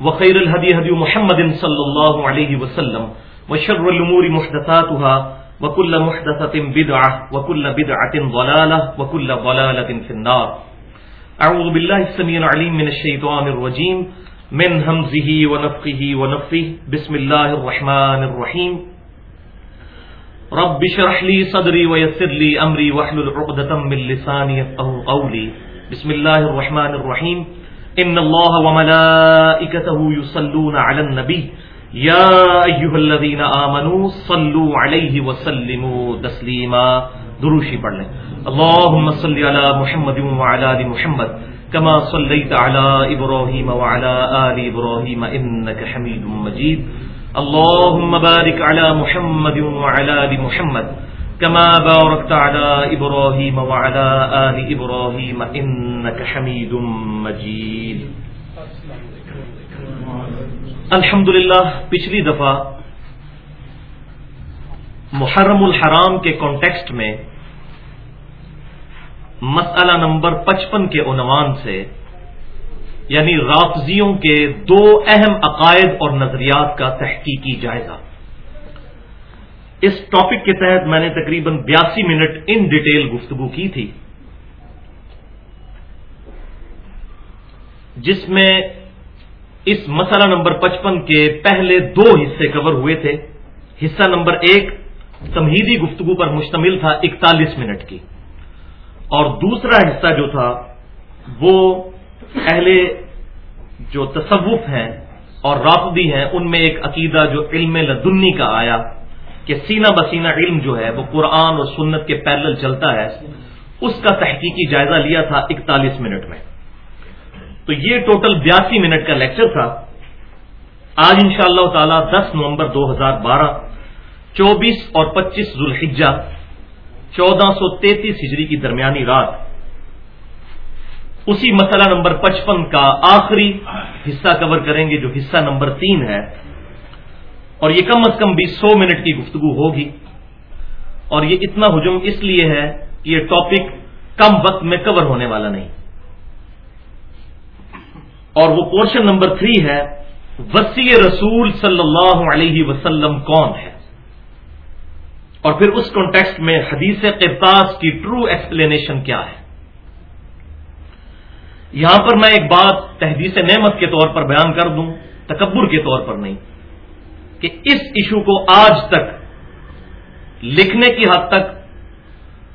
وخير الهدي هدي محمد صلى الله عليه وسلم وشر الأمور محدثاتها وكل محدثة بدعة وكل بدعة ضلالة وكل ضلالة في النار. أعوذ بالله السميع العليم من الشيطان الرجيم. من همزه ونفقه ونفه بسم الله الرحمن الرحيم. رب شرح لي صدري ويسر لي أمري واحلل عقدة من لساني يفقه قولي. بسم الله الرحمن الرحيم. إن الله وملائكته يصلون على النبي. يا أيها الذين آمنوا صلوا عليه وسلموا تسليما. دروشي پڑھ لیں. اللهم صل على محمد وعلى آل محمد كما صليت على إبراهيم وعلى آل إبراهيم إنك حميد مجيد. اللهم بارك على محمد وعلى آل محمد كما باركت على إبراهيم وعلى آل إبراهيم إنك حميد مجيد. الحمدللہ، پچھلی دفعہ محرم الحرام کے کانٹیکسٹ میں مسئلہ نمبر پچپن کے عنوان سے یعنی رافضیوں کے دو اہم عقائد اور نظریات کا تحقیقی جائزہ۔ اس ٹاپک کے تحت میں نے تقریباً بیاسی منٹ ان ڈیٹیل گفتگو کی تھی۔ جس میں اس مسئلہ نمبر پچپن کے پہلے دو حصے کور ہوئے تھے۔ حصہ نمبر ایک تمہیدی گفتگو پر مشتمل تھا اکتالیس منٹ کی۔ اور دوسرا حصہ جو تھا وہ اہل جو تصوف ہیں اور رافدی ہیں، ان میں ایک عقیدہ جو علم لدنی کا آیا۔ کہ سینہ بسینہ علم جو ہے، وہ قرآن اور سنت کے پیرل چلتا ہے، اس کا تحقیقی جائزہ لیا تھا اکتالیس منٹ میں۔ تو یہ ٹوٹل بیاسی منٹ کا لیکچر تھا۔ آج ان شاء اللہ تعالی دس نومبر دو ہزار بارہ، چوبیس اور پچیس ذوالحجہ، چودہ سو تینتیس ہجری کی درمیانی رات۔ اسی مسئلہ نمبر پچپن کا آخری حصہ کور کریں گے، جو حصہ نمبر تین ہے۔ اور یہ کم از کم بھی سو منٹ کی گفتگو ہوگی۔ اور یہ اتنا ہجوم اس لیے ہے کہ یہ ٹاپک کم وقت میں کور ہونے والا نہیں۔ اور وہ پورشن نمبر تھری ہے، وسیع رسول صلی اللہ علیہ وسلم کون ہے؟ اور پھر اس کانٹیکسٹ میں حدیث قرطاس کی ٹرو ایکسپلینیشن کیا ہے۔ یہاں پر میں ایک بات تحدیث نعمت کے طور پر بیان کر دوں، تکبر کے طور پر نہیں۔ کہ اس ایشو کو آج تک لکھنے کی حد تک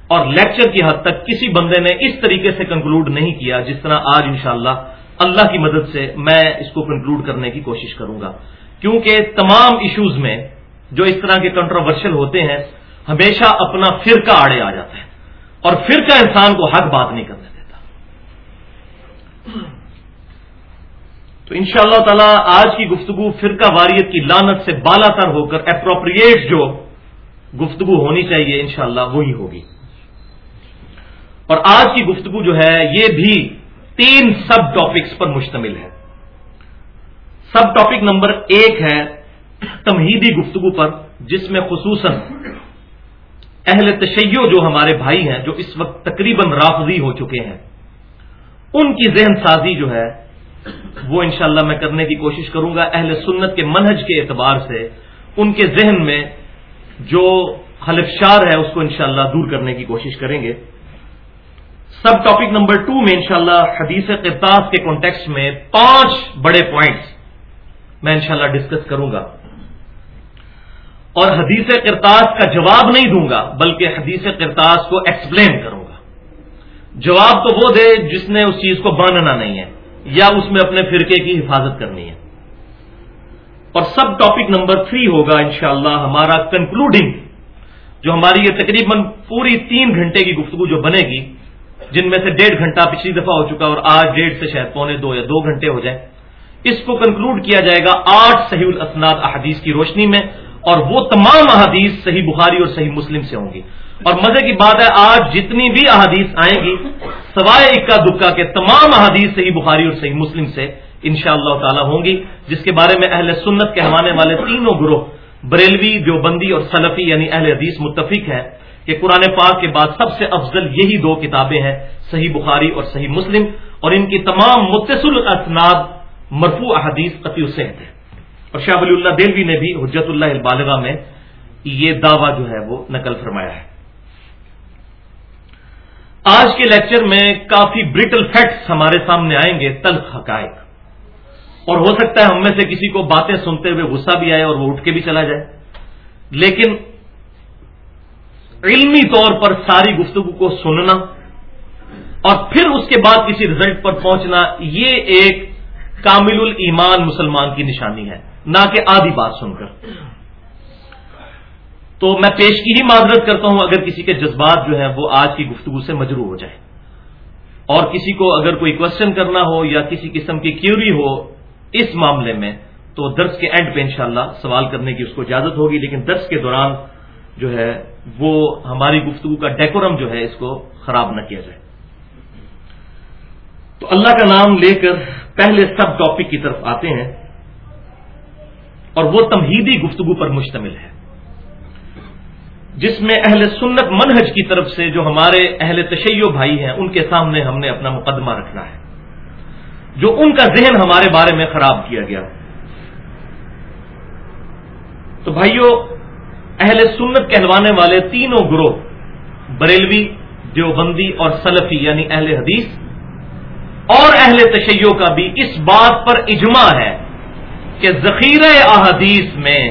اور لیکچر کی حد تک کسی بندے نے اس طریقے سے کنکلوڈ نہیں کیا جس طرح آج انشاءاللہ اللہ کی مدد سے میں اس کو کنکلوڈ کرنے کی کوشش کروں گا۔ کیونکہ تمام ایشوز میں جو اس طرح کے کنٹروورشل ہوتے ہیں، ہمیشہ اپنا فرقہ آڑے آ جاتا ہے اور فرقہ انسان کو حق بات نہیں کرنے دیتا۔ تو ان شاء اللہ تعالی آج کی گفتگو فرقہ واریت کی لانت سے بالا تر ہو کر اپروپریٹ جو گفتگو ہونی چاہیے انشاءاللہ وہی ہوگی۔ اور آج کی گفتگو جو ہے یہ بھی تین سب ٹاپکس پر مشتمل ہے۔ سب ٹاپک نمبر ایک ہے تمہیدی گفتگو پر، جس میں خصوصاً اہل تشیع جو ہمارے بھائی ہیں، جو اس وقت تقریباً رافضی ہو چکے ہیں، ان کی ذہن سازی جو ہے وہ انشاءاللہ میں کرنے کی کوشش کروں گا اہل سنت کے منہج کے اعتبار سے، ان کے ذہن میں جو خلفشار ہے اس کو انشاءاللہ دور کرنے کی کوشش کریں گے۔ سب ٹاپک نمبر ٹو میں انشاءاللہ حدیث قرطاس کے کانٹیکس میں پانچ بڑے پوائنٹس میں انشاءاللہ ڈسکس کروں گا۔ اور حدیث کرتاس کا جواب نہیں دوں گا، بلکہ حدیث کرتاس کو ایکسپلین کروں گا۔ جواب تو وہ دے جس نے اس چیز کو باندھنا نہیں ہے۔ یا اس میں اپنے فرقے کی حفاظت کرنی ہے۔ اور سب ٹاپک نمبر تھری ہوگا انشاءاللہ ہمارا کنکلوڈنگ جو ہماری یہ تقریباً پوری تین گھنٹے کی گفتگو جو بنے گی، جن میں سے ڈیڑھ گھنٹہ پچھلی دفعہ ہو چکا اور آج ڈیڑھ سے شاید پونے دو یا دو گھنٹے ہو جائیں۔ اس کو کنکلوڈ کیا جائے گا آٹھ صحیح الاسناد احادیث کی روشنی میں، اور وہ تمام احادیث صحیح بخاری اور صحیح مسلم سے ہوں گی۔ اور مزے کی بات ہے، آج جتنی بھی احادیث آئیں گی، سوائے اکا دکا کے تمام احادیث صحیح بخاری اور صحیح مسلم سے ان شاء اللہ تعالی ہوں گی، جس کے بارے میں اہل سنت کہوانے والے تینوں گروہ، بریلوی، دیوبندی اور سلفی یعنی اہل حدیث متفق ہے کہ قرآن پاک کے بعد سب سے افضل یہی دو کتابیں ہیں، صحیح بخاری اور صحیح مسلم، اور ان کی تمام متصل اسناد مرفوع احادیث قطعی حسین ہے اور شاہ ولی اللہ دلوی نے بھی حجت اللہ البالغہ میں یہ دعویٰ جو ہے وہ نقل فرمایا ہے۔ آج کے لیکچر میں کافی برٹل فیکٹس ہمارے سامنے آئیں گے، تلخ حقائق۔ اور ہو سکتا ہے ہم میں سے کسی کو باتیں سنتے ہوئے غصہ بھی آئے اور وہ اٹھ کے بھی چلا جائے۔ لیکن علمی طور پر ساری گفتگو کو سننا اور پھر اس کے بعد کسی رزلٹ پر پہنچنا، یہ ایک کامل المان مسلمان کی نشانی ہے، نہ کہ آدھی بات سن کر۔ تو میں پیش کی ہی معذرت کرتا ہوں اگر کسی کے جذبات جو ہیں وہ آج کی گفتگو سے مجرو ہو جائے اور کسی کو اگر کوئی کوشچن کرنا ہو یا کسی قسم کی کیوری ہو اس معاملے میں تو درس کے اینڈ پہ انشاءاللہ سوال کرنے کی اس کو اجازت ہوگی، لیکن درس کے دوران جو ہے وہ ہماری گفتگو کا ڈیکورم جو ہے اس کو خراب نہ کیا جائے۔ تو اللہ کا نام لے کر پہلے سب ٹاپک کی طرف آتے ہیں اور وہ تمہیدی گفتگو پر مشتمل ہے۔ جس میں اہل سنت منہج کی طرف سے جو ہمارے اہل تشیع بھائی ہیں، ان کے سامنے ہم نے اپنا مقدمہ رکھنا ہے۔ جو ان کا ذہن ہمارے بارے میں خراب کیا گیا۔ تو بھائیوں اہل سنت کہلوانے والے تینوں گروہ، بریلوی، دیوبندی اور سلفی یعنی اہل حدیث، اور اہل تشیع کا بھی اس بات پر اجماع ہے کہ ذخیرہ احادیث میں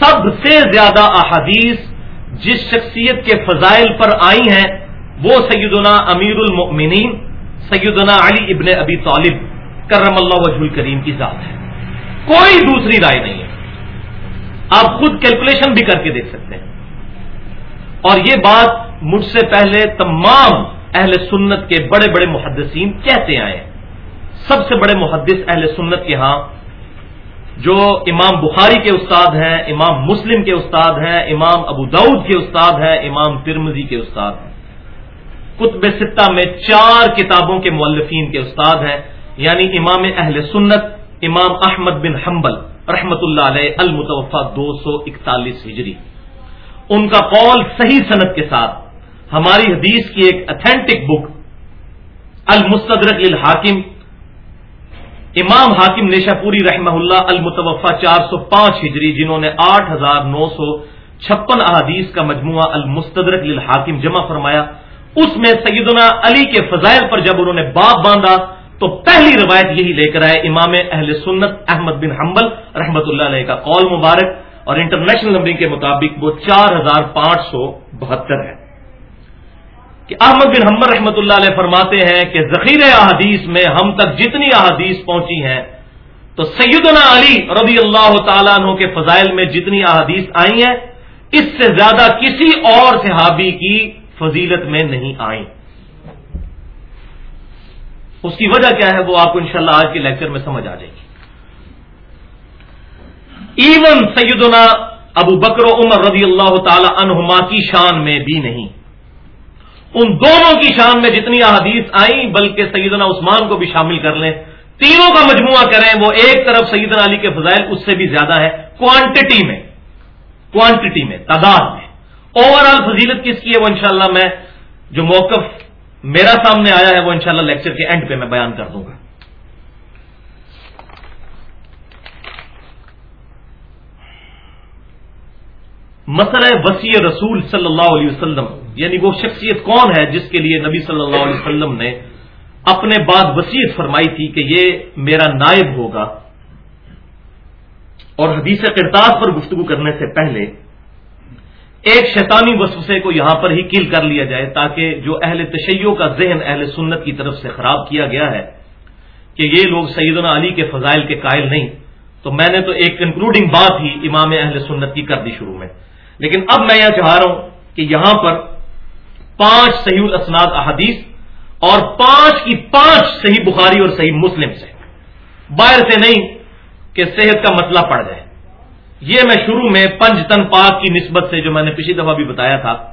سب سے زیادہ احادیث جس شخصیت کے فضائل پر آئی ہیں، وہ سیدنا امیر المؤمنین سیدنا علی ابن ابی طالب کرم اللہ وجہ الکریم کی ذات ہے کوئی دوسری رائے نہیں ہے۔ آپ خود کیلکولیشن بھی کر کے دیکھ سکتے ہیں۔ اور یہ بات مجھ سے پہلے تمام اہل سنت کے بڑے بڑے محدثین کہتے آئے سب سے بڑے محدث اہل سنت کے ہاں جو امام بخاری کے استاد ہیں، امام مسلم کے استاد ہیں، امام ابو دعود کے استاد ہیں، امام ترمزی کے استاد ہیں۔ کتب ستہ میں چار کتابوں کے مولفین کے استاد ہیں یعنی امام اہل سنت، امام احمد بن حنبل رحمت اللہ علیہ المتوفا دو سو اکتالیس ہجری۔ ان کا قول صحیح صنعت کے ساتھ، ہماری حدیث کی ایک اتھینٹک بک المستدرک الحاکم امام حاکم نیشا پوری رحمہ اللہ المتوفا چار سو پانچ ہجری، جنہوں نے آٹھ ہزار نو سو چھپن احادیث کا مجموعہ المستدرک للحاکم جمع فرمایا، اس میں سیدنا علی کے فضائل پر جب انہوں نے باپ باندھا، تو پہلی روایت یہی لے کر آئے امام اہل سنت احمد بن حنبل رحمت اللہ علیہ کا۔ قول مبارک اور انٹرنیشنل نمبرنگ کے مطابق وہ چار ہزار پانچ سو بہتر ہے۔ کہ احمد بن حمبر رحمۃ اللہ علیہ فرماتے ہیں کہ ذخیر احادیث میں ہم تک جتنی احادیث پہنچی ہیں، تو سیدنا علی رضی اللہ تعالیٰ عنہ کے فضائل میں جتنی احادیث آئی ہیں، اس سے زیادہ کسی اور صحابی کی فضیلت میں نہیں آئی اس کی وجہ کیا ہے وہ آپ کو انشاءاللہ آج کے لیکچر میں سمجھ آ جائے گی۔ ایون سیدنا ابو بکر و عمر رضی اللہ تعالی عنہما کی شان میں بھی نہیں۔ ان دونوں کی شان میں جتنی احادیث آئیں، بلکہ سیدنا عثمان کو بھی شامل کر لیں۔ تینوں کا مجموعہ کریں، وہ ایک طرف سیدنا علی کے فضائل اس سے بھی زیادہ ہے کوانٹٹی میں کوانٹٹی میں، تعداد میں۔ اوور آل فضیلت کس کی ہے وہ انشاءاللہ میں جو موقف میرا سامنے آیا ہے، وہ انشاءاللہ لیکچر کے اینڈ پہ میں بیان کر دوں گا۔ مسئلہ وسیع رسول صلی اللہ علیہ وسلم۔ یعنی وہ شخصیت کون ہے جس کے لیے نبی صلی اللہ علیہ وسلم نے اپنے بعد وسیعت فرمائی تھی کہ یہ میرا نائب ہوگا؟ اور حدیث کرتاز پر گفتگو کرنے سے پہلے ایک شیطانی وسوسے کو یہاں پر ہی کل کر لیا جائے تاکہ جو اہل تشیعوں کا ذہن اہل سنت کی طرف سے خراب کیا گیا ہے کہ یہ لوگ سیدنا علی کے فضائل کے قائل نہیں، تو میں نے تو ایک کنکلوڈنگ بات ہی امام اہل سنت کی کر دی شروع میں۔ لیکن اب میں یہ چاہ رہا ہوں کہ یہاں پر پانچ صحیح الاسناد احادیث اور پانچ کی پانچ صحیح بخاری اور صحیح مسلم سے۔ باہر سے نہیں کہ صحت کا مسئلہ پڑ جائے۔ یہ میں شروع میں پنج تن پاک کی نسبت سے جو میں نے پچھلی دفعہ بھی بتایا تھا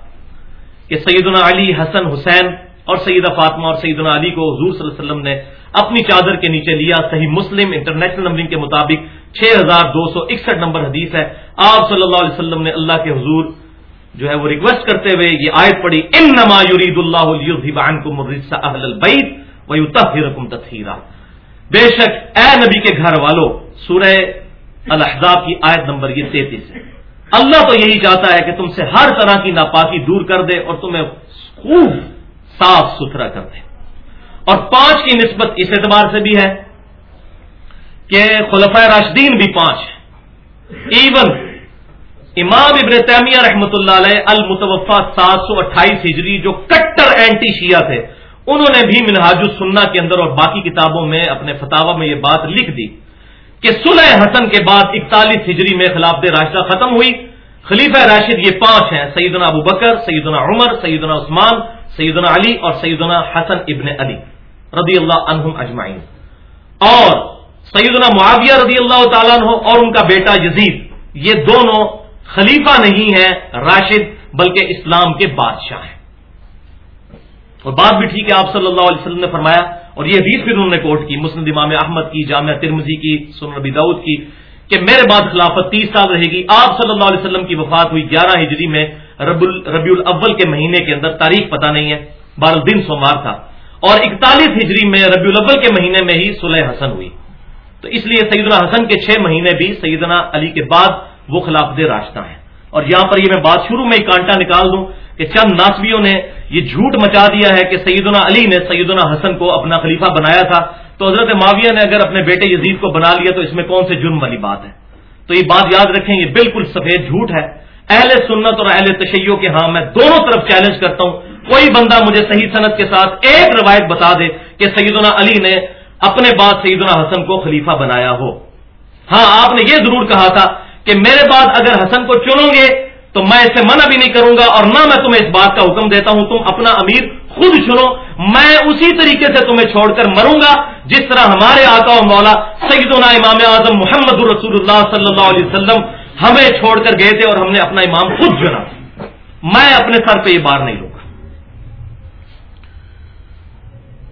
کہ سیدنا علی حسن حسین اور سیدہ فاطمہ اور سیدنا علی کو حضور صلی اللہ علیہ وسلم نے اپنی چادر کے نیچے لیا۔ صحیح مسلم انٹرنیشنل نمبرنگ کے مطابق چھ ہزار دو سو اکسٹھ نمبر حدیث ہے۔ آپ صلی اللہ علیہ وسلم نے اللہ کے حضور جو ہے وہ ریکویسٹ کرتے ہوئے یہ آیت پڑی ان نما یورید اللہ تطہیرا۔ بے شک اے نبی کے گھر والوں سورہ الحضاب کی آیت نمبر یہ تینتیس ہے۔ اللہ تو یہی چاہتا ہے کہ تم سے ہر طرح کی ناپاکی دور کر دے اور تمہیں خوب صاف ستھرا کر دے۔ اور پانچ کی نسبت اس اعتبار سے بھی ہے کہ خلفۂ راشدین بھی پانچ ایون امام ابن تیمیہ رحمۃ اللہ علیہ المتوفا سات سو اٹھائیس ہجری جو کٹر اینٹی شیعہ تھے، انہوں نے بھی منہاج السنہ کے اندر اور باقی کتابوں میں اپنے فتوا میں یہ بات لکھ دی کہ سلح حسن کے بعد اکتالیس ہجری میں خلاف راشدہ ختم ہوئی۔ خلیفہ راشد یہ پانچ ہیں، سیدنا ابو بکر، سیدنا عمر، سیدنا عثمان، سیدنا علی اور سیدنا حسن ابن علی رضی اللہ عنہم اجمعین۔ اور سیدنا معاویہ رضی اللہ تعالیٰ عنہ اور ان کا بیٹا یزید، یہ دونوں خلیفہ نہیں ہیں راشد، بلکہ اسلام کے بادشاہ ہیں۔ اور بات بھی ٹھیک ہے، آپ صلی اللہ علیہ وسلم نے فرمایا، اور یہ حدیث بھی انہوں نے کوٹ کی، مسلم امام احمد کی، جامعہ ترمزی کی سن نبی دعود کی، کہ میرے بعد خلافت تیس سال رہے گی۔ آپ صلی اللہ علیہ وسلم کی وفات ہوئی گیارہ ہجری میں ربی الاول کے مہینے کے اندر، تاریخ پتہ نہیں ہے، بارہ دن سوموار تھا۔ اور اکتالیس ہجری میں ربی الاول کے مہینے میں ہی سلح حسن ہوئی۔ تو اس لیے سیدنا حسن کے چھ مہینے بھی سیدنا علی کے بعد وہ خلافت راستہ ہیں۔ اور یہاں پر یہ میں بات شروع میں ہی کانٹا نکال دوں کہ چند ناسبیوں نے یہ جھوٹ مچا دیا ہے کہ سیدنا علی نے سیدنا حسن کو اپنا خلیفہ بنایا تھا۔ تو حضرت معاویہ نے اگر اپنے بیٹے یزید کو بنا لیا تو اس میں کون سے جرم والی بات ہے؟ تو یہ بات یاد رکھیں، یہ بالکل سفید جھوٹ ہے۔ اہل سنت اور اہل تشیعوں کے ہاں میں دونوں طرف چیلنج کرتا ہوں۔ کوئی بندہ مجھے صحیح صنعت کے ساتھ ایک روایت بتا دے کہ سیدنا علی نے اپنے بعد سیدنا حسن کو خلیفہ بنایا ہو۔ ہاں آپ نے یہ ضرور کہا تھا کہ میرے بعد اگر حسن کو چنو گے تو میں اسے منع بھی نہیں کروں گا اور نہ میں تمہیں اس بات کا حکم دیتا ہوں، تم اپنا امیر خود چنو۔ میں اسی طریقے سے تمہیں چھوڑ کر مروں گا، جس طرح ہمارے آقا و مولا سیدنا امام اعظم محمد الرسول اللہ صلی اللہ علیہ وسلم ہمیں چھوڑ کر گئے تھے اور ہم نے اپنا امام خود چنا۔ میں اپنے سر پہ یہ بار نہیں لوں گا۔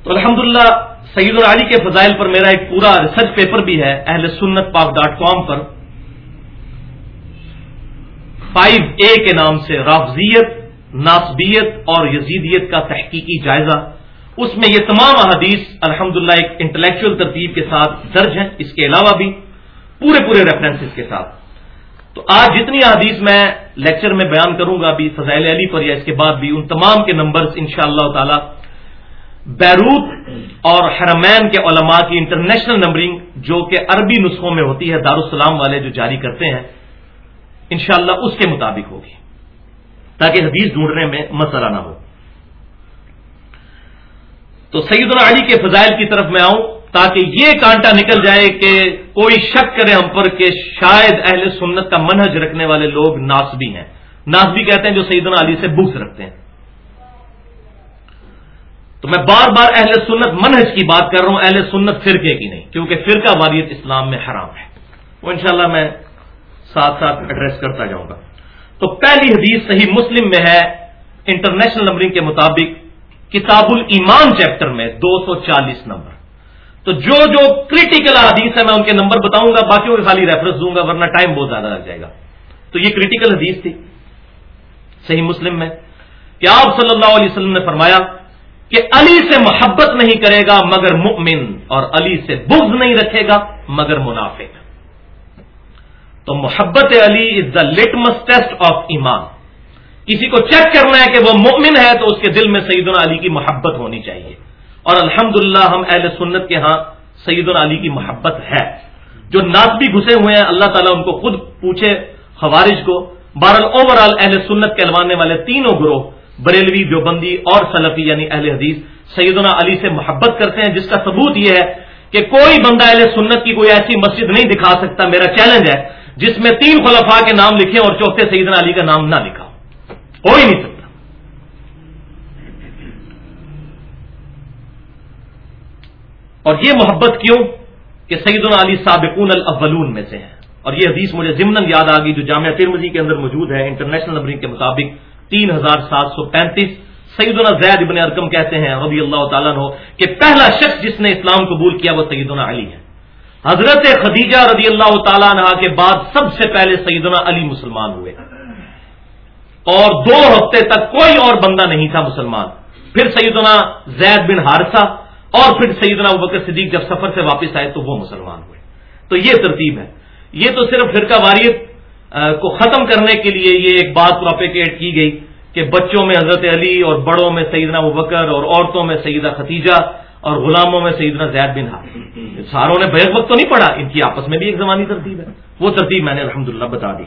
تو الحمدللہ سید العلی کے فضائل پر میرا ایک پورا ریسرچ پیپر بھی ہے اہل سنت پاک ڈاٹ کام پر۔ فائیو اے کے نام سے رافضیت ناسبیت اور یزیدیت کا تحقیقی جائزہ۔ اس میں یہ تمام احادیث الحمد ایک انٹلیکچل ترتیب کے ساتھ درج ہیں، اس کے علاوہ بھی پورے پورے ریفرنسز کے ساتھ۔ تو آج جتنی احادیث میں لیکچر میں بیان کروں گا ابھی فضائل علی پر یا اس کے بعد بھی، ان تمام کے نمبرز ان شاء اللہ تعالی بیروت اور حرمین کے علماء کی انٹرنیشنل نمبرنگ جو کہ عربی نسخوں میں ہوتی ہے، دارالسلام والے جو جاری کرتے ہیں، انشاءاللہ اس کے مطابق ہوگی۔ تاکہ حدیث ڈھونڈنے میں مسئلہ نہ ہو۔ تو سیدنا علی کے فضائل کی طرف میں آؤں، تاکہ یہ کانٹا نکل جائے کہ کوئی شک کرے ہم پر کہ شاید اہل سنت کا منہج رکھنے والے لوگ ناسبی ہیں۔ ناسبی کہتے ہیں جو سیدنا علی سے بکس رکھتے ہیں۔ تو میں بار بار اہل سنت منہج کی بات کر رہا ہوں، اہل سنت فرقے کی نہیں، کیونکہ فرقہ واریت اسلام میں حرام ہے۔ وہ انشاءاللہ میں ساتھ ساتھ ایڈریس کرتا جاؤں گا۔ تو پہلی حدیث صحیح مسلم میں ہے انٹرنیشنل نمبرنگ کے مطابق کتاب الایمان چیپٹر میں دو سو چالیس نمبر۔ تو جو جو کریٹیکل حدیث ہے، میں ان کے نمبر بتاؤں گا، باقیوں کے خالی ریفرنس دوں گا، ورنہ ٹائم بہت زیادہ لگ جائے گا۔ تو یہ کریٹیکل حدیث تھی صحیح مسلم میں۔ کہ آپ صلی اللہ علیہ وسلم نے فرمایا کہ علی سے محبت نہیں کرے گا مگر مؤمن، اور علی سے بغض نہیں رکھے گا مگر منافق۔ تو محبت علی از دا لٹمس ٹیسٹ آف ایمان۔ کسی کو چیک کرنا ہے کہ وہ مومن ہے تو اس کے دل میں سیدنا علی کی محبت ہونی چاہیے۔ اور الحمد ہم اہل سنت کے ہاں سیدنا علی کی محبت ہے۔ جو ناسبی گھسے ہوئے ہیں، اللہ تعالیٰ ان کو خود پوچھے، خوارج کو۔ بہرحال اوور آل اہل سنت کہلوانے والے تینوں گروہ بریلوی دیوبندی اور سلفی یعنی اہل حدیث سیدنا علی سے محبت کرتے ہیں، جس کا ثبوت یہ ہے کہ کوئی بندہ اہل سنت کی کوئی ایسی مسجد نہیں دکھا سکتا۔ میرا چیلنج ہے، جس میں تین خلفاء کے نام لکھے اور چوتھے سیدنا علی کا نام نہ لکھا۔ ہو ہی نہیں سکتا۔ اور یہ محبت کیوں کہ سعید علی سابقون الاولون میں سے ہیں؟ اور یہ حدیث مجھے ضمن یاد آ گئی جو جامعہ ترمزی کے اندر موجود ہے، انٹرنیشنل نمبرنگ کے مطابق۔ تین ہزار سات سو پینتیس۔ سعید زید ابن ارکم کہتے ہیں رضی اللہ تعالیٰ ہو کہ پہلا شخص جس نے اسلام قبول کیا وہ سیدنا علی ہے۔ حضرت خدیجہ رضی اللہ تعالیٰ عنہ کے بعد سب سے پہلے سیدنا علی مسلمان ہوئے۔ اور دو ہفتے تک کوئی اور بندہ نہیں تھا مسلمان۔ پھر سیدنا زید بن ہارسا اور پھر سیدنا بکر صدیق جب سفر سے واپس آئے تو وہ مسلمان ہوئے۔ تو یہ ترتیب ہے۔ یہ تو صرف فرقہ واریت کو ختم کرنے کے لیے یہ ایک بات پروپیکیٹ کی گئی کہ بچوں میں حضرت علی اور بڑوں میں سیدنا بکر اور عورتوں میں سیدہ ختیجہ اور غلاموں میں سیدنا زید بن ہار ساروں نے بیک وقت تو نہیں پڑھا، ان کی آپس میں بھی ایک زمانی ترتیب ہے۔ وہ ترتیب میں نے الحمد بتا دی۔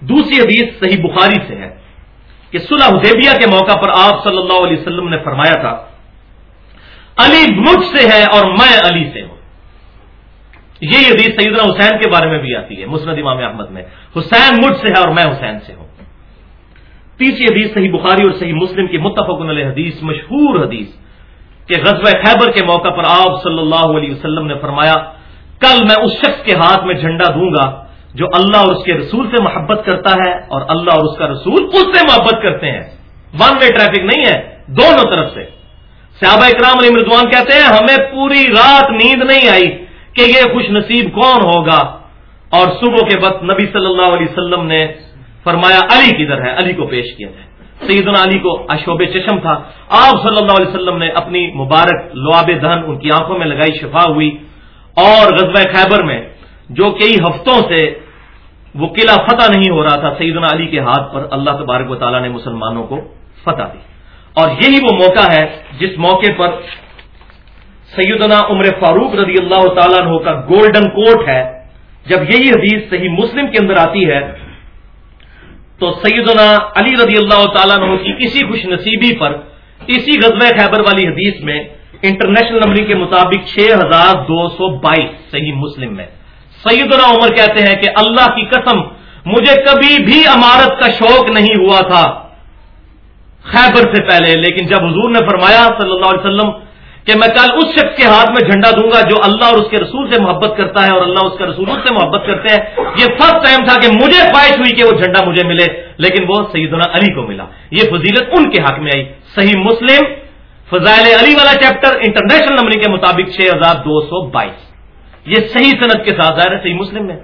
دوسری حدیث صحیح بخاری سے ہے کہ صلح حدیبیہ کے موقع پر آپ صلی اللہ علیہ وسلم نے فرمایا تھا، علی مجھ سے ہے اور میں علی سے ہوں۔ یہ حدیث سیدنا حسین کے بارے میں بھی آتی ہے، مسند امام احمد میں۔ حسین مجھ سے ہے اور میں حسین سے ہوں۔ تیسری حدیث صحیح بخاری اور صحیح مسلم کی متفق علیہ حدیث، مشہور حدیث کہ غزب خیبر کے موقع پر آپ صلی اللہ علیہ وسلم نے فرمایا، کل میں اس شخص کے ہاتھ میں جھنڈا دوں گا جو اللہ اور اس کے رسول سے محبت کرتا ہے اور اللہ اور اس کا رسول اس سے محبت کرتے ہیں۔ ون وے ٹریفک نہیں ہے، دونوں طرف سے۔ صحابہ اکرام علی مردوان کہتے ہیں، ہمیں پوری رات نیند نہیں آئی۔ کہ یہ خوش نصیب کون ہوگا؟ اور صبح کے وقت نبی صلی اللہ علیہ وسلم نے فرمایا، علی کدھر ہے؟ علی کو پیش کیا جائے۔ سیدنا علی کو اشوب چشم تھا۔ آپ صلی اللہ علیہ وسلم نے اپنی مبارک لواب دہن ان کی آنکھوں میں لگائی، شفا ہوئی۔ اور غزوہ خیبر میں جو کئی ہفتوں سے وہ قلعہ فتح نہیں ہو رہا تھا، سیدنا علی کے ہاتھ پر اللہ تبارک و تعالیٰ نے مسلمانوں کو فتح دی۔ اور یہی وہ موقع ہے جس موقع پر سیدنا عمر فاروق رضی اللہ تعالیٰ عنہ کا گولڈن کوٹ ہے۔ جب یہی حدیث صحیح مسلم کے اندر آتی ہے، تو سیدنا علی رضی اللہ تعالیٰ عنہ کی اسی خوش نصیبی پر، اسی غزب خیبر والی حدیث میں انٹرنیشنل نمبر کے مطابق چھ ہزار دو سو بائیس صحیح مسلم میں۔ سیدنا عمر کہتے ہیں کہ اللہ کی قسم، مجھے کبھی بھی امارت کا شوق نہیں ہوا تھا خیبر سے پہلے، لیکن جب حضور نے فرمایا صلی اللہ علیہ وسلم کہ میں کل اس شخص کے ہاتھ میں جھنڈا دوں گا جو اللہ اور اس کے رسول سے محبت کرتا ہے اور اللہ اس کا رسول سے محبت کرتے ہیں۔ یہ فرسٹ ٹائم تھا کہ مجھے خواہش ہوئی کہ وہ جھنڈا مجھے ملے، لیکن وہ سیدنا علی کو ملا۔ یہ فضیلت ان کے حق میں آئی۔ صحیح مسلم، فضائل علی والا چیپٹر انٹرنیشنل نمبر کے مطابق چھ ہزار دو سو بائیس۔ یہ صحیح صنعت کے ساتھ ظاہر ہے، صحیح مسلم میں۔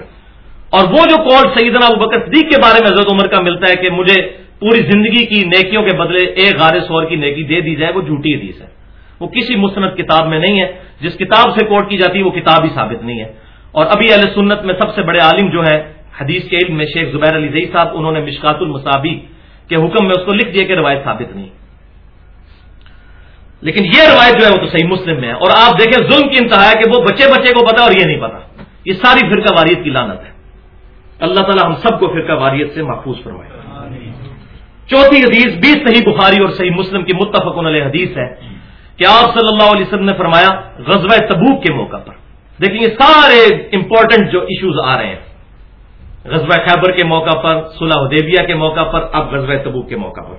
اور وہ جو کال سیدنا ابو بکر صدیق کے بارے میں حضرت عمر کا ملتا ہے کہ مجھے پوری زندگی کی نیکیوں کے بدلے ایک غار سور کی نیکی دے دی جائے، وہ جھوٹی حدیث ہے۔ وہ کسی مستند کتاب میں نہیں ہے جس کتاب سے کوٹ کی جاتی ہے وہ کتاب ہی ثابت نہیں ہے۔ اور ابھی اہل سنت میں سب سے بڑے عالم جو ہے حدیث کے علم میں شیخ زبیر علی زئی صاحب انہوں نے مشکات المصابی کے حکم میں اس کو لکھ دیا کہ روایت ثابت نہیں لیکن یہ روایت جو ہے وہ تو صحیح مسلم میں ہے۔ اور آپ دیکھیں ظلم کی انتہا ہے کہ وہ بچے بچے کو پتا اور یہ نہیں پتا۔ یہ ساری فرقہ واریت کی لانت ہے۔ اللہ تعالیٰ ہم سب کو فرقہ واریت سے محفوظ فرمائے۔ چوتھی حدیث بھی صحیح بخاری اور صحیح مسلم کی متفق علیہ حدیث ہے۔ کہ آپ صلی اللہ علیہ وسلم نے فرمایا غزوہ تبوک کے موقع پر۔ دیکھیں یہ سارے امپورٹنٹ جو ایشوز آ رہے ہیں۔ غزوہ خیبر کے موقع پر، صلح حدیبیہ کے موقع پر، اب غزوہ تبوک کے موقع پر۔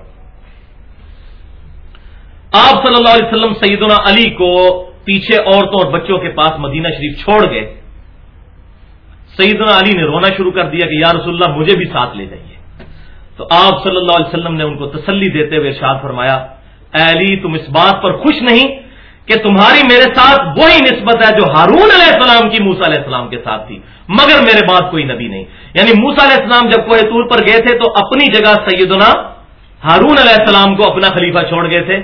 آپ صلی اللہ علیہ وسلم سیدنا علی کو پیچھے عورتوں اور بچوں کے پاس مدینہ شریف چھوڑ گئے۔ سیدنا علی نے رونا شروع کر دیا کہ یا رسول اللہ مجھے بھی ساتھ لے جائیے۔ تو آپ صلی اللہ علیہ وسلم نے ان کو تسلی دیتے ہوئے ارشاد فرمایا علی تم اس بات پر خوش نہیں کہ تمہاری میرے ساتھ وہی نسبت ہے جو ہارون علیہ السلام کی موسا علیہ السلام کے ساتھ تھی، مگر میرے بعد کوئی نبی نہیں۔ یعنی موسا علیہ السلام جب کوئی طور پر گئے تھے تو اپنی جگہ سیدنا ہارون علیہ السلام کو اپنا خلیفہ چھوڑ گئے تھے۔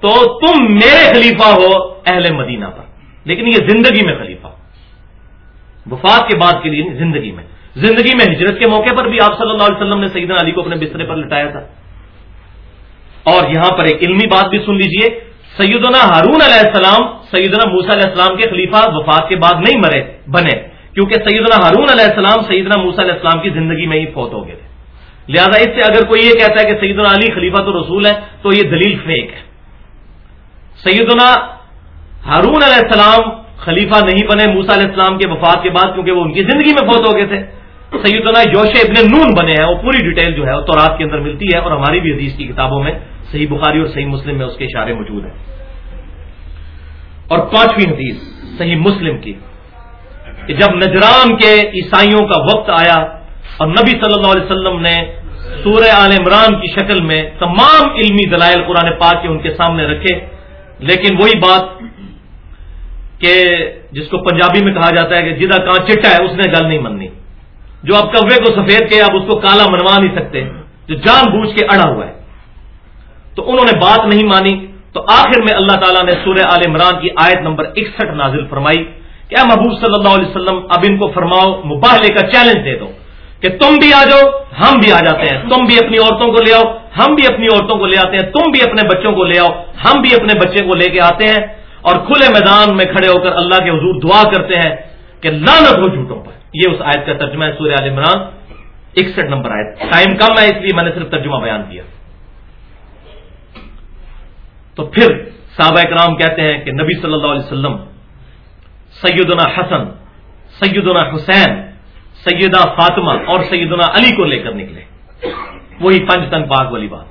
تو تم میرے خلیفہ ہو اہل مدینہ پر، لیکن یہ زندگی میں خلیفہ۔ وفات کے بعد کے لیے یعنی زندگی میں۔ زندگی میں ہجرت کے موقع پر بھی آپ صلی اللہ علیہ وسلم نے سیدنا علی کو اپنے بسترے پر لٹایا تھا۔ اور یہاں پر ایک علمی بات بھی سن لیجیے، سیدنا ہارون علیہ السلام، سیدنا موسا علیہ السلام کے خلیفہ وفات کے بعد نہیں مرے، بنے، کیونکہ سیدنا ہارون علیہ السلام سیدنا موسا علیہ السلام کی زندگی میں ہی فوت ہو گئے تھے۔ لہذا اس سے اگر کوئی یہ کہتا ہے کہ سیدنا علی خلیفہ تو رسول ہے تو یہ دلیل فیک ہے۔ سیدنا ہارون علیہ السلام خلیفہ نہیں بنے موسا علیہ السلام کے وفات کے بعد، کیونکہ وہ ان کی زندگی میں فوت ہو گئے تھے۔ سیدنا یوش ابن نون بنے ہیں، وہ پوری ڈیٹیل جو ہے وہ تو رات کے اندر ملتی ہے اور ہماری بھی حدیث کی کتابوں میں صحیح بخاری اور صحیح مسلم میں اس کے اشارے موجود ہیں۔ اور پانچویں حدیث صحیح مسلم کی، کہ جب نجران کے عیسائیوں کا وقت آیا اور نبی صلی اللہ علیہ وسلم نے سورہ عال عمران کی شکل میں تمام علمی دلائل قرآن پاک کے ان کے سامنے رکھے، لیکن وہی بات کہ جس کو پنجابی میں کہا جاتا ہے کہ جدہ کہاں چٹا ہے اس نے گل نہیں مننی۔ جو اب کوے کو سفید کے اب اس کو کالا منوا نہیں سکتے، جو جان بوجھ کے اڑا ہوا ہے۔ تو انہوں نے بات نہیں مانی تو آخر میں اللہ تعالیٰ نے سورہ عال عمران کی آیت نمبر اکسٹھ نازل فرمائی کیا محبوب صلی اللہ علیہ وسلم، اب ان کو فرماؤ مباہلے کا چیلنج دے دو کہ تم بھی آ جاؤ، ہم بھی آ جاتے ہیں۔ تم بھی اپنی عورتوں کو لے آؤ، ہم بھی اپنی عورتوں کو لے آتے ہیں۔ تم بھی اپنے بچوں کو لے آؤ، ہم بھی اپنے بچے کو لے کے آتے ہیں۔ اور کھلے میدان میں کھڑے ہو کر اللہ کے حضور دعا کرتے ہیں کہ لانت ہو جھوٹوں پر۔ یہ اس آیت کا ترجمہ ہے سوریہ عال عمران، اکسٹھ نمبر آیت۔ ٹائم کم ہے، اس لیے میں نے صرف ترجمہ بیان کیا۔ تو پھر صحابہ کرام کہتے ہیں کہ نبی صلی اللہ علیہ وسلم، سیدنا حسن، سیدنا حسین، سیدہ فاطمہ اور سیدنا علی کو لے کر نکلے۔ وہی پنج تن پاک والی بات۔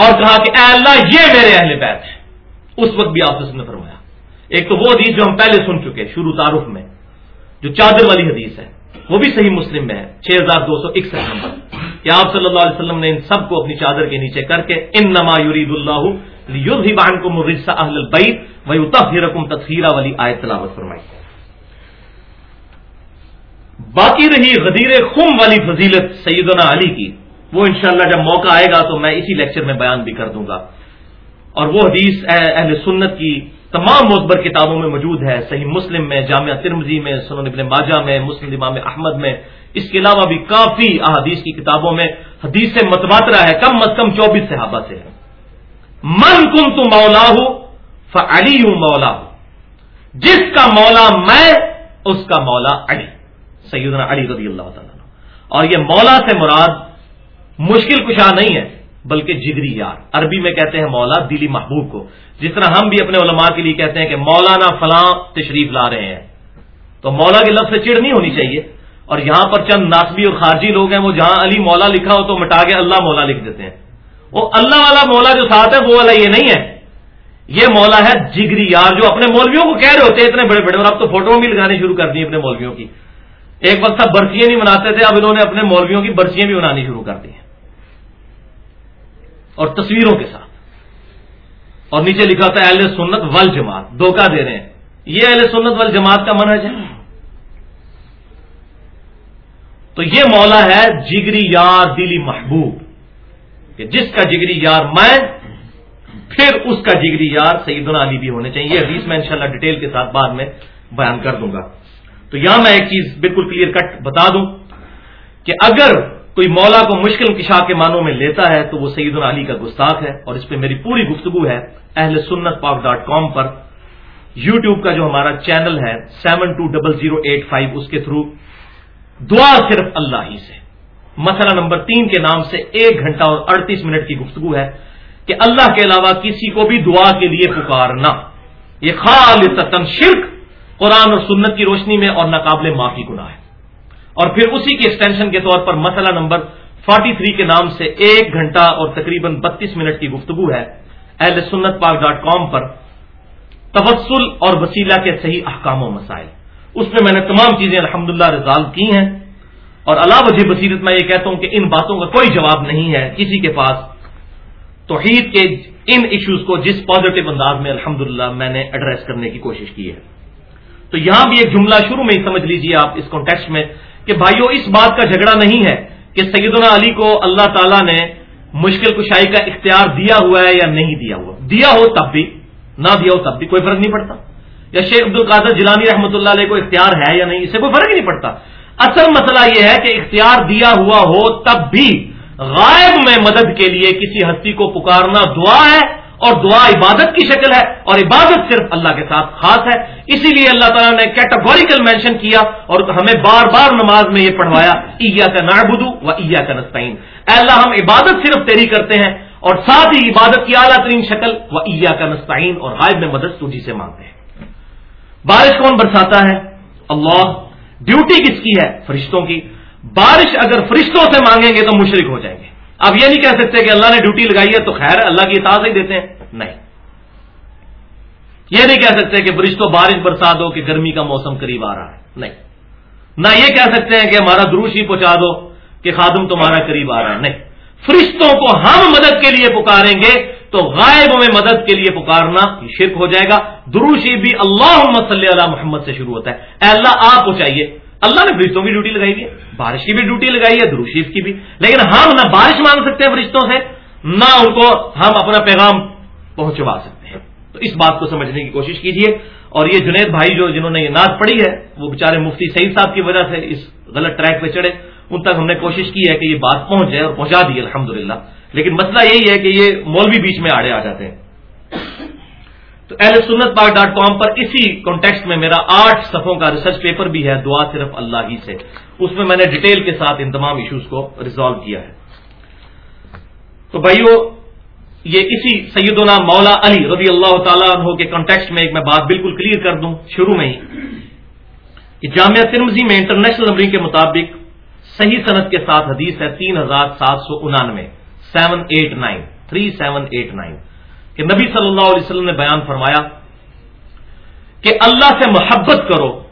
اور کہا کہ اے اللہ، یہ میرے اہل بیت ہے اس وقت بھی آپ نے فرمایا۔ ایک تو وہ حدیث جو ہم پہلے سن چکے شروع تعارف میں، جو چادر والی حدیث ہے، وہ بھی صحیح مسلم میں ہے، چھ ہزار دو سو اکسٹھ نمبر۔ کہ آپ صلی اللہ علیہ وسلم نے ان سب کو اپنی چادر کے نیچے کر کے ان نما یورید اللہ بہن کو مرزا اہل البعید وہی اتفیر والی آیت تلاوت فرمائی۔ باقی رہی غدیر خم والی فضیلت سیدنا علی کی۔ وہ انشاءاللہ جب موقع آئے گا تو میں اسی لیکچر میں بیان بھی کر دوں گا۔ اور وہ حدیث اہل سنت کی تمام متبر کتابوں میں موجود ہے۔ صحیح مسلم میں، جامعہ ترمزی میں، سنن ابن ماجہ میں، مسلم امام احمد میں۔ اس کے علاوہ بھی کافی احادیث کی کتابوں میں حدیث سے متبادرہ ہے، کم از کم چوبیس صحابہ سے ہے۔ من کم تو مولا ہوں فلی ہوں مولا ہوں جس کا مولا میں، اس کا مولا علی، سیدنا علی رضی اللہ تعالیٰ اور یہ مولا سے مراد مشکل کشا نہیں ہے، بلکہ جگری یار۔ عربی میں کہتے ہیں مولا دلی محبوب کو۔ جس طرح ہم بھی اپنے علماء کے لیے کہتے ہیں کہ مولانا فلاں تشریف لا رہے ہیں۔ تو مولا کے لفظ سے چڑ نہیں ہونی چاہیے۔ اور یہاں پر چند ناسبی اور خارجی لوگ ہیں، وہ جہاں علی مولا لکھا ہو تو مٹا کے اللہ مولا لکھ دیتے ہیں۔ وہ اللہ والا مولا جو ساتھ ہے، وہ والا یہ نہیں ہے۔ یہ مولا ہے جگری یار جو اپنے مولویوں کو کہہ رہے ہوتے ہیں، اتنے بڑے بڑے، اور اب تو فوٹو بھی لگانی شروع کر دی اپنے مولویوں کی۔ ایک وقت اب برسیاں نہیں مناتے تھے، اب انہوں نے اپنے مولویوں کی برسیاں بھی منانی شروع کر دی ہیں۔ اور تصویروں کے ساتھ۔ اور نیچے لکھا ہوتا ہے، اہل سنت ول جماعت دھوکہ دے رہے ہیں۔ یہ اہل سنت ول جماعت کا منحج ہے۔ تو یہ مولا ہے جگری یار دلی محبوب کہ جس کا جگری یار میں، پھر اس کا جگری یار سیدنا علی بھی ہونے چاہیے۔ یہ حدیث میں انشاءاللہ ڈیٹیل کے ساتھ بعد میں بیان کر دوں گا۔ تو یہاں میں ایک چیز بالکل کلیئر کٹ بتا دوں کہ اگر کوئی مولا کو مشکل کشا کے معنوں میں لیتا ہے تو وہ سعید علی کا گستاخ ہے اور اس پہ میری پوری گفتگو ہے اہل سنت پاک ڈاٹ کام پر۔ یو ٹیوب کا جو ہمارا چینل ہے، seven two double zero eight five اس کے تھرو دعا صرف اللہ ہی سے۔ مسئلہ نمبر تین کے نام سے ایک گھنٹہ اور اڑتیس منٹ کی گفتگو ہے کہ اللہ کے علاوہ کسی کو بھی دعا کے لیے پکارنا یہ خال شرک قرآن اور سنت کی روشنی میں اور ناقابل معافی گناہ ہے۔ اور پھر اسی کی ایکسٹینشن کے طور پر مسئلہ نمبر 43 کے نام سے ایک گھنٹہ اور تقریباً بتیس منٹ کی گفتگو ہے۔ اہل سنت پاک ڈاٹ کام پر تبسل اور وسیلہ کے صحیح احکام و مسائل۔ اس میں میں نے تمام چیزیں الحمد للہ ریزالو کی ہیں اور اللہ وجہ بصیرت میں یہ کہتا ہوں کہ ان باتوں کا کوئی جواب نہیں ہے کسی کے پاس۔ توحید کے ان ایشوز کو جس پازیٹو انداز میں الحمد میں نے ایڈریس کرنے کی کوشش کی ہے۔ تو یہاں بھی ایک جملہ شروع میں ہی سمجھ لیجیے آپ اس کانٹیکسٹ میں کہ بھائیو، اس بات کا جھگڑا نہیں ہے کہ سیدنا علی کو اللہ تعالیٰ نے مشکل کشائی کا اختیار دیا ہوا ہے یا نہیں دیا ہوا۔ دیا ہو تب بھی، نہ دیا ہو تب بھی کوئی فرق نہیں پڑتا۔ یا شیخ عبد القادر جیلانی رحمۃ اللہ علیہ کو اختیار ہے یا نہیں، اس سے کوئی فرق ہی نہیں پڑتا۔ اصل مسئلہ یہ ہے کہ اختیار دیا ہوا ہو تب بھی غائب میں مدد کے لیے کسی ہستی کو پکارنا دعا ہے اور دعا عبادت کی شکل ہے اور عبادت صرف اللہ کے ساتھ خاص ہے۔ اسی لیے اللہ تعالیٰ نے کیٹاگوریکل مینشن کیا اور ہمیں بار بار نماز میں یہ پڑھوایا ایا کا نابدو و ایا کا نسطین اللہ، ہم عبادت صرف تیری کرتے ہیں اور ساتھ ہی عبادت کی اعلیٰ ترین شکل و ایا کا نسطین اور غائب میں مدد تجھی سے مانگتے ہیں۔ بارش کون برساتا ہے؟ اللہ۔ ڈیوٹی کس کی ہے؟ فرشتوں کی۔ بارش اگر فرشتوں سے مانگیں گے تو مشرق ہو جائیں گے۔ اب یہ نہیں کہہ سکتے کہ اللہ نے ڈیوٹی لگائی ہے تو خیر، اللہ کی اطاعت ہی دیتے ہیں۔ نہیں۔ یہ نہیں کہہ سکتے کہ فرشتوں بارش برسا دو کہ گرمی کا موسم قریب آ رہا ہے۔ نہیں۔ نہ یہ کہہ سکتے ہیں کہ ہمارا دروشی پہنچا دو کہ خادم تمہارا قریب آ رہا ہے۔ نہیں۔ فرشتوں کو ہم مدد کے لیے پکاریں گے تو غائب میں مدد کے لیے پکارنا شرک ہو جائے گا۔ دروشی بھی اللہ صلی اللہ محمد سے شروع ہوتا ہے۔ اے اللہ، آپ کو چاہیے۔ اللہ نے فرشتوں کی ڈیوٹی لگائی ہے۔ بارش کی بھی ڈیوٹی لگائی ہے دروشیف کی بھی۔ لیکن ہم نہ بارش مانگ سکتے ہیں فرشتوں سے، نہ ان کو ہم اپنا پیغام پہنچوا سکتے ہیں۔ تو اس بات کو سمجھنے کی کوشش کیجیے اور یہ جنید بھائی جو جنہوں نے یہ نعت پڑھی ہے، وہ بیچارے مفتی سعید صاحب کی وجہ سے اس غلط ٹریک پہ چڑھے۔ ان تک ہم نے کوشش کی ہے کہ یہ بات پہنچ جائے اور پہنچا دی الحمد لیکن مسئلہ یہی ہے کہ یہ مولوی بیچ میں آڑے آ جاتے ہیں۔ تو اہل سنت پاک ڈاٹ کام پر اسی کانٹیکسٹ میں میرا آٹھ صفوں کا ریسرچ پیپر بھی ہے، دعا صرف اللہ ہی سے۔ اس میں میں نے ڈیٹیل کے ساتھ ان تمام ایشوز کو ریزالو کیا ہے۔ تو بھائیو، یہ اسی سیدنا مولا علی رضی اللہ تعالیٰ عنہ کے کانٹیکسٹ میں ایک میں بات بالکل کلیئر کر دوں، شروع میں ہی۔ کہ جامعہ ترمزی میں انٹرنیشنل نمبرنگ کے مطابق صحیح صنعت کے ساتھ حدیث ہے تین ہزار سات سو انانوے۔ Seven eight nine, three seven eight nine, کہ نبی صلی اللہ علیہ وسلم نے بیان فرمایا کہ اللہ سے محبت کرو،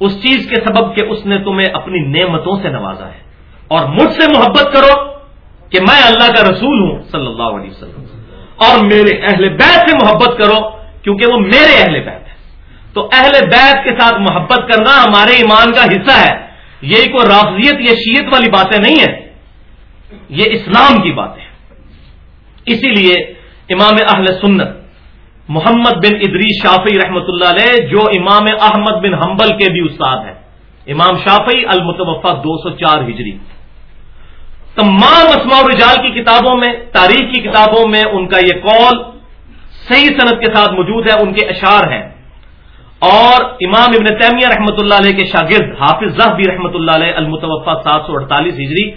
اس چیز کے سبب کہ اس نے تمہیں اپنی نعمتوں سے نوازا ہے۔ اور مجھ سے محبت کرو کہ میں اللہ کا رسول ہوں، صلی اللہ علیہ وسلم۔ اور میرے اہل بیت سے محبت کرو کیونکہ وہ میرے اہل بیت ہے تو اہل بیت کے ساتھ محبت کرنا ہمارے ایمان کا حصہ ہے۔ یہ کوئی رافضیت یا شیت والی باتیں نہیں ہیں۔ یہ اسلام کی باتیں اسی لیے امام اہل سنت محمد بن ادری شافی رحمۃ اللہ علیہ، جو امام احمد بن حنبل کے بھی استاد ہیں۔ امام شافی المتوفا دو سو چار ہجری۔ تمام اسماع رجال کی کتابوں میں، تاریخ کی کتابوں میں ان کا یہ قول صحیح صنعت کے ساتھ موجود ہے، ان کے اشعار ہیں۔ اور امام ابن تیمیہ رحمۃ اللہ علیہ کے شاگرد حافظ بھی رحمۃ اللہ علیہ المتوفا سات سو اڑتالیس ہجری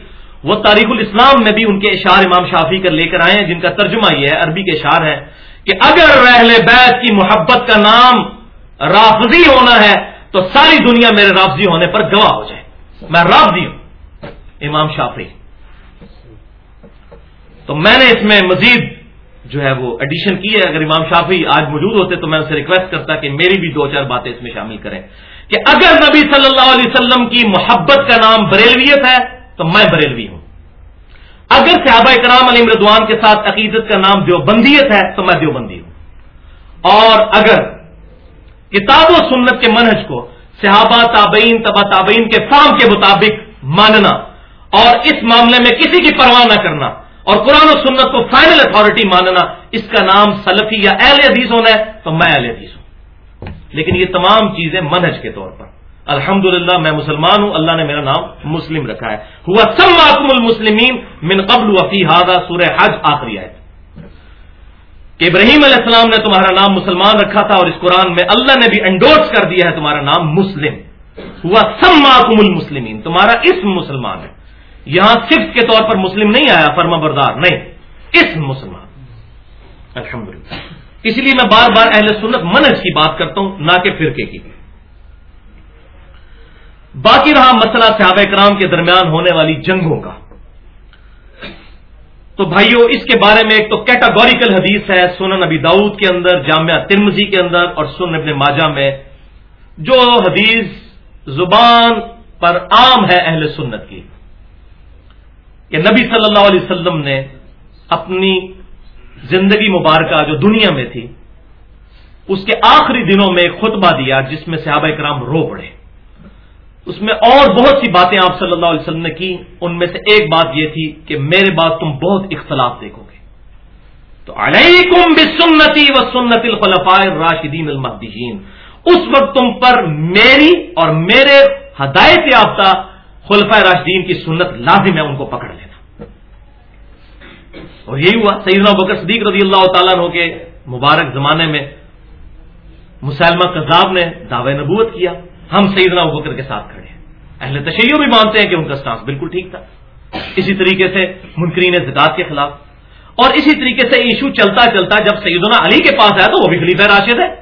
وہ تاریخ الاسلام میں بھی ان کے اشار امام شافی کر لے کر آئے ہیں، جن کا ترجمہ یہ ہے، عربی کے اشار ہے کہ اگر رحل بیت کی محبت کا نام رافضی ہونا ہے، تو ساری دنیا میرے رافضی ہونے پر گواہ ہو جائے۔ میں رافضی ہوں۔ امام شافی تو میں نے اس میں مزید جو ہے وہ ایڈیشن کی ہے۔ اگر امام شافی آج موجود ہوتے تو میں اسے ریکویسٹ کرتا کہ میری بھی دو چار باتیں اس میں شامل کریں۔ کہ اگر نبی صلی اللہ علیہ وسلم کی محبت کا نام بریلویت ہے تو میں بریلوی ہوں۔ اگر صحابہ کرام علی مردوان کے ساتھ عقیدت کا نام دیوبندیت ہے، تو میں دیوبندی ہوں۔ اور اگر کتاب و سنت کے منہج کو صحابہ تابعین، تبا تابعین کے فام کے مطابق ماننا اور اس معاملے میں کسی کی پرواہ نہ کرنا اور قرآن و سنت کو فائنل اتھارٹی ماننا، اس کا نام سلفی یا اہل حدیث ہونا ہے، تو میں اہل حدیث ہوں۔ لیکن یہ تمام چیزیں منہج کے طور پر۔ الحمد میں مسلمان ہوں، اللہ نے میرا نام مسلم رکھا ہے۔ ہوا سم المسلمین من قبل وفی ہاضا سورہ حج آخری آئے کہ ابراہیم علیہ السلام نے تمہارا نام مسلمان رکھا تھا اور اس قرآن میں اللہ نے بھی انڈورس کر دیا ہے تمہارا نام مسلم۔ ہوا سم المسلمین، تمہارا اسم مسلمان ہے۔ یہاں صرف کے طور پر مسلم نہیں آیا، فرما بردار نہیں اس مسلمان۔ الحمد اس لیے میں بار بار اہل سنت منج کی بات کرتا ہوں، نہ کہ فرقے کی۔ باقی رہا مسئلہ صحابہ کرام کے درمیان ہونے والی جنگوں کا۔ تو بھائیوں اس کے بارے میں ایک تو کیٹاگوریکل حدیث ہے سنن نبی داؤد کے اندر، جامعہ ترمزی کے اندر اور سنن ابن ماجہ میں، جو حدیث زبان پر عام ہے اہل سنت کی، کہ نبی صلی اللہ علیہ وسلم نے اپنی زندگی مبارکہ جو دنیا میں تھی، اس کے آخری دنوں میں ایک خطبہ دیا جس میں صحابہ کرام رو پڑے۔ اس میں اور بہت سی باتیں آپ صلی اللہ علیہ وسلم نے کی، ان میں سے ایک بات یہ تھی کہ میرے بعد تم بہت اختلاف دیکھو گے۔ تو علیکم بسنتی و سنت الخلفاء راشدین المحدین اس وقت تم پر میری اور میرے ہدایت یافتہ خلفۂ راشدین کی سنت لازم ہے ان کو پکڑ لینا۔ اور یہی ہوا، سیدنا بکر صدیق رضی اللہ تعالیٰ عنہ کے مبارک زمانے میں مسلمہ کذاب نے دعوی نبوت کیا۔ ہم سیدنا بکر کے ساتھ کھڑے ہیں۔ اہل تشیع بھی مانتے ہیں کہ ان کا سٹانس بالکل ٹھیک تھا۔ اسی طریقے سے منکرین زکات کے خلاف۔ اور اسی طریقے سے ایشو چلتا چلتا جب سیدنا علی کے پاس آیا تو وہ بھی خلیفہ راشد ہے۔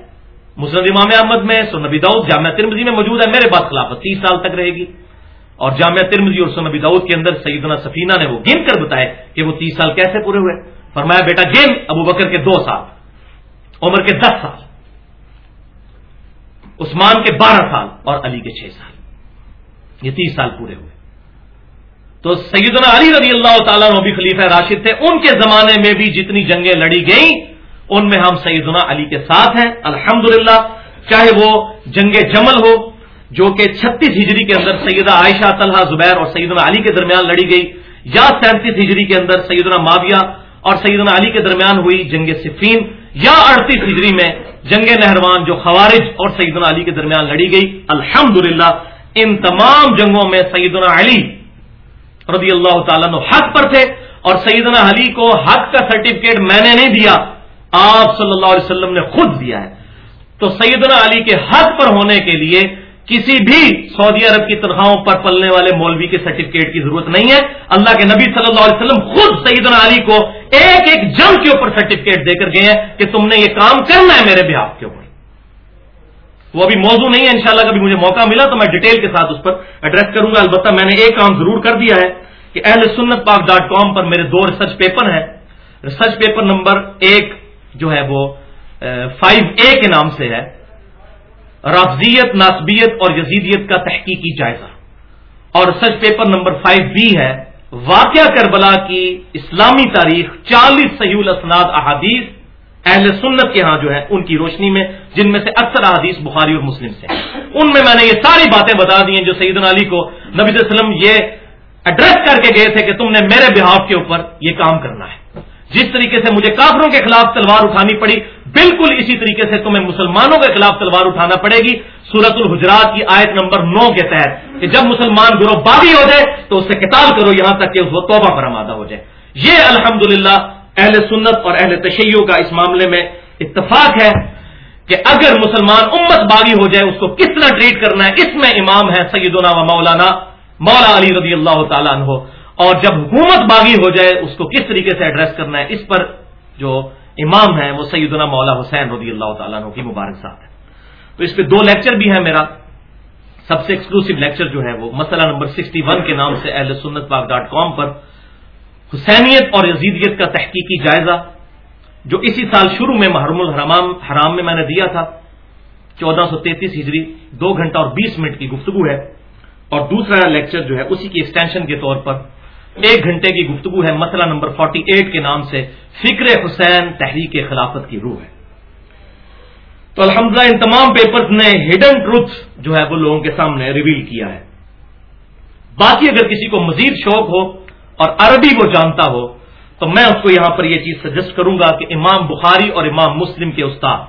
مسلم امام احمد میں سنبی داؤد جامعہ ترمزی میں موجود ہے۔ میرے پاس خلافت تیس سال تک رہے گی۔ اور جامعہ ترمزی اور سنبی داؤد کے اندر سیدنا سفینہ نے وہ گن کر بتائے کہ وہ تیس سال کیسے پورے ہوئے۔ فرمایا، بیٹا گیم ابو بکر کے دو سال، عمر کے دس سال۔ عثمان کے بارہ سال اور علی کے چھ سال۔ یہ تیس سال پورے ہوئے۔ تو سیدنا علی رضی اللہ تعالیٰ نبی خلیفہ راشد تھے۔ ان کے زمانے میں بھی جتنی جنگیں لڑی گئیں، ان میں ہم سیدنا علی کے ساتھ ہیں۔ الحمد چاہے وہ جنگ جمل ہو، جو کہ چھتیس ہجری کے اندر سیدہ عائشہ، طلحہ زبیر اور سیدنا علی کے درمیان لڑی گئی، یا سینتیس ہجری کے اندر سیدنا معاویہ اور سیدنا علی کے درمیان ہوئی جنگ صفین یا اڑتیس ہجری میں جنگ نہروان جو خوارج اور سیدنا علی کے درمیان لڑی گئی الحمد ان تمام جنگوں میں سیدنا علی رضی اللہ تعالیٰ حق پر تھے اور سیدنا علی کو حق کا سرٹیفکیٹ میں نے نہیں دیا، آپ صلی اللہ علیہ وسلم نے خود دیا ہے۔ تو سیدنا علی کے حق پر ہونے کے لیے کسی بھی سعودی عرب کی تنخواہوں پر پلنے والے مولوی کے سرٹیفکیٹ کی ضرورت نہیں ہے۔ اللہ کے نبی صلی اللہ علیہ وسلم خود سیدنا علی کو ایک ایک جنگ کے اوپر سرٹیفکیٹ دے کر گئے ہیں کہ تم نے یہ کام کرنا ہے میرے بہاف کے اوپر۔ وہ ابھی موضوع نہیں ہے، انشاءاللہ کبھی مجھے موقع ملا تو میں ڈیٹیل کے ساتھ اس پر ایڈریس کروں گا۔ البتہ میں نے ایک کام ضرور کر دیا ہے کہ اہل سنت پاک ڈاٹ کام پر میرے دو ریسرچ پیپر ہیں۔ ریسرچ پیپر نمبر ایک جو ہے وہ فائیو اے کے نام سے ہے۔ رافضیت ناسبیت اور یزیدیت کا تحقیقی جائزہ۔ اور research paper number five B ہے، واقعہ کربلا کی اسلامی تاریخ چالیس صحیح الاسناد احادیث اہل سنت کے ہاں جو ہے ان کی روشنی میں، جن میں سے اکثر احادیث بخاری اور مسلم سے ان میں میں نے یہ ساری باتیں بتا دی ہیں جو سعید علی کو نبی صلی اللہ علیہ وسلم یہ ایڈریس کر کے گئے تھے کہ تم نے میرے بہاف کے اوپر یہ کام کرنا ہے۔ جس طریقے سے مجھے کافروں کے خلاف تلوار اٹھانی پڑی بالکل اسی طریقے سے تمہیں مسلمانوں کے خلاف تلوار اٹھانا پڑے گی۔ سورت الحجرات کی آیت نمبر نو کے تحت کہ جب مسلمان گروہ باغی ہو جائے تو اس سے کتاب کرو، یہاں تک کہ وہ توبہ پر آمادہ ہو جائے۔ یہ الحمد اہل سنت اور اہل تشیعوں کا اس معاملے میں اتفاق ہے کہ اگر مسلمان امت باغی ہو جائے، اس کو کس طرح ٹریٹ کرنا ہے؟ اس میں امام ہے سیدنا و مولانا مولا علی رضی اللہ تعالیٰ عنہ۔ اور جب حکومت باغی ہو جائے، اس کو کس طریقے سے ایڈریس کرنا ہے؟ اس پر جو امام ہے وہ سیدنا مولا حسین رضی اللہ تعالیٰ عنہ کی مبارک صاحب ہے تو اس پہ دو لیکچر بھی ہیں میرا۔ سب سے ایکسکلوسو لیکچر جو ہے وہ مسئلہ نمبر سکسٹی ون کے نام سے اہل سنت پاک ڈاٹ کام پر حسینیت اور یزیدیت کا تحقیقی جائزہ، جو اسی سال شروع میں محرم الحرام، حرام میں میں نے دیا تھا۔ چودہ سو تینتیس ہجری، دو گھنٹہ اور بیس منٹ کی گفتگو ہے۔ اور دوسرا لیکچر جو ہے، اسی کی ایکسٹینشن کے طور پر ایک گھنٹے کی گفتگو ہے مسئلہ نمبر 48 کے نام سے، فکر حسین تحریک خلافت کی روح ہے۔ تو الحمدللہ ان تمام پیپرز نے ہڈن ٹروتھ جو ہے وہ لوگوں کے سامنے ریویل کیا ہے۔ باقی اگر کسی کو مزید شوق ہو اور عربی وہ جانتا ہو، تو میں اس کو یہاں پر یہ چیز سجیسٹ کروں گا کہ امام بخاری اور امام مسلم کے استاد،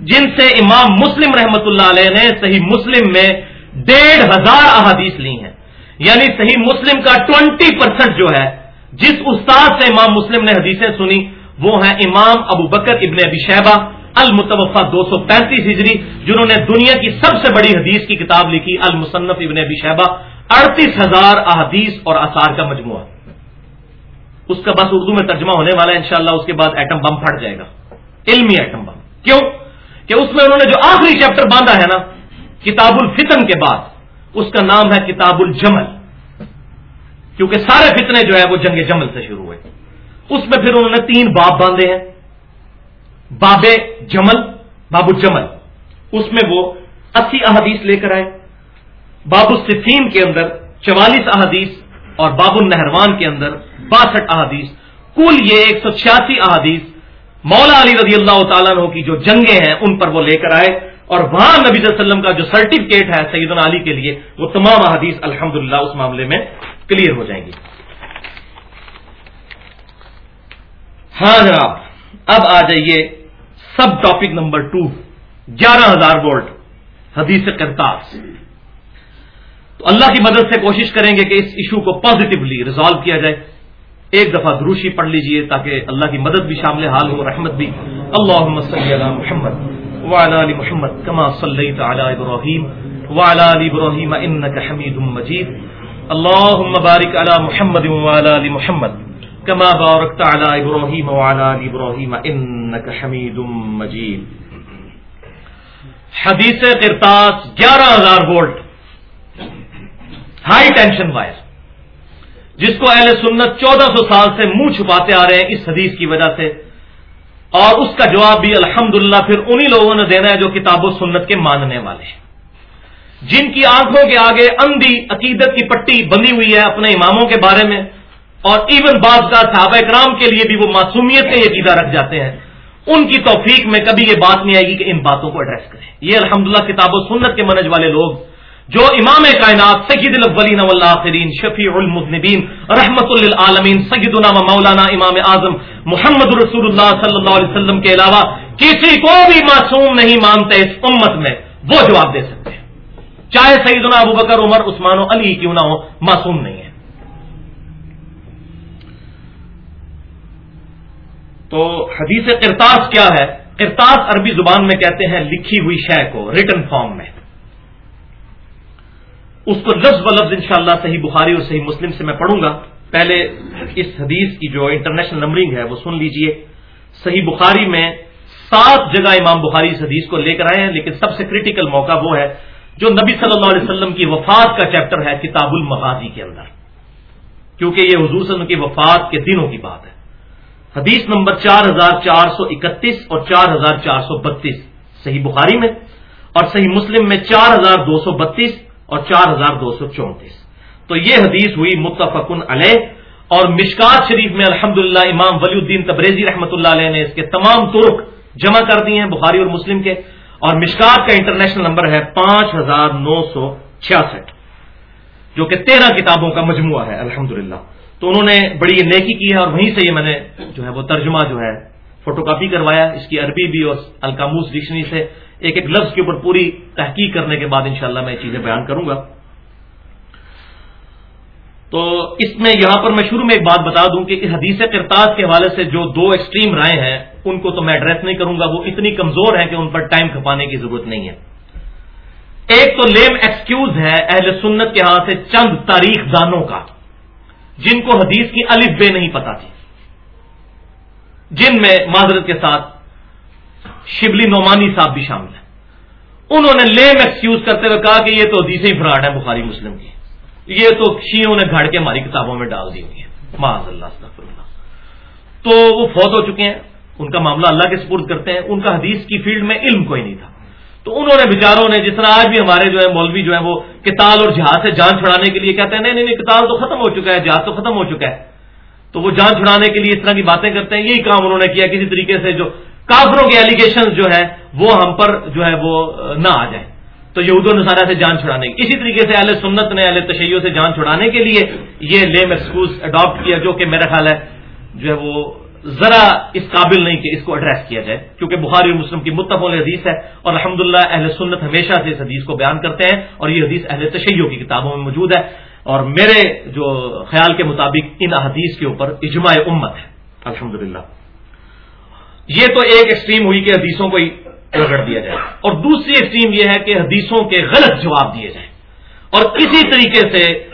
جن سے امام مسلم رحمت اللہ علیہ نے صحیح مسلم میں ڈیڑھ ہزار احادیث لی ہیں۔ یعنی صحیح مسلم کا ٹوینٹی پرسینٹ جو ہے، جس استاد سے امام مسلم نے حدیثیں سنی، وہ ہیں امام ابو بکر ابن ابی شہبہ المتوفا دو سو پینتیس ہجری، جنہوں نے دنیا کی سب سے بڑی حدیث کی کتاب لکھی، المصنف ابن ابی شہبہ اڑتیس ہزار احادیث اور آثار کا مجموعہ۔ اس کا بس اردو میں ترجمہ ہونے والا ہے، انشاءاللہ اس کے بعد ایٹم بم پھٹ جائے گا۔ علمی ایٹم بم۔ کیوں؟ کہ اس میں انہوں نے جو آخری چیپٹر باندھا ہے نا کتاب الفتن کے بعد اس کا نام ہے کتاب الجمل کیونکہ سارے فتنے جو ہے وہ جنگ جمل سے شروع ہوئے۔ اس میں پھر انہوں نے تین باب باندھے ہیں۔ باب جمل باب الجمل اس میں وہ اسی احادیث لے کر آئے۔ باب الصفین کے اندر چوالیس احادیث اور باب النہروان کے اندر باسٹھ احادیث۔ کل یہ ایک سو چھیاسی احادیث مولا علی رضی اللہ تعالیٰ کی جو جنگیں ہیں، ان پر وہ لے کر آئے۔ اور وہاں نبی صلی اللہ علیہ وسلم کا جو سرٹیفکیٹ ہے سیدنا علی کے لیے، وہ تمام حدیث الحمد اس معاملے میں کلیئر ہو جائیں گی۔ ہاں جناب، اب آ جائیے سب ٹاپک نمبر ٹو گیارہ ہزار وولٹ، حدیث کرتاس تو اللہ کی مدد سے کوشش کریں گے کہ اس ایشو کو پازیٹیولی ریزالو کیا جائے۔ ایک دفعہ دروشی پڑھ لیجیے تاکہ اللہ کی مدد بھی شامل حال ہو رحمت بھی۔ اللہ محمد۔ وعلى ال محمد كما صليت على ابراهيم وعلى ال ابراهيم انك حميد مجيد. اللهم بارك على محمد وعلى ال محمد كما باركت على ابراهيم وعلى ال ابراهيم انك حميد مجيد. حدیث قرطاس گیارہ ہزار وولٹ. ہائی ٹینشن وائر جس کو اہل سنت چودہ سو سال سے منہ چھپاتے آ رہے ہیں اس حدیث کی وجہ سے اور اس کا جواب بھی الحمد پھر انہی لوگوں نے دینا ہے جو کتاب و سنت کے ماننے والے ہیں۔ جن کی آنکھوں کے آگے اندھی عقیدت کی پٹی بندی ہوئی ہے اپنے اماموں کے بارے میں، اور ایون بعض کا صحابہ اکرام کے لیے بھی وہ معصومیت کا عقیدہ رکھ جاتے ہیں۔ ان کی توفیق میں کبھی یہ بات نہیں آئے گی کہ ان باتوں کو ایڈریس کریں۔ یہ الحمدللہ کتاب و سنت کے منج والے لوگ جو امام کائنات، سید الاولین والآخرین، شفیع المذنبین، رحمت للعالمین، سیدنا و مولانا امام اعظم محمد رسول اللہ صلی اللہ علیہ وسلم کے علاوہ کسی کو بھی معصوم نہیں مانتے اس امت میں، وہ جواب دے سکتے ہیں۔ چاہے سیدنا ابو بکر، عمر، عثمان و علی کیوں نہ ہو، معصوم نہیں ہے۔ تو حدیث کرتاس کیا ہے؟ کرتاس عربی زبان میں کہتے ہیں لکھی ہوئی شے کو ریٹن فارم میں۔ اس کو لفظ و لفظ انشاءاللہ صحیح بخاری اور صحیح مسلم سے میں پڑھوں گا۔ پہلے اس حدیث کی جو انٹرنیشنل نمبرنگ ہے وہ سن لیجیے۔ صحیح بخاری میں سات جگہ امام بخاری اس حدیث کو لے کر آئے ہیں، لیکن سب سے کریٹیکل موقع وہ ہے جو نبی صلی اللہ علیہ وسلم کی وفات کا چیپٹر ہے کتاب المغازی کے اندر۔ کیونکہ یہ حضور صلی اللہ علیہ وسلم کی وفات کے دنوں کی بات ہے۔ حدیث نمبر چار ہزار چار سو اکتیس اور چار ہزار چار سو بتیس۔ صحیح بخاری میں اور صحیح مسلم میں چار ہزار دو سو بتیس اور چار ہزار دو سو چونتیس۔ تو یہ حدیث ہوئی متفقن علیہ۔ اور مشکات شریف میں الحمد امام ولی الدین تبریزی رحمۃ اللہ علیہ نے اس کے تمام ترک جمع کر دیے ہیں بخاری اور مسلم کے۔ اور مشکات کا انٹرنیشنل نمبر ہے پانچ ہزار نو سو چھیاسٹھ، جو کہ تیرہ کتابوں کا مجموعہ ہے الحمد تو انہوں نے بڑی یہ نیکی کی ہے اور وہیں سے یہ میں نے جو ہے وہ ترجمہ جو ہے فوٹو کاپی کروایا اس کی عربی بھی اور الکاموس ڈکشنری سے۔ ایک ایک لفظ کے اوپر پوری تحقیق کرنے کے بعد انشاءاللہ میں یہ چیزیں بیان کروں گا۔ تو اس میں یہاں پر میں شروع میں ایک بات بتا دوں کہ حدیث کرتاز کے حوالے سے جو دو ایکسٹریم رائے ہیں، ان کو تو میں ایڈریس نہیں کروں گا، وہ اتنی کمزور ہیں کہ ان پر ٹائم کھپانے کی ضرورت نہیں ہے۔ ایک تو لیم ایکسکیوز ہے اہل سنت کے ہاں سے چند تاریخ دانوں کا، جن کو حدیث کی الف بے نہیں پتا تھی۔ جن میں معذرت کے ساتھ شبلی نعمانی صاحب بھی شامل ہیں۔ انہوں نے لیم ایکسکیوز کرتے ہوئے کہا کہ یہ تو حدیث ہی فراڈ ہے بخاری مسلم کی۔ یہ تو شیوں نے گھڑ کے ہماری کتابوں میں ڈال دی ہوئی ہے معاذ اللہ اللہ تو وہ فوت ہو چکے ہیں۔ ان کا معاملہ اللہ کے سپرد کرتے ہیں۔ ان کا حدیث کی فیلڈ میں علم کوئی نہیں تھا۔ تو انہوں نے بیچاروں نے جس طرح آج بھی ہمارے جو ہے مولوی جو ہے وہ کتال اور جہاز سے جان چھڑانے کے لیے کہتے ہیں، نہیں نہیں کتال تو ختم ہو چکا ہے جہاز تو ختم ہو چکا ہے۔ تو وہ جان چھڑانے کے لیے اس طرح کی باتیں کرتے ہیں۔ یہی کام انہوں نے کیا، کسی طریقے سے جو کافروں کے ایلیگیشن جو ہے وہ ہم پر جو ہے وہ نہ آ جائیں۔ تو یہود و نصارہ سے جان چھڑانے کی۔ اسی طریقے سے اہل سنت نے، اہل تشیعوں سے جان چھڑانے کے لیے یہ لیم ایکسکوز اڈاپٹ کیا، جو کہ میرا خیال ہے، جو ہے وہ ذرا اس قابل نہیں کہ اس کو ایڈریس کیا جائے۔ کیونکہ بخاری اور مسلم کی متفق حدیث ہے اور الحمد اہل سنت ہمیشہ سے اس حدیث کو بیان کرتے ہیں اور یہ حدیث اہل تشیعوں کی کتابوں میں موجود ہے۔ اور میرے جو خیال کے مطابق ان حدیث کے اوپر اجماع امت ہے۔ الحمد یہ تو ایک ایکسٹریم ہوئی کہ حدیثوں کو ہی رگڑ دیا جائے۔ اور دوسری ایکسٹریم یہ ہے کہ حدیثوں کے غلط جواب دیے جائیں۔ اور اسی طریقے سے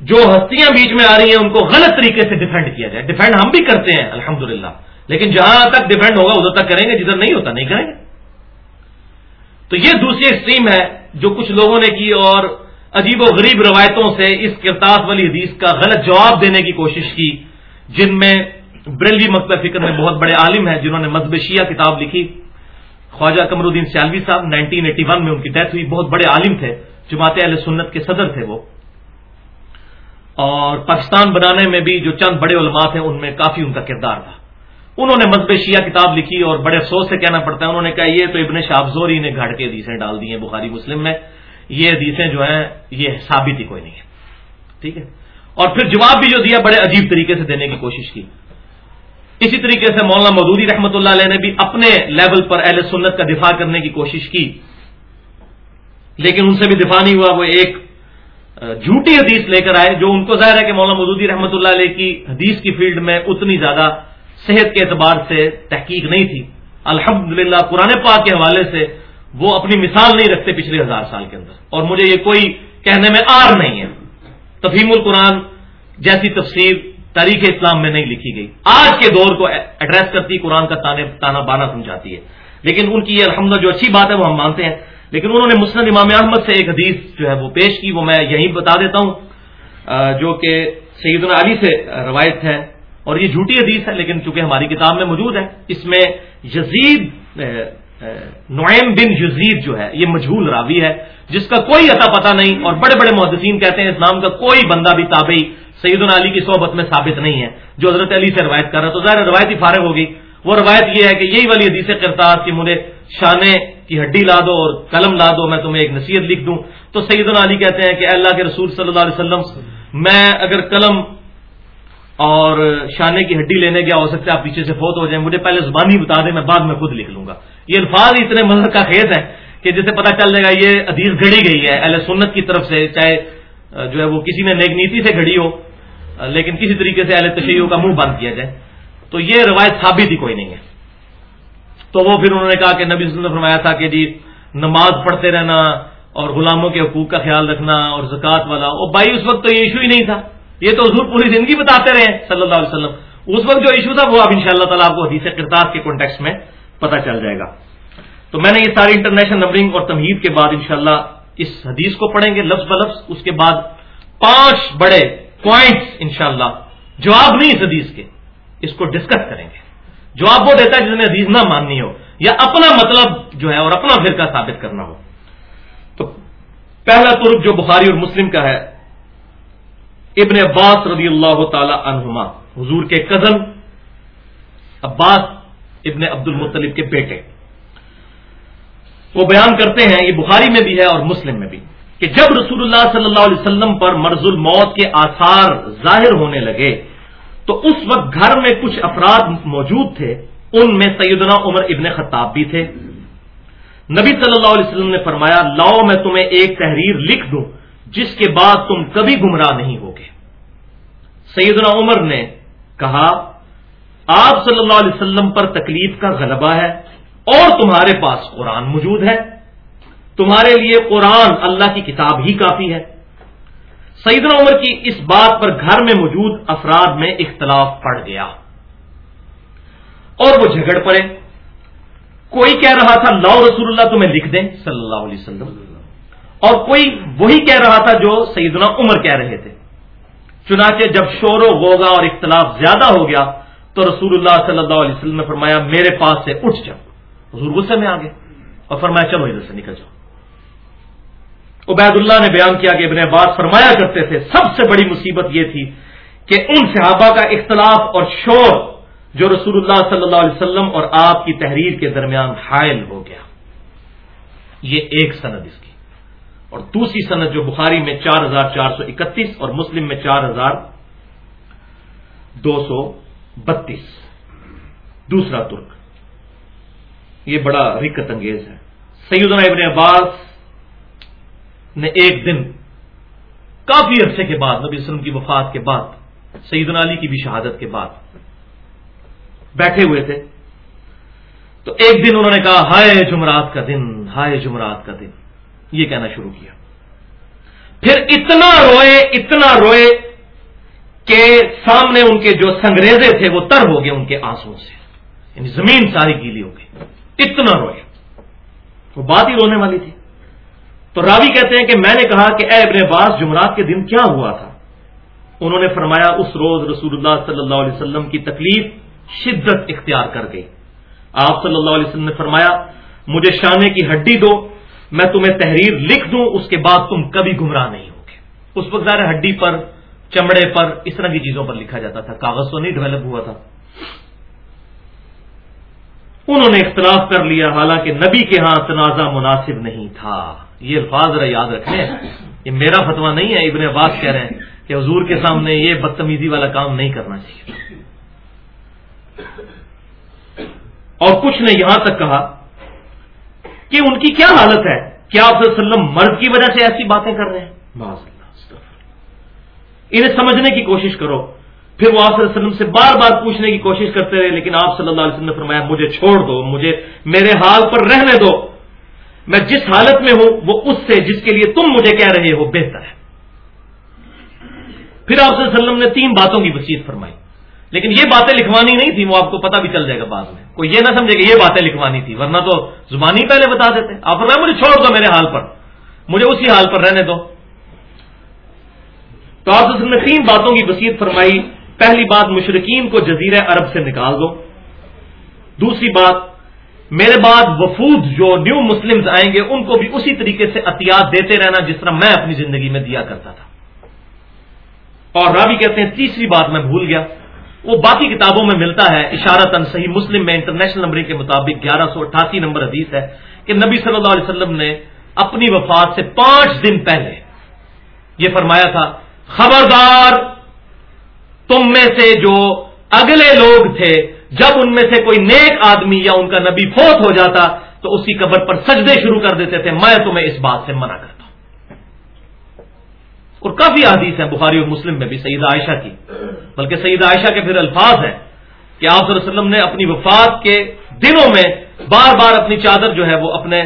جو ہستیاں بیچ میں آ رہی ہیں، ان کو غلط طریقے سے ڈیفینڈ کیا جائے۔ ڈیفینڈ ہم بھی کرتے ہیں الحمد لیکن جہاں تک ڈیفینڈ ہوگا، ادھر تک کریں گے، جدھر نہیں ہوتا، نہیں کریں گے۔ تو یہ دوسری ایکسٹریم ہے جو کچھ لوگوں نے کی اور عجیب و غریب روایتوں سے اس کرتاس والی حدیث کا غلط جواب دینے کی کوشش کی، جن میں بریلوی مکتب فکر میں بہت بڑے عالم ہیں جنہوں نے مذہب شیعہ کتاب لکھی۔ خواجہ قمر الدین سیالوی صاحب نائنٹین ایٹی ون میں ان کی ڈیتھ ہوئی۔ بہت بڑے عالم تھے۔ جماعت اہل سنت کے صدر تھے وہ۔ اور پاکستان بنانے میں بھی جو چند بڑے علماء تھے، ان میں کافی ان کا کردار تھا۔ انہوں نے مذہب شیعہ کتاب لکھی اور بڑے افسوس سے کہنا پڑتا ہے۔ انہوں نے کہا، یہ تو ابن شاہزوری نے گھڑ کے حدیثیں ڈال دی ہیں بخاری مسلم میں۔ یہ حدیثیں جو ہیں، یہ ثابت ہی کوئی نہیں ہے۔ ٹھیک ہے۔ اور پھر جواب بھی جو دیا بڑے عجیب طریقے سے دینے کی کوشش کی۔ اسی طریقے سے مولانا مودودی رحمۃ اللہ علیہ نے بھی اپنے لیول پر اہل سنت کا دفاع کرنے کی کوشش کی۔ لیکن ان سے بھی دفاع نہیں ہوا، وہ ایک جھوٹی حدیث لے کر آئے، جو ان کو ظاہر ہے کہ مولانا مودودی رحمۃ اللہ علیہ کی حدیث کی فیلڈ میں اتنی زیادہ صحت کے اعتبار سے تحقیق نہیں تھی۔ الحمد للہ قرآن پاک کے حوالے سے وہ اپنی مثال نہیں رکھتے پچھلے ہزار سال کے اندر۔ اور مجھے یہ کوئی کہنے میں آر نہیں ہے۔ تفہیم القرآن جیسی تفسیر تاریخ اسلام میں نہیں لکھی گئی۔ آج کے دور کو ایڈریس کرتی، قرآن کا تانے تانا بانا سمجھاتی ہے۔ لیکن ان کی یہ الحمد جو اچھی بات ہے وہ ہم مانتے ہیں۔ لیکن انہوں نے مسلم امام احمد سے ایک حدیث جو ہے وہ پیش کی، وہ میں یہی بتا دیتا ہوں جو کہ سیدنا علی سے روایت ہے۔ اور یہ جھوٹی حدیث ہے، لیکن چونکہ ہماری کتاب میں موجود ہے، اس میں یزید نعیم بن یزید جو ہے، یہ مجھول راوی ہے، جس کا کوئی عطا پتہ نہیں۔ اور بڑے بڑے محدثین کہتے ہیں اس نام کا کوئی بندہ بھی تابعی سعید علی کی صحبت میں ثابت نہیں ہے، جو حضرت علی سے روایت کر رہا ہے، تو ظاہر روایت ہی فارغ ہوگی۔ وہ روایت یہ ہے کہ یہی والی حدیث کرتاز کہ مجھے شانے کی ہڈی لا دو اور قلم لا دو، میں تمہیں ایک نصیحت لکھ دوں۔ تو سعید علی کہتے ہیں کہ اللہ کے رسول صلی اللہ علیہ وسلم، میں اگر قلم اور شانے کی ہڈی لینے گیا ہو سکتا ہے، آپ پیچھے سے فوت ہو جائیں، مجھے پہلے زبانی بتا دیں، میں بعد میں خود لکھ لوں گا۔ یہ الفاظ اتنے مذہب کا خیز ہے کہ جسے پتا چل جائے گا یہ حدیث گھڑی گئی ہے۔ اہل سنت کی طرف سے، چاہے، جو ہے، وہ کسی نے نیک نیتی سے گھڑی ہو لیکن کسی طریقے سے اہل تشیعوں کا منہ بند کیا جائے، تو یہ روایت ثابت ہی کوئی نہیں ہے۔ تو وہ پھر انہوں نے کہا کہ نبی صلی اللہ علیہ وسلم نے فرمایا تھا کہ جی نماز پڑھتے رہنا اور غلاموں کے حقوق کا خیال رکھنا اور زکوٰۃ والا، اور بھائی اس وقت تو یہ ایشو ہی نہیں تھا۔ یہ تو حضور پوری زندگی بتاتے رہے صلی اللہ علیہ وسلم۔ اس وقت جو ایشو تھا وہ اب ان شاء اللہ تعالیٰ آپ کو حدیث کرتاس کے کانٹیکس میں پتا چل جائے گا۔ تو میں نے یہ ساری انٹرنیشنل نمبرنگ اور تمہید کے بعد انشاءاللہ اس حدیث کو پڑھیں گے، لفظ بلفظ، اس کے بعد پانچ بڑے پوائنٹس انشاءاللہ جواب نہیں اس حدیث کے. اس کو ڈسکس کریں گے. جواب وہ دیتا ہے جس نے حدیث نہ ماننی ہو یا اپنا مطلب جو ہے اور اپنا فرقہ ثابت کرنا ہو. تو پہلا ترک جو بخاری اور مسلم کا ہے، ابن عباس رضی اللہ تعالی عنہما، حضور کے کزن عباس ابن عبد المطلب کے بیٹے. وہ بیان کرتے ہیں، یہ بخاری میں بھی ہے اور مسلم میں بھی. کہ جب رسول اللہ صلی اللہ علیہ وسلم پر مرز الموت کے آثار ظاہر ہونے لگے، تو اس وقت گھر میں کچھ افراد موجود تھے، ان میں سیدنا عمر ابن خطاب بھی تھے۔ نبی صلی اللہ علیہ وسلم نے فرمایا لاؤ میں تمہیں ایک تحریر لکھ دوں، جس کے بعد تم کبھی گمراہ نہیں ہوگے۔ سیدنا عمر نے کہا، آپ صلی اللہ علیہ وسلم پر تکلیف کا غلبہ ہے اور تمہارے پاس قرآن موجود ہے۔ تمہارے لیے قرآن اللہ کی کتاب ہی کافی ہے۔ سیدنا عمر کی اس بات پر گھر میں موجود افراد میں اختلاف پڑ گیا۔ اور وہ جھگڑ پڑے۔ کوئی کہہ رہا تھا لاؤ رسول اللہ، تمہیں لکھ دیں۔ صلی اللہ علیہ وسلم۔ اور کوئی وہی کہہ رہا تھا جو سیدنا عمر کہہ رہے تھے۔ چنانچہ جب شور و غوغا اور اختلاف زیادہ ہو گیا، تو رسول اللہ صلی اللہ علیہ وسلم نے فرمایا، میرے پاس سے اٹھ جاؤ۔ حضور غصے میں آ گئے اور فرمایا، چلو ادھر سے نکل جاؤ۔ عبید اللہ نے بیان کیا کہ ابن عباس فرمایا کرتے تھے، سب سے بڑی مصیبت یہ تھی کہ ان صحابہ کا اختلاف اور شور جو رسول اللہ صلی اللہ علیہ وسلم اور آپ کی تحریر کے درمیان حائل ہو گیا۔ یہ ایک سند اس کی۔ اور دوسری صنعت جو بخاری میں چار ہزار چار سو اکتیس اور مسلم میں چار ہزار دو سو بتیس۔ دوسرا ترک۔ یہ بڑا رکت انگیز ہے۔ سیدنا ابن عباس نے ایک دن کافی عرصے کے بعد، نبی وسلم کی وفات کے بعد، سیدنا علی کی بھی شہادت کے بعد بیٹھے ہوئے تھے۔ تو ایک دن انہوں نے کہا، ہائے جمعرات کا دن، ہائے جمعرات کا دن۔ یہ کہنا شروع کیا۔ پھر اتنا روئے اتنا روئے کہ سامنے ان کے جو سنگریزے تھے، وہ تر ہو گئے ان کے آنسو سے۔ یعنی زمین ساری گیلی ہو گئی۔ اتنا روئے۔ وہ بات ہی رونے والی تھی۔ تو راوی کہتے ہیں کہ میں نے کہا کہ اے ابن باز جمعرات کے دن کیا ہوا تھا؟ انہوں نے فرمایا، اس روز رسول اللہ صلی اللہ علیہ وسلم کی تکلیف شدت اختیار کر گئی۔ آپ صلی اللہ علیہ وسلم نے فرمایا، مجھے شانے کی ہڈی دو، میں تمہیں تحریر لکھ دوں، اس کے بعد تم کبھی گمراہ نہیں ہوگے۔ اس وقت ظاہر ہڈی پر، چمڑے پر، اس طرح کی چیزوں پر لکھا جاتا تھا۔ کاغذ تو نہیں ڈیولپ ہوا تھا۔ انہوں نے اختلاف کر لیا، حالانکہ نبی کے ہاں تنازع مناسب نہیں تھا۔ یہ الفاظ ذرا یاد رکھیں یہ میرا فتوا نہیں ہے، ابن عباس کہہ رہے ہیں کہ حضور کے سامنے یہ بدتمیزی والا کام نہیں کرنا چاہیے۔ اور کچھ نے یہاں تک کہا کہ ان کی کیا حالت ہے؟ کیا آپ وسلم مرد کی وجہ سے ایسی باتیں کر رہے ہیں؟ انہیں سمجھنے کی کوشش کرو۔ پھر وہ آپ صلی اللہ علیہ وسلم سے بار بار پوچھنے کی کوشش کرتے رہے، لیکن آپ صلی اللہ علیہ وسلم نے فرمایا، مجھے چھوڑ دو، مجھے میرے حال پر رہنے دو۔ میں جس حالت میں ہوں، وہ اس سے جس کے لیے تم مجھے کہہ رہے ہو، بہتر ہے۔ پھر آپ صلی اللہ علیہ وسلم نے تین باتوں کی وسیع فرمائی۔ لیکن یہ باتیں لکھوانی نہیں تھی وہ آپ کو پتا بھی چل جائے گا بعد میں۔ کوئی یہ نہ سمجھے کہ یہ باتیں لکھوانی تھی ورنہ تو زبانی پہلے بتا دیتے۔ آپ فرمائے مجھے چھوڑ دو میرے حال پر۔ مجھے اسی حال پر رہنے دو۔ تو آپ نے تین باتوں کی وسیعت فرمائی۔ پہلی بات مشرقین کو جزیر عرب سے نکال دو۔ دوسری بات میرے بعد وفود جو نیو مسلمز آئیں گے، ان کو بھی اسی طریقے سے احتیاط دیتے رہنا جس طرح میں اپنی زندگی میں دیا کرتا تھا۔ اور راوی کہتے ہیں، تیسری بات میں بھول گیا۔ وہ باقی کتابوں میں ملتا ہے اشارت صحیح مسلم میں انٹرنیشنل نمبر کے مطابق گیارہ سو اٹھاسی نمبر حدیث ہے کہ نبی صلی اللہ علیہ وسلم نے اپنی وفات سے پانچ دن پہلے یہ فرمایا تھا، خبردار تم میں سے جو اگلے لوگ تھے جب ان میں سے کوئی نیک آدمی یا ان کا نبی فوت ہو جاتا تو اسی قبر پر سجدے شروع کر دیتے تھے، میں تمہیں اس بات سے منع کرتا ہوں۔ اور کافی حدیث ہیں، بخاری اور مسلم میں بھی سعید عائشہ کی۔ بلکہ سعید عائشہ کے پھر الفاظ ہیں کہ آپ صلی اللہ علیہ وسلم نے اپنی وفات کے دنوں میں بار بار اپنی چادر جو ہے وہ اپنے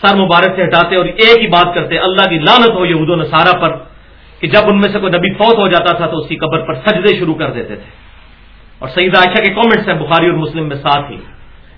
سر مبارک سے ہٹاتے اور ایک ہی بات کرتے، اللہ کی لانت ہو یہود و نصارہ پر کہ جب ان میں سے کوئی نبی فوت ہو جاتا تھا تو اس کی قبر پر سجدے شروع کر دیتے تھے۔ اور سعید عائشہ کے کامنٹس ہیں، بخاری اور مسلم میں ساتھ ہی۔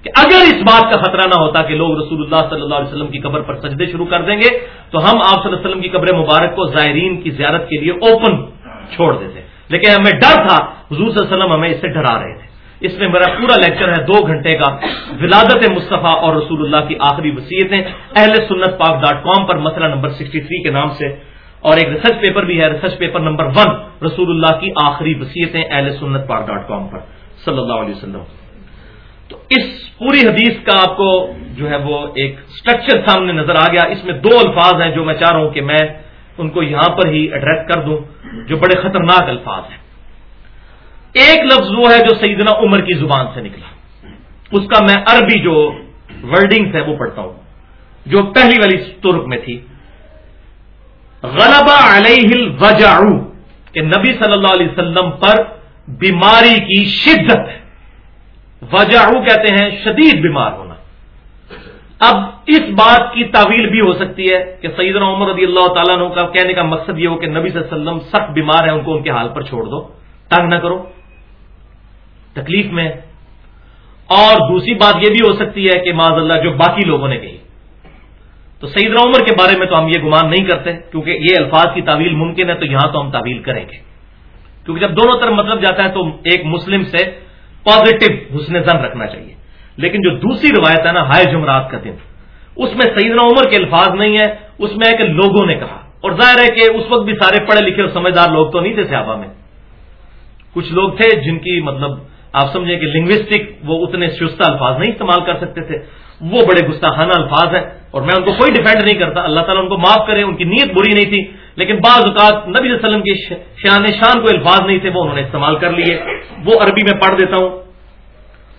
کہ اگر اس بات کا خطرہ نہ ہوتا کہ لوگ رسول اللہ صلی اللہ علیہ وسلم کی قبر پر سجدے شروع کر دیں گے، تو ہم آپ صلی اللہ علیہ وسلم کی قبر مبارک کو زائرین کی زیارت کے لیے اوپن چھوڑ دیتے۔ لیکن ہمیں ڈر تھا، حضور صلی اللہ علیہ وسلم ہمیں اس سے ڈرا رہے تھے۔ اس میں میرا پورا لیکچر ہے، دو گھنٹے کا۔ ولادت مصطفیٰ اور رسول اللہ کی آخری وصیتیں، اہل سنت پاک ڈاٹ کام پر مسئلہ نمبر سکسٹی تھری کے نام سے اور ایک ریسرچ پیپر بھی ہے ریسرچ پیپر نمبر ون رسول اللہ کی آخری وصیتیں اہل سنت پاک ڈاٹ کام پر، صلی اللہ علیہ وسلم۔ تو اس پوری حدیث کا آپ کو جو ہے وہ ایک اسٹرکچر سامنے نظر آ گیا۔ اس میں دو الفاظ ہیں جو میں چاہ رہا ہوں کہ میں ان کو یہاں پر ہی ایڈریس کر دوں، جو بڑے خطرناک الفاظ ہیں۔ ایک لفظ وہ ہے جو سیدنا عمر کی زبان سے نکلا۔ اس کا میں عربی جو ورڈنگس ہے وہ پڑھتا ہوں، جو پہلی والی ترک میں تھی۔ غلبہ علیہ الوجع. کہ نبی صلی اللہ علیہ وسلم پر بیماری کی شدت. وجہ کہتے ہیں شدید بیمار ہونا. اب اس بات کی تعویل بھی ہو سکتی ہے کہ سیدنا عمر رضی اللہ تعالیٰ عنہ کا کہنے کا مقصد یہ ہو کہ نبی صلی اللہ علیہ وسلم سخت بیمار ہے ان کو ان کے حال پر چھوڑ دو. تنگ نہ کرو. تکلیف میں. اور دوسری بات یہ بھی ہو سکتی ہے کہ معذ اللہ جو باقی لوگوں نے کہی تو سیدنا عمر کے بارے میں تو ہم یہ گمان نہیں کرتے، کیونکہ یہ الفاظ کی تعویل ممکن ہے تو یہاں تو ہم تعویل کریں گے۔ کیونکہ جب دونوں طرف مطلب جاتا ہے تو ایک مسلم سے پازیٹو حسن زن رکھنا چاہیے۔ لیکن جو دوسری روایت ہے نا، ہائے جمعرات کا دن، اس میں سیدنا عمر کے الفاظ نہیں ہے اس میں ہے کہ لوگوں نے کہا۔ اور ظاہر ہے کہ اس وقت بھی سارے پڑھے لکھے اور سمجھدار لوگ تو نہیں تھے صحابہ میں۔ کچھ لوگ تھے جن کی مطلب آپ سمجھیں کہ لنگوسٹک وہ اتنے شستہ الفاظ نہیں استعمال کر سکتے تھے۔ وہ بڑے گستاخانہ الفاظ ہیں اور میں ان کو کوئی ڈیفینڈ نہیں کرتا، اللہ تعالیٰ ان کو معاف کرے، ان کی نیت بری نہیں تھی، لیکن بعض اوقات نبی صلی اللہ علیہ وسلم کی شان شان کو الفاظ نہیں تھے، وہ انہوں نے استعمال کر لیے۔ وہ عربی میں پڑھ دیتا ہوں۔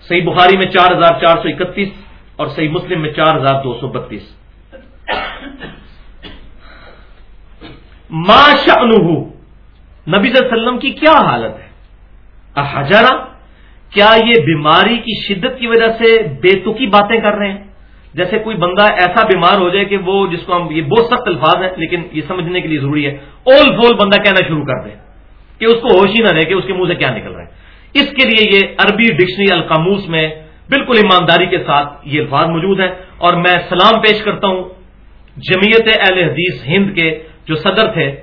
صحیح بخاری میں چار ہزار چار سو اکتیس اور صحیح مسلم میں چار ہزار دو سو بتیس۔ ماشا نبی صلی اللہ علیہ وسلم کی کیا حالت ہے؟ ہزارہ کیا یہ بیماری کی شدت کی وجہ سے بے تکی باتیں کر رہے ہیں؟ جیسے کوئی بندہ ایسا بیمار ہو جائے کہ وہ جس کو ہم یہ بہت سخت الفاظ ہیں، لیکن یہ سمجھنے کے لیے ضروری ہے۔ اول فول بندہ کہنا شروع کر دے کہ اس کو ہوش ہی نہ رہے کہ اس کے منہ سے کیا نکل رہا ہے۔ اس کے لیے یہ عربی ڈکشنری القاموس میں بالکل ایمانداری کے ساتھ یہ الفاظ موجود ہیں۔ اور میں سلام پیش کرتا ہوں جمیت اہل حدیث ہند کے جو صدر تھے،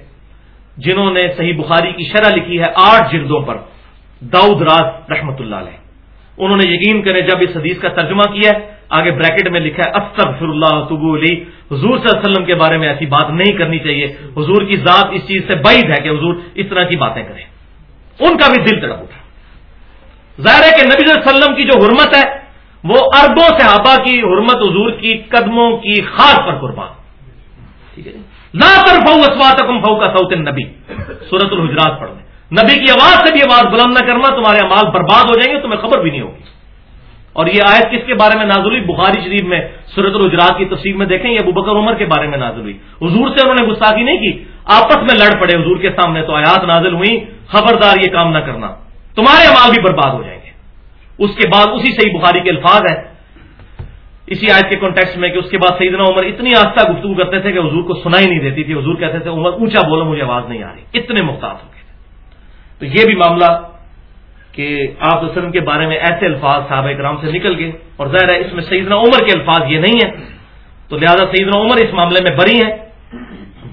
جنہوں نے صحیح بخاری کی شرح لکھی ہے آٹھ جلدوں پر۔ داؤد راز رحمت اللہ علیہ۔ انہوں نے یقین کرے جب اس حدیث کا ترجمہ کیا ہے، آگے بریکٹ میں لکھا ہے استغفر اللہ تبو علی حضور صلی اللہ علیہ وسلم کے بارے میں ایسی بات نہیں کرنی چاہیے۔ حضور کی ذات اس چیز سے بعید ہے کہ حضور اس طرح کی باتیں کریں۔ ان کا بھی دل تڑپ اٹھا۔ ظاہر ہے کہ نبی صلی اللہ علیہ وسلم کی جو حرمت ہے، وہ اربوں صحابہ کی حرمت حضور کی قدموں کی خاص پر قربان۔ ٹھیک ہے جی؟ لا فو اسوات فو کا سعود نبی سورت الحجرات پڑھ لیں۔ نبی کی آواز سے بھی آواز بلند نہ کرنا، تمہارے امال برباد ہو جائیں گے، تمہیں خبر بھی نہیں ہوگی۔ اور یہ آیت کس کے بارے میں نازل ہوئی؟ بخاری شریف میں سورت الجرات کی تفصیل میں دیکھیں، یہ ابوبکر عمر کے بارے میں نازل ہوئی۔ حضور سے انہوں نے گستاخی نہیں کی، آپس میں لڑ پڑے، حضور کے سامنے تو آیات نازل ہوئی خبردار یہ کام نہ کرنا۔ تمہارے امال بھی برباد ہو جائیں گے۔ اس کے بعد اسی سے ہی بخاری کے الفاظ ہے اسی آیت کے کانٹیکس میں کہ اس کے بعد سیدنا عمر اتنی آستہ گفتگو کرتے تھے کہ حضور کو سنائی نہیں دیتی تھی۔ حضور کہتے تھے، عمر، اونچا بولو، مجھے آواز نہیں آ رہی۔ اتنے محتاط ہو تو یہ بھی معاملہ کہ آپ وسلم کے بارے میں ایسے الفاظ صحابہ کرام سے نکل گئے اور ظاہر ہے اس میں سیدنا عمر کے الفاظ یہ نہیں ہیں۔ تو لہذا سیدنا عمر اس معاملے میں بری ہیں۔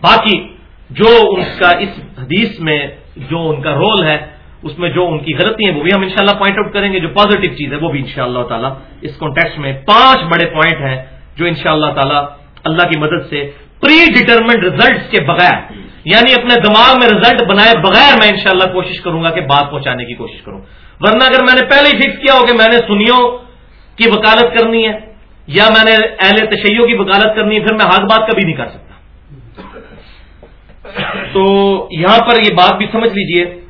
باقی جو ان کا اس حدیث میں جو ان کا رول ہے، اس میں جو ان کی غلطی ہیں، وہ بھی ہم انشاءاللہ پوائنٹ آؤٹ کریں گے۔ جو پازیٹو چیز ہے، وہ بھی انشاءاللہ شاء تعالیٰ اس کانٹیکس میں پانچ بڑے پوائنٹ ہیں جو انشاءاللہ شاء تعالیٰ اللہ کی مدد سے پری ڈیٹرمنٹ ریزلٹس کے بغیر یعنی اپنے دماغ میں ریزلٹ بنائے بغیر میں انشاءاللہ کوشش کروں گا کہ بات پہنچانے کی کوشش کروں۔ ورنہ اگر میں نے پہلے ہی فکس کیا ہو کہ میں نے سنیوں کی وکالت کرنی ہے، یا میں نے اہل تشیعوں کی وکالت کرنی ہے، پھر میں حق بات کبھی نہیں کر سکتا۔ تو یہاں پر یہ بات بھی سمجھ لیجیے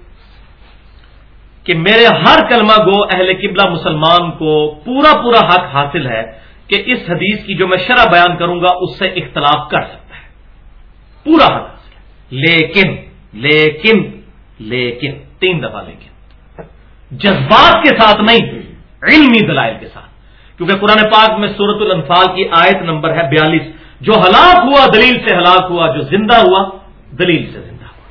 کہ میرے ہر کلمہ گو اہل قبلہ مسلمان کو پورا پورا حق حاصل ہے کہ اس حدیث کی جو میں شرح بیان کروں گا، اس سے اختلاف کر سکتا ہے۔ پورا حق۔ لیکن لیکن لیکن، تین دفعہ لیکن. جذبات کے ساتھ نہیں، علمی دلائل کے ساتھ. کیونکہ قرآن پاک میں صورت الانفال کی آیت نمبر ہے بیالیس. جو ہلاک ہوا، دلیل سے ہلاک ہوا، جو زندہ ہوا، دلیل سے زندہ ہوا.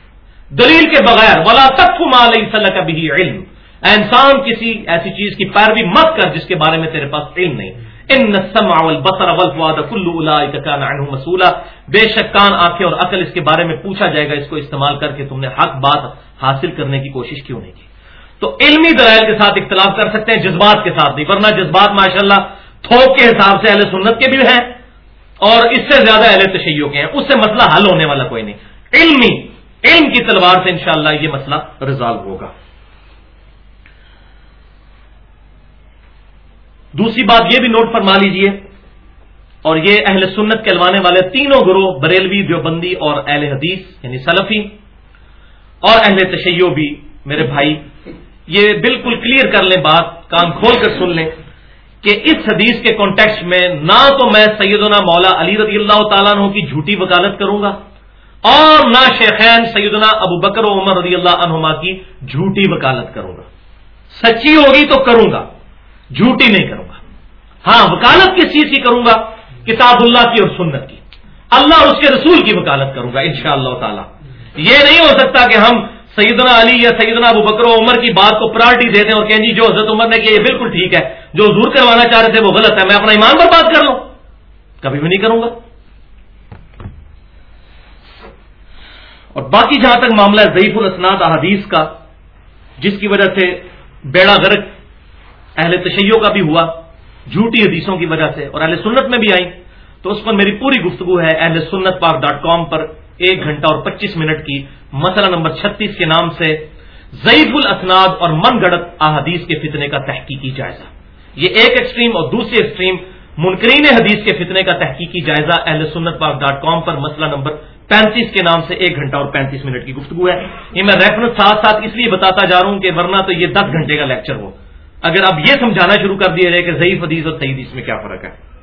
دلیل کے بغیر، ولا تک علیہ صلی کا بھی علم. انسان، کسی ایسی چیز کی پیروی مت کر جس کے بارے میں تیرے پاس علم نہیں. ان عنه مسولا بے شک کان آنکھیں اور عقل اس کے بارے میں پوچھا جائے گا، اس کو استعمال کر کے تم نے حق بات حاصل کرنے کی کوشش کیوں نہیں کی؟ تو علمی دلائل کے ساتھ اختلاف کر سکتے ہیں، جذبات کے ساتھ نہیں، ورنہ جذبات ماشاء اللہ تھوک کے حساب سے اہل سنت کے بھی ہیں اور اس سے زیادہ اہل تشیعوں کے ہیں۔ اس سے مسئلہ حل ہونے والا کوئی نہیں۔ علمی، علم کی تلوار سے انشاءاللہ یہ مسئلہ ریزالو ہوگا۔ دوسری بات یہ بھی نوٹ فرما لیجیے، اور یہ اہل سنت کہلوانے والے تینوں گروہ، بریلوی، دیوبندی اور اہل حدیث یعنی سلفی، اور اہل تشیع بھی، میرے بھائی، یہ بالکل کلیئر کر لیں بات، کان کھول کر سن لیں کہ اس حدیث کے کانٹیکس میں نہ تو میں سیدنا مولا علی رضی اللہ تعالیٰ عنہ کی جھوٹی وکالت کروں گا، اور نہ شیخین سیدنا ابو بکر و عمر رضی اللہ عنہما کی جھوٹی وکالت کروں گا۔ سچی ہوگی تو کروں گا۔ جھوٹی نہیں کروں گا۔ ہاں وکالت کس چیز کی کروں گا؟ کتاب اللہ کی اور سنت کی۔ اللہ اور اس کے رسول کی وکالت کروں گا ان شاء اللہ تعالی۔ یہ نہیں ہو سکتا کہ ہم سیدنا علی یا سیدنا ابو بکر و عمر کی بات کو پرائرٹی دیتے ہیں اور کہیں جی جو حضرت عمر نے کیا یہ بالکل ٹھیک ہے، جو حضور کروانا چاہ رہے تھے وہ غلط ہے، میں اپنا ایمان پر بات کر لوں۔ کبھی بھی نہیں کروں گا۔ اور باقی جہاں تک معاملہ ہے، ضعیف الاسناد احادیث کا، جس کی وجہ سے بیڑا گرک اہل تشیعوں کا بھی ہوا، جھوٹی حدیثوں کی وجہ سے، اور اہل سنت میں بھی آئی تو اس پر میری پوری گفتگو ہے اہل سنت پاک ڈاٹ کام پر ایک گھنٹہ اور پچیس منٹ کی۔ مسئلہ نمبر چھتیس کے نام سے ضعیف الاسناد اور من گڑت احادیث کے فتنے کا تحقیقی جائزہ۔ یہ ایک ایکسٹریم اور دوسری ایکسٹریم منکرین حدیث کے فتنے کا تحقیقی جائزہ اہل سنت پاک ڈاٹ کام پر مسئلہ نمبر پینتیس کے نام سے ایک گھنٹہ اور پینتیس منٹ کی گفتگو ہے۔ یہ میں ریفرنس ساتھ ساتھ اس لیے بتاتا جا رہا ہوں کہ ورنہ تو یہ دس گھنٹے کا لیکچر ہو۔ اگر اب یہ سمجھانا شروع کر دیا جائے کہ ضعیف حدیث اور صحیح حدیث میں کیا فرق ہے؟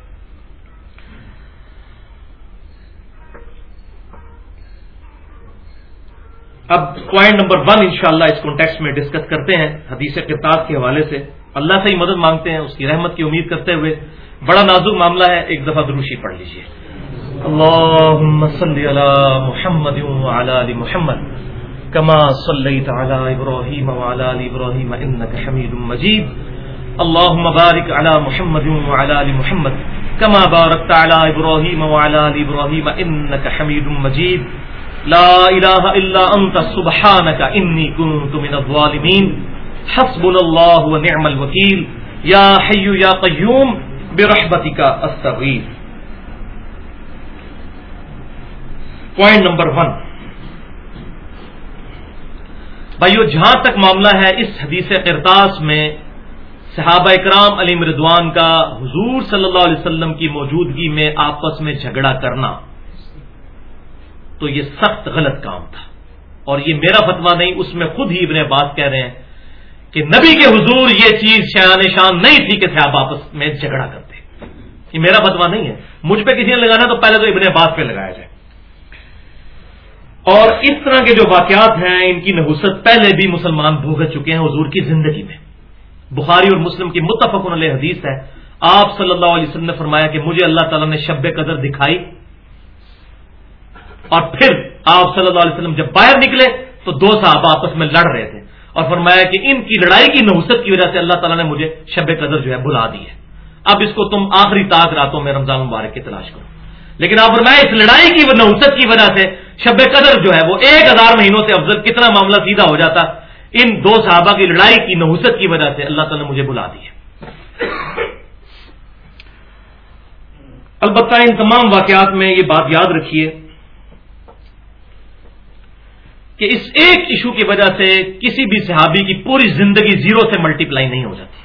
اب پوائنٹ نمبر ون انشاءاللہ اس کانٹیکس میں ڈسکس کرتے ہیں حدیث کرتاب کے حوالے سے۔ اللہ سے ہی مدد مانگتے ہیں، اس کی رحمت کی امید کرتے ہوئے۔ بڑا نازک معاملہ ہے، ایک دفعہ دروشی پڑھ لیجیے اللهم صل على محمد وعلى محمد۔ كما صليت على ابراهيم وعلى ال ابراهيم انك حميد مجيد. اللهم بارك على محمد وعلى ال محمد كما باركت على ابراهيم وعلى ال ابراهيم انك حميد مجيد. لا الہ الا انت سبحانک انی کنت من الظالمین حسبنا اللہ و نعم الوکیل یا حی یا قیوم برحمتک پوائنٹ نمبر ون بھائیو جہاں تک معاملہ ہے، اس حدیث قرطاس میں صحابہ اکرام علی مردوان کا حضور صلی اللہ علیہ وسلم کی موجودگی میں آپس میں جھگڑا کرنا۔ تو یہ سخت غلط کام تھا۔ اور یہ میرا فتوا نہیں، اس میں خود ہی ابن عباس کہہ رہے ہیں کہ نبی کے حضور یہ چیز شیان شان نہیں تھی کہ تھے آپ آپس میں جھگڑا کرتے۔ یہ میرا فتوا نہیں ہے۔ مجھ پہ کسی نے لگانا تو پہلے تو ابن عباس پہ لگایا جائے۔ اور اس طرح کے جو واقعات ہیں، ان کی نحوست پہلے بھی مسلمان بھوگت چکے ہیں حضور کی زندگی میں۔ بخاری اور مسلم کی متفق علیہ حدیث ہے۔ آپ صلی اللہ علیہ وسلم نے فرمایا کہ مجھے اللہ تعالیٰ نے شب قدر دکھائی۔ اور پھر آپ صلی اللہ علیہ وسلم جب باہر نکلے تو دو صاحب آپس میں لڑ رہے تھے۔ اور فرمایا کہ ان کی لڑائی کی نحوست کی وجہ سے اللہ تعالیٰ نے مجھے شب قدر جو ہے بلا دی ہے۔ اب اس کو تم آخری تاک راتوں میں رمضان مبارک کی تلاش کرو۔ لیکن آپ فرمایا اس لڑائی کی نحوست کی وجہ سے شب قدر جو ہے وہ ایک ہزار مہینوں سے افضل کتنا معاملہ سیدھا ہو جاتا ان دو صحابہ کی لڑائی کی نحوست کی وجہ سے اللہ تعالیٰ نے مجھے بلا دی البتہ ان تمام واقعات میں یہ بات یاد رکھیے کہ اس ایک ایشو کی وجہ سے کسی بھی صحابی کی پوری زندگی زیرو سے ملٹی پلائی نہیں ہو جاتی۔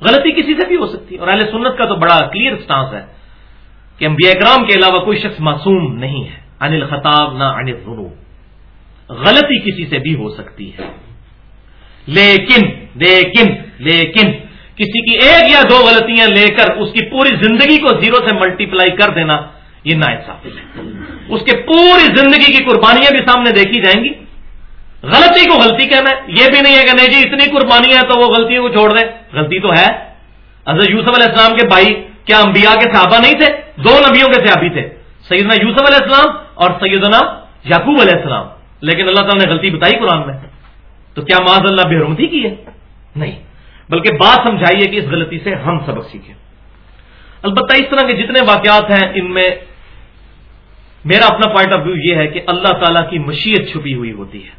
غلطی کسی سے بھی ہو سکتی اور اہل سنت کا تو بڑا کلیئر سٹانس ہے کہ انبیاء اکرام کے علاوہ کوئی شخص معصوم نہیں ہے۔ انل خطاب نہ انل الظنوب غلطی کسی سے بھی ہو سکتی ہے۔ لیکن لیکن لیکن، کسی کی ایک یا دو غلطیاں لے کر اس کی پوری زندگی کو زیرو سے ملٹی پلائی کر دینا، یہ نا ہے۔ اس کے پوری زندگی کی قربانیاں بھی سامنے دیکھی جائیں گی۔ غلطی کو غلطی کہنا ہے۔ یہ بھی نہیں ہے کہ نہیں جی اتنی قربانی ہے تو وہ غلطیوں کو چھوڑ دیں۔ غلطی تو ہے۔ حضرت یوسف علیہ السلام کے بھائی کیا انبیاء کے صحابہ نہیں تھے؟ دو نبیوں کے صحابی تھے۔ سیدنا یوسف علیہ السلام اور سیدنا یعقوب علیہ السلام۔ لیکن اللہ تعالیٰ نے غلطی بتائی قرآن میں۔ تو کیا معذ اللہ بے حرمتی کی ہے؟ نہیں۔ بلکہ بات سمجھائیے کہ اس غلطی سے ہم سبق سیکھیں۔ البتہ اس طرح کے جتنے واقعات ہیں، ان میں میرا اپنا پوائنٹ آف ویو یہ ہے کہ اللہ تعالیٰ کی مشیت چھپی ہوئی ہوتی ہے،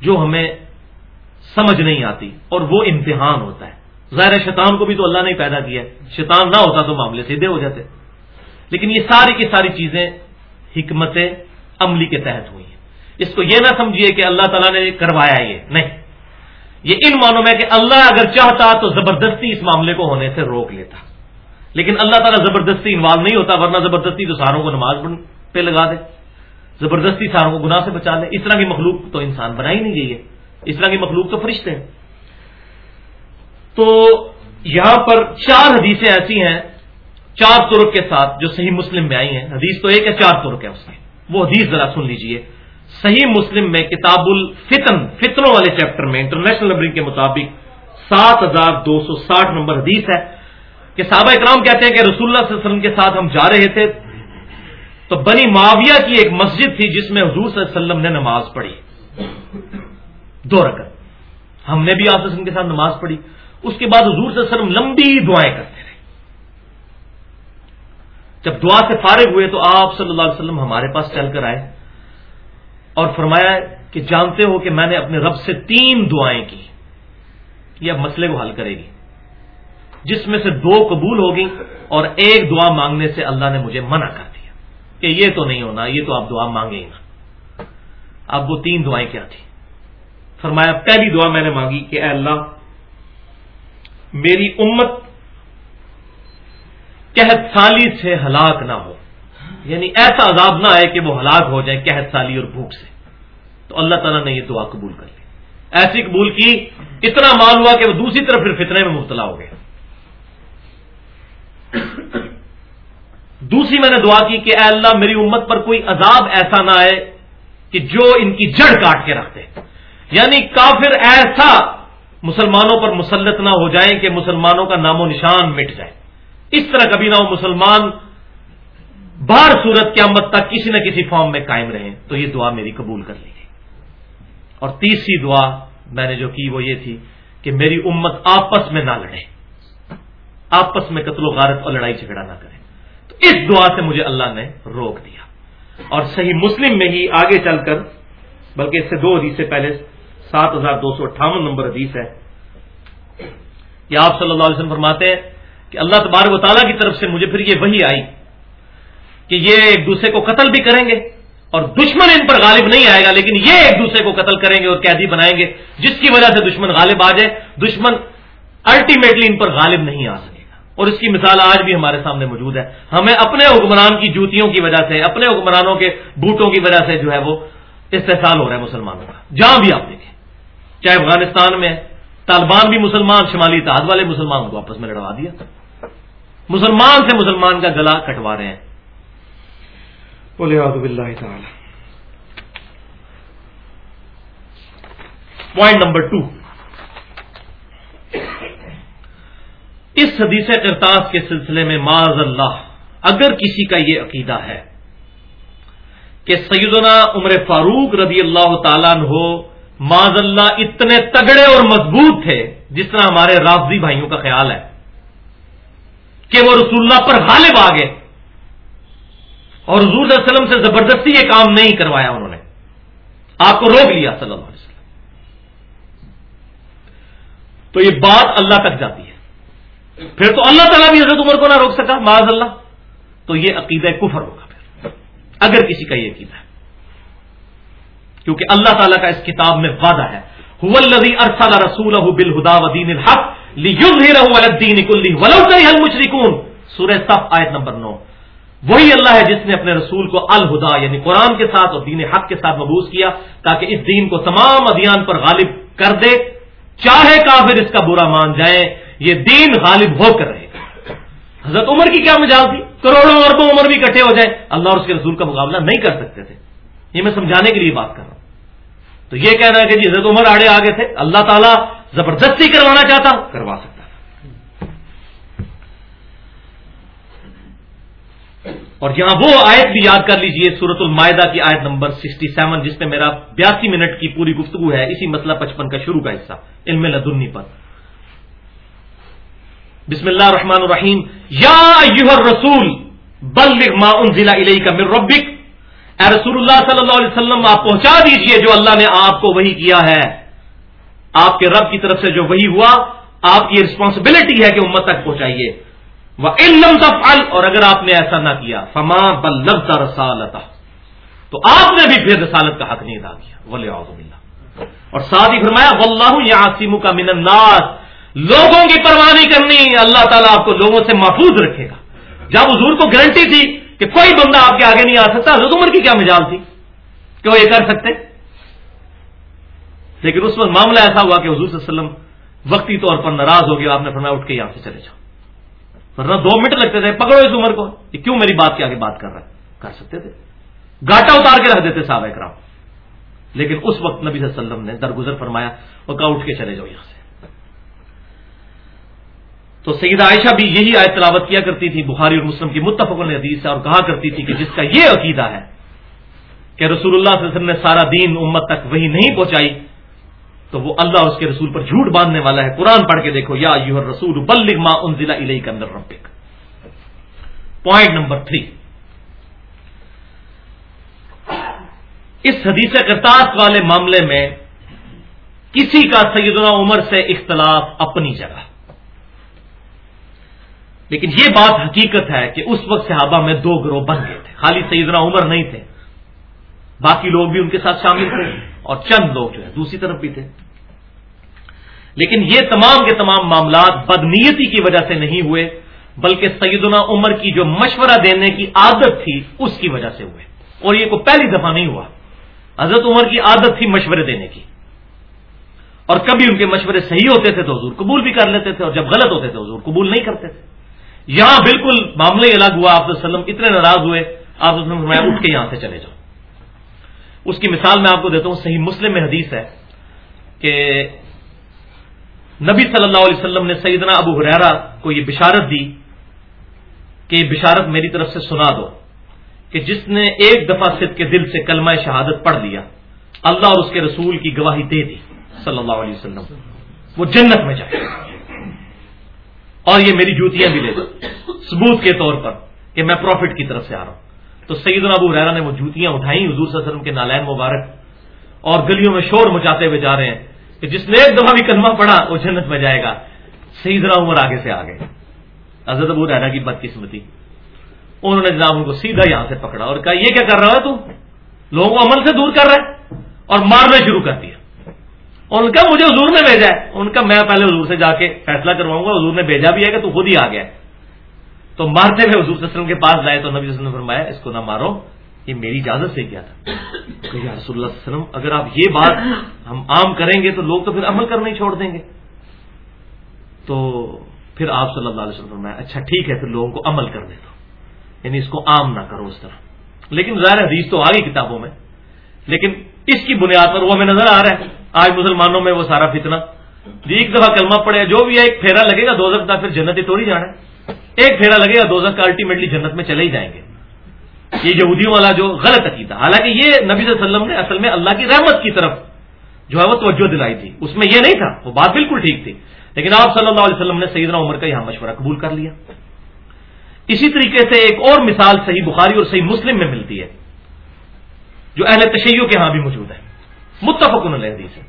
جو ہمیں سمجھ نہیں آتی اور وہ امتحان ہوتا ہے۔ ظاہر شیطان کو بھی تو اللہ نے پیدا کیا شیطان نہ ہوتا تو معاملے سیدھے ہو جاتے۔ لیکن یہ ساری کی ساری چیزیں حکمت عملی کے تحت ہوئی ہیں۔ اس کو یہ نہ سمجھیے کہ اللہ تعالیٰ نے کروایا یہ۔ نہیں۔ یہ ان معنوں میں کہ اللہ اگر چاہتا تو زبردستی اس معاملے کو ہونے سے روک لیتا۔ لیکن اللہ تعالیٰ زبردستی انوالو نہیں ہوتا ورنہ زبردستی تو ساروں کو نماز پہ لگا دے۔ زبردستی ساروں کو گناہ سے بچا لے۔ اس طرح کی مخلوق تو انسان بنا ہی نہیں گئی ہے۔ اس طرح کی مخلوق تو فرشتے ہیں۔ تو یہاں پر چار حدیثیں ایسی ہیں چار ترک کے ساتھ جو صحیح مسلم میں آئی ہیں، حدیث تو ایک ہے، چار ترک ہے اس میں۔ وہ حدیث ذرا سن لیجیے۔ صحیح مسلم میں کتاب الفتن، فتنوں والے چیپٹر میں، انٹرنیشنل نمبرنگ کے مطابق سات ہزار دو سو ساٹھ نمبر حدیث ہے۔ کہ صحابہ اکرام کہتے ہیں کہ رسول اللہ صلی اللہ علیہ وسلم کے ساتھ ہم جا رہے تھے۔ تو بنی معاویہ کی ایک مسجد تھی جس میں حضور صلی اللہ علیہ وسلم نے نماز پڑھی۔ دو رکعت۔ ہم نے بھی آپ وسلم کے ساتھ نماز پڑھی۔ اس کے بعد حضور صلی اللہ علیہ وسلم لمبی دعائیں کرتے جب دعا سے فارغ ہوئے تو آپ صلی اللہ علیہ وسلم ہمارے پاس چل کر آئے اور فرمایا کہ جانتے ہو کہ میں نے اپنے رب سے تین دعائیں کی، یہ اب مسئلے کو حل کرے گی۔ جس میں سے دو قبول ہوگی اور ایک دعا مانگنے سے اللہ نے مجھے منع کر دیا کہ یہ تو نہیں ہونا، یہ تو آپ دعا مانگے ہی نا اب وہ تین دعائیں کیا تھی فرمایا، پہلی دعا میں نے مانگی کہ اے اللہ، میری امت قحط سالی سے ہلاک نہ ہو۔ یعنی ایسا عذاب نہ آئے کہ وہ ہلاک ہو جائے قحط سالی اور بھوک سے۔ تو اللہ تعالیٰ نے یہ دعا قبول کر لی۔ ایسی قبول کی، اتنا مال ہوا کہ وہ دوسری طرف پھر فتنے میں مبتلا ہو گئے۔ دوسری میں نے دعا کی کہ اے اللہ، میری امت پر کوئی عذاب ایسا نہ آئے کہ جو ان کی جڑ کاٹ کے رکھتے۔ یعنی کافر ایسا مسلمانوں پر مسلط نہ ہو جائیں کہ مسلمانوں کا نام و نشان مٹ جائے۔ اس طرح کبھی نہ وہ مسلمان بار صورت قیامت تک کسی نہ کسی فارم میں قائم رہیں، تو یہ دعا میری قبول کر لی گئی اور تیسری دعا میں نے جو کی وہ یہ تھی کہ میری امت آپس میں نہ لڑے، آپس میں قتل و غارت اور لڑائی جھگڑا نہ کرے۔ تو اس دعا سے مجھے اللہ نے روک دیا۔ اور صحیح مسلم میں ہی آگے چل کر، بلکہ اس سے دو حدیث سے پہلے، سات ہزار دو سو اٹھاون نمبر حدیث ہے۔ یہ آپ صلی اللہ علیہ وسلم فرماتے ہیں کہ اللہ تبارک و تعالیٰ کی طرف سے مجھے پھر یہ وہی آئی کہ یہ ایک دوسرے کو قتل بھی کریں گے اور دشمن ان پر غالب نہیں آئے گا، لیکن یہ ایک دوسرے کو قتل کریں گے اور قیدی بنائیں گے، جس کی وجہ سے دشمن غالب آ جائے، دشمن الٹیمیٹلی ان پر غالب نہیں آ سکے گا۔ اور اس کی مثال آج بھی ہمارے سامنے موجود ہے۔ ہمیں اپنے حکمران کی جوتیوں کی وجہ سے، اپنے حکمرانوں کے بوٹوں کی وجہ سے جو ہے وہ استحصال ہو رہا ہے مسلمانوں کا۔ جہاں بھی آپ دیکھیں، چاہے افغانستان میں طالبان بھی مسلمان، شمالی اتحاد والے مسلمان کو آپس میں لڑوا دیا۔ مسلمان سے مسلمان کا گلا کٹوا رہے ہیں۔ پوائنٹ نمبر ٹو اس حدیث کرتاس کے سلسلے میں معذ اللہ اگر کسی کا یہ عقیدہ ہے کہ سیدنا عمر فاروق رضی اللہ تعالیٰ ہو معذ اللہ اتنے تگڑے اور مضبوط تھے جس طرح ہمارے رافضی بھائیوں کا خیال ہے۔ کہ وہ رسول اللہ پر غالب آ گئے۔ اور حضور صلی اللہ علیہ وسلم سے زبردستی یہ کام نہیں کروایا انہوں نے۔ آپ کو روک لیا صلی اللہ علیہ وسلم۔ تو یہ بات اللہ تک جاتی ہے۔ پھر تو اللہ تعالیٰ بھی حضرت عمر کو نہ روک سکا، معاذ اللہ۔ تو یہ عقیدہ کفر ہوگا پھر۔ اگر کسی کا یہ عقیدہ ہے۔ کیونکہ اللہ تعالیٰ کا اس کتاب میں وعدہ ہے۔ ارسل رسول بالہدا ودین الحق المشركون۔ سورہ صف، آیت نمبر نو۔ وہی اللہ ہے جس نے اپنے رسول کو الہدا یعنی قرآن کے ساتھ اور دین حق کے ساتھ مبوس کیا تاکہ اس دین کو تمام ادیان پر غالب کر دے۔ چاہے کافر اس کا برا مان جائیں یہ دین غالب ہو کر رہے۔ گا حضرت عمر کی کیا مجال تھی؟ کروڑوں اربوں عمر بھی اکٹھے ہو جائیں اللہ اور اس کے رسول کا مقابلہ نہیں کر سکتے تھے۔ یہ میں سمجھانے کے لیے بات کر رہا ہوں۔ تو یہ کہنا ہے کہ جی حضرت عمر آڑے آگے تھے۔ اللہ تعالیٰ زبردستی کروانا چاہتا کروا سکتا اور یہاں وہ آیت بھی یاد کر لیجیے سورت المائدہ کی آیت نمبر سکسٹی سیون، جس میں میرا بیاسی منٹ کی پوری گفتگو ہے۔ اسی مسئلہ پچپن کا شروع کا حصہ۔ علم لدنی پر۔ بسم اللہ الرحمن الرحیم۔ یا رسول بلغ ما انزل الیک من ربک۔ اے رسول اللہ صلی اللہ علیہ وسلم، آپ پہنچا دیجیے جو اللہ نے آپ کو وہی کیا ہے۔ آپ کے رب کی طرف سے جو وہی ہوا، آپ کی رسپانسبلٹی ہے کہ امت تک پہنچائیے۔ وہ علم تفعل، اور اگر آپ نے ایسا نہ کیا، فما بلغت رسالتا تو آپ نے بھی پھر رسالت کا حق نہیں ادا کیا۔ ولی اللہ اور ساتھ ہی فرمایا واللہ یعصم کا من الناس۔ لوگوں کی پرواہ نہیں کرنی، اللہ تعالیٰ آپ کو لوگوں سے محفوظ رکھے گا۔ جب حضور کو گارنٹی تھی کہ کوئی بندہ آپ کے آگے نہیں آ سکتا، حضرت عمر کی کیا مجال تھی کہ وہ یہ کر سکتے؟ لیکن اس وقت معاملہ ایسا ہوا کہ حضور صلی اللہ علیہ وسلم وقتی طور پر ناراض ہو گیا، آپ نے فرمایا، اٹھ کے یہاں سے چلے جاؤ۔ ورنہ دو منٹ لگتے تھے، پکڑو اس عمر کو۔ یہ کیوں میری بات کے آگے بات کر رہا ہے؟ کر سکتے تھے۔ گاٹا اتار کے رکھ دیتے صاحب اکرام۔ لیکن اس وقت نبی صلی اللہ علیہ وسلم نے درگزر فرمایا اور کہا، اٹھ کے چلے جاؤ یہاں سے۔ تو سیدہ عائشہ بھی یہی آیت تلاوت کیا کرتی تھی، بخاری اور مسلم کی متفق حدیث سے اور کہا کرتی تھی کہ جس کا یہ عقیدہ ہے کہ رسول اللہ صلی اللہ علیہ وسلم نے سارا دین امت تک وہی نہیں پہنچائی تو وہ اللہ اس کے رسول پر جھوٹ باندھنے والا ہے۔ قرآن پڑھ کے دیکھو، یا یو رسول بلغ ما انزل الیک اندر ربک۔ پوائنٹ نمبر تھری اس حدیث کرتاس والے معاملے میں کسی کا سیدنا عمر سے اختلاف اپنی جگہ۔ لیکن یہ بات حقیقت ہے کہ اس وقت صحابہ میں دو گروہ بن گئے تھے۔ خالی سیدنا عمر نہیں تھے، باقی لوگ بھی ان کے ساتھ شامل تھے۔ اور چند لوگ جو ہے دوسری طرف بھی تھے۔ لیکن یہ تمام کے تمام معاملات بدنیتی کی وجہ سے نہیں ہوئے، بلکہ سیدنا عمر کی جو مشورہ دینے کی عادت تھی، اس کی وجہ سے ہوئے۔ اور یہ کوئی پہلی دفعہ نہیں ہوا۔ حضرت عمر کی عادت تھی مشورے دینے کی۔ اور کبھی ان کے مشورے صحیح ہوتے تھے تو حضور قبول بھی کر لیتے تھے، اور جب غلط ہوتے تھے حضور قبول نہیں کرتے تھے۔ یہاں بالکل معاملے الگ ہوا، آپ وسلم اتنے ناراض ہوئے، آپ میں اٹھ کے یہاں سے چلے جاؤں اس کی مثال میں آپ کو دیتا ہوں، صحیح مسلم میں حدیث ہے کہ نبی صلی اللہ علیہ وسلم نے سیدنا ابو حریرا کو یہ بشارت دی کہ یہ بشارت میری طرف سے سنا دو کہ جس نے ایک دفعہ صد کے دل سے کلمہ شہادت پڑھ لیا، اللہ اور اس کے رسول کی گواہی دے دی صلی اللہ علیہ وسلم۔ وہ جنت میں جائے۔ اور یہ میری جوتیاں بھی لے دو۔ ثبوت کے طور پر کہ میں پروفٹ کی طرف سے آ رہا ہوں۔ تو سعید ابو ریرا نے وہ جوتیاں اٹھائی حضور صلی اللہ علیہ وسلم کے نالین مبارک اور گلیوں میں شور مچاتے ہوئے جا رہے ہیں کہ جس نے ایک دفعہ بھی کلمہ پڑا وہ جنت میں جائے گا۔ سیدنا عمر آگے سے آ گئے حضرت ابو ریرا کی بدقسمتی۔ انہوں نے جناب ان کو سیدھا یہاں سے پکڑا اور کہا، یہ کیا کر رہا ہے تو؟ لوگوں کو عمل سے دور کر رہا ہے اور مارنا شروع کر دیا۔ ان کا مجھے حضور نے بھیجا ہے۔ ان کا میں پہلے حضور سے جا کے فیصلہ کرواؤں گا، حضور نے بھیجا بھی ہے کہ تو خود ہی آ گیا تو مارتے ہوئے حضور صلی اللہ علیہ وسلم کے پاس لائے تو نبی صلی اللہ علیہ وسلم نے فرمایا، اس کو نہ مارو، یہ میری اجازت سے کیا تھا۔ کہ یا رسول اللہ علیہ وسلم، اگر آپ یہ بات ہم عام کریں گے تو لوگ تو پھر عمل کرنا ہی چھوڑ دیں گے۔ تو پھر آپ صلی اللہ علیہ وسلم فرمایا اچھا ٹھیک ہے، پھر لوگوں کو عمل کرنے دو۔ یعنی اس کو عام نہ کرو اس طرح۔ لیکن ظاہر حدیث تو آ گئی کتابوں میں۔ لیکن اس کی بنیاد پر وہ ہمیں نظر آ رہا ہے۔ آج مسلمانوں میں وہ سارا فتنہ۔ جی، ایک دفعہ کلمہ پڑے جو بھی ہے، ایک پھیرا لگے گا، دو کا پھر جنت ہی توڑی جانا۔ ہے ایک پھیرا لگے گا دو کا الٹیمیٹلی جنت میں چلے ہی جائیں گے۔ یہ یہودیوں والا جو غلط عقیدہ، حالانکہ یہ نبی صلی اللہ علیہ وسلم نے اصل میں اللہ کی رحمت کی طرف جو ہے وہ توجہ دلائی تھی۔ اس میں یہ نہیں تھا، وہ بات بالکل ٹھیک تھی۔ لیکن آپ صلی اللہ علیہ وسلم نے سیدنا عمر کا یہاں مشورہ قبول کر لیا۔ اسی طریقے سے ایک اور مثال صحیح بخاری اور صحیح مسلم میں ملتی ہے، جو اہل تشیعوں کے ہاں بھی موجود ہے۔ متفق حدیث ہے۔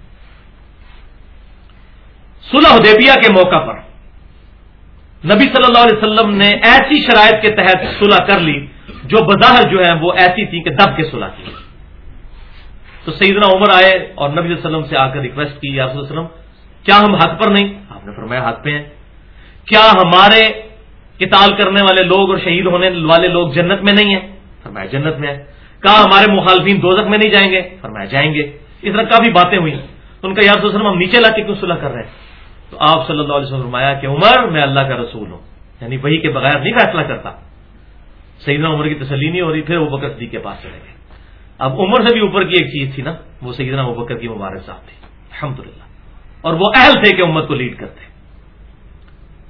صلح حدیبیہ کے موقع پر نبی صلی اللہ علیہ وسلم نے ایسی شرائط کے تحت صلح کر لی، جو بظاہر جو ہے وہ ایسی تھی کہ دب کے صلح کی تو سیدنا عمر آئے اور نبی صلی اللہ علیہ وسلم سے آ کر ریکویسٹ کی، یا وسلم، کیا ہم حق پر نہیں؟ آپ نے فرمایا حق پہ ہیں۔ کیا ہمارے کتال کرنے والے لوگ اور شہید ہونے والے لوگ جنت میں نہیں ہیں؟ فرمایا جنت میں ہے۔ کہا ہمارے مخالفین دوزک میں نہیں جائیں گے؟ فرمایا جائیں گے۔ اس طرح کافی باتیں ہوئی۔ تو ان کا یار وسلم، ہم نیچے لا کے کیوں صلح کر رہے ہیں؟ تو آپ صلی اللہ علیہ وسلم فرمایا کہ عمر، میں اللہ کا رسول ہوں۔ یعنی وہی کے بغیر نہیں فیصلہ کرتا۔ سیدنا عمر کی تسلی نہیں ہو رہی، پھر وہ بکر صدیق کے پاس چلے گئے۔ اب عمر سے بھی اوپر کی ایک چیز تھی نا، وہ سیدنا ابو بکر کی مبارک صاحب تھی۔ الحمد اور وہ اہل تھے کہ امت کو لیڈ کرتے۔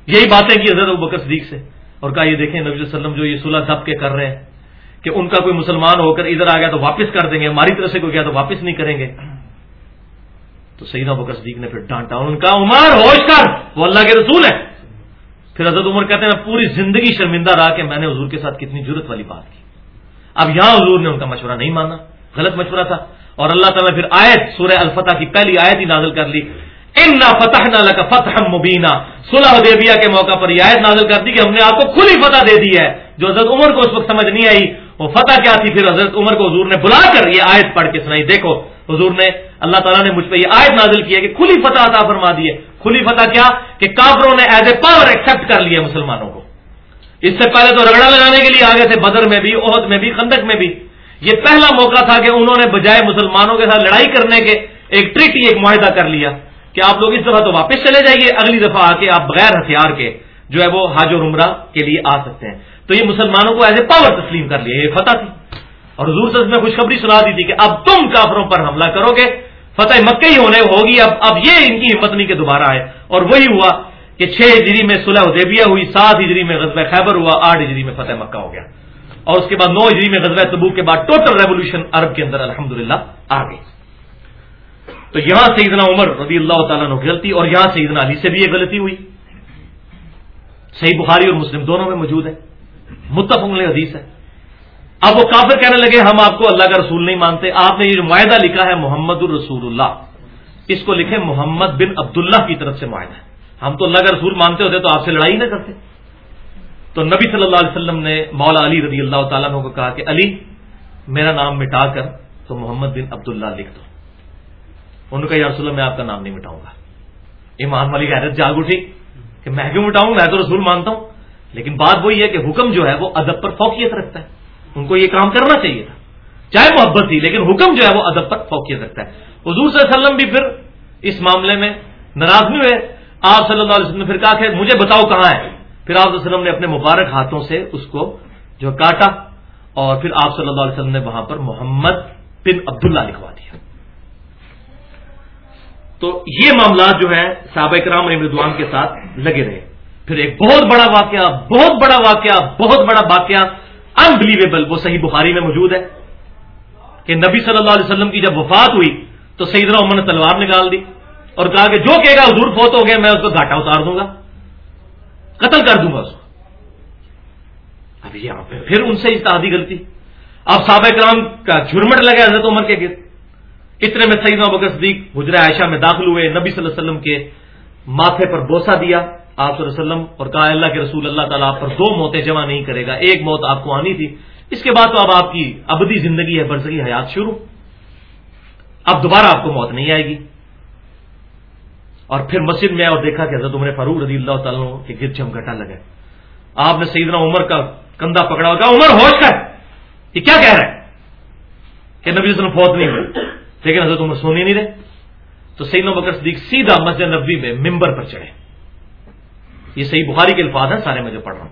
یہی باتیں کی حضرت ابو بکر صدیق سے۔ اور کہا، یہ دیکھیں، نبی صلی اللہ علیہ وسلم جو یہ صلح دب کے کر رہے ہیں کہ ان کا کوئی مسلمان ہو کر ادھر آ گیا تو واپس کر دیں گے، ہماری طرف سے کوئی گیا تو واپس نہیں کریں گے۔ تو سیدنا بکر صدیق نے پھر ڈانٹا ان کا عمر ہوش کر، وہ اللہ کے رسول ہے پھر حضرت عمر کہتے ہیں میں پوری زندگی شرمندہ رہا کہ میں نے حضور کے ساتھ کتنی ضرورت والی بات کی۔ اب یہاں حضور نے ان کا مشورہ نہیں مانا، غلط مشورہ تھا۔ اور اللہ تعالیٰ نے پھر آیت سورہ الفتح کی پہلی آیت ہی نازل کر لی۔ ان نہ فتح نہ فتح مبینہ صلح دیبیا کے موقع پر یہ آیت نازل کر دی کہ ہم نے آپ کو کھلی فتح دے دی ہے۔ جو حضرت عمر کو اس وقت سمجھ نہیں آئی، وہ فتح کیا تھی؟ پھر حضرت عمر کو حضور نے بلا کر یہ آیت پڑھ کے سنائی۔ دیکھو حضور نے اللہ تعالیٰ نے مجھ پہ یہ آیت نازل کیا کہ کھلی فتح عطا فرما دی ہے۔ کھلی فتح کیا؟ کہ کافروں نے ایز اے پاور ایکسپٹ کر لیا مسلمانوں کو۔ اس سے پہلے تو رگڑا لگانے کے لیے آگے تھے، بدر میں بھی عہد میں بھی، خندق میں بھی۔ یہ پہلا موقع تھا کہ انہوں نے بجائے مسلمانوں کے ساتھ لڑائی کرنے کے ایک ٹریٹی ایک معاہدہ کر لیا کہ آپ لوگ اس دفعہ تو واپس چلے جائیے، اگلی دفعہ آ کے آپ بغیر ہتھیار کے جو ہے وہ حاج و عمرہ کے لیے آ سکتے ہیں۔ تو یہ مسلمانوں کو ایز اے پاور تسلیم کر لیا، یہ فتح تھی۔ اور حضور صلی میں خوشخبری سنا دی تھی کہ اب تم کافروں پر حملہ کرو گے۔ فتح مکہ ہی ہونے ہوگی، اب اب یہ ان کی ہمت نہیں کہ دوبارہ آئے۔ اور وہی ہوا کہ چھ ہجری میں صلح ادیبیہ ہوئی، سات ہجری میں غزب خیبر ہوا، آٹھ ہجری میں فتح مکہ ہو گیا۔ اور اس کے بعد نو ہجری میں غزب تبو کے بعد ٹوٹل ریولیوشن عرب کے اندر الحمد آ گئی۔ تو یہاں سیدنا عمر رضی اللہ تعالیٰ نے غلطی اور یہاں سیدنا علی سے بھی یہ غلطی ہوئی۔ صحیح بخاری اور مسلم دونوں میں موجود ہے۔ متفق حدیث ہے۔ اب وہ کافر کہنے لگے، ہم آپ کو اللہ کا رسول نہیں مانتے۔ آپ نے یہ جو معاہدہ لکھا ہے محمد الرسول اللہ اس کو لکھے محمد بن عبداللہ کی طرف سے معاہدہ۔ ہے ہم تو اللہ کا رسول مانتے ہوتے تو آپ سے لڑائی نہ کرتے۔ تو نبی صلی اللہ علیہ وسلم نے مولا علی رضی اللہ تعالیٰ کو کہا کہ علی، میرا نام مٹا کر تو محمد بن عبداللہ لکھ دو۔ انہوں نے کہا یا رسول اللہ، میں آپ کا نام نہیں مٹاؤں گا۔ امام والی حیرت جاگ اٹھی کہ میں کیوں مٹاؤں؟ میں تو رسول مانتا ہوں۔ لیکن بات وہی ہے کہ حکم جو ہے وہ ادب پر فوقیت رکھتا ہے۔ ان کو یہ کام کرنا چاہیے تھا۔ چاہے محبت تھی، لیکن حکم جو ہے وہ ادب پر فوقیت رکھتا ہے۔ حضور صلی اللہ علیہ وسلم بھی پھر اس معاملے میں ناراض نہیں ہوئے۔ آپ صلی اللہ علیہ وسلم نے پھر کہا کہ مجھے بتاؤ کہاں ہے۔ پھر آپ وسلم نے اپنے مبارک ہاتھوں سے اس کو جو کاٹا اور پھر آپ صلی اللہ علیہ وسلم نے وہاں پر محمد بن عبداللہ لکھوا دیا۔ تو یہ معاملات جو ہے صحابہ کرام ردوان کے ساتھ لگے رہے۔ پھر ایک بہت بڑا واقعہ، بہت بڑا واقعہ، بہت بڑا واقعہ انبلیویبل وہ صحیح بخاری میں موجود ہے کہ نبی صلی اللہ علیہ وسلم کی جب وفات ہوئی تو سیدنا عمر نے تلوار نکال دی اور کہا کہ جو کہے گا حضور فوت ہو گیا میں اس کو گھاٹا اتار دوں گا، قتل کر دوں گا اس کو۔ اب یہاں پہ پھر ان سے اتحادی غلطی۔ اب صحابہ کرام کا جھرمٹ لگا حضرت عمر کے گرد۔ اتنے میں سیدنا بکر صدیق، حجرہ عائشہ میں داخل ہوئے، نبی صلی اللہ علیہ وسلم کے ماتھے پر بوسا دیا۔ آپ صلی اللہ علیہ وسلم اور کہا اللہ کے رسول، اللہ تعالیٰ آپ پر دو موتیں جمع نہیں کرے گا۔ ایک موت آپ کو آنی تھی۔ اس کے بعد تو اب آپ کی ابدی زندگی ہے، برسگی حیات شروع۔ اب دوبارہ آپ کو موت نہیں آئے گی۔ اور پھر مسجد میں اور دیکھا کہ حضرت عمر فاروق رضی اللہ تعالیٰ کے گر جم گٹا لگے آپ نے سیدنا عمر کا کندھا پکڑا اور کہا، عمر، ہوش کر۔ یہ کیا کہہ رہا ہے کہ نبی وسلم فوت نہیں ہوئے۔ لیکن حضرت عمر سونے نہیں رہے۔ تو سیدنا بکر صدیق سیدھا مسجد نبی میں ممبر پر چڑھے۔ یہ صحیح بخاری کے الفاظ ہیں، سارے میں جو پڑھ رہا ہوں۔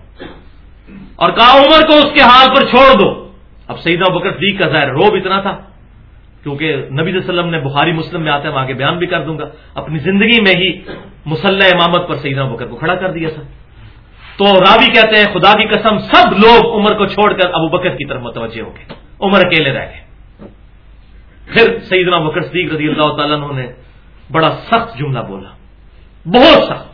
اور کہا، عمر کو اس کے حال پر چھوڑ دو۔ اب سیدہ بکر صدیق کا ظاہر روب اتنا تھا، کیونکہ نبی صلی اللہ علیہ وسلم نے بخاری مسلم میں آتے ہیں آگے بیان بھی کر دوں گا۔ اپنی زندگی میں ہی مسلح امامت پر سیدہ بکر کو کھڑا کر دیا تھا۔ تو راوی کہتے ہیں، خدا کی قسم، سب لوگ عمر کو چھوڑ کر ابو بکر کی طرف متوجہ ہو گئے۔ عمر اکیلے رہ گئے۔ پھر سیدنا بکر صدیق رضی اللہ تعالیٰ نے بڑا سخت جملہ بولا۔ بہت سخت۔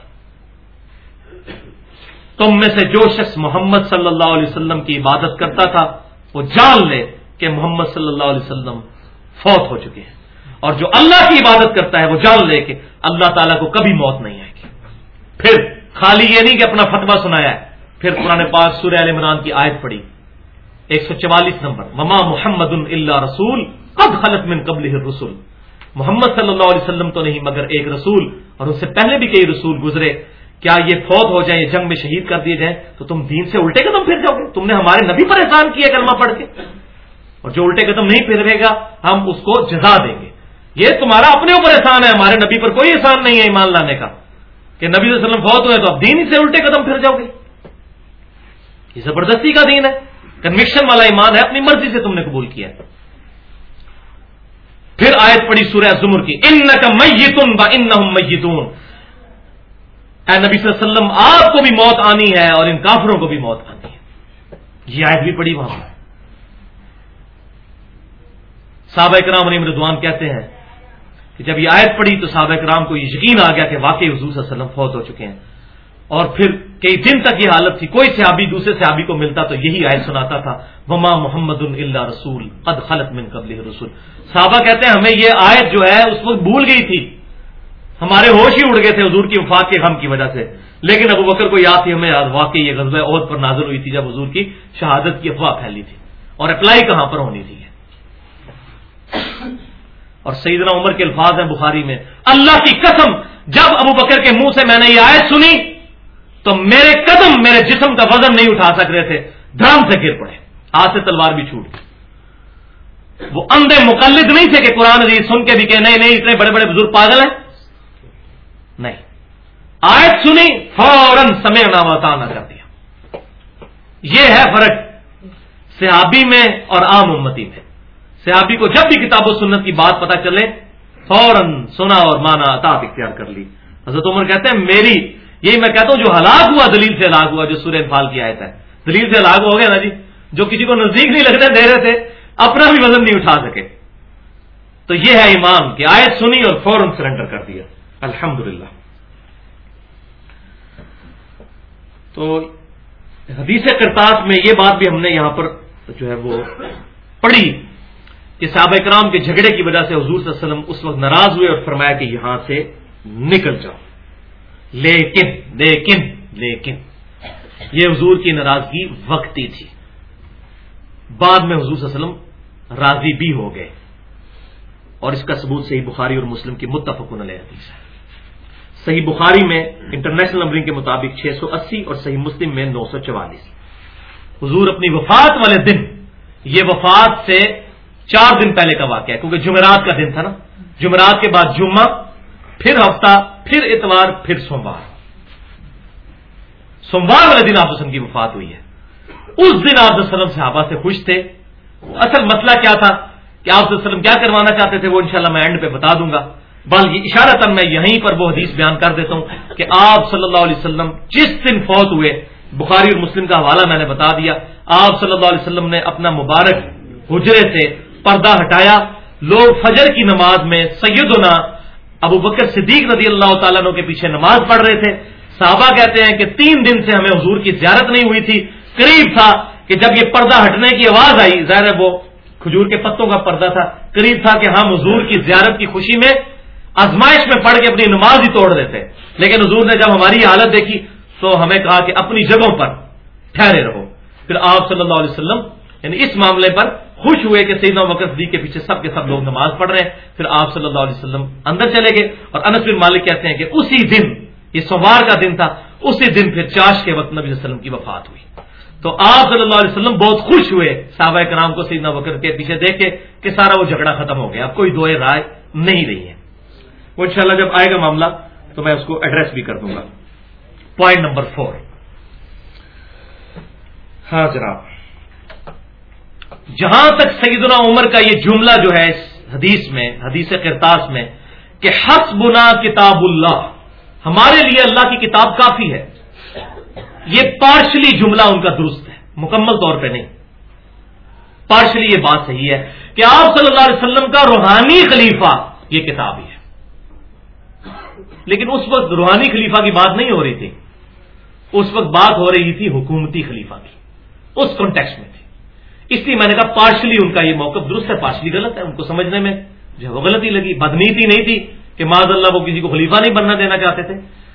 تم میں سے جو شخص محمد صلی اللہ علیہ وسلم کی عبادت کرتا تھا، وہ جان لے کہ محمد صلی اللہ علیہ وسلم فوت ہو چکے ہیں۔ اور جو اللہ کی عبادت کرتا ہے، وہ جان لے کہ اللہ تعالیٰ کو کبھی موت نہیں آئے گی۔ پھر خالی یہ نہیں کہ اپنا فتوا سنایا ہے، پھر قرآن پاک سورہ عال عمران کی آیت پڑی ایک سو چوالیس نمبر۔ مما محمد اللہ رسول قد خلط من قبل رسول محمد صلی اللہ علیہ وسلم تو نہیں، مگر ایک رسول، اور اس سے پہلے بھی کئی رسول گزرے۔ کیا یہ فوت ہو جائیں، یہ جنگ میں شہید کر دیے جائیں، تو تم دین سے الٹے قدم پھر جاؤ گے۔ تم نے ہمارے نبی پر احسان کیا کلمہ پڑھ کے۔ اور جو الٹے قدم نہیں پھرے گا، ہم اس کو جزا دیں گے۔ یہ تمہارا اپنے اوپر احسان ہے، ہمارے نبی پر کوئی احسان نہیں ہے ایمان لانے کا۔ کہ نبی صلی اللہ علیہ وسلم فوت ہوئے تو اب دین سے الٹے قدم پھر جاؤ گے۔ یہ زبردستی کا دین ہے۔ کنوکشن والا ایمان ہے، اپنی مرضی سے تم نے قبول کیا پھر آیت پڑی سورہ زمر کی ان کا میتون با ان میتون اے نبی صلی اللہ علیہ وسلم، آپ کو بھی موت آنی ہے اور ان کافروں کو بھی موت آنی ہے۔ یہ آیت بھی پڑی وہاں صحابہ کرام علی مردوان کہتے ہیں کہ جب یہ آیت پڑی تو صحابہ کرام کو یہ یقین آ گیا کہ واقعی حضور صلی اللہ علیہ وسلم فوت ہو چکے ہیں۔ اور پھر کئی دن تک یہ حالت تھی، کوئی صحابی دوسرے صحابی کو ملتا تو یہی آیت سناتا تھا، وما محمد اللہ رسول، قد خلط من قبل رسول صحابہ کہتے ہیں، ہمیں یہ آیت جو ہے، اس وقت بھول گئی تھی۔ ہمارے ہوش ہی اڑ گئے تھے حضور کی وفات کے غم کی وجہ سے۔ لیکن ابو بکر کو یاد تھی ہمیں یاد، واقعی یہ غزب عہد پر نازل ہوئی تھی جب حضور کی شہادت کی افواہ پھیلی تھی۔ اور اپلائی کہاں پر ہونی تھی؟ اور سیدنا عمر کے الفاظ ہیں بخاری میں۔ اللہ کی قسم، جب ابو بکر کے منہ سے میں نے یہ آیت سنی، تو میرے قدم، میرے جسم کا وزن نہیں اٹھا سک رہے تھے۔ دھڑم سے گر پڑے۔ ہاتھ سے تلوار بھی چھوٹ گئی۔ وہ اندھے مقلد نہیں تھے کہ قرآن عزیز سن کے بھی کہ نہیں نہیں، اتنے بڑے بڑے بزرگ پاگل ہیں۔ نہیں۔ آیت سنی، فوراً سمے نامتا نہ کر دیا۔ یہ ہے فرق صحابی میں اور عام امتی میں۔ صحابی کو جب بھی کتاب و سنت کی بات پتا چلے، فوراً سنا اور مانا اطاعت اختیار کر لی۔ حضرت عمر کہتے ہیں، میری، یہی میں کہتا ہوں، جو ہلاک ہوا، دلیل سے ہلاک ہوا، جو سورہ انفال کی آیت ہے۔ دلیل سے ہلاک ہو گیا نا جی جو کسی کو نزدیک نہیں لگنے دے رہے تھے، اپنا بھی وزن نہیں اٹھا سکے۔ تو یہ ہے ایمان کہ آیت سنی اور فوراً سرنڈر کر دیا۔ الحمد تو حدیث کرتاس میں یہ بات بھی ہم نے یہاں پر جو ہے وہ پڑھی۔ کہ صحابہ کرام کے جھگڑے کی وجہ سے حضور صلی اللہ علیہ وسلم اس وقت ناراض ہوئے اور فرمایا کہ یہاں سے نکل جاؤ۔ لیکن لیکن لیکن، یہ حضور کی ناراضگی وقتی تھی۔ بعد میں حضور صلی اللہ علیہ وسلم راضی بھی ہو گئے۔ اور اس کا ثبوت صحیح بخاری اور مسلم کی متفق علیہ حدیث ہے۔ صحیح بخاری میں انٹرنیشنل نمبرنگ کے مطابق چھ سو اسی اور صحیح مسلم میں نو سو چوالیس۔ حضور اپنی وفات والے دن، یہ وفات سے چار دن پہلے کا واقعہ ہے، کیونکہ جمعرات کا دن تھا نا۔ جمعرات کے بعد جمعہ، پھر ہفتہ، پھر اتوار، پھر سوموار۔ سوموار والے دن آپ وسلم کی وفات ہوئی ہے۔ اس دن آپ وسلم صحابہ سے خوش تھے۔ اصل مسئلہ کیا تھا؟ کہ آپ وسلم کیا کروانا چاہتے تھے وہ انشاءاللہ میں اینڈ پہ بتا دوں گا۔ بلکہ اشارہ میں یہیں پر وہ حدیث بیان کر دیتا ہوں کہ آپ صلی اللہ علیہ وسلم جس دن فوت ہوئے، بخاری اور مسلم کا حوالہ میں نے بتا دیا، آپ صلی اللہ علیہ وسلم نے اپنا مبارک حجرے سے پردہ ہٹایا۔ لوگ فجر کی نماز میں سیدنا ابو بکر صدیق رضی اللہ تعالیٰ کے پیچھے نماز پڑھ رہے تھے۔ صحابہ کہتے ہیں کہ تین دن سے ہمیں حضور کی زیارت نہیں ہوئی تھی۔ قریب تھا کہ جب یہ پردہ ہٹنے کی آواز آئی، ظاہر وہ کھجور کے پتوں کا پردہ تھا۔ قریب تھا کہ ہم حضور کی زیارت کی خوشی میں آزمائش میں پڑھ کے اپنی نماز ہی توڑ دیتے۔ لیکن حضور نے جب ہماری حالت دیکھی، تو ہمیں کہا کہ اپنی جگہوں پر ٹھہرے رہو۔ پھر آپ صلی اللہ علیہ وسلم یعنی اس معاملے پر خوش ہوئے کہ سیدنا بکر صدیق کے پیچھے سب کے سب لوگ نماز پڑھ رہے ہیں۔ پھر آپ صلی اللہ علیہ وسلم اندر چلے گئے اور انس بن مالک کہتے ہیں کہ اسی دن، یہ سوار کا دن تھا، اسی دن پھر چاش کے وقت نبی وسلم کی وفات ہوئی۔ تو آپ صلی اللہ علیہ وسلم بہت خوش ہوئے، صحابہ کرام کو سیدنا بکر کے پیچھے دیکھ کے کہ سارا وہ جھگڑا ختم ہو گیا اب کوئی دوئے رائے نہیں رہی ہے۔ وہ انشاءاللہ جب آئے گا معاملہ تو میں اس کو ایڈریس بھی کر دوں گا۔ پوائنٹ نمبر فور ہاں جناب۔ جہاں تک سیدنا عمر کا یہ جملہ جو ہے اس حدیث میں، حدیث کرتاس میں کہ حس بنا کتاب اللہ، ہمارے لیے اللہ کی کتاب کافی ہے۔ یہ پارشلی جملہ ان کا درست ہے، مکمل طور پہ نہیں۔ پارشلی یہ بات صحیح ہے کہ آپ صلی اللہ علیہ وسلم کا روحانی خلیفہ یہ کتاب ہی ہے۔ لیکن اس وقت روحانی خلیفہ کی بات نہیں ہو رہی تھی۔ اس وقت بات ہو رہی تھی حکومتی خلیفہ کی۔ اس کانٹیکس میں تھی۔ اس لیے میں نے کہا پارشلی ان کا یہ موقف درست ہے پارشلی غلط ہے، ان کو سمجھنے میں جو وہ غلطی لگی۔ بدنیتی نہیں تھی کہ معذ اللہ وہ کسی کو خلیفہ نہیں بننا دینا چاہتے تھے۔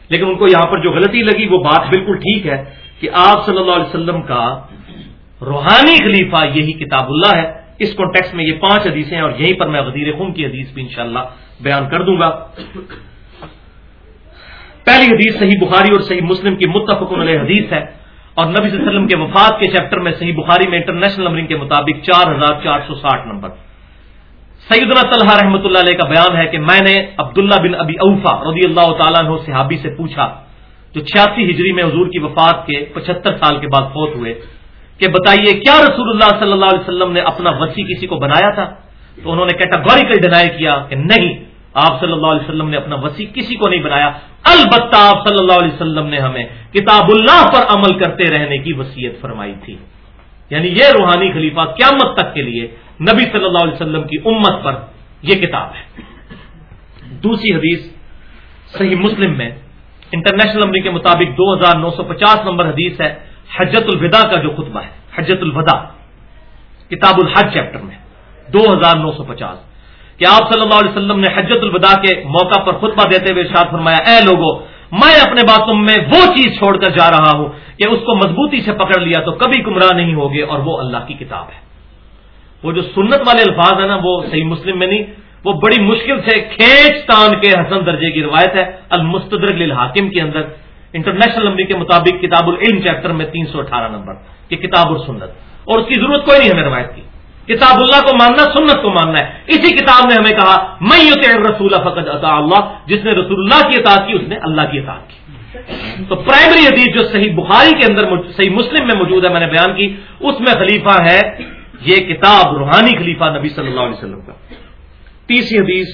لیکن ان کو یہاں پر جو غلطی لگی وہ بات بالکل ٹھیک ہے کہ آپ صلی اللہ علیہ وسلم کا روحانی خلیفہ یہی کتاب اللہ ہے۔ اس کانٹیکس میں یہ پانچ حدیثیں ہیں اور یہیں پر میں غدیر خون کی حدیث بھی انشاءاللہ بیان کر دوں گا۔ پہلی حدیث صحیح بخاری اور صحیح مسلم کی متفق علیہ حدیث ہے اور نبی صلی اللہ علیہ وسلم کے وفات کے چیپٹر میں صحیح بخاری میں انٹرنیشنل نمبرنگ کے مطابق چار ہزار چار سو ساٹھ نمبر۔ سیدنا طلحہ رحمۃ اللہ علیہ کا بیان ہے کہ میں نے عبداللہ بن ابی اوفا رضی اللہ تعالیٰ عنہ صحابی سے پوچھا، جو چھیاسی ہجری میں حضور کی وفات کے پچہتر سال کے بعد فوت ہوئے، کہ بتائیے کیا رسول اللہ صلی اللہ علیہ وسلم نے اپنا وسیع کسی کو بنایا تھا؟ تو انہوں نے کیٹاگوریکل ڈینائی کیا کہ نہیں آپ صلی اللہ علیہ وسلم نے اپنا وسیع کسی کو نہیں بنایا، البتہ آپ صلی اللہ علیہ وسلم نے ہمیں کتاب اللہ پر عمل کرتے رہنے کی وسیعت فرمائی تھی۔ یعنی یہ روحانی خلیفہ قیامت تک کے لیے نبی صلی اللہ علیہ وسلم کی امت پر یہ کتاب ہے۔ دوسری حدیث صحیح مسلم میں، انٹرنیشنل نمبر کے مطابق دو ہزار نو سو پچاس نمبر حدیث ہے حجت الوداع کا جو خطبہ ہے حجت الوداع، کتاب الحج چیپٹر میں، دو ہزار نو سو پچاس۔ کہ آپ صلی اللہ علیہ وسلم نے حجت الوداع کے موقع پر خطبہ دیتے ہوئے شاد فرمایا، اے لوگوں میں اپنے باتوں میں وہ چیز چھوڑ کر جا رہا ہوں کہ اس کو مضبوطی سے پکڑ لیا تو کبھی گمراہ نہیں ہوگے اور وہ اللہ کی کتاب ہے۔ وہ جو سنت والے الفاظ ہیں نا، وہ صحیح مسلم میں نہیں، وہ بڑی مشکل سے کھینچ تان کے حسن درجے کی روایت ہے۔ المستدرک للحاکم کے اندر، انٹرنیشنل نمبر کے مطابق کتاب العلم، چیپٹر میں تین سو اٹھارہ نمبر کہ کتاب اور سنت اور اس کی ضرورت کوئی نہیں ہمیں روایت کی۔ کتاب اللہ کو ماننا، سنت کو ماننا ہے۔ اسی کتاب نے ہمیں کہا میں یو رسول فقط عطا اللہ جس نے رسول اللہ کی اطاعت کی، اس نے اللہ کی اطاعت کی۔ تو پرائمری حدیث جو صحیح بخاری کے اندر صحیح مسلم میں موجود ہے، میں نے بیان کی، اس میں خلیفہ ہے، یہ کتاب روحانی خلیفہ نبی صلی اللہ علیہ وسلم کا۔ تیسری حدیث،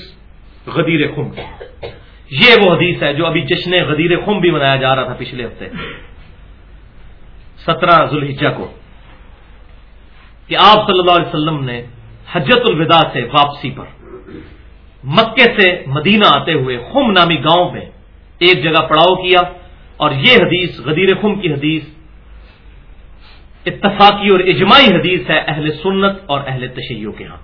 غدیر خم۔ یہ وہ حدیث ہے جو ابھی جشن غدیر خم بھی منایا جا رہا تھا پچھلے ہفتے۔ سترہ ذوالحجہ کو۔ کہ آپ صلی اللہ علیہ وسلم نے حجت الوداع سے واپسی پر مکے سے مدینہ آتے ہوئے خم نامی گاؤں میں ایک جگہ پڑاؤ کیا اور یہ حدیث غدیر خم کی حدیث، اتفاقی اور اجماعی حدیث ہے اہل سنت اور اہل تشیعوں کے ہاں۔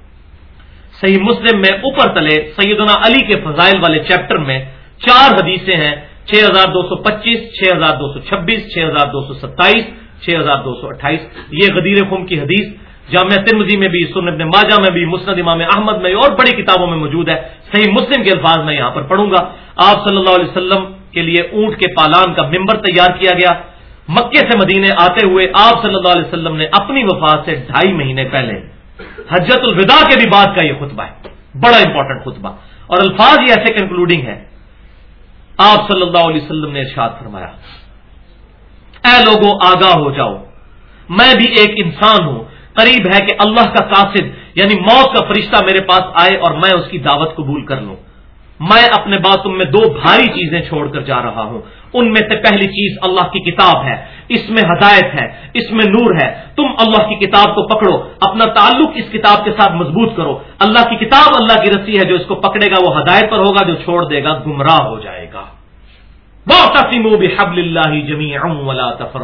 صحیح مسلم میں اوپر تلے سیدنا علی کے فضائل والے چیپٹر میں چار حدیثیں ہیں، چھ ہزار دو سو پچیس، چھ ہزار دو سو چھبیس، چھ ہزار دو سو ستائیس، چھ ہزار دو سو اٹھائیس۔ یہ غدیر خم کی حدیث جامعہ ترمزی میں بھی، سنت ماجہ میں بھی، مسند امام احمد میں اور بڑی کتابوں میں موجود ہے۔ صحیح مسلم کے الفاظ میں یہاں پر پڑھوں گا۔ آپ صلی اللہ علیہ وسلم کے لیے اونٹ کے پالان کا ممبر تیار کیا گیا۔ مکے سے مدینے آتے ہوئے آپ صلی اللہ علیہ وسلم نے اپنی وفات سے ڈھائی مہینے پہلے حجت الوداع کے بھی بعد کا یہ خطبہ ہے۔ بڑا امپورٹنٹ خطبہ۔ اور الفاظ یہ ایسے کنکلوڈنگ ہے آپ صلی اللہ علیہ وسلم نے ارشاد فرمایا، اے لوگوں، آگاہ ہو جاؤ۔ میں بھی ایک انسان ہوں۔ قریب ہے کہ اللہ کا قاصد یعنی موت کا فرشتہ میرے پاس آئے اور میں اس کی دعوت قبول کر لوں۔ میں اپنے باتوں میں دو بھاری چیزیں چھوڑ کر جا رہا ہوں۔ ان میں سے پہلی چیز اللہ کی کتاب ہے۔ اس میں ہدایت ہے، اس میں نور ہے۔ تم اللہ کی کتاب کو پکڑو، اپنا تعلق اس کتاب کے ساتھ مضبوط کرو۔ اللہ کی کتاب اللہ کی رسی ہے، جو اس کو پکڑے گا وہ ہدایت پر ہوگا، جو چھوڑ دے گا گمراہ ہو جائے گا۔ بہت حب اللہ جمی ولا تفر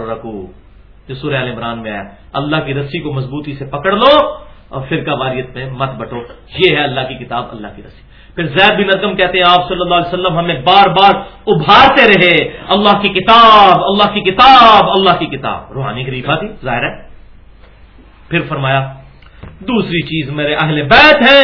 جو سورہ عمران میں ہے، اللہ کی رسی کو مضبوطی سے پکڑ لو اور فرقہ واریت میں مت بٹو۔ یہ ہے اللہ کی کتاب، اللہ کی رسی۔ پھر زید بن ارکم کہتے ہیں، آپ صلی اللہ علیہ وسلم ہمیں بار بار ابھارتے رہے۔ اللہ کی کتاب، اللہ کی کتاب، اللہ کی کتاب۔ روحانی خلیفہ تھی ظاہر ہے۔ پھر فرمایا، دوسری چیز میرے اہل بیت ہیں۔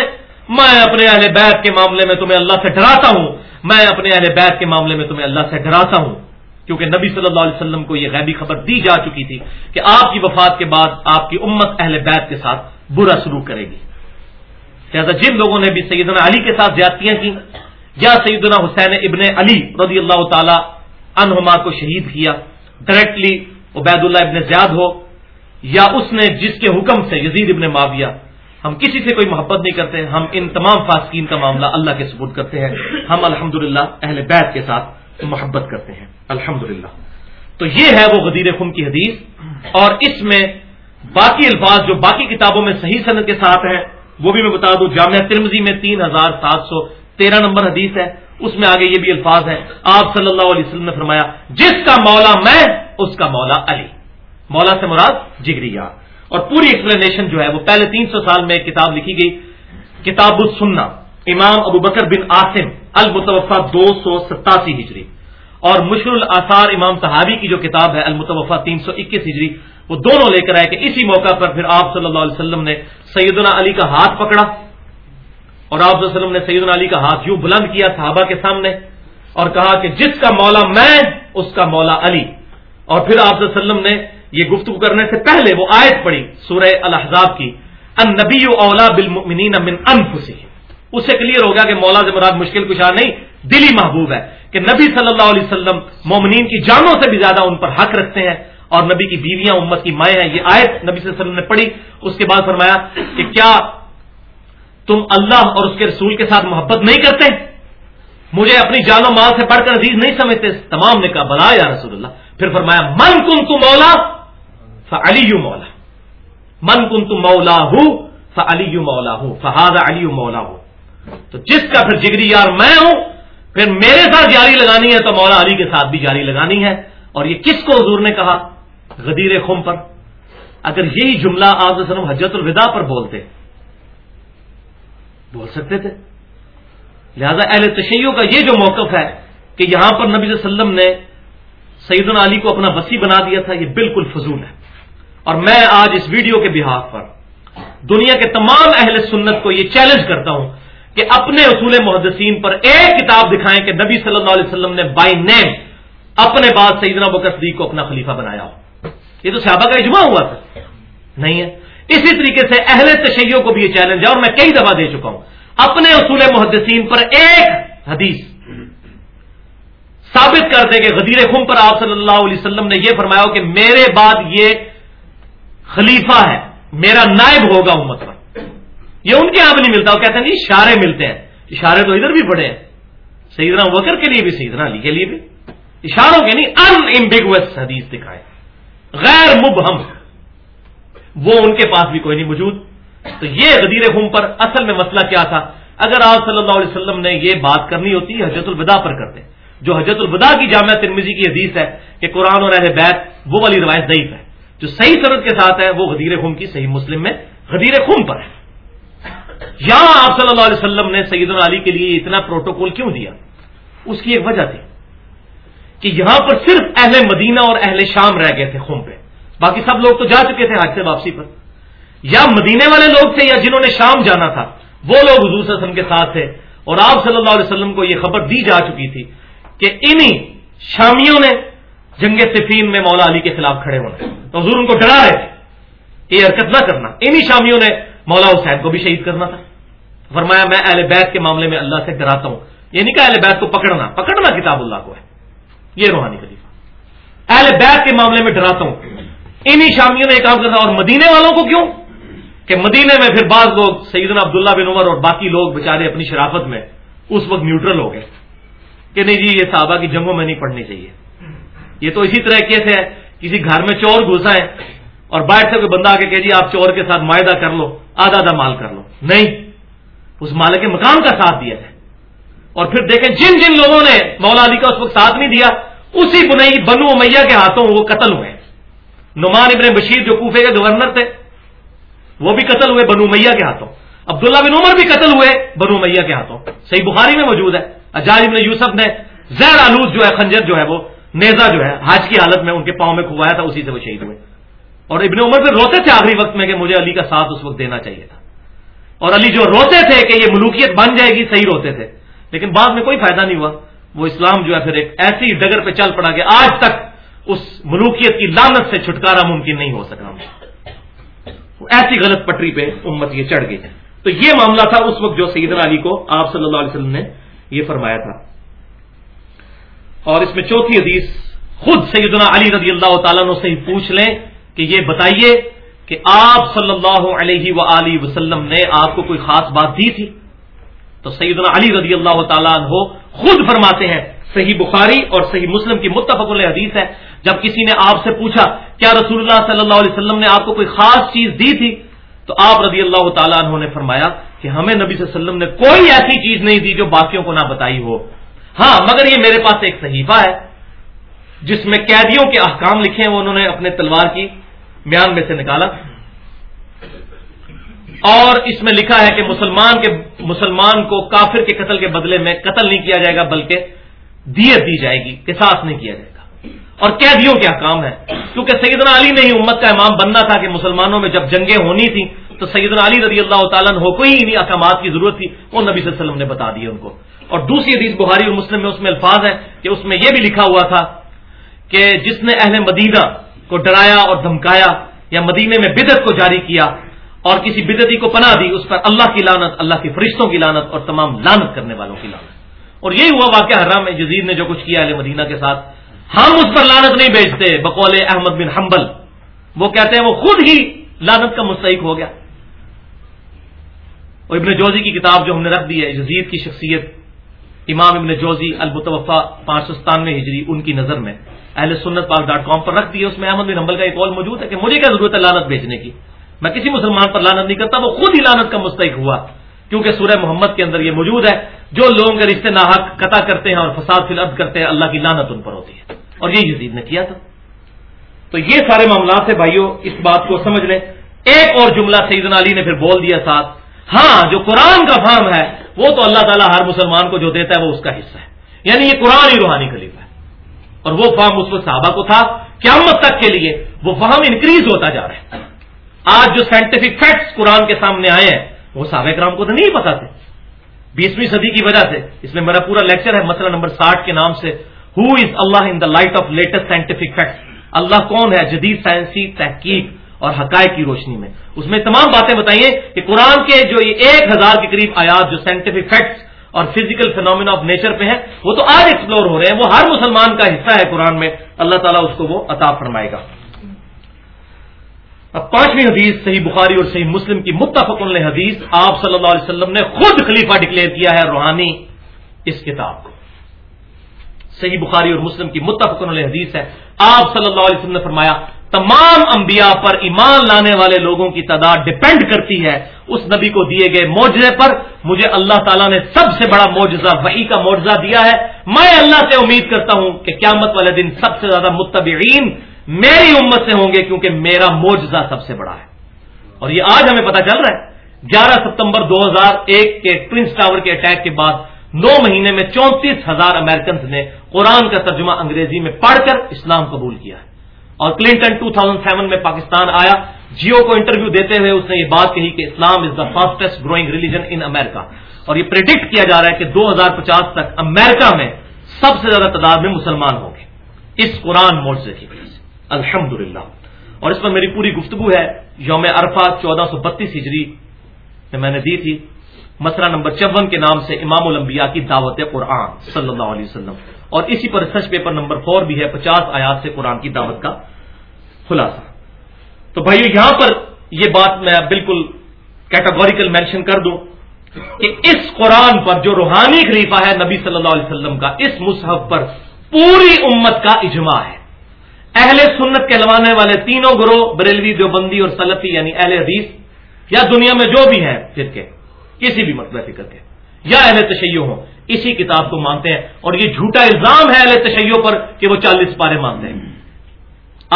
میں اپنے اہل بیت کے معاملے میں تمہیں اللہ سے ڈراتا ہوں۔ میں اپنے اہل بیت کے معاملے میں تمہیں اللہ سے ڈراتا ہوں۔ کیونکہ نبی صلی اللہ علیہ وسلم کو یہ غیبی خبر دی جا چکی تھی کہ آپ کی وفات کے بعد آپ کی امت اہل بیت کے ساتھ برا سلوک کرے گی۔ لہٰذا جن لوگوں نے بھی سیدنا علی کے ساتھ زیادتیاں کی، یا سیدنا حسین ابن علی رضی اللہ تعالی عنہما کو شہید کیا ڈائریکٹلی عبید اللہ ابن زیاد ہو، یا اس نے جس کے حکم سے یزید ابن معاویہ، ہم کسی سے کوئی محبت نہیں کرتے، ہم ان تمام فاسقین کا معاملہ اللہ کے ثبوت کرتے ہیں۔ ہم الحمد اہل بیت کے ساتھ محبت کرتے ہیں۔ الحمد تو یہ ہے وہ غدیر خم کی حدیث۔ اور اس میں باقی الفاظ جو باقی کتابوں میں صحیح صنعت کے ساتھ ہیں، وہ بھی میں بتا دوں۔ جامعہ ترمزی میں تین ہزار سات سو تیرہ نمبر حدیث ہے۔ اس میں آگے یہ بھی الفاظ ہے آپ صلی اللہ علیہ وسلم نے فرمایا، جس کا مولا میں، اس کا مولا علی۔ مولا سے مراد جگریا۔ اور پوری ایکسپلینیشن جو ہے، وہ پہلے تین سو سال میں ایک کتاب لکھی گئی۔ کتاب السنہ، امام ابو بکر بن آسم المتوفا دو سو ستاسی ہجری۔ اور مشر الاثار امام صحابی کی جو کتاب ہے المتوفا تین سو اکیس ہجری، وہ دونوں لے کر آئے کہ اسی موقع پر پھر آپ صلی اللہ علیہ وسلم نے سیدنا علی کا ہاتھ پکڑا۔ اور آپ صلی اللہ علیہ وسلم نے سیدنا علی کا ہاتھ یوں بلند کیا صحابہ کے سامنے اور کہا کہ جس کا مولا میں، اس کا مولا علی۔ اور پھر آپ صلی اللہ علیہ وسلم نے یہ گفتگو کرنے سے پہلے وہ آیت پڑی سورہ الحضاب کی ان نبی اولا بالمؤمنین من انفسهم اسے کلیئر ہو گیا کہ مولا سے مراد مشکل کشا نہیں، دلی محبوب ہے کہ نبی صلی اللہ علیہ وسلم مومنین کی جانوں سے بھی زیادہ ان پر حق رکھتے ہیں اور نبی کی بیویاں، امت کی مائیں ہیں، یہ آیت نبی صلی اللہ علیہ وسلم نے پڑھی۔ اس کے بعد فرمایا کہ کیا تم اللہ اور اس کے رسول کے ساتھ محبت نہیں کرتے؟ مجھے اپنی جان و مال سے پڑھ کر عزیز نہیں سمجھتے۔ تمام نے کہا، بلا یا رسول اللہ۔ پھر فرمایا، من کن تو مولا فعلی مولا۔ من کن تو مولا ہوں فعلی مولا ہوں فہاد علی مولا ہوں تو جس کا پھر جگری یار میں ہوں، پھر میرے ساتھ جاری لگانی ہے تو مولا علی کے ساتھ بھی جاری لگانی ہے۔ اور یہ کس کو حضور نے کہا؟ غدیر خم پر۔ اگر یہی جملہ آپ وسلم حجت الوداع پر بولتے، بول سکتے تھے۔ لہذا اہل تشیعوں کا یہ جو موقف ہے کہ یہاں پر نبی صلی اللہ علیہ وسلم نے سعید علی کو اپنا وسیع بنا دیا تھا، یہ بالکل فضول ہے۔ اور میں آج اس ویڈیو کے بحاف پر دنیا کے تمام اہل سنت کو یہ چیلنج کرتا ہوں کہ اپنے اصول محدثین پر ایک کتاب دکھائیں کہ نبی صلی اللہ علیہ وسلم نے بائی نیم اپنے بعد سیدنا بکر صدیق کو اپنا خلیفہ بنایا ہو۔ یہ تو صحابہ کا اجماع ہوا تھا۔ نہیں ہے۔ اسی طریقے سے اہل تشیعوں کو بھی یہ چیلنج ہے اور میں کئی دفعہ دے چکا ہوں۔ اپنے اصول محدثین پر ایک حدیث ثابت کر دے کہ غدیر خم پر آپ صلی اللہ علیہ وسلم نے یہ فرمایا کہ میرے بعد یہ خلیفہ ہے، میرا نائب ہوگا امت پر۔ یہ ان کے یہاں بھی نہیں ملتا۔ وہ کہتے ہیں جی اشارے ملتے ہیں۔ اشارے تو ادھر بھی پڑے ہیں۔ سیدنا وکر کے لیے بھی، سیدنا علی کے لیے بھی۔ اشاروں کے نہیں ان امبیگوس حدیث دکھائے۔ غیر مبہم۔ وہ ان کے پاس بھی کوئی نہیں موجود۔ تو یہ غدیر خم پر اصل میں مسئلہ کیا تھا؟ اگر آپ صلی اللہ علیہ وسلم نے یہ بات کرنی ہوتی حجت الوداع پر کرتے۔ جو حجت الوداع کی جامعہ ترمیزی کی حدیث ہے کہ قرآن اور اہل بیت، وہ والی روایت ضعیف ہے۔ جو صحیح صنعت کے ساتھ ہے، وہ غدیر خم کی صحیح مسلم میں غدیر خم پر ہے۔ یہاں آپ صلی اللہ علیہ وسلم نے سعید علی کے لیے اتنا پروٹوکول کیوں دیا؟ اس کی ایک وجہ تھی کہ یہاں پر صرف اہل مدینہ اور اہل شام رہ گئے تھے خم پہ۔ باقی سب لوگ تو جا چکے تھے حج سے واپسی پر۔ یا مدینے والے لوگ تھے یا جنہوں نے شام جانا تھا، وہ لوگ حضور صلی اللہ علیہ وسلم کے ساتھ تھے۔ اور آپ صلی اللہ علیہ وسلم کو یہ خبر دی جا چکی تھی کہ انہی شامیوں نے جنگ صفین میں مولا علی کے خلاف کھڑے ہونا۔ تو حضور ان کو ڈرا رہے تھے یہ حرکت نہ کرنا۔ انہی شامیوں نے مولا حسین کو بھی شہید کرنا تھا۔ فرمایا میں اہل بیت کے معاملے میں اللہ سے ڈراتا ہوں۔ یہ نہیں کہ اہل بیت کو پکڑنا پکڑنا کتاب اللہ کو ہے۔ یہ روحانی خلیفہ۔ اہل بیت کے معاملے میں ڈراتا ہوں۔ انہی شامیوں نے ایک کام کرنا، اور مدینے والوں کو کیوں؟ کہ مدینے میں پھر بعض لوگ، سیدنا عبداللہ بن عمر اور باقی لوگ بےچارے اپنی شرافت میں اس وقت نیوٹرل ہو گئے۔ کہ نہیں جی یہ صحابہ کی جنگوں میں نہیں پڑھنی چاہیے۔ یہ تو اسی طرح کیسے ہے، کسی گھر میں چور گھسا ہے اور باہر سے کوئی بندہ آ کے کہ جی آپ چور کے ساتھ معاہدہ کر لو، آدھا آدھا مال کر لو۔ نہیں۔ اس مالک مقام کا ساتھ دیا ہے۔ اور پھر دیکھیں جن جن لوگوں نے مولا علی کا اس وقت ساتھ نہیں دیا، اسی بنائی بنو میاں کے ہاتھوں وہ قتل ہوئے۔ نعمان ابن بشیر جو کوفے کے گورنر تھے، وہ بھی قتل ہوئے بنو میاں کے ہاتھوں۔ عبداللہ بن عمر بھی قتل ہوئے بنو میاں کے ہاتھوں۔ صحیح بخاری میں موجود ہے۔ اجاج ابن یوسف نے زیر آلود جو ہے، خنجر جو ہے، وہ نیزا جو ہے، حج کی حالت میں ان کے پاؤں میں کھوایا تھا، اسی سے وہ شہید ہوئے۔ اور ابن عمر پھر روتے تھے آخری وقت میں کہ مجھے علی کا ساتھ اس وقت دینا چاہیے تھا۔ اور علی جو روتے تھے کہ یہ ملوکیت بن جائے گی، صحیح روتے تھے۔ لیکن بعد میں کوئی فائدہ نہیں ہوا۔ وہ اسلام جو ہے پھر ایک ایسی ڈگر پہ چل پڑا کہ آج تک اس ملوکیت کی لانت سے چھٹکارا ممکن نہیں ہو سکا۔ ایسی غلط پٹری پہ امت یہ چڑھ گئی۔ تو یہ معاملہ تھا اس وقت جو سیدنا علی کو آپ صلی اللہ علیہ وسلم نے یہ فرمایا تھا۔ اور اس میں چوتھی حدیث، خود سیدنا علی رضی اللہ تعالیٰ سے ہی پوچھ لیں کہ یہ بتائیے کہ آپ صلی اللہ علیہ و وسلم نے آپ کو کوئی خاص بات دی تھی؟ تو سیدنا علی رضی اللہ تعالیٰ عنہ خود فرماتے ہیں، صحیح بخاری اور صحیح مسلم کی متفق حدیث ہے۔ جب کسی نے آپ سے پوچھا، کیا رسول اللہ صلی اللہ علیہ وسلم نے آپ کو کوئی خاص چیز دی تھی؟ تو آپ رضی اللہ تعالیٰ عنہ نے فرمایا کہ ہمیں نبی صلی اللہ علیہ وسلم نے کوئی ایسی چیز نہیں دی جو باقیوں کو نہ بتائی ہو۔ ہاں مگر یہ میرے پاس ایک صحیفہ ہے، جس میں قیدیوں کے احکام لکھے ہیں، وہ انہوں نے اپنے تلوار کی۔ میان میں سے نکالا۔ اور اس میں لکھا ہے کہ مسلمان کے مسلمان کو کافر کے قتل کے بدلے میں قتل نہیں کیا جائے گا، بلکہ دیت دی جائے گی، قصاص نہیں کیا جائے گا۔ اور قیدیوں کے حکام ہے کیونکہ سیدنا علی نے ہی امت کا امام بننا تھا کہ مسلمانوں میں جب جنگیں ہونی تھیں، تو سیدنا علی رضی اللہ تعالیٰ ہو کوئی انہیں احکامات کی ضرورت تھی، وہ نبی صلی اللہ علیہ وسلم نے بتا دیے ان کو۔ اور دوسری حدیث بخاری اور مسلم میں اس میں الفاظ ہیں کہ اس میں یہ بھی لکھا ہوا تھا کہ جس نے اہل مدینہ کو ڈرایا اور دھمکایا یا مدینے میں بدت کو جاری کیا اور کسی بدتی کو پناہ دی، اس پر اللہ کی لانت اللہ کے فرشتوں کی لانت اور تمام لانت کرنے والوں کی لانت اور یہی ہوا واقعہ حرام جزید نے جو کچھ کیا اہل مدینہ کے ساتھ۔ ہم اس پر لانت نہیں بیچتے، بقول احمد بن حنبل۔ وہ کہتے ہیں وہ خود ہی لانت کا مستحق ہو گیا۔ اور ابن جوزی کی کتاب جو ہم نے رکھ دی ہے جزید کی شخصیت، امام ابن جوزی المتوفا پانچ سو ستانوے ہجری، ان کی نظر میں۔ اہل سنت پاک ڈاٹ کام پر رکھ دی ہے اس میں احمد بن حنبل کا ایک قول موجود ہے کہ مجھے کیا ضرورت ہے لانت بیچنے کی؟ میں کسی مسلمان پر لانت نہیں کرتا، وہ خود ہی لانت کا مستحق ہوا، کیونکہ سورہ محمد کے اندر یہ موجود ہے، جو لوگوں کے رشتے ناحق، قطع کرتے ہیں اور فساد فلد کرتے ہیں، اللہ کی لانت ان پر ہوتی ہے، اور یہ یزید نے کیا تھا۔ تو یہ سارے معاملات ہیں بھائیوں اس بات کو سمجھ لیں۔ ایک اور جملہ سیدنا علی نے پھر بول دیا ساتھ ہاں جو قرآن کا فارم ہے، وہ تو اللہ تعالیٰ ہر مسلمان کو جو دیتا ہے، وہ اس کا حصہ ہے۔ یعنی یہ قرآن ہی روحانی خلیفہ ہے۔ اور وہ فارم اس وقت صحابہ کو تھا، قیامت تک کے لیے وہ فہم انکریز ہوتا جا رہا ہے۔ آج جو سائنٹیفک فیکٹس قرآن کے سامنے آئے ہیں، وہ صحابہ کرام کو تو نہیں پتا تھے۔ بیسویں صدی کی وجہ سے، اس میں میرا پورا لیکچر ہے، مسئلہ نمبر ساٹھ کے نام سے۔ Who is Allah in the light of latest scientific facts اللہ کون ہے؟ جدید سائنسی تحقیق اور حقائق کی روشنی میں۔ اس میں تمام باتیں بتائیے کہ قرآن کے جو یہ ایک ہزار کے قریب آیات، جو سائنٹیفک فیکٹس اور فزیکل فینومینا آف نیچر پہ ہیں، وہ تو آج ایکسپلور ہو رہے ہیں، وہ ہر مسلمان کا حصہ ہے قرآن میں۔ اللہ تعالیٰ اس کو وہ عطا فرمائے گا۔ اب پانچویں حدیث، صحیح بخاری اور صحیح مسلم کی متفق حدیث، آپ صلی اللہ علیہ وسلم نے خود خلیفہ ڈکلیئر کیا ہے روحانی اس کتاب کو۔ صحیح بخاری اور مسلم کی متفق حدیث ہے۔ آپ صلی اللہ علیہ وسلم نے فرمایا، تمام انبیاء پر ایمان لانے والے لوگوں کی تعداد ڈپینڈ کرتی ہے۔ اس نبی کو دیے گئے معجزے پر مجھے اللہ تعالیٰ نے سب سے بڑا معجزہ وہی کا معجزہ دیا ہے۔ میں اللہ سے امید کرتا ہوں کہ قیامت والے دن سب سے زیادہ متبعین میری امت سے ہوں گے کیونکہ میرا معجزہ سب سے بڑا ہے۔ اور یہ آج ہمیں پتا چل رہا ہے، گیارہ ستمبر دو ہزار ایک کے ٹوئنس ٹاور کے اٹیک کے بعد نو مہینے میں چونتیس ہزار امیرکنس نے قرآن کا ترجمہ انگریزی میں پڑھ کر اسلام قبول کیا ہے۔ اور کلنٹن 2007 میں پاکستان آیا۔ جیو کو انٹرویو دیتے ہوئے اس نے یہ بات کہی کہ اسلام is the fastest growing religion in America اور یہ پرڈکٹ کیا جا رہا ہے کہ دو ہزار پچاس تک امیرکا میں سب سے زیادہ تعداد میں مسلمان ہوں گے. اس قرآن موضے کی وجہ سے. الحمد اور اس پر میری پوری گفتگو ہے. یوم عرفہ چودہ سو بتیس ہجری میں نے دی تھی. مسئلہ نمبر چون کے نام سے امام الانبیاء کی دعوت قرآن صلی اللہ علیہ وسلم. اور اسی پر ریسرچ پیپر نمبر فور بھی ہے. پچاس آیات سے قرآن کی دعوت کا خلاصہ. تو بھائیو، یہاں پر یہ بات میں بالکل کیٹاگوریکل مینشن کر دوں کہ اس قرآن پر جو روحانی خلیفہ ہے نبی صلی اللہ علیہ وسلم کا، اس مصحف پر پوری امت کا اجماع ہے۔ اہل سنت کہلوانے والے تینوں گروہ، بریلوی، دیوبندی اور سلفی یعنی اہل حدیث یا دنیا میں جو بھی ہیں فرقے کسی بھی مطلب فکر کے، یا اہل تشیع ہوں، اسی کتاب کو مانتے ہیں۔ اور یہ جھوٹا الزام ہے اہل تشیع پر کہ وہ چالیس پارے مانتے ہیں۔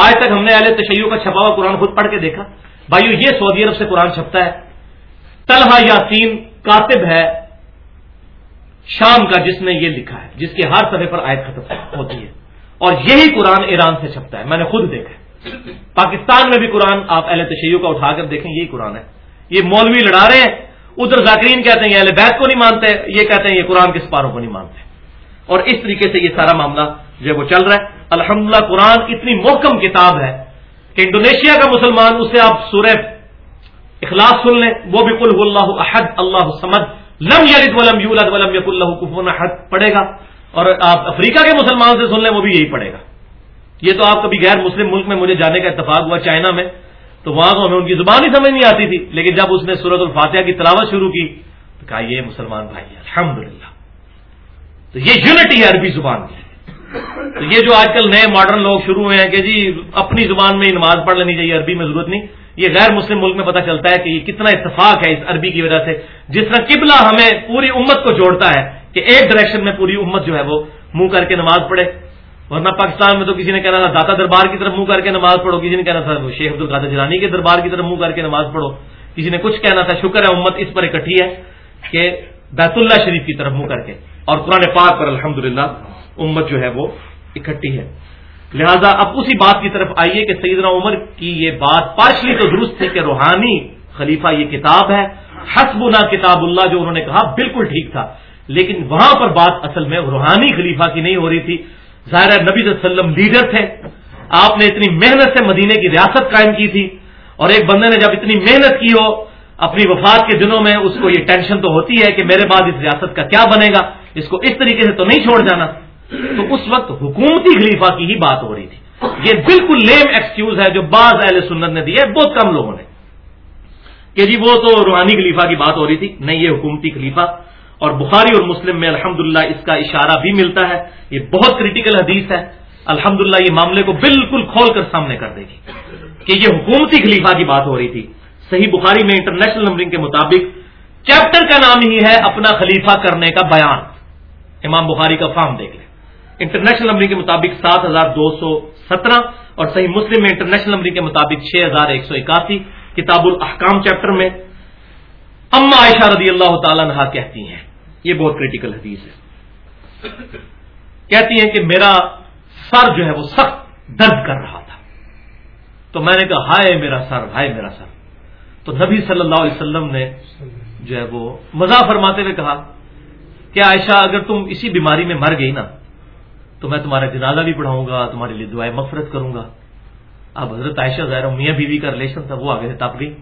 آج تک ہم نے اہل تشیع کا چھپا ہوا قرآن خود پڑھ کے دیکھا۔ بھائیو، یہ سعودی عرب سے قرآن چھپتا ہے۔ طلحہ یاسین کاتب ہے شام کا، جس نے یہ لکھا ہے، جس کے ہر صفحے پر آیت ختم ہوتی ہے۔ اور یہی قرآن ایران سے چھپتا ہے، میں نے خود دیکھا پاکستان میں بھی قرآن آپ اہل تشیع کا اٹھا کر دیکھیں، یہی قرآن ہے۔ یہ مولوی لڑا رہے ہیں۔ ادھر ذاکرین کہتے ہیں، یہ اہل بیت کو نہیں مانتے، یہ کہتے ہیں، یہ قرآن کے سپاروں کو نہیں مانتے۔ اور اس طریقے سے یہ سارا معاملہ جو ہے وہ چل رہا ہے۔ الحمد قرآن اتنی محکم کتاب ہے کہ انڈونیشیا کا مسلمان اسے آپ سورہ اخلاص سن لیں۔ وہ بھی کل اللہ احد، اللہ سمد لم یلد ولم یولد ولم یق اللہ کفون احد۔ پڑھے گا۔ اور آپ افریقہ کے مسلمان سے سن لیں، وہ بھی یہی پڑھے گا۔ یہ تو آپ کبھی غیر مسلم ملک میں مجھے جانے کا اتفاق ہوا، چائنا میں۔ تو وہاں تو ہمیں ان کی زبان ہی سمجھ نہیں آتی تھی۔ لیکن جب اس نے سورت الفاتحہ کی تلاوت شروع کی، تو کہا یہ مسلمان بھائی الحمد تو یہ یونٹی ہے عربی زبان کی۔ تو یہ جو آج کل نئے ماڈرن لوگ شروع ہوئے ہیں کہ جی اپنی زبان میں نماز پڑھ لینی چاہیے، عربی میں ضرورت نہیں۔ یہ غیر مسلم ملک میں پتہ چلتا ہے کہ یہ کتنا اتفاق ہے اس عربی کی وجہ سے۔ جس طرح قبلہ ہمیں پوری امت کو جوڑتا ہے کہ ایک ڈائریکشن میں پوری امت جو ہے وہ منہ کر کے نماز پڑھے۔ ورنہ پاکستان میں تو کسی نے کہنا تھا، داتا دربار کی طرف منہ کر کے نماز پڑھو۔ کسی نے کہنا تھا شیخ عبد القادر جلانی کے دربار کی طرف منہ کر کے نماز پڑھو۔ کسی نے کچھ کہنا تھا، شکر ہے، امت اس پر اکٹھی ہے کہ بیت اللہ شریف کی طرف منہ کر کے۔ اور قرآن پاک پر الحمد امت جو ہے وہ اکٹھی ہے۔ لہذا اب اسی بات کی طرف آئیے کہ سیدنا عمر کی یہ بات پارشلی تو درست ہے کہ روحانی خلیفہ یہ کتاب ہے۔ حسبنا کتاب اللہ جو انہوں نے کہا بالکل ٹھیک تھا۔ لیکن وہاں پر بات اصل میں روحانی خلیفہ کی نہیں ہو رہی تھی۔ ظاہر نبی صلی اللہ علیہ وسلم لیڈر تھے۔ آپ نے اتنی محنت سے مدینے کی ریاست قائم کی تھی۔ اور ایک بندے نے جب اتنی محنت کی ہو، اپنی وفات کے دنوں میں اس کو یہ ٹینشن تو ہوتی ہے کہ میرے بعد اس ریاست کا کیا بنے گا؟ اس کو اس طریقے سے تو نہیں چھوڑ جانا۔ تو اس وقت حکومتی خلیفہ کی ہی بات ہو رہی تھی۔ یہ بالکل لیم ایکسکیوز ہے جو بعض اہل سنت نے دی ہے، بہت کم لوگوں نے۔ کہ جی وہ تو روحانی خلیفہ کی بات ہو رہی تھی، نہیں، یہ حکومتی خلیفہ۔ اور بخاری اور مسلم میں الحمدللہ اس کا اشارہ بھی ملتا ہے۔ یہ بہت کریٹیکل حدیث ہے۔ الحمدللہ یہ معاملے کو بالکل کھول کر سامنے کر دے گی۔ کہ یہ حکومتی خلیفہ کی بات ہو رہی تھی۔ صحیح بخاری میں انٹرنیشنل نمبرنگ کے مطابق چیپٹر کا نام ہی ہے اپنا خلیفہ کرنے کا بیان۔ امام بخاری کا فارم دیکھ لیں انٹرنیشنل نمبرنگ کے مطابق سات ہزار دو سو سترہ اور صحیح مسلم میں انٹرنیشنل نمبرنگ کے مطابق چھ ہزار ایک سو اکاسی کتاب الاحکام چیپٹر میں اما عائشہ رضی اللہ تعالی عنہ کہتی ہیں۔ یہ بہت کریٹیکل حدیث ہے۔ کہتی ہیں کہ میرا سر جو ہے وہ سخت درد کر رہا تھا۔ تو میں نے کہا، ہائے میرا سر، ہائے میرا سر۔ تو نبی صلی اللہ علیہ وسلم نے جو ہے وہ مزاح فرماتے ہوئے کہا کہ عائشہ، اگر تم اسی بیماری میں مر گئی نا تو میں تمہارا جنازہ بھی پڑھاؤں گا، تمہارے لیے دعائیں مفرت کروں گا۔ اب حضرت عائشہ ظاہر میاں بیوی کا ریلیشن تھا، وہ آگے سے تپ گئی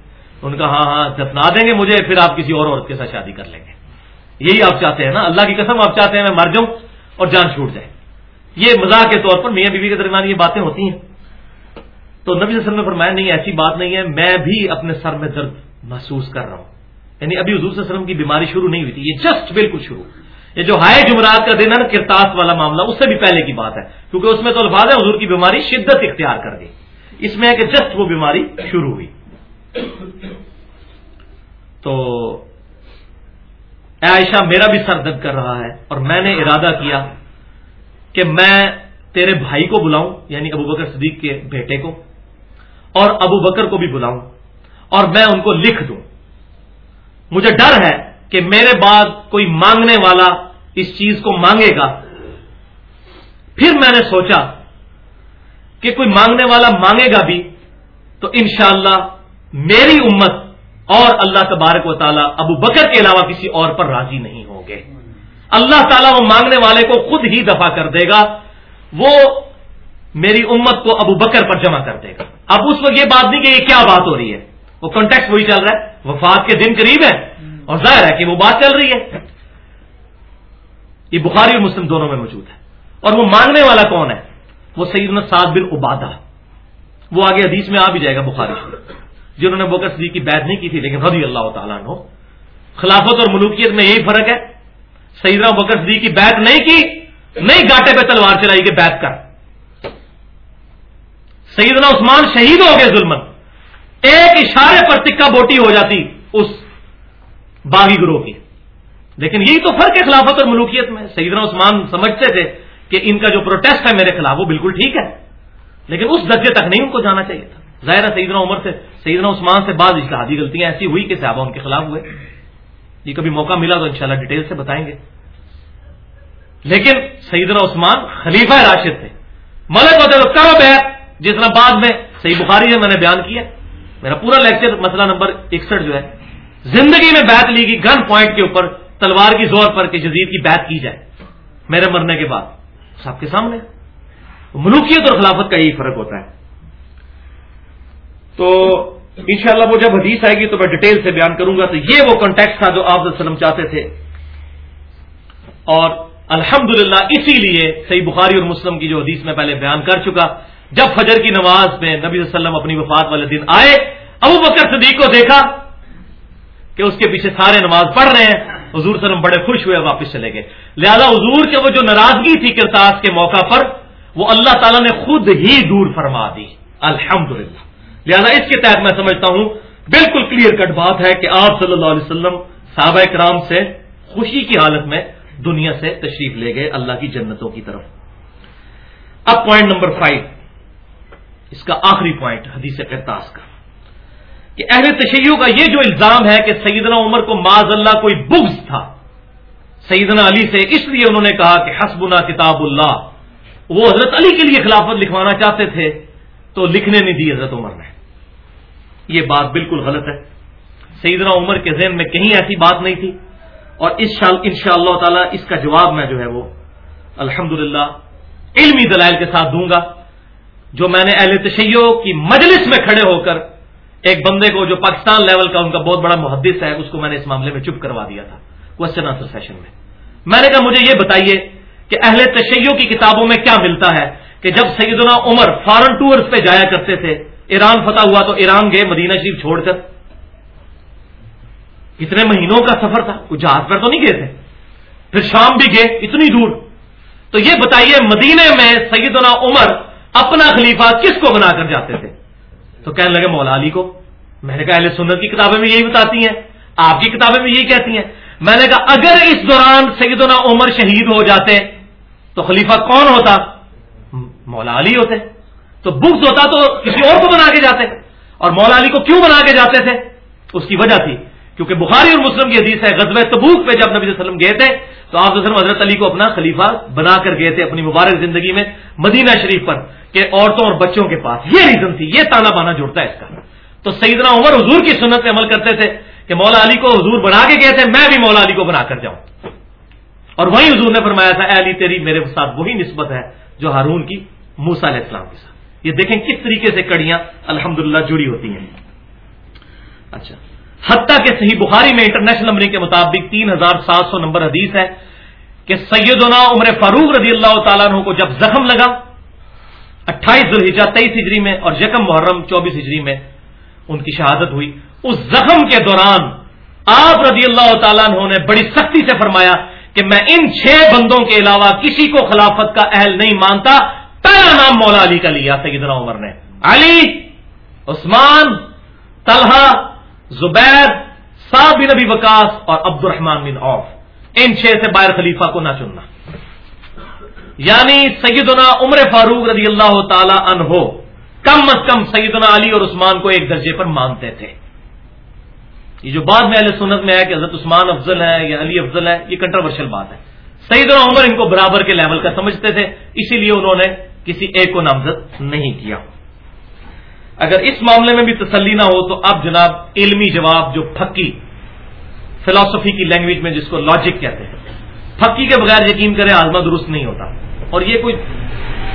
ان کا ہاں ہاں دفنا دیں گے مجھے، پھر آپ کسی اور عورت کے ساتھ شادی کر لیں گے۔ یہی آپ چاہتے ہیں نا؟ اللہ کی قسم آپ چاہتے ہیں میں مر جاؤں اور جان چھوٹ جائے۔ یہ مزاح کے طور پر میاں بیوی کے درمیان یہ باتیں ہوتی ہیں۔ تو نبی صلی اللہ علیہ وسلم نے فرمایا، نہیں، ایسی بات نہیں ہے، میں بھی اپنے سر میں درد محسوس کر رہا ہوں۔ یعنی ابھی حضور صلی اللہ علیہ وسلم کی بیماری شروع نہیں ہوئی تھی، یہ جسٹ بالکل شروع۔ یہ جو ہائے جمعرات کا دن ہے نا کرتاس والا معاملہ، اس سے بھی پہلے کی بات ہے۔ کیونکہ اس میں تو الفاظ ہے حضور کی بیماری شدت اختیار کر گئی اس میں ہے کہ جسٹ وہ بیماری شروع ہوئی۔ تو اے عائشہ، میرا بھی سر درد کر رہا ہے اور میں نے ارادہ کیا کہ میں تیرے بھائی کو بلاؤں یعنی ابو بکر صدیق کے بیٹے کو، اور ابو بکر کو بھی بلاؤں، اور میں ان کو لکھ دوں۔ مجھے ڈر ہے کہ میرے بعد کوئی مانگنے والا اس چیز کو مانگے گا۔ پھر میں نے سوچا کہ کوئی مانگنے والا مانگے گا بھی تو انشاءاللہ میری امت اور اللہ تبارک و تعالیٰ ابو بکر کے علاوہ کسی اور پر راضی نہیں ہوں گے۔ اللہ تعالیٰ وہ مانگنے والے کو خود ہی دفاع کر دے گا۔ وہ میری امت کو ابو بکر پر جمع کر دے گا۔ اب اس وقت یہ بات نہیں کہ یہ کیا بات ہو رہی ہے۔ وہ کانٹیکٹ وہی چل رہا ہے۔ وفات کے دن قریب ہے اور ظاہر ہے کہ وہ بات چل رہی ہے۔ یہ بخاری اور مسلم دونوں میں موجود ہے۔ اور وہ مانگنے والا کون ہے؟ وہ سیدنا سعد بن عبادہ۔ وہ آگے حدیث میں آ بھی جائے گا بخاری جنہوں نے بکر صدیق کی بیعت نہیں کی تھی، لیکن رضی اللہ تعالیٰ عنہ۔ خلافت اور ملوکیت میں یہی فرق ہے۔ سیدنا بکر صدیق کی بیعت نہیں کی، نہیں گاٹے پہ تلوار چلائی کہ بیعت کر۔ سیدنا عثمان شہید ہو گئے ظلمن ایک اشارے پر ٹکا بوٹی ہو جاتی اس باغی گروہ کی۔ لیکن یہی تو فرق ہے خلافت اور ملوکیت میں۔ سیدنا عثمان سمجھتے تھے کہ ان کا جو پروٹیسٹ ہے میرے خلاف وہ بالکل ٹھیک ہے۔ لیکن اس درجے تک نہیں ان کو جانا چاہیے تھا۔ ظاہر سیدنا عمر سے سیدنا عثمان سے بعض اشتہادی غلطیاں ایسی ہوئی کہ صحابہ ان کے خلاف ہوئے۔ یہ کبھی موقع ملا تو انشاءاللہ ڈیٹیل سے بتائیں گے۔ لیکن سیدنا عثمان خلیفہ راشد تھے۔ ملک ہوتے تو کب ہے، جس طرح بعد میں صحیح بخاری ہے میں نے بیان کیا۔ میرا پورا لیکچر مسئلہ نمبر اکسٹھ جو ہے، زندگی میں بیت لی گئی گن پوائنٹ کے اوپر۔ تلوار کی زور پر کہ جزید کی بیت کی جائے، میرے مرنے کے بعد۔ سب کے سامنے۔ ملوکیت اور خلافت کا یہی فرق ہوتا ہے۔ تو انشاءاللہ وہ جب حدیث آئے گی تو میں ڈیٹیل سے بیان کروں گا۔ تو یہ وہ کانٹیکٹ تھا جو آپ وسلم چاہتے تھے۔ اور الحمد اسی لیے صحیح بخاری اور مسلم کی جو حدیث میں پہلے بیان کر چکا۔ جب فجر کی نماز میں نبی صلی اللہ علیہ وسلم اپنی وفات والے دن آئے، ابو بکر صدیق کو دیکھا کہ اس کے پیچھے سارے نماز پڑھ رہے ہیں۔ حضور وسلم بڑے خوش ہوئے واپس چلے گئے۔ لہذا حضور کے وہ جو ناراضگی تھی کرتاس کے موقع پر، وہ اللہ تعالیٰ نے خود ہی دور فرما دی۔ الحمد لہذا اس کے تحت میں سمجھتا ہوں، بالکل کلیئر کٹ بات ہے کہ آپ صلی اللہ علیہ وسلم صحابہ کرام سے خوشی کی حالت میں دنیا سے تشریف لے گئے اللہ کی جنتوں کی طرف۔ اب پوائنٹ نمبر فائیو اس کا آخری پوائنٹ حدیث کرتاس کا۔ کہ اہل تشیع کا یہ جو الزام ہے کہ سیدنا عمر کو معذ اللہ کوئی بغض تھا۔ سیدنا علی سے اس لیے انہوں نے کہا کہ حسبنا کتاب اللہ۔ وہ حضرت علی کے لیے خلافت لکھوانا چاہتے تھے، تو لکھنے نہیں دی حضرت عمر نے۔ یہ بات بالکل غلط ہے۔ سیدنا عمر کے ذہن میں کہیں ایسی بات نہیں تھی۔ اور ان شاء اللہ تعالی اس کا جواب میں جو ہے وہ الحمد علمی دلائل کے ساتھ دوں گا۔ جو میں نے اہل تشیع کی مجلس میں کھڑے ہو کر ایک بندے کو جو پاکستان لیول کا ان کا بہت بڑا محدث ہے، اس کو میں نے اس معاملے میں چپ کروا دیا تھا کوشچن آنسر سیشن میں۔ میں نے کہا، مجھے یہ بتائیے کہ اہل تشیع کی کتابوں میں کیا ملتا ہے کہ جب سیدنا عمر فارن ٹورز پہ جایا کرتے تھے، ایران فتح ہوا تو ایران گئے مدینہ شریف چھوڑ کر۔ کتنے مہینوں کا سفر تھا، کچھ جہاز پر تو نہیں گئے تھے۔ پھر شام بھی گئے، اتنی دور۔ تو یہ بتائیے مدینے میں سیدنا عمر اپنا خلیفہ کس کو بنا کر جاتے تھے؟ تو کہنے لگے، مولا علی کو، میں نے کہا، اہل سنت کی کتابیں بھی یہی بتاتی ہیں، آپ کی کتابیں بھی یہی کہتی ہیں۔ میں نے کہا، اگر اس دوران سیدنا عمر شہید ہو جاتے، تو خلیفہ کون ہوتا؟ مولا علی ہوتے۔ تو بکس ہوتا تو کسی اور کو بنا کے جاتے۔ اور مولا علی کو کیوں بنا کے جاتے تھے؟ اس کی وجہ تھی۔ کیونکہ بخاری اور مسلم کی حدیث ہے غزب تبوک پہ جب نبی صلی اللہ علیہ وسلم گئے تھے، تو آپ حضرت علی کو اپنا خلیفہ بنا کر گئے تھے، اپنی مبارک زندگی میں مدینہ شریف پر۔ کہ عورتوں اور بچوں کے پاس یہ ریزن تھی، یہ تانا بانا جڑتا ہے اس کا۔ تو سیدنا عمر حضور کی سنت پہ عمل کرتے تھے کہ مولا علی کو حضور بنا کے گئے تھے میں بھی مولا علی کو بنا کر جاؤں۔ اور وہی حضور نے فرمایا تھا، اے علی، تیری میرے ساتھ وہی نسبت ہے جو ہارون کی موسا علیہ السلام کے ساتھ۔ یہ دیکھیں کس طریقے سے کڑیاں الحمد جڑی ہوتی ہیں۔ اچھا۔ حتیٰ کہ صحیح بخاری میں انٹرنیشنل نمبرنگ کے مطابق تین ہزار سات سو نمبر حدیث ہے کہ سیدنا عمر فاروق رضی اللہ تعالیٰ عنہ کو جب زخم لگا اٹھائیس الحجا تیئیس ہجری میں اور یکم محرم چوبیس ہجری میں ان کی شہادت ہوئی۔ اس زخم کے دوران آپ رضی اللہ تعالیٰ عنہ نے بڑی سختی سے فرمایا کہ میں ان چھ بندوں کے علاوہ کسی کو خلافت کا اہل نہیں مانتا۔ پہلا نام مولا علی کا لیا سیدنا عمر نے۔ علی، عثمان، طلحہ، زبیر، صاحب بن نبی وکاس اور عبد الرحمان بن عوف۔ ان چھ سے باہر خلیفہ کو نہ چننا۔ یعنی سیدنا عمر فاروق رضی اللہ تعالی عنہ کم از کم سیدنا علی اور عثمان کو ایک درجے پر مانتے تھے۔ یہ جو بعد میں اہل سنت میں ہے کہ حضرت عثمان افضل ہے یا علی افضل ہے یہ کنٹروورشل بات ہے۔ سیدنا عمر ان کو برابر کے لیول کا سمجھتے تھے، اسی لیے انہوں نے کسی ایک کو نامزد نہیں کیا۔ اگر اس معاملے میں بھی تسلی نہ ہو تو اب جناب علمی جواب جو پھکی فلاسفی کی لینگویج میں جس کو لاجک کہتے ہیں، پھکی کے بغیر یقین کریں آزما درست نہیں ہوتا۔ اور یہ کوئی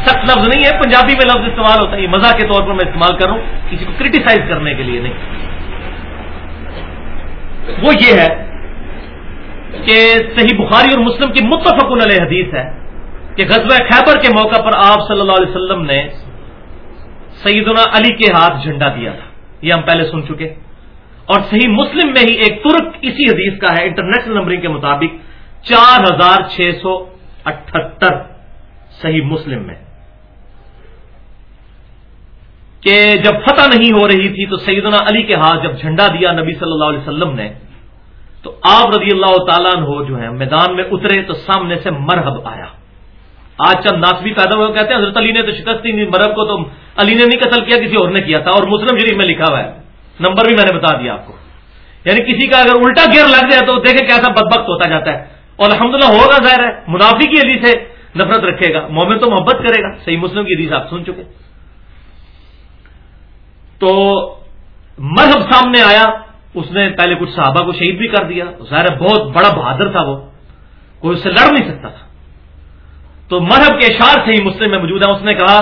سخت لفظ نہیں ہے، پنجابی میں لفظ استعمال ہوتا ہے۔ یہ مزہ کے طور پر میں استعمال کروں کسی کو کرٹیسائز کرنے کے لیے نہیں۔ وہ یہ ہے کہ صحیح بخاری اور مسلم کی متفق علیہ حدیث ہے کہ غزوہ خیبر کے موقع پر آپ صلی اللہ علیہ وسلم نے سیدنا علی کے ہاتھ جھنڈا دیا تھا۔ یہ ہم پہلے سن چکے۔ اور صحیح مسلم میں ہی ایک ترک اسی حدیث کا ہے، انٹرنیشنل نمبرنگ کے مطابق چار ہزار چھ سو اٹھہتر صحیح مسلم میں کہ جب فتح نہیں ہو رہی تھی تو سیدنا علی کے ہاتھ جب جھنڈا دیا نبی صلی اللہ علیہ وسلم نے، تو آپ رضی اللہ تعالیٰ ہو جو ہے میدان میں اترے تو سامنے سے مرحب آیا۔ آج چند ناسبی پیدا ہوا کہتے ہیں حضرت علی نے تو شکست دی مرب کو تو علی نے نہیں قتل کیا، کسی اور نے کیا تھا۔ اور مسلم شریف میں لکھا ہوا ہے۔ نمبر بھی میں نے بتا دیا آپ کو۔ یعنی کسی کا اگر الٹا گیئر لگ جائے تو دیکھیں کیسا بدبخت ہوتا جاتا ہے۔ اور الحمدللہ ہوگا ظاہر ہے منافی کی علی سے نفرت رکھے گا، مومن تو محبت کرے گا۔ صحیح مسلم کی حدیث آپ سن چکے۔ تو مرحب سامنے آیا، اس نے پہلے کچھ صحابہ کو شہید بھی کر دیا۔ ظاہر بہت بڑا بہادر تھا وہ، کوئی اس سے لڑ نہیں سکتا تھا۔ تو مرحب کے اشار سے ہی مسلم میں موجود ہے اس نے کہا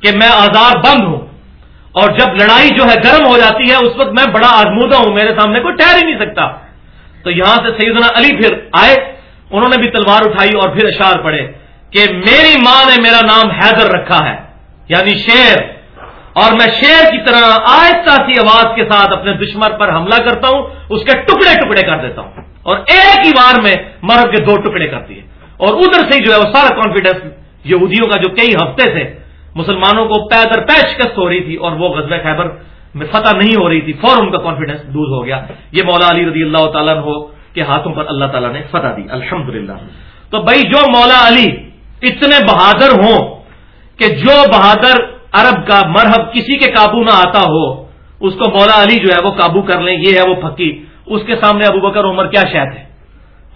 کہ میں آزاد بند ہوں اور جب لڑائی جو ہے گرم ہو جاتی ہے، اس وقت میں بڑا آزمودہ ہوں، میرے سامنے کوئی ٹھہر ہی نہیں سکتا۔ تو یہاں سے سیدنا علی پھر آئے، انہوں نے بھی تلوار اٹھائی اور پھر اشار پڑے کہ میری ماں نے میرا نام حیدر رکھا ہے یعنی شیر۔ اور میں شیر کی طرح آہستہ سی آواز کے ساتھ اپنے دشمن پر حملہ کرتا ہوں، اس کے ٹکڑے ٹکڑے کر دیتا ہوں۔ اور ایک ہی بار میں مرد کے دو ٹکڑے کرتی ہے۔ اور ادھر سے جو ہے وہ سارا کانفیڈینس یہودیوں کا جو کئی ہفتے سے مسلمانوں کو پیدر پہ شکست ہو رہی تھی اور وہ غزب خیبر میں فتح نہیں ہو رہی تھی، فوراً ان کا کانفیڈینس لوز ہو گیا۔ یہ مولا علی رضی اللہ تعالیٰ ہو کے ہاتھوں پر اللہ تعالیٰ نے فتح دی الحمد تو بھائی جو مولا علی اتنے بہادر ہوں کہ جو بہادر عرب کا مرحب کسی کے قابو نہ آتا ہو، اس کو مولا علی جو ہے وہ قابو کر لیں، یہ ہے وہ پھکی۔ اس کے سامنے ابو بکر، عمر کیا شاید ہے؟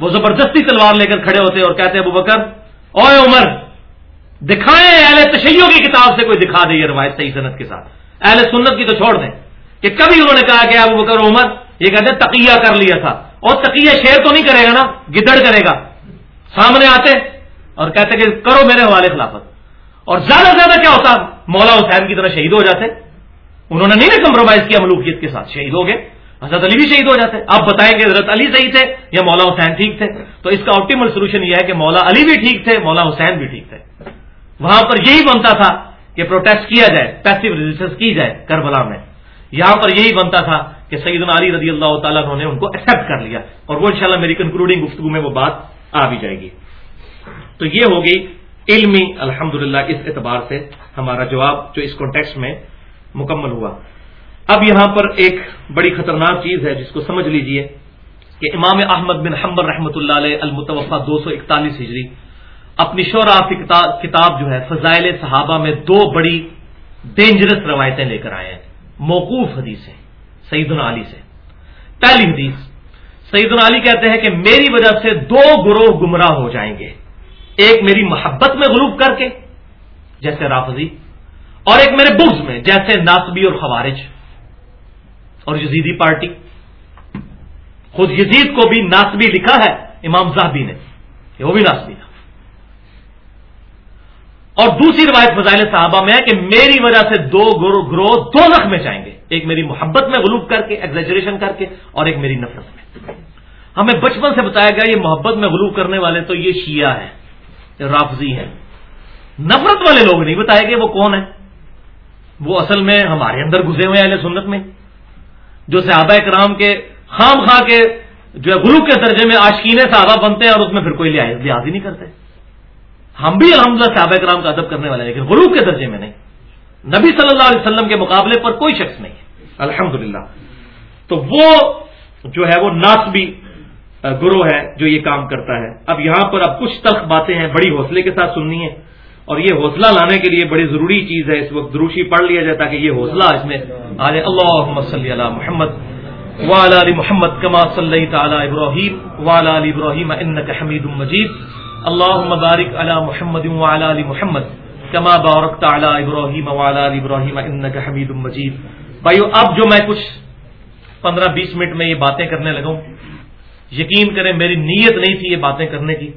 وہ زبردستی تلوار لے کر کھڑے ہوتے اور کہتے ابو بکر اوے عمر، دکھائیں، اہل تشیعوں کی کتاب سے کوئی دکھا دے یہ روایت صحیح صنعت کے ساتھ۔ اہل سنت کی تو چھوڑ دیں کہ کبھی انہوں نے کہا کہ ابو بکر، عمر، یہ کہتے تقیہ کر لیا تھا۔ اور تقیہ شیر تو نہیں کرے گا نا، گدڑ کرے گا۔ سامنے آتے اور کہتے کہ کرو میرے حوالے خلافت۔ اور زیادہ سے زیادہ کیا ہوتا؟ مولا حسین کی طرح شہید ہو جاتے۔ انہوں نے نہیں کمپرومائز کیا ملوکیت کے ساتھ، شہید ہو گئے۔ حضرت علی بھی شہید ہو جاتے۔ آپ بتائیں گے حضرت علی صحیح تھے یا مولا حسین ٹھیک تھے؟ تو اس کا آپٹیمل سولوشن یہ ہے کہ مولا علی بھی ٹھیک تھے، مولا حسین بھی ٹھیک تھے۔ وہاں پر یہی بنتا تھا کہ پروٹیسٹ کیا جائے پیسو ریزسٹنس کی جائے کربلا میں۔ یہاں پر یہی بنتا تھا کہ سعید علی رضی اللہ تعالیٰ نے ان کو ایکسپٹ کر لیا اور وہ انشاءاللہ میری کنکلوڈنگ گفتگو میں وہ بات آ بھی جائے گی۔ تو یہ ہوگی علمی الحمد اس اعتبار سے ہمارا جواب جو اس کانٹیکس میں مکمل ہوا۔ اب یہاں پر ایک بڑی خطرناک چیز ہے جس کو سمجھ لیجیے کہ امام احمد بن حمبر رحمۃ اللہ علیہ المتوفہ دو سو اکتالیس ہجری اپنی شعرا کتاب جو ہے فضائل صحابہ میں دو بڑی ڈینجرس روایتیں لے کر آئے ہیں۔ موقوف حدیث ہے سعید علی سے۔ پہلی حدیث سعید علی کہتے ہیں کہ میری وجہ سے دو گروہ گمراہ ہو جائیں گے۔ ایک میری محبت میں غروب کر کے، جیسے رافضی، اور ایک میرے بغض میں، جیسے ناسبی اور خوارج، اور یزیدی پارٹی۔ خود یزید کو بھی ناسبی لکھا ہے، امام صاحبی نے، کہ وہ بھی ناسبی تھا۔ اور دوسری روایت فضائل صحابہ میں ہے کہ میری وجہ سے دو گروہ دو نخ میں جائیں گے۔ ایک میری محبت میں غلوب کر کے ایگزیجریشن کر کے، اور ایک میری نفرت میں۔ ہمیں بچپن سے بتایا گیا یہ محبت میں غلوب کرنے والے تو یہ شیعہ ہے رافضی ہے نفرت والے لوگ نہیں بتائے گئے وہ کون ہے وہ اصل میں ہمارے اندر گھسے ہوئے اہل سنت میں، جو صحابہ کرام کے خام خواہ کے جو ہے گرو کے درجے میں آشکین صحابہ بنتے ہیں اور اس میں پھر کوئی لحاظ ہی نہیں کرتے۔ ہم بھی الحمد للہ صحابہ کرام کا ادب کرنے والے ہیں، لیکن غلو کے درجے میں نہیں۔ نبی صلی اللہ علیہ وسلم کے مقابلے پر کوئی شخص نہیں ہے۔ الحمد تو وہ جو ہے وہ ناسبی گروہ ہے جو یہ کام کرتا ہے۔ اب یہاں پر اب کچھ تلخ باتیں ہیں، بڑی حوصلے کے ساتھ سننی ہے اور یہ حوصلہ لانے کے لیے بڑی ضروری چیز ہے، اس وقت دروشی پڑھ لیا جائے تاکہ یہ حوصلہ اس میں۔ آ جائے اللہ صلی اللہ محمد وعلى علی محمد كما صلیت علی ابراہیم وعلى علی ابراہیم انك حمید مجید۔ اللهم بارک علی محمد وعلى علی محمد كما بارکت علی ابراہیم وعلى علی ابراہیم انك حمید مجید۔ بھائیو، اب جو میں کچھ پندرہ بیس منٹ میں یہ باتیں کرنے لگا ہوں یقین کریں میری نیت نہیں تھی یہ باتیں کرنے کی،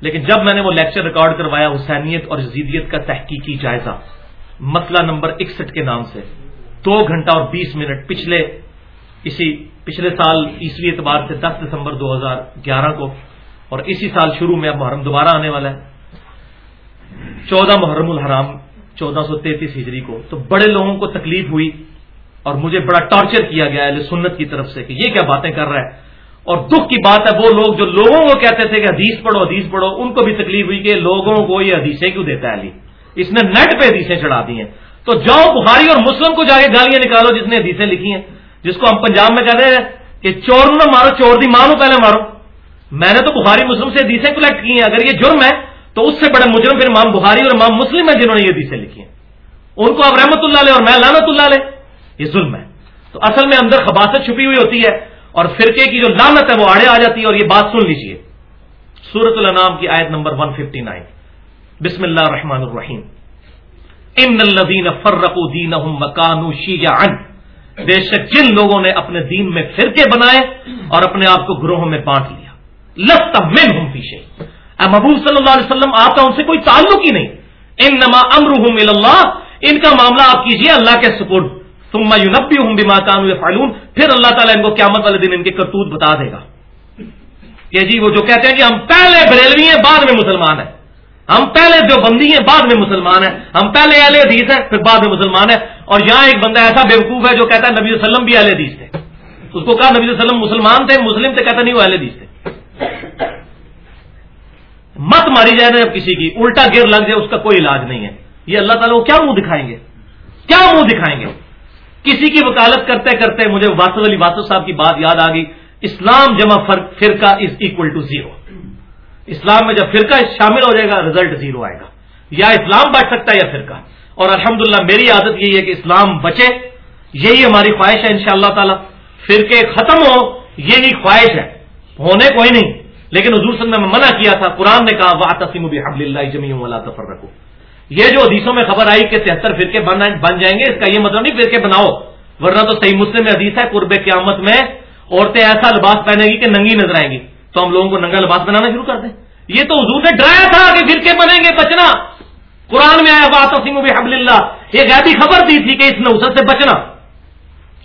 لیکن جب میں نے وہ لیکچر ریکارڈ کروایا حسینیت اور زیدیت کا تحقیقی جائزہ، مسئلہ نمبر اکسٹھ کے نام سے، دو گھنٹہ اور بیس منٹ پچھلے، اسی پچھلے سال عیسوی اعتبار سے دس دسمبر دو ہزار گیارہ کو، اور اسی سال شروع میں اب محرم دوبارہ آنے والا ہے۔ چودہ محرم الحرام، چودہ سو تینتیس ہجری کو۔ تو بڑے لوگوں کو تکلیف ہوئی اور مجھے بڑا ٹارچر کیا گیا ہے سنت کی طرف سے کہ یہ کیا باتیں کر رہا ہے۔ اور دکھ کی بات ہے، وہ لوگ جو لوگوں کو کہتے تھے کہ حدیث پڑھو حدیث پڑھو، ان کو بھی تکلیف ہوئی کہ لوگوں کو یہ حدیثیں کیوں دیتا ہے علی؟ اس نے نیٹ پہ حدیثیں چڑھا دی ہیں۔ تو جاؤ بخاری اور مسلم کو جا کے گالیاں نکالو جس نے حدیثیں لکھی ہیں، جس کو ہم پنجاب میں کہتے ہیں کہ چور نہ مارو، چور دی مارو پہلے مارو۔ میں نے تو بخاری مسلم سے حدیثیں کلیکٹ کی ہیں۔ اگر یہ جرم ہے، تو اس سے بڑے مجرم پھر امام بخاری اور امام مسلم ہے جنہوں نے یہ حدیثیں لکھی ہیں۔ ان کو اب رحمت اللہ لے اور میں لانت اللہ لے یہ ظلم ہے۔ تو اصل میں اندر خباست چھپی ہوئی ہوتی ہے۔ اور فرقے کی جو لانت ہے وہ آڑے آ جاتی ہے اور یہ بات سن لیجیے۔ سورت النام کی آیت نمبر 159 بسم اللہ الرحمن الرحیم۔ ان الذين فرقوا دينهم وكانوا شيعا بے شک جن لوگوں نے اپنے دین میں فرقے بنائے اور اپنے آپ کو گروہوں میں بانٹ لیا۔ لست منهم في شيء محبوب صلی اللہ علیہ وسلم، آپ کا ان سے کوئی تعلق ہی نہیں۔ انما امرهم الى الله ان کا معاملہ آپ کیجیے، اللہ کے سپرد۔ تم یونبی ہوں بھی ماکان فالون پھر اللہ تعالیٰ ان کو قیامت والے دن ان کے کرتوت بتا دے گا. کہ جی وہ جو کہتے ہیں کہ ہم پہلے بریلوی ہیں، بعد میں مسلمان ہیں. ہم پہلے جو بندی ہیں، بعد میں مسلمان ہیں. ہم پہلے اہل حدیث ہیں، پھر بعد میں مسلمان ہیں. اور یہاں ایک بندہ ایسا بیوقوف ہے جو کہتا ہے نبی وسلم بھی اہل حدیث تھے. اس کو کہا نبی وسلم مسلمان تھے، مسلم تھے، کہتا نہیں وہ اہل حدیث تھے. مت ماری جائے نا جب کسی کی، الٹا گر لگ جائے، اس کا کوئی علاج نہیں ہے. یہ اللہ تعالیٰ کو کیا منہ دکھائیں گے؟ کیا منہ دکھائیں گے؟ کسی کی وکالت کرتے کرتے مجھے واسط علی واسط صاحب کی بات یاد آ گئی، اسلام جمع فرقہ از اکول ٹو زیرو اسلام میں جب فرقہ شامل ہو جائے گا رزلٹ زیرو آئے گا۔ یا اسلام بچ سکتا ہے یا فرقہ۔ اور الحمدللہ میری عادت یہی ہے کہ اسلام بچے، یہی ہماری خواہش ہے ان شاء اللہ تعالی۔ فرقے ختم ہو یہی خواہش ہے۔ ہونے کوئی نہیں۔ لیکن حضور صلی اللہ علیہ وسلم نے منع کیا تھا، قرآن نے کہا واہ تسیم حب اللہ جمی تفر رکھو یہ جو حدیثوں میں خبر آئی کہ تہتر فرقے بن جائیں گے، اس کا یہ مطلب نہیں فرقے بناؤ، ورنہ تو صحیح مسلم میں حدیث ہے، قرب قیامت میں عورتیں ایسا لباس پہنے گی کہ ننگی نظر آئیں گی۔ تو ہم لوگوں کو ننگا لباس بنانا شروع کر دیں۔ یہ تو حضور نے ڈرایا تھا کہ فرقے بنیں گے، بچنا۔ قرآن میں آیا بات تسیم حب اللہ یہ غیبی خبر دی تھی کہ اس نوسط سے بچنا۔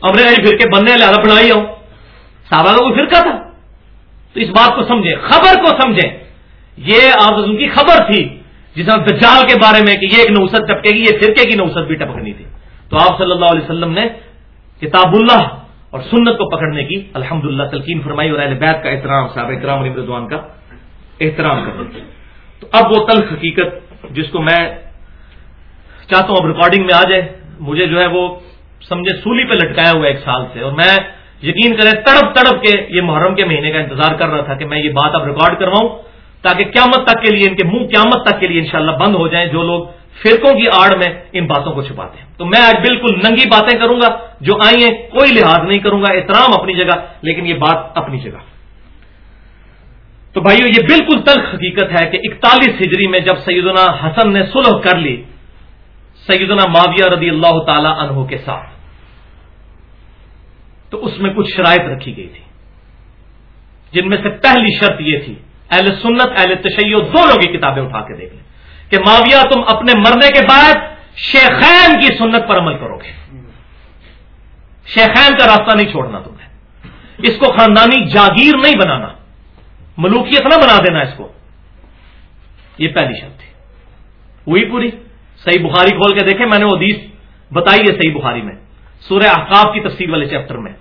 ہم نے فرقے بننے لہٰذا بنائی ہو صحابہ کا کوئی فرقہ تھا؟ تو اس بات کو سمجھیں، خبر کو سمجھیں۔ یہ آپ کی خبر تھی۔ جس میں دجال کے بارے میں کہ یہ ایک نوسط ٹپکے گی، یہ فرقے کی نوسط بھی ٹپکنی تھی۔ تو آپ صلی اللہ علیہ وسلم نے کتاب اللہ اور سنت کو پکڑنے کی الحمد للہ تلقین فرمائی اور اہل بیت کا احترام صاحب اکرام علی ردوان کا احترام کرنے کی تو اب وہ تلخ حقیقت جس کو میں چاہتا ہوں اب ریکارڈنگ میں آ جائے، مجھے جو ہے وہ سمجھے سولی پہ لٹکایا ہوا ایک سال سے اور میں یقین کریں تڑپ تڑپ کے یہ محرم کے مہینے کا انتظار کر رہا تھا کہ میں یہ بات اب ریکارڈ کرواؤں۔ تاکہ قیامت تک کے لیے ان کے منہ قیامت تک کے لیے انشاءاللہ بند ہو جائیں جو لوگ فرقوں کی آڑ میں ان باتوں کو چھپاتے ہیں۔ تو میں آج بالکل ننگی باتیں کروں گا، جو آئی ہیں، کوئی لحاظ نہیں کروں گا، احترام اپنی جگہ، لیکن یہ بات اپنی جگہ۔ تو بھائیو، یہ بالکل تلخ حقیقت ہے کہ اکتالیس ہجری میں جب سیدنا حسن نے سلح کر لی، سیدنا معاویہ رضی اللہ تعالی عنہ کے ساتھ، تو اس میں کچھ شرائط رکھی گئی تھی۔ جن میں سے پہلی شرط یہ تھی اہل سنت، اہل تشیع، دونوں کی کتابیں اٹھا کے دیکھ لیں کہ معاویہ، تم اپنے مرنے کے بعد شیخین کی سنت پر عمل کرو گے۔ شیخین کا راستہ نہیں چھوڑنا تمہیں۔ اس کو خاندانی جاگیر نہیں بنانا۔ ملوکیت نہ بنا دینا اس کو۔ یہ پہلی شرط تھی۔ ہوئی پوری۔ صحیح بخاری کھول کے دیکھیں، میں نے وہ حدیث بتائی ہے صحیح بخاری میں۔ سورہ احقاف کی تفصیل والے چیپٹر میں۔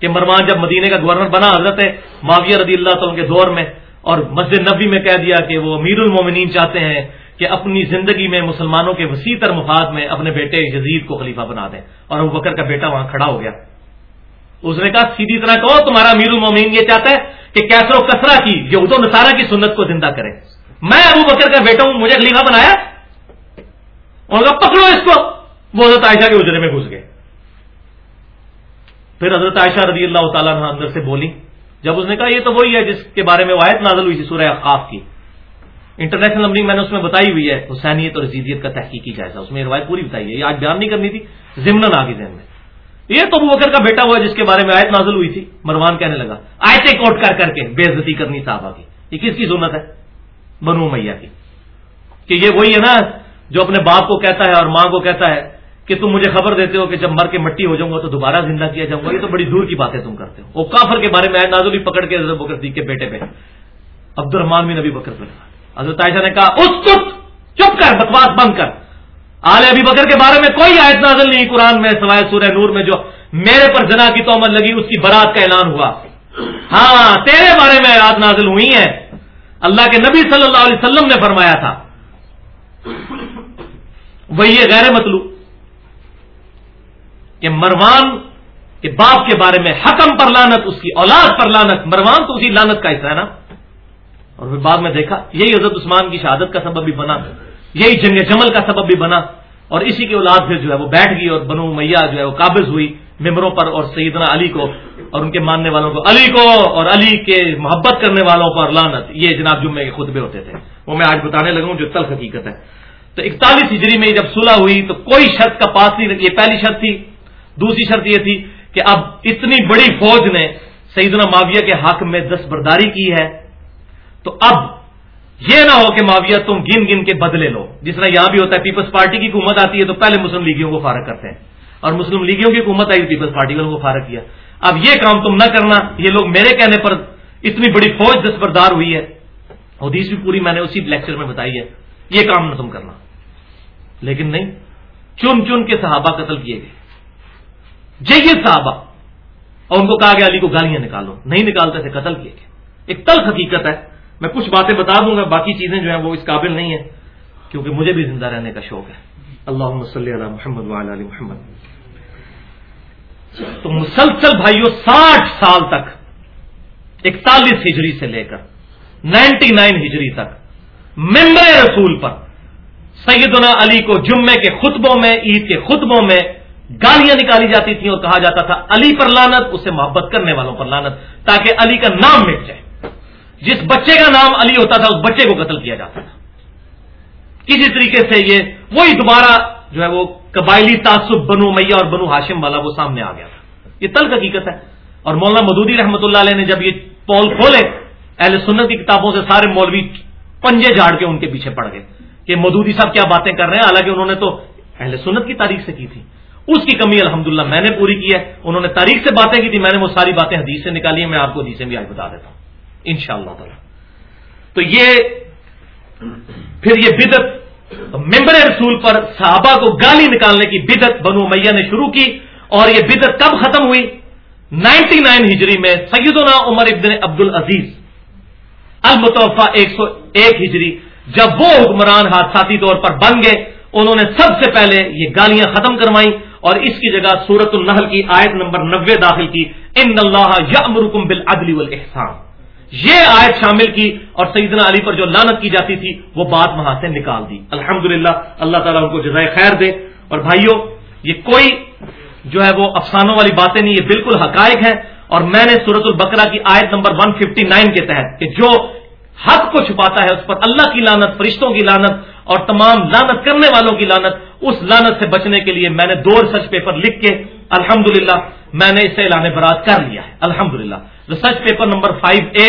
کہ مرمان جب مدینے کا گورنر بنا حضرت معاویہ رضی اللہ تعالیٰ کے دور میں اور مسجد نبی میں کہہ دیا کہ وہ امیر المومنین چاہتے ہیں کہ اپنی زندگی میں مسلمانوں کے وسیع تر مفاد میں اپنے بیٹے یزید کو خلیفہ بنا دیں اور ابو بکر کا بیٹا وہاں کھڑا ہو گیا۔ اس نے کہا، سیدھی طرح کہو، تمہارا امیر المومنین یہ چاہتا ہے کہ کیسر و کسرا کی، یہود و نصارہ کی سنت کو زندہ کرے۔ میں ابو بکر کا بیٹا ہوں، مجھے خلیفہ بنایا۔ اور پکڑو اس کو۔ وہ حضرت عائشہ کے اجرے میں گھس گئے۔ پھر حضرت عائشہ رضی اللہ تعالیٰ عنہ اندر سے بولی، جب اس نے کہا یہ تو وہی ہے جس کے بارے میں واحد نازل ہوئی تھی سورہ اقاف کی۔ انٹرنیشنل نمبرنگ میں نے اس میں بتائی ہوئی ہے، حسینیت اور زیدیت کا تحقیقی جائزہ اس میں روایت پوری بتائی ہے۔ یہ آج بیان نہیں کرنی تھی، ضمن آگے ذہن میں۔ یہ تو بکر کا بیٹا ہوا جس کے بارے میں آیت نازل ہوئی تھی، مروان کہنے لگا، آیتیں کوٹ کر کر کے بے عزتی کرنی صحابہ کی۔ یہ کس کی سنت ہے؟ بنو میاں کی۔ کہ یہ وہی ہے نا جو اپنے باپ کو کہتا ہے اور ماں کو کہتا ہے۔ کہ تم مجھے خبر دیتے ہو کہ جب مر کے مٹی ہو جاؤں گا تو دوبارہ زندہ کیا جاؤں گا؟ یہ تو بڑی دور کی باتیں تم کرتے ہو۔ وہ کافر کے بارے میں نازو بھی پکڑ کے حضرت بکر کے بیٹے پہ۔ عبد الرحمان بھی نبی بکر پہ حضرت عائشہ نے کہا، اس چپ چپ کر، بکواس بند کر۔ آل ابھی بکر کے بارے میں کوئی آیت نازل نہیں قرآن میں، سوائے سورہ نور میں، جو میرے پر جنا کی تومت لگی، اس کی برات کا اعلان ہوا۔ ہاں تیرے بارے میں آیات نازل ہوئی ہیں۔ اللہ کے نبی صلی اللہ علیہ وسلم نے فرمایا تھا۔ وہی غیر مطلوب۔ کہ مروان کے باپ کے بارے میں حکم پر لانت اس کی اولاد پر لانت مروان تو اسی لانت کا حصہ ہے نا؟ اور پھر بعد میں دیکھا، یہی حضرت عثمان کی شہادت کا سبب بھی بنا، یہی جنگ جمل کا سبب بھی بنا، اور اسی کی اولاد پھر جو ہے وہ بیٹھ گئی اور بنو میاں جو ہے وہ قابض ہوئی ممبروں پر اور سیدنا علی کو اور ان کے ماننے والوں کو، علی کو اور علی کے محبت کرنے والوں پر لانت یہ جناب جمعے کے خطبے ہوتے تھے۔ وہ میں آج بتانے لگوں جو تل حقیقت ہے۔ تو اکتالیس ہجری میں جب صلح ہوئی تو کوئی شرط کا پاس نہیں یہ پہلی شرط تھی۔ دوسری شرط یہ تھی کہ اب اتنی بڑی فوج نے سیدنا معاویہ کے حق میں دستبرداری کی ہے، تو اب یہ نہ ہو کہ معاویہ تم گن گن کے بدلے لو۔ جس طرح یہاں بھی ہوتا ہے پیپلز پارٹی کی حکومت آتی ہے تو پہلے مسلم لیگیوں کو فارغ کرتے ہیں۔ اور مسلم لیگیوں کی حکومت آئی پیپلز پارٹی کو فارغ کیا۔ اب یہ کام تم نہ کرنا، یہ لوگ میرے کہنے پر اتنی بڑی فوج دستبردار ہوئی ہے۔ حدیث بھی پوری میں نے اسی لیکچر میں بتائی ہے، یہ کام نہ تم کرنا۔ لیکن نہیں، چن چن کے صحابہ قتل کیے گئے۔ جیت صحابہ۔ اور ان کو کہا گیا، علی کو گالیاں نکالو۔ نہیں نکالتے تھے، قتل کیے گئے۔ ایک تلخ حقیقت ہے۔ میں کچھ باتیں بتا دوں گا، باقی چیزیں جو ہیں وہ اس قابل نہیں ہیں، کیونکہ مجھے بھی زندہ رہنے کا شوق ہے۔ اللہ صلی علی محمد علی محمد۔ تو مسلسل بھائیوں ساٹھ سال تک، اکتالیس ہجری سے لے کر نائنٹی نائن ہجری تک، ممبر رسول پر سیدنا علی کو جمعے کے خطبوں میں، عید کے خطبوں میں گالیاں نکالی جاتی تھیں اور کہا جاتا تھا، علی پر لانت اسے محبت کرنے والوں پر لانت تاکہ علی کا نام مٹ جائے۔ جس بچے کا نام علی ہوتا تھا، اس بچے کو قتل کیا جاتا تھا۔ کسی طریقے سے یہ، وہی دوبارہ جو ہے وہ قبائلی تعصب بنو میاں اور بنو ہاشم والا وہ سامنے آ گیا تھا۔ یہ تلک حقیقت ہے۔ اور مولانا مدودی رحمۃ اللہ علیہ نے جب یہ پول کھولے، اہل سنت کی کتابوں سے سارے مولوی پنجے جھاڑ کے ان کے پیچھے پڑ گئے کہ مودودی صاحب کیا باتیں کر رہے ہیں؟ حالانکہ انہوں نے تو اہل سنت کی تاریخ سے کی تھی۔ اس کی کمی الحمدللہ میں نے پوری کی ہے۔ انہوں نے تاریخ سے باتیں کی تھی میں نے وہ ساری باتیں حدیث سے نکالی ہیں، میں آپ کو حدیثیں بھی آج بتا دیتا ہوں۔ ان شاء اللہ تعالی۔ تو یہ پھر یہ بدت ممبر رسول پر صحابہ کو گالی نکالنے کی بدت بنو میاں نے شروع کی اور یہ بدت کب ختم ہوئی؟ نائنٹی نائن ہجری میں سیدنا عمر ابن عبد العزیز المتوفا ایک سو ایک ہجری، جب وہ حکمران حادثاتی طور پر بن گئے، انہوں نے سب سے پہلے یہ گالیاں ختم کروائیں اور اس کی جگہ سورت النحل کی آیت نمبر نوے داخل کی، ان اللہ یا امرکم بل ادلی یہ آیت شامل کی اور سیدنا علی پر جو لانت کی جاتی تھی، وہ بات وہاں سے نکال دی۔ الحمد اللہ تعالیٰ ان کو جزائے خیر دے۔ اور بھائیوں یہ کوئی جو ہے وہ افسانوں والی باتیں نہیں، یہ بالکل حقائق ہے اور میں نے سورت البقرہ کی آیت نمبر 159 کے تحت کہ جو حق کو چھپاتا ہے، اس پر اللہ کی لانت فرشتوں کی لانت اور تمام لانت کرنے والوں کی لانت اس لانت سے بچنے کے لیے میں نے دو ریسرچ پیپر لکھ کے الحمد میں نے اسے اعلان برات کر لیا ہے۔ الحمد research paper number five A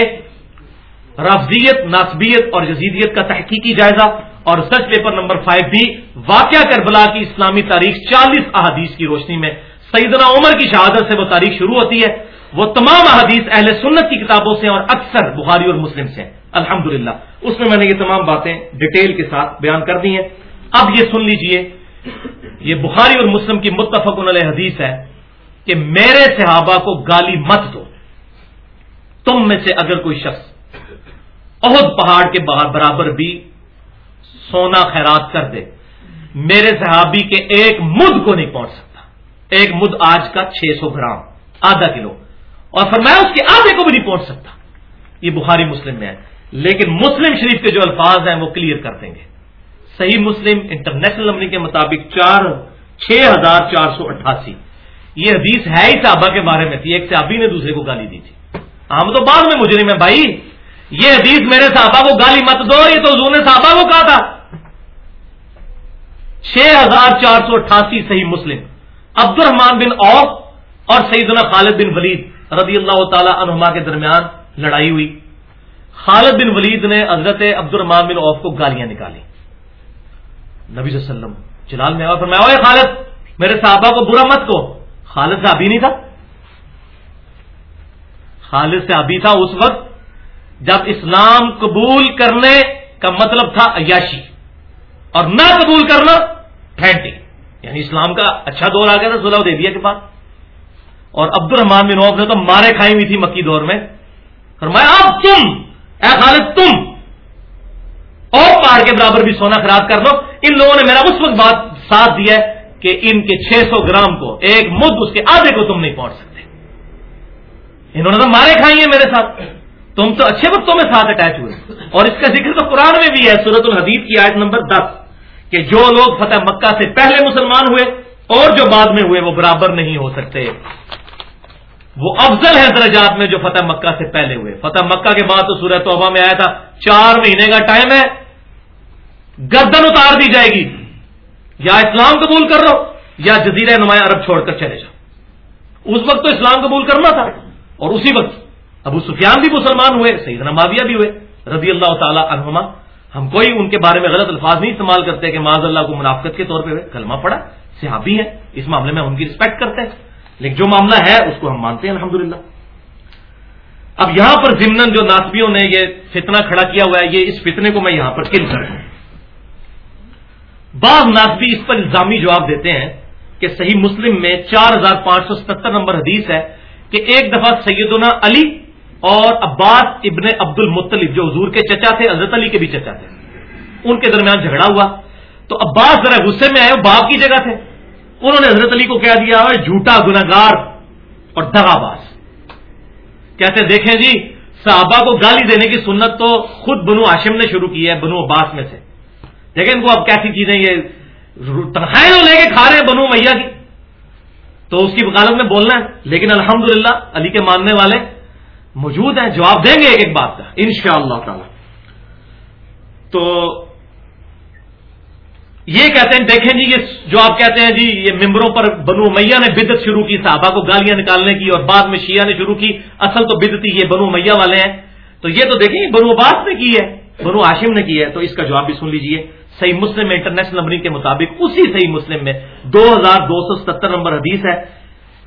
رفضیت ناسبیت اور جزیدیت کا تحقیقی جائزہ اور research paper number five B, واقعہ کربلا کی اسلامی تاریخ چالیس احادیث کی روشنی میں سیدنا عمر کی شہادت سے وہ تاریخ شروع ہوتی ہے۔ وہ تمام احادیث اہل سنت کی کتابوں سے اور اکثر بخاری اور مسلم سے الحمد اس میں میں نے یہ تمام باتیں ڈیٹیل کے ساتھ بیان کر دی ہیں۔ اب یہ سن لیجیے یہ بخاری اور مسلم کی متفق علیہ حدیث ہے کہ میرے صحابہ کو گالی مت دو۔ تم میں سے اگر کوئی شخص عہد پہاڑ کے برابر بھی سونا خیرات کر دے، میرے صحابی کے ایک مد کو نہیں پہنچ سکتا۔ ایک مد آج کا چھ سو گرام، آدھا کلو۔ اور فرمایا اس کے آدھے کو بھی نہیں پہنچ سکتا۔ یہ بخاری مسلم میں ہے۔ لیکن مسلم شریف کے جو الفاظ ہیں وہ کلیئر کر دیں گے۔ صحیح مسلم انٹرنیشنل نمبر کے مطابق چار، چھ ہزار چار سو اٹھاسی۔ یہ حدیث ہے ہی صحابہ کے بارے میں تھی، ایک صحابی نے دوسرے کو گالی دی تھی۔ ہم تو بعد میں مجرم ہے بھائی۔ یہ حدیث میرے صحابہ کو گالی مت دو، یہ تو حضور نے صحابہ کو کہا تھا۔ چھ ہزار چار سو اٹھاسی صحیح مسلم۔ عبد الرحمان بن اوف اور سیدنا خالد بن ولید رضی اللہ تعالی عنہما کے درمیان لڑائی ہوئی۔ خالد بن ولید نے حضرت عبد الرحمان بن اوف کو گالیاں نکالی۔ نبی صلی اللہ علیہ وسلم، جلال میں فرمایا خالد، میرے صحابہ کو برا مت کو۔ خالد سے ابھی نہیں تھا؟ خالد سے ابھی تھا اس وقت جب اسلام قبول کرنے کا مطلب تھا عیاشی اور نہ قبول کرنا پھینٹی یعنی اسلام کا اچھا دور آ گیا تھا سلح دے دیا کے بعد اور عبد الرحمان بن عوف نے تو مارے کھائی ہوئی تھی مکی دور میں۔ فرمایا، اب تم، اے خالد، تم اور پہاڑ کے برابر بھی سونا خراب کر دو۔ ان لوگوں نے میرا اس وقت بات ساتھ دیا ہے کہ ان کے چھ سو گرام کو ایک مد اس کے آدھے کو تم نہیں پہنچ سکتے۔ انہوں نے تو مارے کھائی ہیں میرے ساتھ۔ تم تو اچھے وقتوں میں ساتھ اٹیچ ہوئے۔ اور اس کا ذکر تو قرآن میں بھی ہے سورت الحدیب کی آیت نمبر دس، کہ جو لوگ فتح مکہ سے پہلے مسلمان ہوئے اور جو بعد میں ہوئے وہ برابر نہیں ہو سکتے۔ وہ افضل ہے درجات میں جو فتح مکہ سے پہلے ہوئے۔ فتح مکہ کے بعد تو سورہ توبہ میں آیا تھا۔ چار مہینے کا ٹائم ہے۔ گردن اتار دی جائے گی۔ یا اسلام قبول کر لو، یا جزیرہ نمایاں عرب چھوڑ کر چلے جاؤ۔ اس وقت تو اسلام قبول کرنا تھا۔ اور اسی وقت ابو سفیان بھی مسلمان ہوئے، سیدنا معاویہ بھی ہوئے، رضی اللہ تعالی عنہما۔ ہم کوئی ان کے بارے میں غلط الفاظ نہیں استعمال کرتے کہ معاذ اللہ کو منافقت کے طور پہ کلمہ پڑا صحابی ہے اس معاملے میں ان کی رسپیکٹ کرتے ہیں۔ لیکن جو معاملہ ہے اس کو ہم مانتے ہیں الحمد اب یہاں پر ضمن جو ناسبیوں نے یہ فتنہ کھڑا کیا ہوا ہے، یہ اس فتنے کو میں یہاں پر کل کر بعض ناسبی اس پر الزامی جواب دیتے ہیں کہ صحیح مسلم میں چار ہزار پانچ سو ستر نمبر حدیث ہے کہ ایک دفعہ سیدنا علی اور عباس ابن عبد المطلب جو حضور کے چچا تھے، حضرت علی کے بھی چچا تھے، ان کے درمیان جھگڑا ہوا۔ تو عباس ذرا غصے میں آئے باپ کی جگہ تھے۔ انہوں نے حضرت علی کو کہہ دیا جھوٹا گناگار اور دگا باز کہتے دیکھیں جی صحابہ کو گالی دینے کی سنت تو خود بنو آشم نے شروع کی ہے، بنو عباس میں سے۔ دیکھیں ان کو اب کیسی چیزیں یہ تنخواہیں لے کے کھا رہے ہیں بنو میاں کی۔ تو اس کی وکالت میں بولنا ہے، لیکن الحمدللہ علی کے ماننے والے موجود ہیں، جواب دیں گے ایک ایک بات کا۔ ان شاء اللہ تعالی۔ تو یہ کہتے ہیں، دیکھیں جی یہ جو آپ کہتے ہیں جی یہ ممبروں پر بنو میاں نے بدت شروع کی، صحابہ کو گالیاں نکالنے کی اور بعد میں شیعہ نے شروع کی، اصل تو بدتی یہ بنو میاں والے ہیں۔ تو یہ تو دیکھیں بنو عباس نے کی ہے، بنو ہاشم نے کی ہے، تو اس کا جواب بھی سن لیجیے۔ صحیح مسلم میں انٹرنیشنل نمبرنگ کے مطابق، اسی صحیح مسلم میں دو ہزار دو سو ستر نمبر حدیث ہے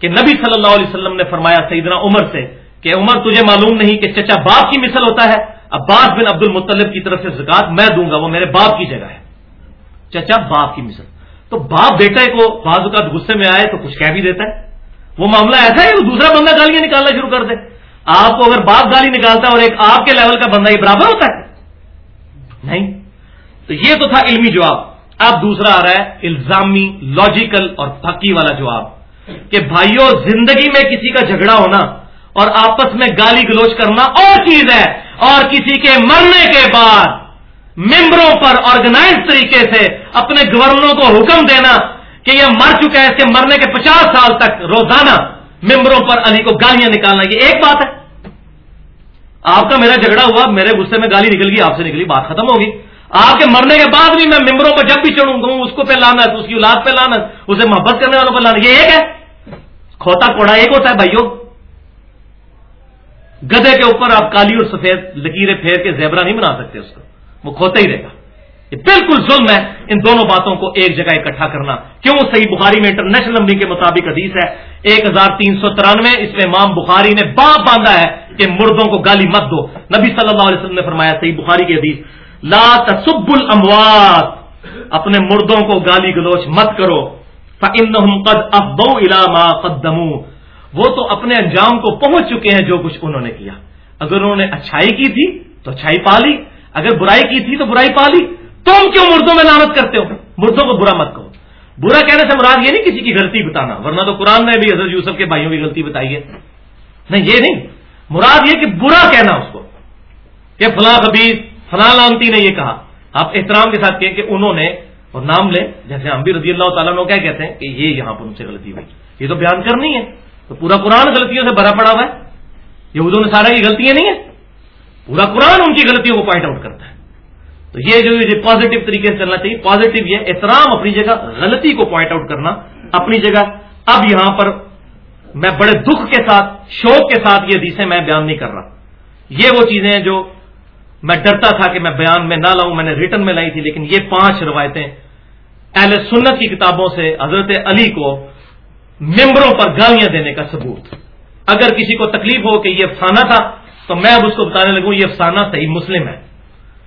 کہ نبی صلی اللہ علیہ وسلم نے فرمایا سیدنا عمر سے کہ عمر، تجھے معلوم نہیں کہ چچا باپ کی مثل ہوتا ہے؟ عباس بن عبد المطلب کی طرف سے زکات میں دوں گا، وہ میرے باپ کی جگہ ہے۔ چچا باپ کی مثل۔ تو باپ بیٹے کو بعض اوقات غصے میں آئے تو کچھ کہہ بھی دیتا ہے۔ وہ معاملہ ایسا ہے وہ دوسرا بندہ گالیاں نکالنا شروع کر دے۔ آپ کو اگر باپ گالی نکالتا ہے اور ایک آپ کے لیول کا بندہ یہ برابر ہوتا ہے۔ نہیں۔ تو یہ تو تھا علمی جواب۔ اب دوسرا آ رہا ہے الزامی لاجیکل اور پکی والا جواب۔ کہ بھائیوں زندگی میں کسی کا جھگڑا ہونا اور آپس میں گالی گلوچ کرنا اور چیز ہے۔ اور کسی کے مرنے کے بعد ممبروں پر آرگنائز طریقے سے اپنے گورنروں کو حکم دینا کہ یہ مر چکا ہے، اس کے مرنے کے پچاس سال تک روزانہ ممبروں پر علی کو گالیاں نکالنا، یہ ایک بات ہے۔ آپ کا میرا جھگڑا ہوا، میرے غصے میں گالی نکل گئی، آپ سے نکلی، بات ختم ہوگی۔ آپ کے مرنے کے بعد بھی میں ممبروں پر جب بھی چڑھوں گا، اس کو پہ لانا اس کی اولاد پہ لانا اسے محبت کرنے والوں پہ لانا یہ ایک ہے۔ کھوتا کوڑا ایک ہوتا ہے بھائیوں گدے کے اوپر آپ کالی اور سفید لکیریں پھیر کے زیبرا نہیں بنا سکتے اس کو۔ وہ کھوتا ہی رہے گا۔ یہ بالکل ظلم ہے ان دونوں باتوں کو ایک جگہ اکٹھا کرنا۔ کیوں؟ صحیح بخاری میں انٹرنیشنل نمبر کے مطابق حدیث ہے۔ ایک ہزار تین سو ترانوے، اس میں امام بخاری نے باپ باندھا ہے کہ مردوں کو گالی مت دو۔ نبی صلی اللہ علیہ وسلم نے فرمایا، صحیح بخاری کی حدیث، لا تصب الاموات۔ اپنے مردوں کو گالی گلوچ مت کرو۔ فَإِنَّهُمْ قَدْ أَفْضَوْا إِلَى مَا قَدَّمُوا۔ وہ تو اپنے انجام کو پہنچ چکے ہیں جو کچھ انہوں نے کیا۔ اگر انہوں نے اچھائی کی تھی تو اچھائی پا لی۔ اگر برائی کی تھی تو برائی پا لی۔ تم کیوں مردوں میں لانت کرتے ہو؟ مردوں کو برا مت کہو۔ برا کہنے سے مراد یہ نہیں کسی کی غلطی بتانا، ورنہ تو قرآن نے بھی حضرت یوسف کے بھائیوں کی غلطی بتائی ہے۔ نہیں، یہ نہیں۔ مراد یہ کہ برا کہنا اس کو۔ کہ فلاں خبیز فلاں لانتی نے یہ کہا۔ آپ احترام کے ساتھ کہیں کہ انہوں نے، اور نام لیں، جیسے ہم بھی رضی اللہ تعالیٰ کیا کہتے ہیں کہ یہ یہاں پر ان سے غلطی ہوئی۔ یہ تو بیان کرنی ہے۔ تو پورا قرآن غلطیوں سے بھرا پڑا ہوا ہے۔ یہ نے سارا کی غلطیاں نہیں ہیں۔ پورا قرآن ان کی غلطیوں کو پوائنٹ آؤٹ کرتا ہے۔ تو یہ جو پازیٹو طریقے سے چلنا چاہیے پازیٹو یہ احترام اپنی جگہ غلطی کو پوائنٹ آؤٹ کرنا اپنی جگہ۔ اب یہاں پر میں بڑے دکھ کے ساتھ، شوق کے ساتھ یہ حدیثیں میں بیان نہیں کر رہا۔ یہ وہ چیزیں جو میں ڈرتا تھا کہ میں بیان میں نہ لاؤں، میں نے ریٹرن میں لائی تھی، لیکن یہ پانچ روایتیں اہل سنت کی کتابوں سے حضرت علی کو ممبروں پر گالیاں دینے کا ثبوت۔ اگر کسی کو تکلیف ہو کہ یہ افسانہ تھا تو میں اب اس کو بتانے لگوں، یہ افسانہ صحیح مسلم ہے۔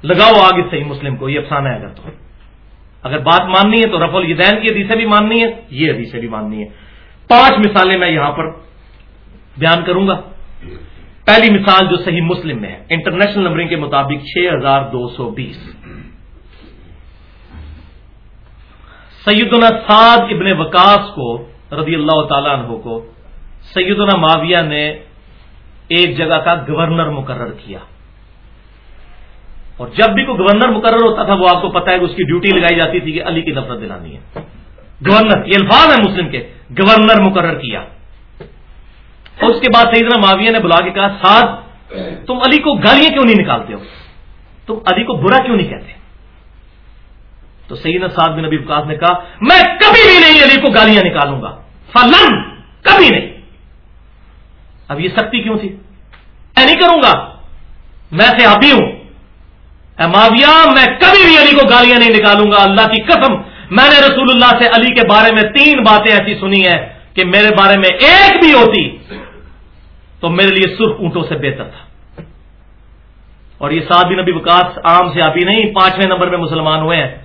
لگاؤ آگے صحیح مسلم کو، یہ افسانہ ہے اگر تو۔ اگر بات ماننی ہے تو رف الدین کی حدیثیں بھی ماننی ہے یہ حدیثیں بھی ماننی ہے پانچ مثالیں میں یہاں پر بیان کروں گا۔ پہلی مثال جو صحیح مسلم میں ہے، انٹرنیشنل نمبرنگ کے مطابق چھ ہزار دو سو بیس۔ سیدنا سعد ابن وکاس کو رضی اللہ تعالیٰ عنہ کو، سیدنا معاویہ نے ایک جگہ کا گورنر مقرر کیا۔ اور جب بھی کوئی گورنر مقرر ہوتا تھا، وہ آپ کو پتا ہے کہ اس کی ڈیوٹی لگائی جاتی تھی کہ علی کی نفرت دلانی ہے۔ گورنر، یہ الفاظ ہے مسلم کے، گورنر مقرر کیا۔ اور اس کے بعد سیدنا معاویہ نے بلا کے کہا سعد تم علی کو گالیاں کیوں نہیں نکالتے ہو؟ تم علی کو برا کیوں نہیں کہتے؟ تو سیدنا سعد بن نبی وکاس نے کہا، میں کبھی بھی نہیں علی کو گالیاں نکالوں گا۔ فلن کبھی نہیں۔ اب یہ سختی کیوں تھی؟ میں نہیں کروں گا۔ میں سے ابھی ہوں۔ اے معاویہ، میں کبھی بھی علی کو گالیاں نہیں نکالوں گا۔ اللہ کی قسم، میں نے رسول اللہ سے علی کے بارے میں تین باتیں ایسی سنی ہیں کہ میرے بارے میں ایک بھی ہوتی تو میرے لیے سرخ اونٹوں سے بہتر تھا۔ اور یہ سات بھی نبی وکاس عام سے ابھی نہیں، پانچویں نمبر میں مسلمان ہوئے ہیں۔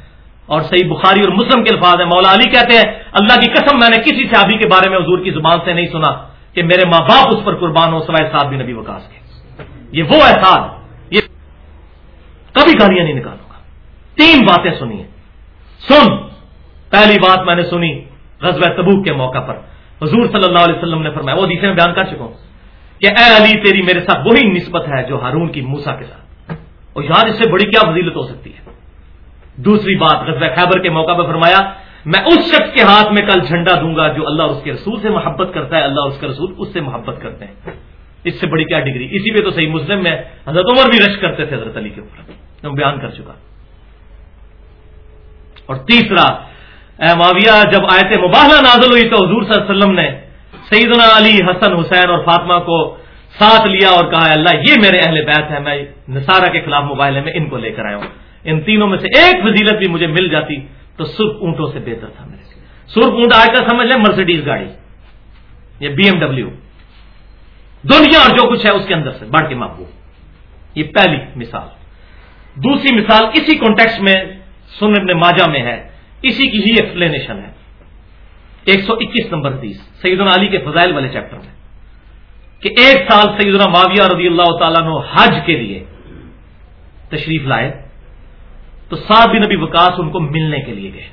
اور صحیح بخاری اور مسلم کے الفاظ ہیں۔ مولا علی کہتے ہیں، اللہ کی قسم، میں نے کسی صحابی کے بارے میں حضور کی زبان سے نہیں سنا۔ کہ میرے ماں باپ اس پر قربان ہو سوائے سات بھی نبی وکاس کے۔ یہ وہ احساس یہ کبھی گالیاں نہیں نکالوں گا۔ تین باتیں سنیے۔ سن، پہلی بات میں نے سنی غزوہ تبوک کے موقع پر۔ حضور صلی اللہ علیہ وسلم نے فرمایا، وہ دیسے میں بیان کر چکا ہوں۔ کہ اے علی، تیری میرے ساتھ وہی نسبت ہے جو ہارون کی موسا کے ساتھ۔ اور یار، اس سے بڑی کیا فضیلت ہو سکتی ہے؟ دوسری بات، غزوہ خیبر کے موقع پر فرمایا میں اس شخص کے ہاتھ میں کل جھنڈا دوں گا جو اللہ اور اس کے رسول سے محبت کرتا ہے، اللہ اور اس کے رسول اس سے محبت کرتے ہیں۔ اس سے بڑی کیا ڈگری؟ اسی پہ تو صحیح مسلم میں حضرت عمر بھی رش کرتے تھے حضرت علی کے اوپر۔ میں بیان کر چکا۔ اور تیسرا، اے معاویہ، جب آیت مباہلہ نازل ہوئی تو حضور صلی اللہ علیہ وسلم نے سیدنا علی حسن حسین اور فاطمہ کو ساتھ لیا اور کہا اللہ، یہ میرے اہل بیت ہے میں نصارہ کے خلاف موبائل میں ان کو لے کر آیا ہوں۔ ان تینوں میں سے ایک فضیلت بھی مجھے مل جاتی۔ تو سرخ اونٹوں سے بہتر تھا میرے سرخ اونٹ آج کر سمجھ لیں مرسڈیز گاڑی۔ یا بی ایم ڈبلو دنیا اور جو کچھ ہے اس کے اندر سے، بڑھ کے محبوب یہ پہلی مثال۔ دوسری مثال اسی کانٹیکس میں سن ماجا میں ہے۔ اسی کی ہی ایکسپلینیشن ہے۔ ایک سو اکیس نمبر حدیث، سیدنا علی کے فضائل والے چیپٹر میں۔ کہ ایک سال سیدنا معاویہ رضی اللہ تعالیٰ نے حج کے لیے تشریف لائے۔ تو سات بن نبی وکاس ان کو ملنے کے لیے گئے۔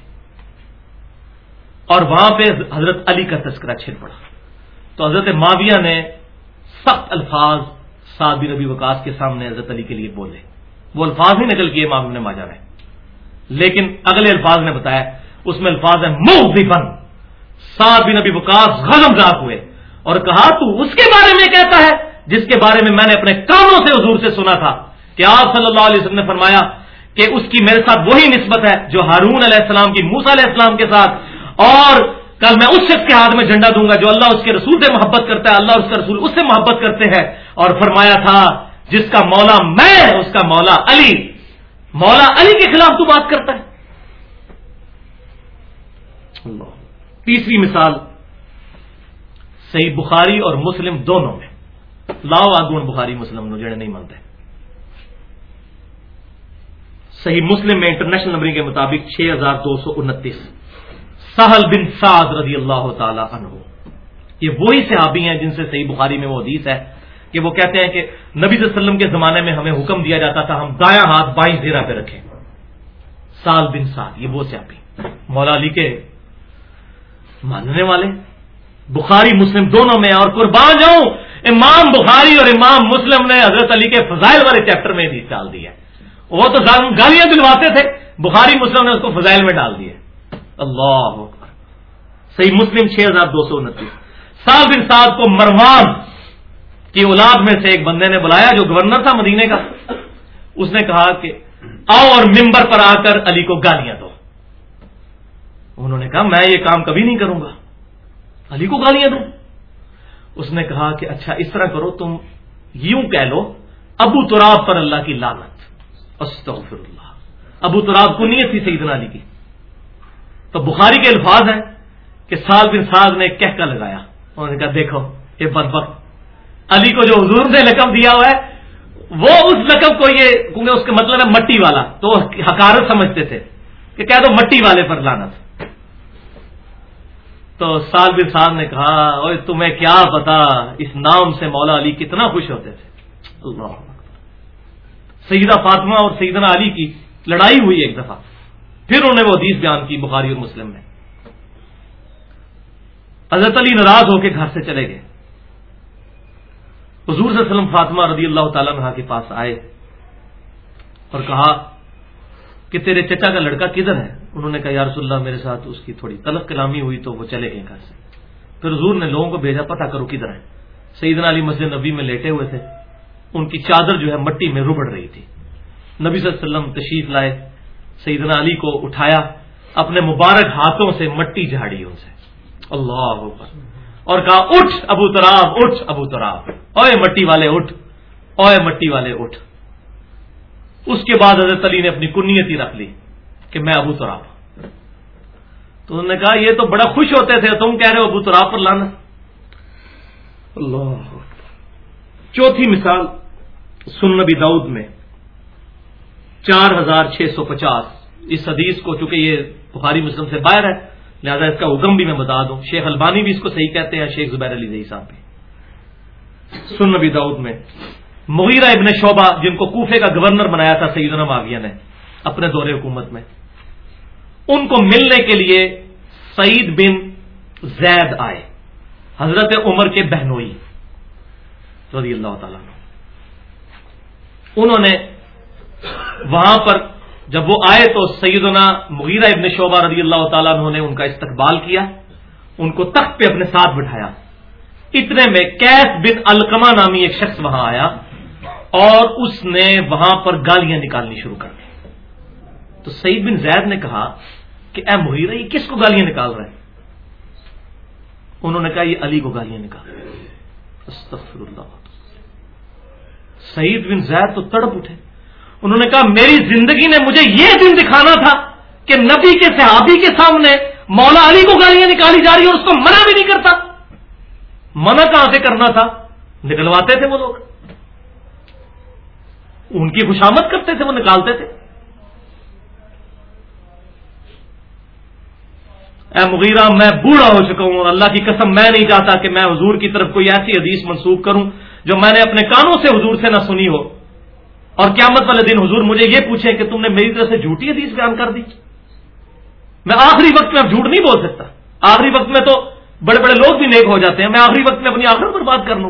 اور وہاں پہ حضرت علی کا تذکرہ چھڑ پڑا۔ تو حضرت معاویہ نے سخت الفاظ سعد بن نبی وکاس کے سامنے حضرت علی کے لیے بولے۔ وہ الفاظ ہی نکل کیے معاویہ نے ماجا رہے لیکن اگلے الفاظ نے بتایا، اس میں الفاظ ہے موفن سعد بن نبی وکاس غزم زاق ہوئے اور کہا، تو اس کے بارے میں کہتا ہے جس کے بارے میں میں نے اپنے کاموں سے حضور سے سنا تھا کہ آپ صلی اللہ علیہ وسلم نے فرمایا کہ اس کی میرے ساتھ وہی نسبت ہے جو ہارون علیہ السلام کی موسا علیہ السلام کے ساتھ۔ اور کل میں اس شخص کے ہاتھ میں جھنڈا دوں گا جو اللہ اس کے رسول سے محبت کرتا ہے، اللہ اس کا رسول اس سے محبت کرتے ہیں۔ اور فرمایا تھا، جس کا مولا میں، اس کا مولا علی۔ مولا علی کے خلاف تو بات کرتا ہے۔ تیسری مثال، صحیح بخاری اور مسلم دونوں میں۔ لاؤ آگون بخاری مسلم جڑے نہیں مانتے۔ صحیح مسلم میں انٹرنیشنل نمبرنگ کے مطابق چھ ہزار دو سو انتیس۔ سہل بن سعد رضی اللہ تعالی عنہ۔ یہ وہی صحابی ہیں جن سے صحیح بخاری میں وہ حدیث ہے کہ وہ کہتے ہیں کہ نبی صلی اللہ علیہ وسلم کے زمانے میں ہمیں حکم دیا جاتا تھا ہم دایاں ہاتھ بائیں زیرہ پہ رکھیں۔ سال بن سعد، یہ وہ صحابی۔ مولا علی کے ماننے والے۔ بخاری، مسلم دونوں میں اور قربان جاؤں۔ امام بخاری اور امام مسلم نے حضرت علی کے فضائل والے چیپٹر میں بھی ڈال دیا وہ تو گالیاں دلواتے تھے۔ بخاری مسلم نے اس کو فضائل میں ڈال دیا اللہ صحیح مسلم چھ ہزار دو سو انتیس۔ سال بن سعد کو مروان کی اولاد میں سے ایک بندے نے بلایا جو گورنر تھا مدینے کا۔ اس نے کہا کہ آؤ اور ممبر پر آ کر علی کو گالیاں دو۔ انہوں نے کہا، میں یہ کام کبھی نہیں کروں گا۔ علی کو گالیاں دوں اس نے کہا کہ اچھا اس طرح کرو، تم یوں کہہ لو، ابو تراب پر اللہ کی لانت استغفر اللہ ابو تراب کو نیت تھی سیدنا علی کی۔ تو بخاری کے الفاظ ہیں کہ سال بن ساز نے کہہ کر لگایا۔ انہوں نے کہا، دیکھو، یہ بد وقت۔ علی کو جو حضور نے لقب دیا ہوا ہے، وہ اس لقب کو یہ، کیونکہ اس کا مطلب ہے مٹی والا، تو حکارت سمجھتے تھے کہ کہہ دو مٹی والے پر لانا تھا تو سال بن صاحب نے کہا تمہیں کیا پتا اس نام سے مولا علی کتنا خوش ہوتے تھے۔ اللہ۔ سیدہ فاطمہ اور سیدنا علی کی لڑائی ہوئی ایک دفعہ۔ پھر انہوں نے وہ حدیث بیان کی بخاری اور مسلم میں۔ حضرت علی ناراض ہو کے گھر سے چلے گئے۔ حضور صلی اللہ علیہ وسلم فاطمہ رضی اللہ تعالیٰ عنہ کے پاس آئے اور کہا کہ تیرے چچا کا لڑکا کدھر ہے؟ انہوں نے کہا، یا رسول اللہ، میرے ساتھ اس کی تھوڑی تلق کلامی ہوئی تو وہ چلے گئے گھر سے۔ پھر حضور نے لوگوں کو بھیجا پتا کرو کدھر ہے؟ سیدنا علی مسجد نبی میں لیٹے ہوئے تھے۔ ان کی چادر جو ہے مٹی میں ربڑ رہی تھی۔ نبی صلی اللہ علیہ وسلم تشریف لائے، سیدنا علی کو اٹھایا، اپنے مبارک ہاتھوں سے مٹی جھاڑی ان سے۔ اللہ اور کہا، اٹھ ابو تراب، اٹھ ابو تراب۔ اوے مٹی والے اٹھ، اوے مٹی والے اٹھ۔ اس کے بعد حضرت علی نے اپنی کنیت ہی رکھ لی کہ میں ابو تراب تو انہوں نے کہا، یہ تو بڑا خوش ہوتے تھے، تم کہہ رہے ہو ابو تراب پر لانا۔ اللہ چوتھی مثال سن نبی دعود میں، چار ہزار چھ سو پچاس۔ اس حدیث کو چونکہ یہ بخاری مسلم سے باہر ہے، لہذا اس کا حکم بھی میں بتا دوں۔ شیخ البانی بھی اس کو صحیح کہتے ہیں، شیخ زبیر علی صاحب بھی۔ سن نبی دعود میں، مغیرہ ابن شعبہ، جن کو کوفے کا گورنر بنایا تھا سیدنا معاویہ نے اپنے دور حکومت میں، ان کو ملنے کے لیے سعید بن زید آئے، حضرت عمر کے بہنوئی۔ رضی اللہ تعالیٰ انہوں نے وہاں پر جب وہ آئے تو سیدنا مغیرہ ابن شعبہ رضی اللہ تعالیٰ انہوں نے ان کا استقبال کیا، ان کو تخت پہ اپنے ساتھ بٹھایا۔ اتنے میں کیس بن الکما نامی ایک شخص وہاں آیا اور اس نے وہاں پر گالیاں نکالنی شروع کر دی۔ تو سعید بن زید نے کہا کہ اے مغیرہ، یہ کس کو گالیاں نکال رہے ہیں؟ انہوں نے کہا، یہ علی کو گالیاں نکال رہے استغفر اللہ۔ سعید بن زید تو تڑپ اٹھے۔ انہوں نے کہا، میری زندگی نے مجھے یہ دن دکھانا تھا کہ نبی کے صحابی کے سامنے مولا علی کو گالیاں نکالی جا رہی اور اس کو منع بھی نہیں کرتا۔ منع کہاں سے کرنا تھا؟ نکلواتے تھے وہ لوگ۔ ان کی خوشامد کرتے تھے، وہ نکالتے تھے۔ اے مغیرہ، میں بوڑھا ہو چکا ہوں اللہ کی قسم میں نہیں چاہتا کہ میں حضور کی طرف کوئی ایسی حدیث منسوخ کروں جو میں نے اپنے کانوں سے حضور سے نہ سنی ہو۔ اور قیامت والے دن حضور مجھے یہ پوچھے کہ تم نے میری طرف سے جھوٹی حدیث بیان کر دی؟ میں آخری وقت میں اب جھوٹ نہیں بول سکتا۔ آخری وقت میں تو بڑے بڑے لوگ بھی نیک ہو جاتے ہیں۔ میں آخری وقت میں اپنی آخر پر بات کر لوں۔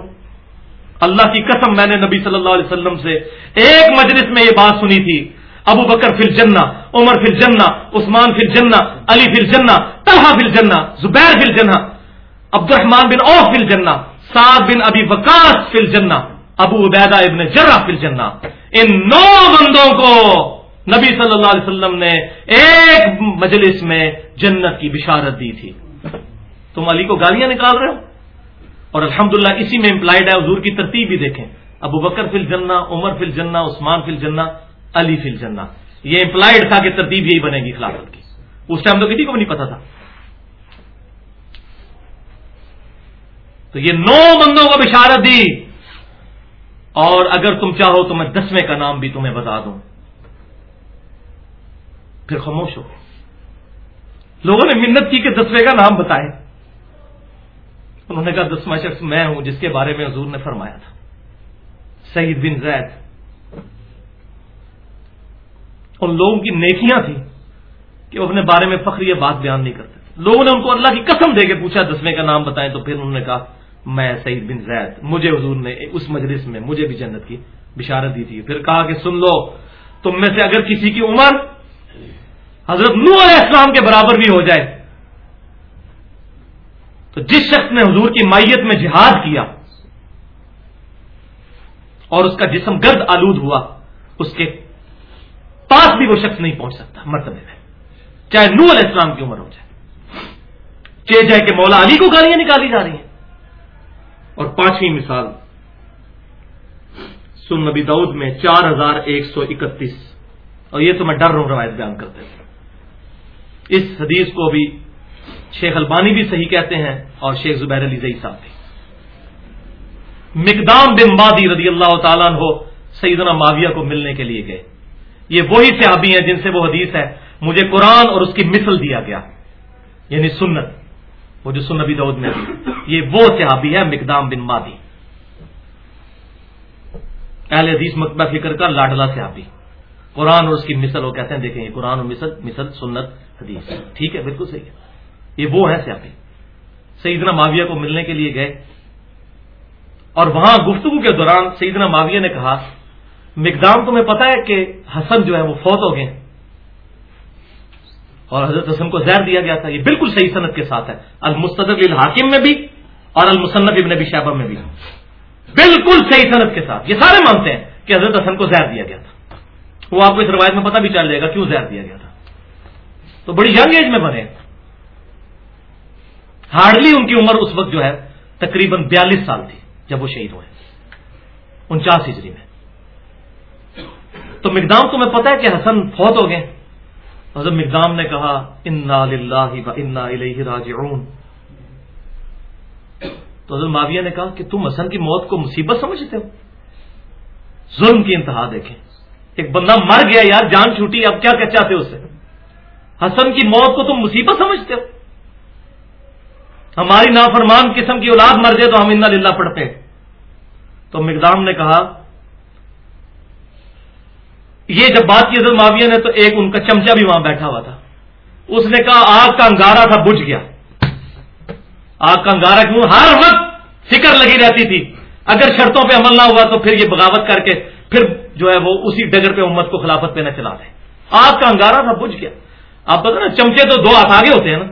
اللہ کی قسم میں نے نبی صلی اللہ علیہ وسلم سے ایک مجلس میں یہ بات سنی تھی۔ ابو بکر فل جنا عمر فل جنا عثمان فل جنا علی فل جنا طلحہ فل جنا زبیر فل جنا عبد الرحمان بن اوف فل جنا سعد بن ابی وکاس فل جنا ابو عبیدہ ابن جرا فل جنا ان نو بندوں کو نبی صلی اللہ علیہ وسلم نے ایک مجلس میں جنت کی بشارت دی تھی تم علی کو گالیاں نکال رہے ہو اور الحمدللہ اسی میں امپلائڈ ہے حضور کی ترتیب بھی دیکھیں ابو بکر فل جنا عمر فل جنا عثمان فل جنا علی فل جنا یہ امپلائڈ تھا کہ ترتیب یہی بنے گی خلافت کی۔ اس ٹائم تو کسی کو بھی نہیں پتا تھا۔ تو یہ نو بندوں کو بشارت دی۔ اور اگر تم چاہو تو میں دسویں کا نام بھی تمہیں بتا دوں۔ پھر خاموش ہو۔ لوگوں نے منت کی کہ دسویں کا نام بتائے انہوں نے کہا، دسواں شخص میں ہوں جس کے بارے میں حضور نے فرمایا تھا۔ سعید بن زید۔ ان لوگوں کی نیکیاں تھیں کہ وہ اپنے بارے میں فخری بات بیان نہیں کرتے لوگوں نے ان کو اللہ کی قسم دے کے پوچھا، دسویں کا نام بتائیں؟ تو پھر انہوں نے کہا، میں سعید بن زید، مجھے حضور نے اس مجلس میں، مجھے بھی جنت کی بشارت دی تھی۔ پھر کہا کہ سن لو، تم میں سے اگر کسی کی عمر حضرت نو علیہ السلام کے برابر بھی ہو جائے، تو جس شخص نے حضور کی مائیت میں جہاد کیا اور اس کا جسم گرد آلود ہوا، اس کے پاس بھی وہ شخص نہیں پہنچ سکتا، مرتبے میں۔ چاہے نو علیہ السلام کی عمر ہو جائے۔ چاہے جائے کہ مولا علی کو گالیاں نکالی جا رہی ہیں۔ اور پانچویں مثال۔ سن نبی دعود میں چار ہزار ایک سو اکتیس۔ اور یہ تو میں ڈر رہا ہوں روایت بیان کرتے ہیں اس حدیث کو بھی شیخ البانی بھی صحیح کہتے ہیں اور شیخ زبیر علی زئی صاحب بھی۔ مقدام بن بادی رضی اللہ تعالیٰ ہو سیدنا معاویہ کو ملنے کے لیے گئے۔ یہ وہی صحابی ہیں جن سے وہ حدیث ہے۔ مجھے قرآن اور اس کی مثل دیا گیا۔ یعنی سنت۔ وہ جو سن نبی دعود میں یہ وہ صحابی ہے مقدام بن مادی۔ اہل حدیث مکبہ فکر کا لاڈلا صحابی۔ قرآن اور اس کی مثل، وہ کہتے ہیں، دیکھیں، یہ قرآن اور مثل مثل، سنت، حدیث۔ ٹھیک ہے، بالکل صحیح ہے۔ یہ وہ ہے صحابی۔ سیدنا معاویہ کو ملنے کے لیے گئے۔ اور وہاں گفتگو کے دوران سیدنا معاویہ نے کہا مقدام تمہیں پتا ہے کہ حسن جو ہے وہ فوت ہو گئے اور حضرت حسن کو زہر دیا گیا تھا۔ یہ بالکل صحیح صنعت کے ساتھ ہے۔ المستدق الحاکم میں بھی اور المصنف ابن نبی شہبہ میں بھی۔ بالکل صحیح صنعت کے ساتھ۔ یہ سارے مانتے ہیں کہ حضرت حسن کو زہر دیا گیا تھا۔ وہ آپ کو اس روایت میں پتہ بھی چل جائے گا کیوں زہر دیا گیا تھا۔ تو بڑی ینگ ایج میں بنے ہارڈلی ان کی عمر اس وقت جو ہے تقریباً بیالیس سال تھی جب وہ شہید ہوئے۔ انچاس ہجری میں۔ تو مقدام تمہیں پتا ہے کہ حسن فوت ہو گئے۔ حضرت مقدام نے کہا، انا انا راجعون. تو حضرت معاویہ نے کہا کہ تم حسن کی موت کو مصیبت سمجھتے ہو؟ ظلم کی انتہا دیکھیں۔ ایک بندہ مر گیا، یار، جان چھوٹی، اب کیا کیا چاہتے اسے حسن کی موت کو تم مصیبت سمجھتے ہو؟ ہماری نافرمان قسم کی اولاد مر جائے تو ہم انا للہ پڑھتے ہیں۔ تو مقدام نے کہا یہ جب بات کی حضرت معاویہ نے تو ایک ان کا چمچا بھی وہاں بیٹھا ہوا تھا۔ اس نے کہا، آگ کا انگارا تھا، بجھ گیا۔ آگ کا انگارا کیوں؟ ہر وقت فکر لگی رہتی تھی۔ اگر شرطوں پہ عمل نہ ہوا تو پھر یہ بغاوت کر کے پھر جو ہے وہ اسی ڈگر پہ امت کو خلافت پہ نہ چلا دے۔ آگ کا انگارا تھا، بجھ گیا۔ آپ پتا نا، چمچے تو دو ہاتھ آگے ہوتے ہیں نا۔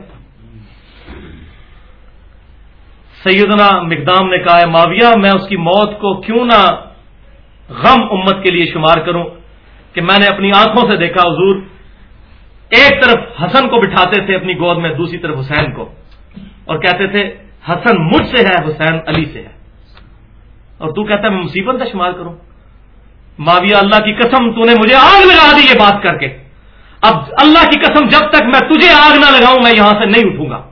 سیدنا مقدام نے کہا ہے ماویہ میں اس کی موت کو کیوں نہ غم امت کے لیے شمار کروں؟ کہ میں نے اپنی آنکھوں سے دیکھا حضور، ایک طرف حسن کو بٹھاتے تھے اپنی گود میں، دوسری طرف حسین کو۔ اور کہتے تھے، حسن مجھ سے ہے، حسین علی سے ہے۔ اور تو کہتا ہے، میں مصیبت کا شمار کروں۔ ماویہ اللہ کی قسم، تو نے مجھے آگ لگا دی یہ بات کر کے۔ اب اللہ کی قسم، جب تک میں تجھے آگ نہ لگاؤں، میں یہاں سے نہیں اٹھوں گا۔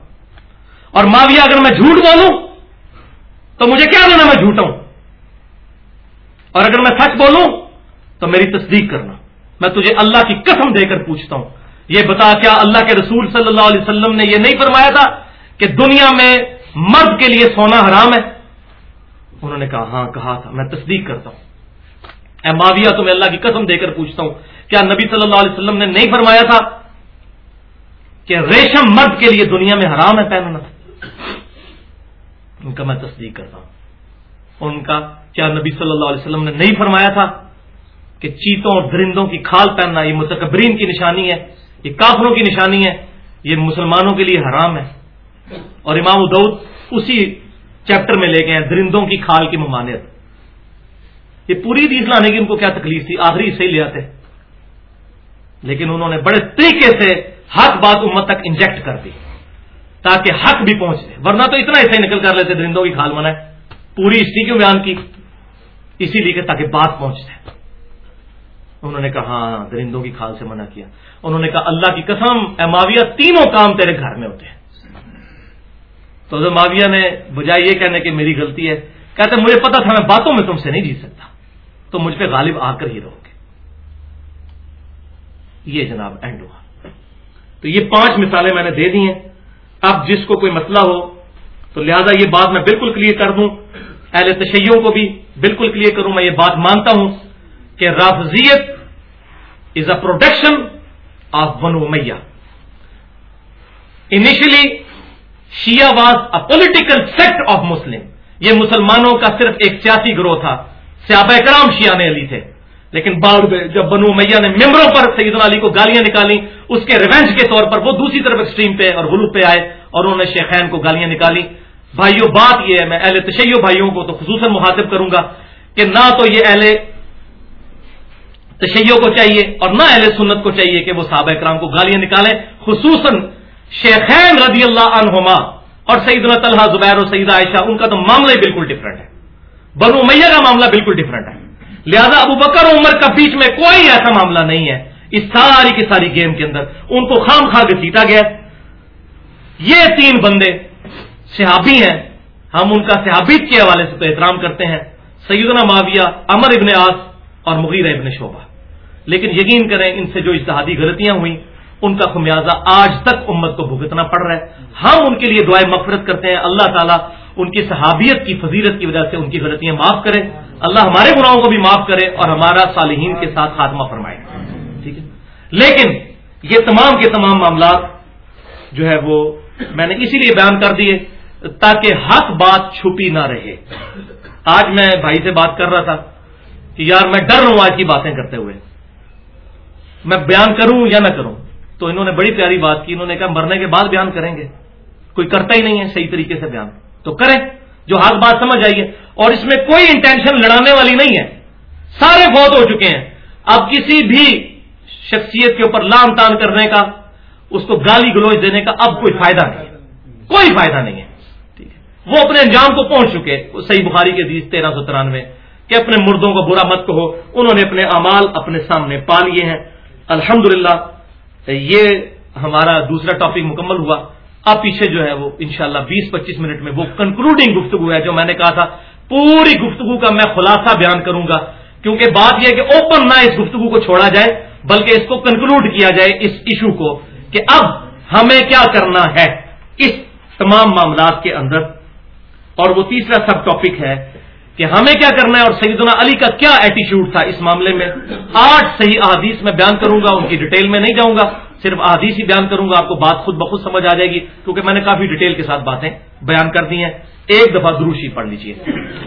اور ماویہ اگر میں جھوٹ بولوں، تو مجھے کیا لینا میں جھوٹا ہوں اور اگر میں سچ بولوں تو میری تصدیق کرنا۔ میں تجھے اللہ کی قسم دے کر پوچھتا ہوں۔ یہ بتا کیا اللہ کے رسول صلی اللہ علیہ وسلم نے یہ نہیں فرمایا تھا کہ دنیا میں مرد کے لیے سونا حرام ہے؟ انہوں نے کہا ہاں کہا تھا۔ میں تصدیق کرتا ہوں۔ اے معاویہ، تمہیں اللہ کی قسم دے کر پوچھتا ہوں۔ کیا نبی صلی اللہ علیہ وسلم نے نہیں فرمایا تھا کہ ریشم مرد کے لیے دنیا میں حرام ہے پہننا ان کا میں تصدیق کرتا ہوں۔ ان کا کیا نبی صلی اللہ علیہ وسلم نے نہیں فرمایا تھا کہ چیتوں اور درندوں کی کھال پہننا یہ متکبرین کی نشانی ہے، یہ کافروں کی نشانی ہے، یہ مسلمانوں کے لیے حرام ہے۔ اور امام ادود اسی چیپٹر میں لے گئے ہیں، درندوں کی کھال کی ممانعت۔ یہ پوری دیس لانے کی ان کو کیا تکلیف تھی؟ آخری سے ہی لے آتے۔ لیکن انہوں نے بڑے طریقے سے حق بات امت تک انجیکٹ کر دی، تاکہ حق بھی پہنچ جائے۔ ورنہ تو اتنا ایسے نکل کر لیتے، درندوں کی کھال منائے۔ پوری ہسٹری کیوں بیان کی۔ اسی لیے تاکہ بات پہنچ جائے۔ انہوں نے کہا ہاں درندوں کی کھال سے منع کیا۔ انہوں نے کہا، اللہ کی قسم، اے معاویہ، تینوں کام تیرے گھر میں ہوتے ہیں۔ تو معاویہ نے بجائے یہ کہنے کہ میری غلطی ہے۔ کہتے مجھے پتا تھا، میں باتوں میں تم سے نہیں جیت سکتا۔ تو مجھ پہ غالب آ کر ہی رہو گے۔ یہ جناب اینڈ ہوا۔ تو یہ پانچ مثالیں میں نے دے دی ہیں۔ اب جس کو کوئی مسئلہ ہو، تو لہذا یہ بات میں بالکل کلیئر کر دوں۔ اہل تشیعوں کو بھی بالکل کلیئر کروں۔ میں یہ بات مانتا ہوں کہ رافضیت از اے پروڈکشن آف بنو میاں initially Shia was a political sect of Muslim یہ مسلمانوں کا صرف ایک سیاسی گروہ تھا۔ سیاب کرام شیعہ نے علی تھے۔ لیکن بعد جب بنو میاں نے ممبروں پر سیدنا علی کو گالیاں نکالی، اس کے ریونج کے طور پر وہ دوسری طرف ایکسٹریم پہ اور غلوب پہ آئے اور انہوں نے شیخین کو گالیاں نکالی۔ بھائیوں بات یہ ہے، میں اہل تشیع بھائیوں کو تو خصوصاً مخاطب کروں گا کہ نہ تو یہ اہل تشیعوں کو چاہیے اور نہ اہل سنت کو چاہیے کہ وہ صحابہ کرام کو گالیاں نکالیں، خصوصاً شیخین رضی اللہ عنہما اور سعید طلحہ زبیر اور سعید عائشہ، ان کا تو معاملہ ہی بالکل ڈفرنٹ ہے۔ بنو میاں کا معاملہ بالکل ڈفرنٹ ہے۔ لہذا ابو بکر عمر کا بیچ میں کوئی ایسا معاملہ نہیں ہے۔ اس ساری کی ساری گیم کے اندر ان کو خام خواہ کے سیتا گیا۔ یہ تین بندے صحابی ہیں۔ ہم ان کا صحابیت کے حوالے سے تو احترام کرتے ہیں۔ سیدنا معاویہ امر ابن آس اور مغیر ابن شعبہ۔ لیکن یقین کریں ان سے جو اشتہادی غلطیاں ہوئیں، ان کا خمیازہ آج تک امت کو بھگتنا پڑ رہا ہے۔ ہم ان کے لیے دعائیں مفرت کرتے ہیں۔ اللہ تعالیٰ ان کی صحابیت کی فضیلت کی وجہ سے ان کی غلطیاں معاف کرے۔ اللہ ہمارے گناہوں کو بھی معاف کرے اور ہمارا صالحین کے ساتھ خاتمہ فرمائے۔ ٹھیک ہے؟ لیکن یہ تمام کے تمام معاملات جو ہے وہ میں نے اسی لیے بیان کر دیے تاکہ حق بات چھپی نہ رہے۔ آج میں بھائی سے بات کر رہا تھا۔ کہ یار میں ڈر رہا ہوں آج کی باتیں کرتے ہوئے۔ میں بیان کروں یا نہ کروں؟ تو انہوں نے بڑی پیاری بات کی، انہوں نے کہا مرنے کے بعد بیان کریں گے۔ کوئی کرتا ہی نہیں ہے صحیح طریقے سے بیان۔ تو کریں، جو حق بات سمجھ آئیے اور اس میں کوئی انٹینشن لڑانے والی نہیں ہے۔ سارے فوت ہو چکے ہیں۔ اب کسی بھی شخصیت کے اوپر لام تان کرنے کا، اس کو گالی گلوچ دینے کا اب کوئی فائدہ نہیں ہے۔ کوئی فائدہ نہیں ہے۔ ٹھیک ہے۔ وہ اپنے انجام کو پہنچ چکے۔ صحیح بخاری کے دیس تیرہ سو ترانوے۔ کہ اپنے مردوں کو برا مت کہو۔ انہوں نے اپنے امال اپنے سامنے پا لیے ہیں۔ الحمدللہ، یہ ہمارا دوسرا ٹاپک مکمل ہوا۔ اب پیچھے جو ہے وہ انشاءاللہ شاء بیس پچیس منٹ میں وہ کنکلوڈنگ گفتگو ہے جو میں نے کہا تھا۔ پوری گفتگو کا میں خلاصہ بیان کروں گا۔ کیونکہ بات یہ ہے کہ اوپن نہ اس گفتگو کو چھوڑا جائے، بلکہ اس کو کنکلوڈ کیا جائے اس ایشو کو کہ اب ہمیں کیا کرنا ہے۔ اس تمام معاملات کے اندر۔ اور وہ تیسرا سب ٹاپک ہے۔ کہ ہمیں کیا کرنا ہے اور سیدنا علی کا کیا ایٹیچیوڈ تھا اس معاملے میں؟ آٹھ صحیح احادیث میں بیان کروں گا، ان کی ڈیٹیل میں نہیں جاؤں گا، صرف احادیث ہی بیان کروں گا، آپ کو بات خود بخود سمجھ آ جائے گی، کیونکہ میں نے کافی ڈیٹیل کے ساتھ باتیں بیان کر دی ہیں۔ ایک دفعہ دروشی پڑھ لیجیے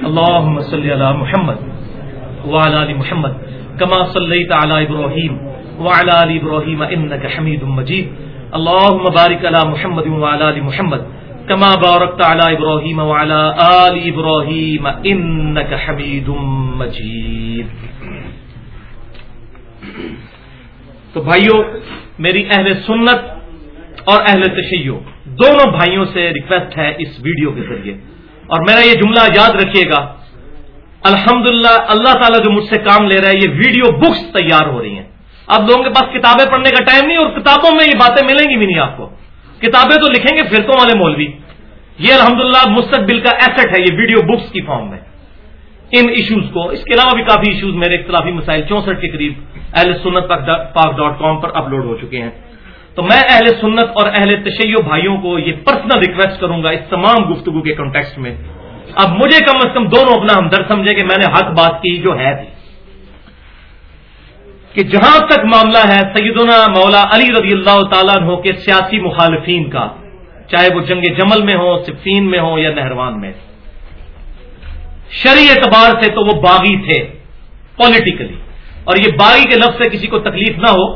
اللہ محمد محمد، کما صلی تعلی ابراہیم وعلى آل إبراهيم إنك حميد مجيد اللهم بارك على محمد وعلى آل محمد۔ كما باركت على إبراهيم وعلى آل إبراهيم إنك حميد مجيد. تو بھائیوں میری اہل سنت اور اہل تشیع، دونوں بھائیوں سے ریکویسٹ ہے اس ویڈیو کے ذریعے۔ اور میرا یہ جملہ یاد رکھیے گا الحمد اللہ تعالیٰ جو مجھ سے کام لے رہا ہے، یہ ویڈیو بکس تیار ہو رہی ہیں۔ اب لوگوں کے پاس کتابیں پڑھنے کا ٹائم نہیں اور کتابوں میں یہ باتیں ملیں گی بھی نہیں آپ کو۔ کتابیں تو لکھیں گے فرقوں والے مولوی۔ یہ الحمدللہ مستقبل کا ایسٹ ہے یہ ویڈیو بکس کی فارم میں۔ ان ایشوز کو، اس کے علاوہ بھی کافی ایشوز میرے اختلافی مسائل چونسٹھ کے قریب اہل سنت پاک ڈاٹ کام پر اپلوڈ ہو چکے ہیں۔ تو میں اہل سنت اور اہل تشیع بھائیوں کو یہ پرسنل ریکویسٹ کروں گا اس تمام گفتگو کے کانٹیکسٹ میں۔ اب مجھے کم از کم دونوں اپنا ہمدرد سمجھے کہ میں نے حق بات کی جو ہے تھی کہ جہاں تک معاملہ ہے سیدنا مولا علی رضی اللہ تعالیٰ ہو کے سیاسی مخالفین کا، چاہے وہ جنگ جمل میں ہو صفین میں ہو یا نہروان میں۔ شرعی اعتبار سے تو وہ باغی تھے پولیٹیکلی اور یہ باغی کے لفظ سے کسی کو تکلیف نہ ہو،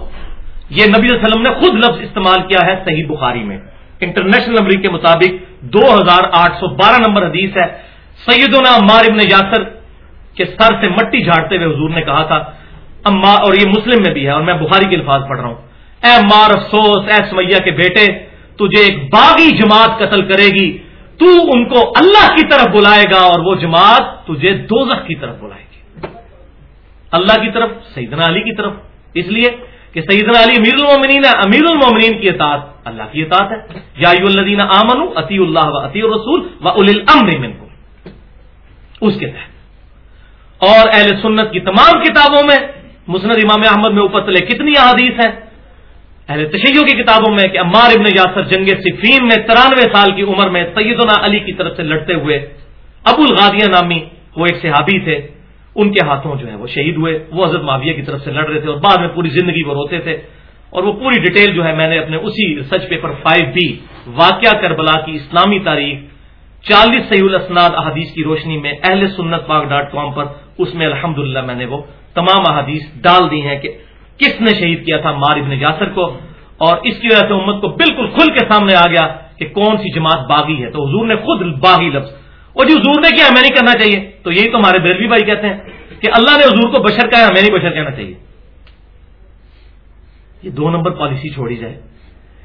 یہ نبی صلی اللہ علیہ وسلم نے خود لفظ استعمال کیا ہے صحیح بخاری میں۔ انٹرنیشنل نمبر کے مطابق دو ہزار آٹھ سو بارہ نمبر حدیث ہے۔ سیدنا عمار ابن یاسر کے سر سے مٹی جھاڑتے ہوئے حضور نے کہا تھا اما اور یہ مسلم میں بھی ہے اور میں بخاری کے الفاظ پڑھ رہا ہوں۔ اے مار افسوس، اے سمیا کے بیٹے، تجھے ایک باغی جماعت قتل کرے گی۔ تو ان کو اللہ کی طرف بلائے گا اور وہ جماعت تجھے دوزخ کی طرف بلائے گی۔ اللہ کی طرف، سیدنا علی کی طرف۔ اس لیے کہ سیدنا علی امیر المومنین ہے، امیر المومنین کی اطاعت اللہ کی اطاعت ہے۔ یا الدین آمن عطی اللہ و عطی الرسول و اول اس کے تحت۔ اور اہل سنت کی تمام کتابوں میں مسند امام احمد میں اوپر تلے کتنی احادیث ہیں؟ اہل تشیعوں کی کتابوں میں کہ عمار ابن یاسر جنگ صفین میں ترانوے سال کی عمر میں سیدنا علی کی طرف سے لڑتے ہوئے ابو الغادیہ نامی وہ ایک صحابی تھے، ان کے ہاتھوں جو ہے وہ شہید ہوئے، وہ حضرت معاویہ کی طرف سے لڑ رہے تھے اور بعد میں پوری زندگی وہ روتے تھے۔ اور وہ پوری ڈیٹیل جو ہے میں نے اپنے اسی ریسرچ پیپر فائیو بی واقعہ کربلا کی اسلامی تاریخ چالیس سعی الاسناد احادیث کی روشنی میں اہل سنت پاک ڈاٹ کام پر اس میں الحمد میں نے وہ تمام احادیث ڈال دی ہیں کہ کس نے شہید کیا تھا مار ابن یاسر کو اور اس کی وجہ سے امت کو بالکل کھل کے سامنے آ گیا کہ کون سی جماعت باغی ہے۔ تو حضور نے خود باغی لفظ۔ اور جو جی حضور نے کیا ہمیں نہیں کرنا چاہیے۔ تو یہی تو ہمارے بیروی بھائی کہتے ہیں کہ اللہ نے حضور کو بشر کہا ہمیں نہیں بشر کہنا چاہیے۔ یہ دو نمبر پالیسی چھوڑی جائے۔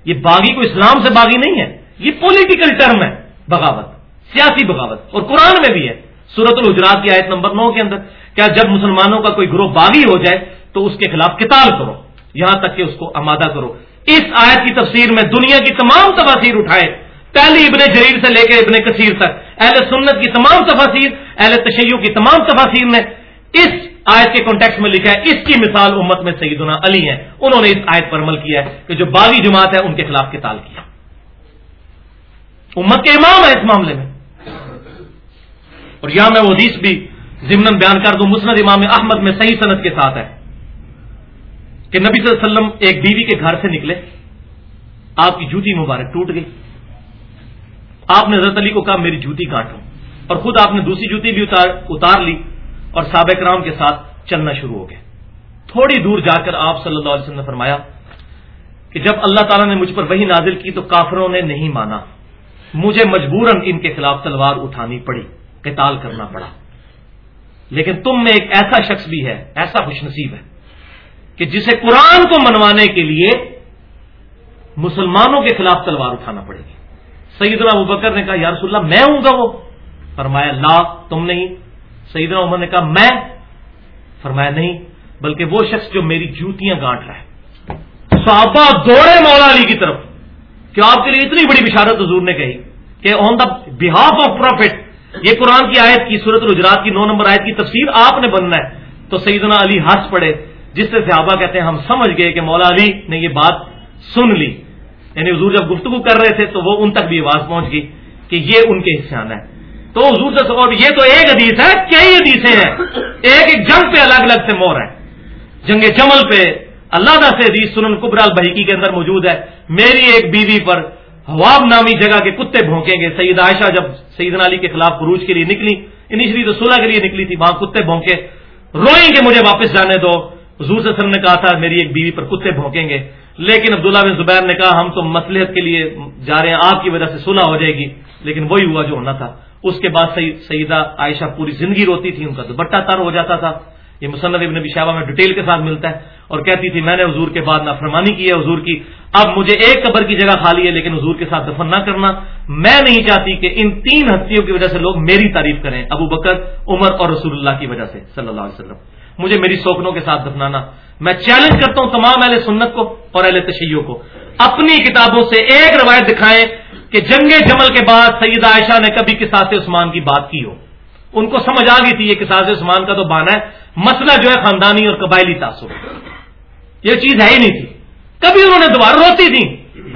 یہ باغی کو اسلام سے باغی نہیں ہے۔ یہ پولیٹیکل ٹرم ہے، بغاوت، سیاسی بغاوت اور قرآن میں بھی ہے۔ سورت الحجرات کی آیت نمبر نو کے اندر کیا جب مسلمانوں کا کوئی گروہ باغی ہو جائے تو اس کے خلاف کتاب کرو، یہاں تک کہ اس کو آمادہ کرو۔ اس آیت کی تفسیر میں دنیا کی تمام تفاصیر اٹھائے۔ پہلی ابن جریر سے لے کے ابن کثیر تک، اہل سنت کی تمام تفاصیر اہل تشیع کی تمام تفاصیر نے اس آیت کے کانٹیکس میں لکھا ہے، اس کی مثال امت میں سیدنا علی ہے انہوں نے اس آیت پر عمل کیا ہے کہ جو باغی جماعت ہے ان کے خلاف کتاب کیا۔ امت کے امام ہے اس معاملے میں۔ اور یہاں میں وہ حدیث بھی ضمن بیان کر دوں مسند امام احمد میں صحیح صنعت کے ساتھ ہے کہ نبی صلی اللہ علیہ وسلم ایک بیوی کے گھر سے نکلے، آپ کی جوتی مبارک ٹوٹ گئی۔ آپ نے حضرت علی کو کہا، میری جوتی کاٹو۔ اور خود آپ نے دوسری جوتی بھی اتار اتار لی اور سابق رام کے ساتھ چلنا شروع ہو گئے۔ تھوڑی دور جا کر آپ صلی اللہ علیہ وسلم نے فرمایا کہ جب اللہ تعالیٰ نے مجھ پر وہی نازل کی تو کافروں نے نہیں مانا۔ مجھے مجبوراً ان کے خلاف تلوار اٹھانی پڑی، قتال کرنا پڑا۔ لیکن تم میں ایک ایسا شخص بھی ہے، ایسا خوش نصیب ہے کہ جسے قرآن کو منوانے کے لیے مسلمانوں کے خلاف تلوار اٹھانا پڑے گی۔ سیدنا ابو بکر نے کہا، یا رسول اللہ، میں ہوں گا وہ؟ فرمایا، لا، تم نہیں۔ سیدنا عمر نے کہا، میں؟ فرمایا، نہیں، بلکہ وہ شخص جو میری جوتیاں گانٹ رہا ہے۔ صحابہ دوڑے مولا علی کی طرف۔ کہ آپ کے لیے اتنی بڑی بشارت حضور نے کہی کہ آن دا بہاف آف پروفٹ یہ قرآن کی آیت کی صورت الجرات کی نو نمبر آیت کی تفسیر آپ نے بننا ہے۔ تو سیدنا علی ہنس پڑے، جس سے صحابہ کہتے ہیں، ہم سمجھ گئے کہ مولا علی نے یہ بات سن لی۔ یعنی حضور جب گفتگو کر رہے تھے تو وہ ان تک بھی آواز پہنچ گئی کہ یہ ان کے حصے آنا ہے تو حضور سے اور یہ تو ایک حدیث ہے کئی حدیثیں ہیں؟ ایک ایک جنگ پہ الگ الگ سے مور ہے جنگ جمل پہ اللہ سے حدیث سنن کبرال بحیکی کے اندر موجود ہے۔ میری ایک بیوی پر حواب نامی جگہ کے کتے بھونکیں گے۔ سید عائشہ جب سعید علی کے خلاف خروج کے لیے نکلی انیشلی تو صلح کے لیے نکلی تھی، وہاں کتے بھونکے۔ روئیں گے مجھے واپس جانے دو۔ حضور صلی اللہ علیہ وسلم نے کہا تھا، میری ایک بیوی پر کتے بھونکیں گے۔ لیکن عبداللہ بن زبیر نے کہا، ہم تو مسلحت کے لیے جا رہے ہیں، آپ کی وجہ سے صلح ہو جائے گی۔ لیکن وہی ہوا جو ہونا تھا۔ اس کے بعد سیدہ عائشہ پوری زندگی روتی تھی، ان کا دوپٹہ تر ہو جاتا تھا۔ یہ مصنف ابن نبی شہبہ میں ڈیٹیل کے ساتھ ملتا ہے۔ اور کہتی تھی، میں نے حضور کے بعد نافرمانی کی ہے حضور کی۔ اب مجھے ایک قبر کی جگہ خالی ہے، لیکن حضور کے ساتھ دفن نہ کرنا۔ میں نہیں چاہتی کہ ان تین ہستیوں کی وجہ سے لوگ میری تعریف کریں، ابو بکر، عمر اور رسول اللہ کی وجہ سے، صلی اللہ علیہ وسلم۔ مجھے میری سوکنوں کے ساتھ دفنانا۔ میں چیلنج کرتا ہوں تمام اہل سنت کو اور اہل تشیعوں کو۔ اپنی کتابوں سے ایک روایت دکھائیں کہ جنگ جمل کے بعد سید عائشہ نے کبھی کساس عثمان کی بات کی ہو۔ ان کو سمجھ آ گئی تھی یہ کساس عثمان کا تو بانا ہے۔ مسئلہ جو ہے خاندانی اور قبائلی تاثر یہ چیز ہے ہی نہیں تھی۔ کبھی انہوں نے دوبارہ روتی تھی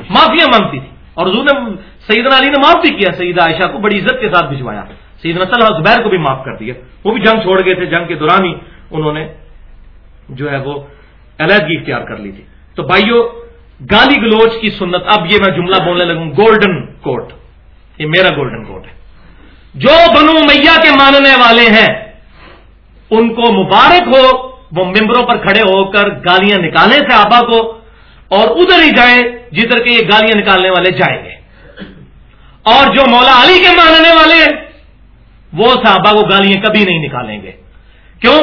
معافیا مانگتی تھی۔ اور حضور نے سیدنا علی نے معاف بھی کیا سعید عائشہ کو بڑی عزت کے ساتھ بھجوایا۔ سیدنا طلحہ زبیر کو بھی معاف کر دیا۔ وہ بھی جنگ چھوڑ گئے تھے، جنگ کے دوران ہی انہوں نے جو ہے وہ علیحدگی اختیار کر لی تھی۔ تو بھائیو، گالی گلوچ کی سنت، اب یہ میں جملہ بولنے لگوں، گولڈن کوٹ۔ یہ میرا گولڈن کوٹ ہے۔ جو بنو میاں کے ماننے والے ہیں، ان کو مبارک ہو وہ ممبروں پر کھڑے ہو کر گالیاں نکالیں صحابہ کو اور ادھر ہی جائیں جدھر کے یہ گالیاں نکالنے والے جائیں گے۔ اور جو مولا علی کے ماننے والے ہیں، وہ صحابہ کو گالیاں کبھی نہیں نکالیں گے۔ کیوں؟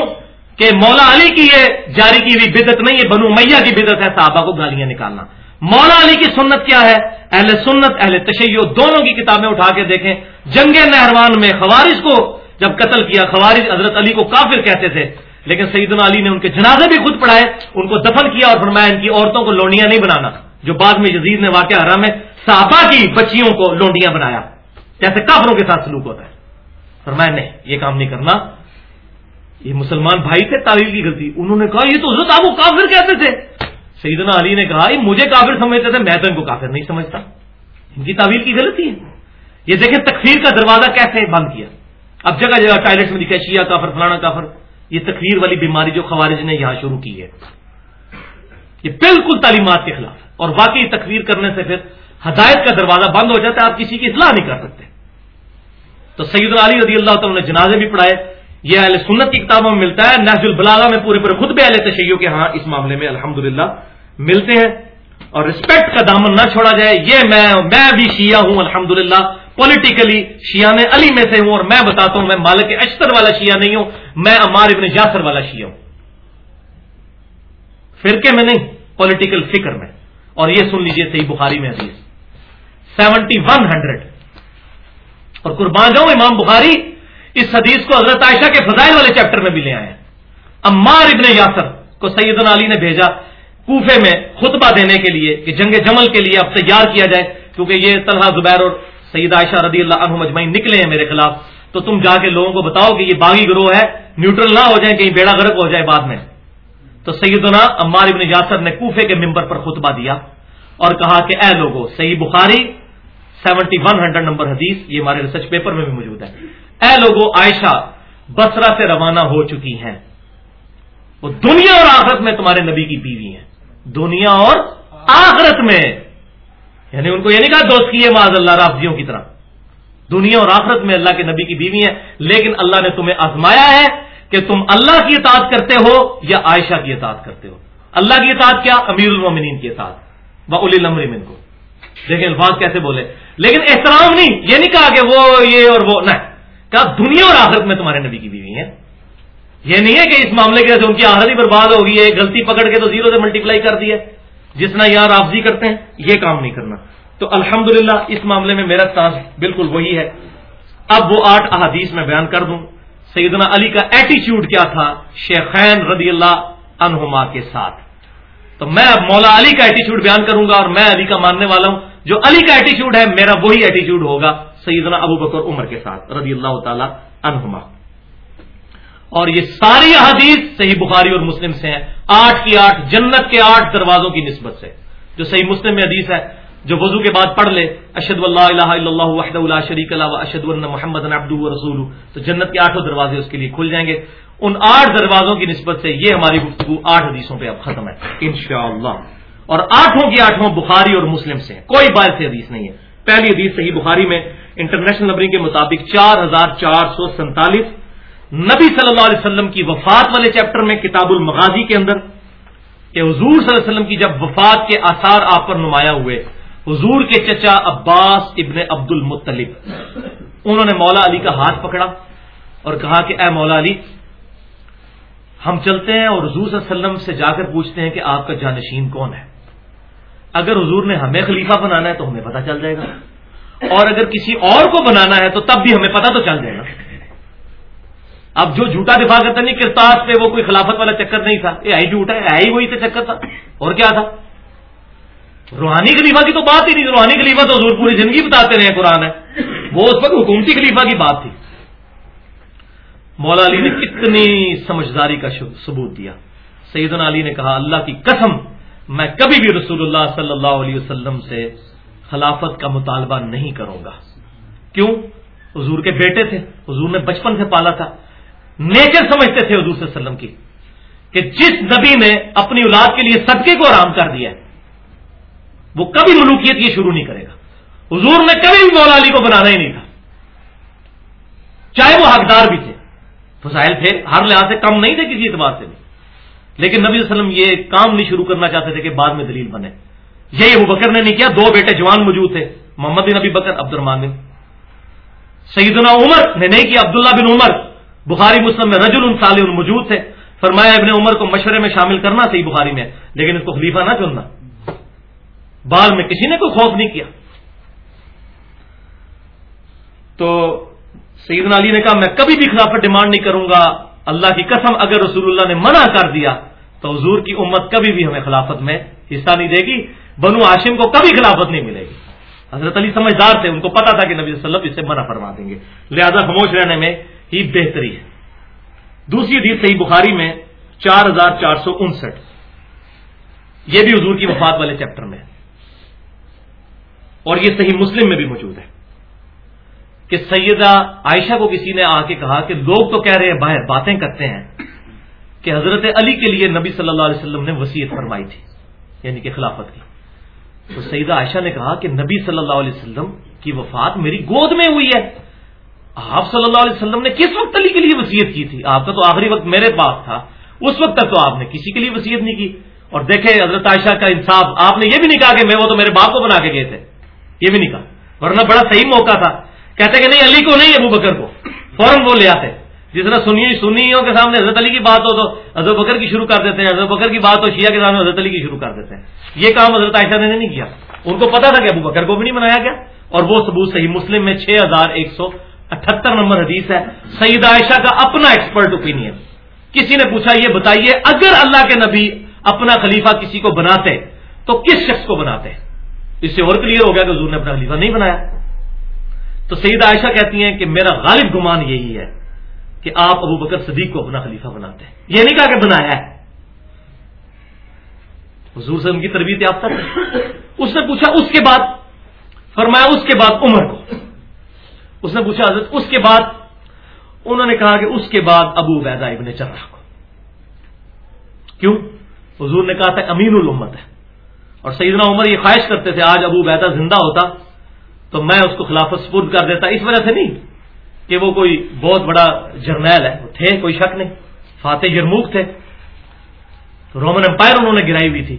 کہ مولا علی کی یہ جاری کی ہوئی بدت نہیں ہے، بنو میاں کی بدت ہے صحابہ کو گالیاں نکالنا۔ مولا علی کی سنت کیا ہے؟ اہل سنت، اہل تشیع، دونوں کی کتابیں اٹھا کے دیکھیں۔ جنگ نہروان میں خوارج کو جب قتل کیا، خوارج حضرت علی کو کافر کہتے تھے۔ لیکن سیدنا علی نے ان کے جنازے بھی خود پڑھائے، ان کو دفن کیا اور فرمایا ان کی عورتوں کو لونڈیاں نہیں بنانا، جو بعد میں یزید نے واقعہ حرام ہے صحابہ کی بچیوں کو لونڈیاں بنایا۔ جیسے کافروں کے ساتھ سلوک ہوتا ہے۔ فرمایا نہیں، یہ کام نہیں کرنا۔ یہ مسلمان بھائی تھے، تعویل کی غلطی۔ انہوں نے کہا، یہ تو حضرت آپ کافر کہتے تھے۔ سیدنا علی نے کہا، یہ مجھے کافر سمجھتے تھے، میں تو ان کو کافر نہیں سمجھتا۔ ان کی تعویل کی غلطی ہے۔ یہ دیکھیں تکفیر کا دروازہ کیسے بند کیا۔ اب جگہ جگہ ٹائلٹ میں دکھا شیعہ کافر، فلانا کافر۔ یہ تکفیر والی بیماری جو خوارج نے یہاں شروع کی ہے۔ یہ بالکل تعلیمات کے خلاف۔ ہے اور واقعی تکفیر کرنے سے پھر ہدایت کا دروازہ بند ہو جاتا ہے، آپ کسی کی اطلاع نہیں کر سکتے۔ تو سید علی رضی اللہ تعالیٰ نے جنازے بھی پڑھائے۔ یہ اہل سنت کی کتابوں میں ملتا ہے۔ نحج البلاغا میں پورے پورے خود بھی اہل تشیع کے ہاں اس معاملے میں الحمد ملتے ہیں۔ اور رسپیکٹ کا دامن نہ چھوڑا جائے، یہ میں میں بھی شیعہ ہوں الحمد للہ پولیٹیکلی شیعہ علی میں سے ہوں اور میں بتاتا ہوں میں مالک اشتر والا شیعہ نہیں ہوں میں امار ابن جاسر والا شیعہ ہوں فرقے میں نہیں پولیٹیکل فکر میں اور یہ سن لیجیے صحیح بخاری میں حدیث سیونٹی ون ہنڈریڈ اور قربان جاؤں امام بخاری اس حدیث کو حضرت عائشہ کے فضائل والے چیپٹر میں بھی لے آئے امار ابن یاسر کو سیدنا علی نے بھیجا کوفے میں خطبہ دینے کے لیے کہ جنگ جمل کے لیے اب تیار کیا جائے، کیونکہ یہ طلحہ زبیر اور سید عائشہ رضی اللہ عنہ مجمعین نکلے ہیں میرے خلاف، تو تم جا کے لوگوں کو بتاؤ کہ یہ باغی گروہ ہے، نیوٹرل نہ ہو جائیں، کہیں بیڑا گرک ہو جائے بعد میں۔ تو سیدنا عمار ابن یاسر نے کوفے کے ممبر پر خطبہ دیا اور کہا کہ اے لوگوں صحیح بخاری، سیونٹی ون ہنڈریڈ نمبر حدیث، یہ ہمارے ریسرچ پیپر میں بھی موجود ہے۔ اے لوگوں عائشہ بسرا سے روانہ ہو چکی ہیں۔ وہ دنیا اور آخرت میں تمہارے نبی کی بیوی ہیں۔ دنیا اور آخرت میں یعنی ان کو یہ نہیں کہا دوست کی ہے معذ اللہ، رافضیوں کی طرح۔ دنیا اور آخرت میں اللہ کے نبی کی بیوی ہے لیکن اللہ نے تمہیں آزمایا ہے کہ تم اللہ کی اطاعت کرتے ہو یا عائشہ کی اطاعت کرتے ہو۔ اللہ کی اطاعت کیا؟ امیر المومنین کی اطاعت۔ وہ الی من کو دیکھیں الفاظ کیسے بولے۔ لیکن احترام نہیں، یہ نہیں کہا کہ وہ یہ اور وہ نہ کہا دنیا اور آخرت میں تمہارے نبی کی بیوی ہیں۔ یہ نہیں ہے کہ اس معاملے کی وجہ سے ان کی آخرت ہی برباد ہوگی ہے، غلطی پکڑ کے تو زیرو سے ملٹیپلائی کر دی ہے۔ جتنا یہاں رافضی کرتے ہیں، یہ کام نہیں کرنا۔ تو الحمد اس معاملے میں میرا سانس بالکل وہی ہے۔ اب وہ آٹھ احادیث میں بیان کر دوں۔ سیدنا علی کا ایٹیچیوڈ کیا تھا شیخین رضی اللہ عنہما کے ساتھ۔ تو میں اب مولا علی کا ایٹیچیوڈ بیان کروں گا اور میں علی کا ماننے والا ہوں۔ جو علی کا ایٹیچیوڈ ہے، میرا وہی ایٹیچیوڈ ہوگا سیدنا ابو بکر عمر کے ساتھ رضی اللہ تعالی عنہما۔ اور یہ ساری احادیث صحیح بخاری اور مسلم سے ہیں۔ آٹھ کی آٹھ، جنت کے آٹھ دروازوں کی نسبت سے۔ جو صحیح مسلم میں حدیث ہے، جو وضو کے بعد پڑھ لے اشد اللہ الہ الا اللہ وحد اللہ شریک اللہ اشد اللہ محمد ابد رسول تو جنت کے آٹھوں دروازے اس کے لیے کھل جائیں گے۔ ان آٹھ دروازوں کی نسبت سے یہ ہماری گفتگو آٹھ حدیثوں پہ اب ختم ہے۔ انشاءاللہ۔ اور آٹھوں کی آٹھوں بخاری اور مسلم سے کوئی باعث حدیث نہیں ہے۔ پہلی حدیث صحیح بخاری میں انٹرنیشنل نمبرنگ کے مطابق چار ہزار چار سو سینتالیس نبی صلی اللہ علیہ وسلم کی وفات والے چیپٹر میں کتاب المغازی کے اندر کہ حضور صلی اللہ علیہ وسلم کی جب وفات کے آثار آپ پر نمایاں ہوئے، حضور کے چچا عباس ابن عبد المطلب انہوں نے مولا علی کا ہاتھ پکڑا اور کہا کہ اے مولا علی، ہم چلتے ہیں اور حضور صلی اللہ علیہ وسلم سے جا کر پوچھتے ہیں کہ آپ کا جانشین کون ہے؟ اگر حضور نے ہمیں خلیفہ بنانا ہے تو ہمیں پتہ چل جائے گا، اور اگر کسی اور کو بنانا ہے تو تب بھی ہمیں پتہ تو چل جائے گا۔ اب جو جھوٹا دفاع کرتا نہیں کرتاس پہ وہ کوئی خلافت والا چکر نہیں تھا۔ یہ آئی جھوٹا ہے، آئی وہی تو چکر تھا۔ اور کیا تھا؟ روحانی خلیفہ کی تو بات ہی نہیں روحانی خلیفہ تو حضور پوری زندگی بتاتے رہے قرآن ہے۔ وہ اس وقت حکومتی خلیفہ کی بات تھی۔ مولا علی نے کتنی سمجھداری کا ثبوت دیا۔ سیدنا علی نے کہا، اللہ کی قسم، میں کبھی بھی رسول اللہ صلی اللہ علیہ وسلم سے خلافت کا مطالبہ نہیں کروں گا۔ کیوں؟ حضور کے بیٹے تھے۔ حضور نے بچپن سے پالا تھا۔ نیچر سمجھتے تھے حضور صلی اللہ علیہ وسلم کی کہ جس نبی نے اپنی اولاد کے لیے صدقے کو آرام کر دیا وہ کبھی ملوکیت یہ شروع نہیں کرے گا۔ حضور نے کبھی بھی مولا علی کو بنانا ہی نہیں تھا۔ چاہے وہ حقدار بھی تھے۔ فسائل تھے، ہر لحاظ سے کم نہیں تھے کسی اعتبار سے بھی۔ لیکن نبی صلی اللہ علیہ وسلم یہ کام نہیں شروع کرنا چاہتے تھے کہ بعد میں دلیل بنے۔ یہ ابو بکر نے نہیں کیا، دو بیٹے جوان موجود تھے، محمد بن نبی بکر عبد الرحمان بن۔ سیدنا عمر نے نہیں کیا، عبداللہ بن عمر۔ بخاری مسلم میں رجل صالح موجود تھے۔ فرمایا ابن عمر کو مشورے میں شامل کرنا صحیح بخاری میں، لیکن اس کو خلیفہ نہ چننا۔ بال میں کسی نے کوئی خوف نہیں کیا۔ تو سیدنا علی نے کہا، میں کبھی بھی خلافت ڈیمانڈ نہیں کروں گا۔ اللہ کی قسم، اگر رسول اللہ نے منع کر دیا، تو حضور کی امت کبھی بھی ہمیں خلافت میں حصہ نہیں دے گی۔ بنو ہاشم کو کبھی خلافت نہیں ملے گی۔ حضرت علی سمجھدار تھے، ان کو پتا تھا کہ نبی صلی اللہ علیہ وسلم اسے منع فرما دیں گے۔ لہذا خاموش رہنے میں ہی بہتری ہے۔ دوسری حدیث صحیح بخاری میں چار ہزار چار سو انسٹھ۔ یہ بھی حضور کی وفات والے چیپٹر میں اور یہ صحیح مسلم میں بھی موجود ہے۔ کہ سیدہ عائشہ کو کسی نے آ کے کہا کہ لوگ تو کہہ رہے ہیں، باہر باتیں کرتے ہیں، کہ حضرت علی کے لیے نبی صلی اللہ علیہ وسلم نے وسیعت فرمائی تھی یعنی کہ خلافت کی۔ تو سیدہ عائشہ نے کہا کہ نبی صلی اللہ علیہ وسلم کی وفات میری گود میں ہوئی ہے۔ آپ صلی اللہ علیہ وسلم نے کس وقت علی کے لیے وسیعت کی تھی؟ آپ کا تو آخری وقت میرے پاس تھا۔ اس وقت تک تو آپ نے کسی کے لیے وسیعت نہیں کی۔ اور دیکھے حضرت عائشہ کا انصاف، آپ نے یہ بھی نہیں کہا کہ میں وہ تو میرے باپ کو بنا کے گئے تھے۔ یہ بھی نہیں کہا۔ ورنہ بڑا صحیح موقع تھا۔ کہتے کہ نہیں، علی کو نہیں، ابو بکر کو۔ فوراً وہ لے آتے۔ جس طرح سنی، سنیوں کے سامنے حضرت علی کی بات ہو تو حضرت بکر کی شروع کر دیتے ہیں۔ حضرت بکر کی بات ہو، شیعہ کے سامنے حضرت علی کی شروع کر دیتے ہیں۔ یہ کام حضرت عائشہ نے نہیں کیا۔ ان کو پتا تھا کہ ابو بکر کو بھی نہیں بنایا گیا۔ اور وہ ثبوت صحیح مسلم میں چھ ہزار ایک سو اٹھہتر نمبر حدیث ہے سعید عائشہ کا اپنا ایکسپرٹ اوپینین کسی نے پوچھا، یہ بتائیے، اگر اللہ کے نبی اپنا خلیفہ کسی کو بناتے، تو کس شخص کو بناتے؟ اس سے اور کلیئر ہو گیا کہ حضور نے اپنا خلیفہ نہیں بنایا۔ تو سعید عائشہ کہتی ہیں کہ میرا غالب گمان یہی ہے کہ آپ ابو بکر صدیق کو اپنا خلیفہ بناتے ہیں۔ یہ نہیں کہا کہ بنایا ہے۔ حضور سے ان کی تربیت یافتہ اس نے پوچھا، اس کے بعد؟ فرمایا، اس کے بعد عمر کو۔ اس نے پوچھا، حضرت، اس کے بعد؟ انہوں نے کہا کہ اس کے بعد ابو ویدا ابن چرہ کو۔ کیوں؟ حضور نے کہا تھا امین الامت ہے۔ اور سیدنا عمر یہ خواہش کرتے تھے، آج ابو ویدا زندہ ہوتا تو میں اس کو خلافت سپرد کر دیتا۔ اس وجہ سے نہیں کہ وہ کوئی بہت بڑا جرنیل ہے، وہ تھے، کوئی شک نہیں۔ فاتح یرموک تھے۔ رومن امپائر انہوں نے گرائی ہوئی تھی۔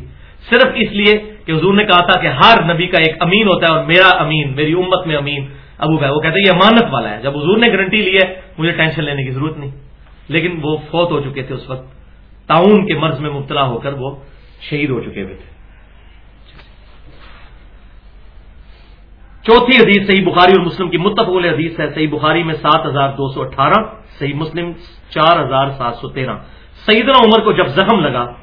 صرف اس لیے کہ حضور نے کہا تھا کہ ہر نبی کا ایک امین ہوتا ہے اور میرا امین، میری امت میں امین۔ ابو بھائی وہ کہتے ہیں یہ امانت والا ہے۔ جب حضور نے گارنٹی لی ہے، مجھے ٹینشن لینے کی ضرورت نہیں۔ لیکن وہ فوت ہو چکے تھے اس وقت۔ تعاون کے مرض میں مبتلا ہو کر وہ شہید ہو چکے ہوئے تھے۔ چوتھی حدیث صحیح بخاری اور مسلم کی متفق حدیث ہے۔ صحیح بخاری میں سات ہزار دو سو اٹھارہ، صحیح مسلم چار ہزار سات سو تیرہ۔ سیدنا عمر کو جب زخم لگا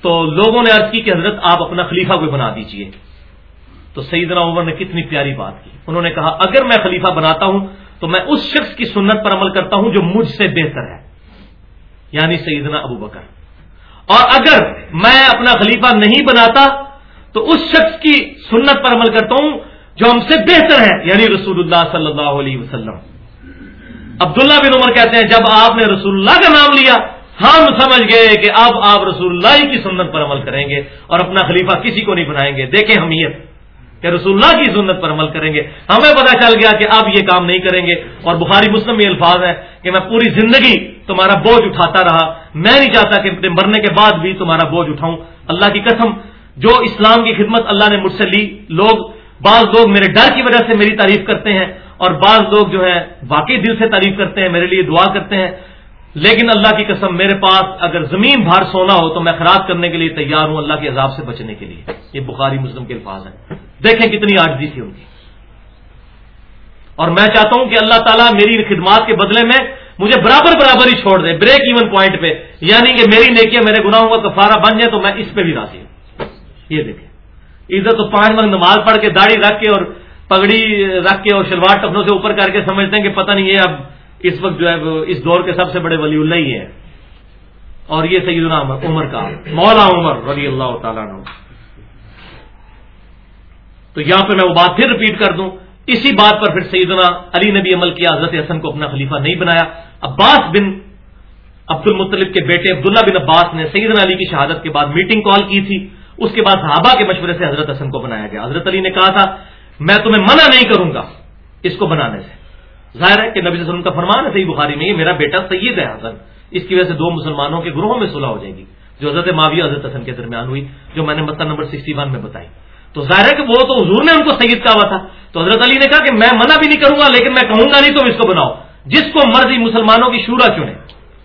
تو لوگوں نے عرض کی کہ حضرت آپ اپنا خلیفہ کوئی بنا دیجیے۔ تو سیدنا عمر نے کتنی پیاری بات کی۔ انہوں نے کہا، اگر میں خلیفہ بناتا ہوں تو میں اس شخص کی سنت پر عمل کرتا ہوں جو مجھ سے بہتر ہے یعنی سیدنا ابو بکر۔ اور اگر میں اپنا خلیفہ نہیں بناتا تو اس شخص کی سنت پر عمل کرتا ہوں جو ہم سے بہتر ہے یعنی رسول اللہ صلی اللہ علیہ وسلم۔ عبداللہ بن عمر کہتے ہیں، جب آپ نے رسول اللہ کا نام لیا، ہم سمجھ گئے کہ اب آپ رسول اللہ کی سنت پر عمل کریں گے اور اپنا خلیفہ کسی کو نہیں بنائیں گے۔ دیکھیں ہمیت کہ رسول اللہ کی سنت پر عمل کریں گے۔ ہمیں پتا چل گیا کہ اب یہ کام نہیں کریں گے۔ اور بخاری مسلم یہ الفاظ ہے کہ میں پوری زندگی تمہارا بوجھ اٹھاتا رہا۔ میں نہیں چاہتا کہ مرنے کے بعد بھی تمہارا بوجھ اٹھاؤں۔ اللہ کی قسم، جو اسلام کی خدمت اللہ نے مجھ سے لی، لوگ، بعض لوگ میرے ڈر کی وجہ سے میری تعریف کرتے ہیں اور بعض لوگ جو ہے واقعی دل سے تعریف کرتے ہیں، میرے لیے دعا کرتے ہیں۔ لیکن اللہ کی قسم، میرے پاس اگر زمین بھار سونا ہو تو میں خراب کرنے کے لیے تیار ہوں اللہ کے عذاب سے بچنے کے لیے۔ یہ بخاری مسلم کے الفاظ ہیں۔ دیکھیں کتنی آجزی تھی ان کی۔ اور میں چاہتا ہوں کہ اللہ تعالیٰ میری خدمات کے بدلے میں مجھے برابر برابر ہی چھوڑ دے بریک ایون پوائنٹ پہ۔ یعنی کہ میری نیکیاں، میرے گناہوں کا کفارہ بن جائے تو میں اس پہ بھی راضی ہوں۔ یہ دیکھیں۔ ادھر تو پانچ وقت نماز پڑھ کے داڑھی رکھ کے اور پگڑی رکھ کے اور شلوار ٹپنوں سے اوپر کر کے سمجھتے ہیں کہ پتہ نہیں ہے اب اس وقت جو ہے اس دور کے سب سے بڑے ولی اللہ ہی ہے اور یہ سیدنا عمر کا، مولا عمر رضی اللہ تعالیٰ عنہ۔ تو یہاں پہ میں وہ بات پھر ریپیٹ کر دوں۔ اسی بات پر پھر سیدنا علی نبی عمل کیا حضرت حسن کو اپنا خلیفہ نہیں بنایا۔ عباس بن عبد المطلب کے بیٹے عبداللہ بن عباس نے سیدنا علی کی شہادت کے بعد میٹنگ کال کی تھی۔ اس کے بعد صحابہ کے مشورے سے حضرت حسن کو بنایا گیا۔ حضرت علی نے کہا تھا، میں تمہیں منع نہیں کروں گا اس کو بنانے سے۔ ظاہر ہے کہ نبی صلی اللہ علیہ وسلم کا فرمان ہے، صحیح بخاری میں یہ میرا بیٹا سید ہے حسن اس کی وجہ سے دو مسلمانوں کے گروہوں میں صلح ہو جائے گی، جو حضرت معاویہ، حضرت حسن کے درمیان ہوئی، جو میں نے مطلب نمبر سکسٹی ون میں بتائی۔ تو ظاہر ہے کہ وہ تو حضور نے ان کو سید کہا ہوا تھا۔ تو حضرت علی نے کہا کہ میں منع بھی نہیں کروں گا، لیکن میں کہوں گا نہیں، تم اس کو بناؤ۔ جس کو مرضی مسلمانوں کی شورا چنے،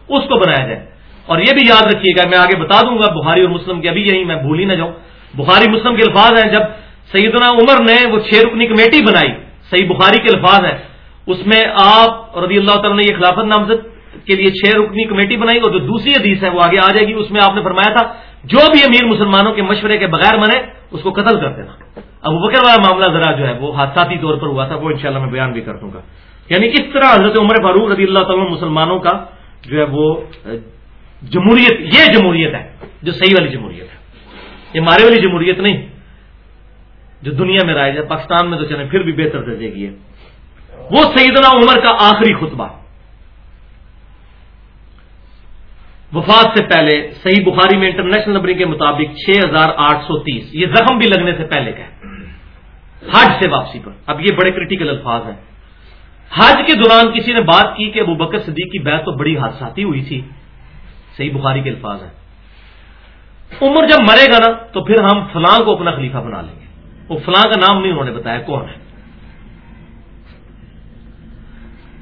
اس کو بنایا جائے۔ اور یہ بھی یاد رکھیے گا، میں آگے بتا دوں گا، بخاری اور مسلم کے ابھی یہی میں بھول ہی نہ جاؤں۔ بخاری مسلم کے الفاظ ہیں، جب سیدنا عمر نے وہ چھ رکنی کمیٹی بنائی، صحیح بخاری کے الفاظ ہیں۔ اس میں آپ رضی اللہ تعالیٰ نے یہ خلافت نامزد کے لیے چھ رکنی کمیٹی بنائی اور جو دوسری حدیث ہے وہ آگے آ جائے گی، اس میں آپ نے فرمایا تھا جو بھی امیر مسلمانوں کے مشورے کے بغیر مرے، اس کو قتل کر دینا۔ اب وہ بکر والا معاملہ ذرا جو ہے، وہ حادثاتی طور پر ہوا تھا، وہ انشاءاللہ میں بیان بھی کر دوں گا۔ یعنی اس طرح حضرت عمر فاروق رضی اللہ تعالیٰ مسلمانوں کا جو ہے وہ جمہوریت، یہ جمہوریت ہے، جو صحیح والی جمہوریت ہے۔ یہ مارے والی جمہوریت نہیں، جو دنیا میں رائے جائے پاکستان میں تو چلے پھر بھی بہتر درجے کی ہے۔ وہ سیدنا عمر کا آخری خطبہ۔ وفات سے پہلے صحیح بخاری میں انٹرنیشنل نمبرنگ کے مطابق چھ ہزار آٹھ سو تیس، یہ زخم بھی لگنے سے پہلے کا حج سے واپسی پر۔ اب یہ بڑے کریٹیکل الفاظ ہیں۔ حج کے دوران کسی نے بات کی کہ ابو بکر صدیق کی بحث تو بڑی حادثاتی ہوئی تھی۔ صحیح بخاری کے الفاظ ہیں۔ عمر جب مرے گا نا، تو پھر ہم فلاں کو اپنا خلیفہ بنا لیں گے۔ وہ فلاں کا نام نہیں انہوں نے بتایا، کون ہے؟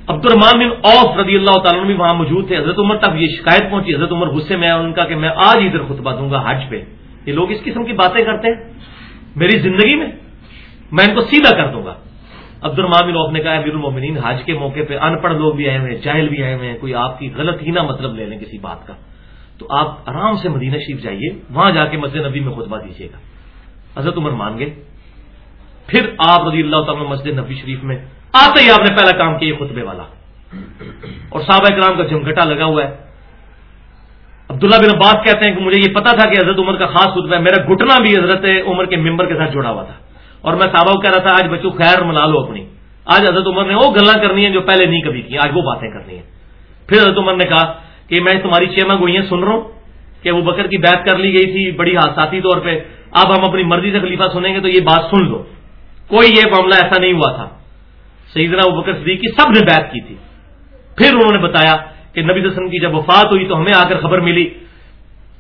عبد الرحمان بن اوف رضی اللہ تعالیٰ بھی وہاں موجود تھے۔ حضرت عمر تک یہ شکایت پہنچی۔ حضرت عمر غصے میں ان کا کہ میں آج ادھر خطبہ دوں گا حج پہ۔ یہ لوگ اس قسم کی باتیں کرتے ہیں۔ میری زندگی میں میں ان کو سیدھا کر دوں گا۔ عبد الرحمان بن اوف نے کہا، امیر المومنین، حج کے موقع پہ ان پڑھ لوگ بھی آئے ہوئے ہیں، جاہل بھی آئے ہوئے ہیں۔ کوئی آپ کی غلط ہی نہ مطلب لے لیں کسی بات کا۔ تو آپ آرام سے مدینہ شریف جائیے۔ وہاں جا کے مسجد نبی میں خطبہ دیجیے گا۔ حضرت عمر مان گئے۔ پھر آپ رضی اللہ تعالیٰ مسجد نبی شریف میں آتے ہی آپ نے پہلا کام کیا خطبے والا۔ اور صحابہ کرام کا جمگٹا لگا ہوا ہے۔ عبداللہ بن عباس کہتے ہیں کہ مجھے یہ پتا تھا کہ حضرت عمر کا خاص خطبہ ہے۔ میرا گھٹنا بھی حضرت عمر کے ممبر کے ساتھ جڑا ہوا تھا۔ اور میں صحابہ کو کہہ رہا تھا، آج بچوں خیر منا لو اپنی۔ آج حضرت عمر نے وہ گلا کرنی ہے جو پہلے نہیں کبھی کی، آج وہ باتیں کرنی ہے پھر حضرت عمر نے کہا کہ میں تمہاری چیما گوئیاں سن رہا ہوں کہ وہ بکر کی بیعت کر لی گئی تھی بڑی حادثاتی طور پہ۔ اب ہم اپنی مرضی سے خلیفہ سنیں گے تو یہ بات سن لو۔ کوئی یہ معاملہ ایسا نہیں ہوا تھا۔ سیدنا وہ بکر صدیق کی سب نے بیعت کی تھی۔ پھر انہوں نے بتایا کہ نبی وسلم کی جب وفات ہوئی تو ہمیں آ کر خبر ملی۔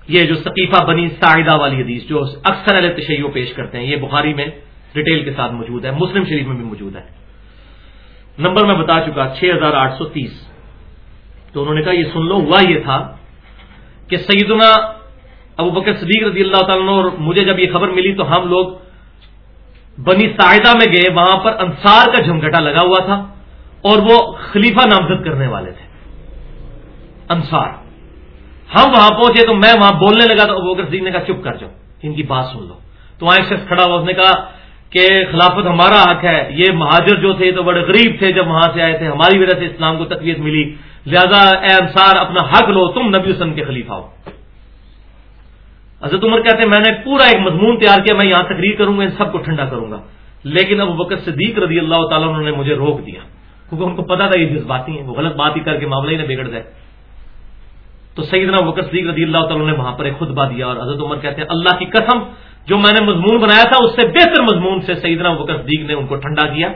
یہ جو ثقیفہ بنی سائدہ والی حدیث جو اکثر علیہ تشیع پیش کرتے ہیں، یہ بخاری میں ڈیٹیل کے ساتھ موجود ہے، مسلم شریف میں بھی موجود ہے۔ نمبر میں بتا چکا، چھ ہزار آٹھ سو تیس۔ تو انہوں نے کہا، یہ سن لو، ہوا یہ تھا کہ سیدنا ابو بکر صدیق رضی اللہ تعالیٰ اور مجھے جب یہ خبر ملی تو ہم لوگ بنی سائدہ میں گئے، وہاں پر انصار کا جھمگٹا لگا ہوا تھا اور وہ خلیفہ نامزد کرنے والے تھے۔ انصار۔ ہم وہاں پہنچے تو میں وہاں بولنے لگا تو ابو صدیق نے کہا، چپ کر جاؤ، ان کی بات سن لو۔ تو وہاں ایک شخص کھڑا ہوا، اس نے کہا کہ خلافت ہمارا حق ہے، یہ مہاجر جو تھے تو بڑے غریب تھے جب وہاں سے آئے تھے، ہماری وجہ سے اسلام کو تقویت ملی۔ لہذا اے انصار، اپنا حق لو، تم نبی وسلم کے خلیفہ ہو۔ حضرت عمر کہتے ہیں، میں نے پورا ایک مضمون تیار کیا، میں یہاں تقریر کروں گا، ان سب کو ٹھنڈا کروں گا۔ لیکن اب وقت صدیق رضی اللہ تعالیٰ نے مجھے روک دیا۔ کیونکہ ان کو پتا تھا یہ جذباتی ہیں، وہ غلط بات ہی کر کے معاملہ ہی نہ بگڑ جائے۔ تو سیدنا وقت صدیق رضی اللہ تعالیٰ نے وہاں پر ایک خطبہ دیا اور حضرت عمر کہتے ہیں، اللہ کی قسم، جو میں نے مضمون بنایا تھا، اس سے بہتر مضمون سے سیدنا بکر صدیق نے ان کو ٹھنڈا کیا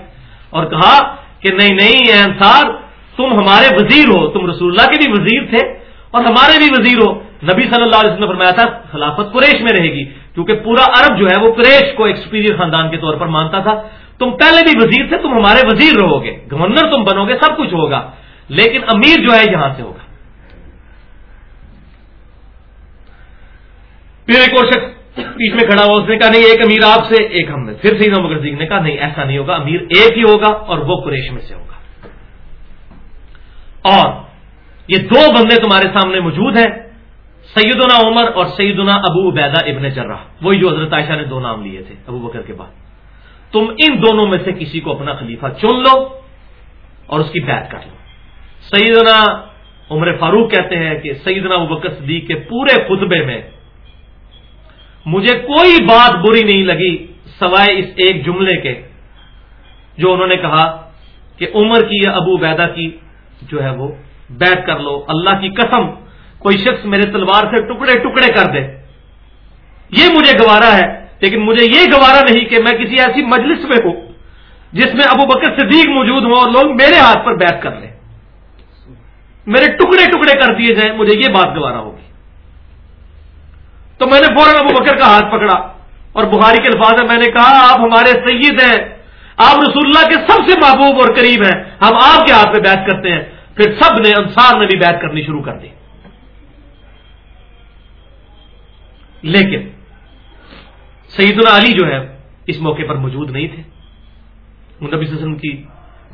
اور کہا کہ نہیں نہیں، اے انصار، تم ہمارے وزیر ہو، تم رسول اللہ کے بھی وزیر تھے اور ہمارے بھی وزیر ہو۔ نبی صلی اللہ علیہ وسلم نے فرمایا تھا، خلافت قریش میں رہے گی، کیونکہ پورا عرب جو ہے وہ قریش کو ایک سپیریئر خاندان کے طور پر مانتا تھا۔ تم پہلے بھی وزیر تھے، تم ہمارے وزیر رہو گے گورنر تم بنو گے سب کچھ ہوگا، لیکن امیر جو ہے یہاں سے ہوگا۔ پھر ایک اور شخص بیچ میں کھڑا ہوا، اس نے کہا، نہیں، ایک امیر آپ سے، ایک ہم میں۔ پھر سے بکر نے کہا، نہیں، ایسا نہیں ہوگا، امیر ایک ہی ہوگا اور وہ قریش میں سے ہوگا۔ اور یہ دو بندے تمہارے سامنے موجود ہیں۔ سیدنا عمر اور سیدنا ابو عبیدہ ابن جرہ وہی جو حضرت عائشہ نے دو نام لیے تھے، ابو بکر کے بعد۔ تم ان دونوں میں سے کسی کو اپنا خلیفہ چن لو اور اس کی بیعت کر لو۔ سیدنا عمر فاروق کہتے ہیں کہ سیدنا ابو بکر صدیق کے پورے خطبے میں مجھے کوئی بات بری نہیں لگی سوائے اس ایک جملے کے، جو انہوں نے کہا کہ عمر کی یا ابو بیدا کی جو ہے وہ بیت کر لو، اللہ کی قسم کوئی شخص میرے تلوار سے ٹکڑے ٹکڑے کر دے۔ یہ مجھے گوارا ہے، لیکن مجھے یہ گوارا نہیں کہ میں کسی ایسی مجلس میں ہوں جس میں ابو بکر صدیق موجود ہوں اور لوگ میرے ہاتھ پر بیت کر لیں۔ میرے ٹکڑے ٹکڑے کر دیے جائیں، مجھے یہ بات گوارا ہوگی۔ تو میں نے فوراً ابو بکر کا ہاتھ پکڑا اور بخاری کے الفاظ میں میں نے کہا، آپ ہمارے سید ہیں، آپ رسول اللہ کے سب سے محبوب اور قریب ہیں، ہم آپ کے ہاتھ پہ بیت کرتے ہیں۔ پھر سب نے انصار نے بھی بیت کرنی شروع کر دی۔ لیکن سیدنا علی جو ہے اس موقع پر موجود نہیں تھے۔ وہ نبی وسلم کی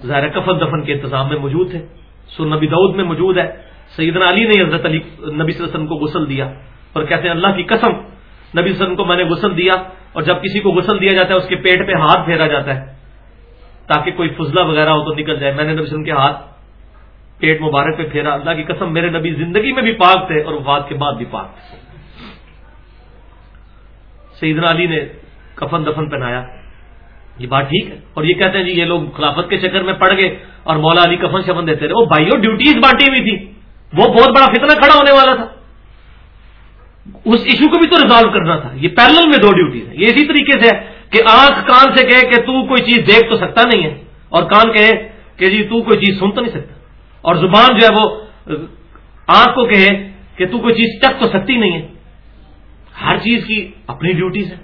ظاہر کفن دفن کے انتظام میں موجود تھے۔ سر نبی دعود میں موجود ہے۔ سیدنا علی نے حضرت علی نبی صلی اللہ علیہ وسلم کو غسل دیا۔ اور کہتے ہیں، اللہ کی قسم، نبی صلی اللہ علیہ وسلم کو میں نے غسل دیا۔ اور جب کسی کو غسل دیا جاتا ہے، اس کے پیٹ پہ ہاتھ پھیرا جاتا ہے۔ تاکہ کوئی فضلہ وغیرہ ہو تو نکل جائے۔ میں نے نبی وسلم کے ہاتھ پیٹ مبارک پہ پھیرا۔ اللہ کی قسم، میرے نبی زندگی میں بھی پاک تھے اور وفات کے بعد بھی پاک تھے۔ سیدنا علی نے کفن دفن پہنایا۔ یہ بات ٹھیک ہے۔ اور یہ کہتے ہیں جی یہ لوگ خلافت کے چکر میں پڑ گئے اور مولا علی کفن شفن دیتے رہے وہ بھائیوں ڈیوٹیز بانٹی ہوئی تھی۔ وہ بہت بڑا فتنہ کھڑا ہونے والا تھا۔ اس ایشو کو بھی تو ریزالو کرنا تھا۔ یہ پیرل میں دو ڈیوٹیز ہیں۔ یہ اسی طریقے سے ہے کہ آنکھ کان سے کہے کہ تو کوئی چیز دیکھ تو سکتا نہیں ہے اور کان کہے کہ جی تو کوئی چیز سن تو نہیں سکتا۔ اور زبان جو ہے وہ، آنکھ کو کہے کہ تو کوئی چیز چک تو سکتی نہیں ہے۔ ہر چیز کی اپنی ڈیوٹیز ہے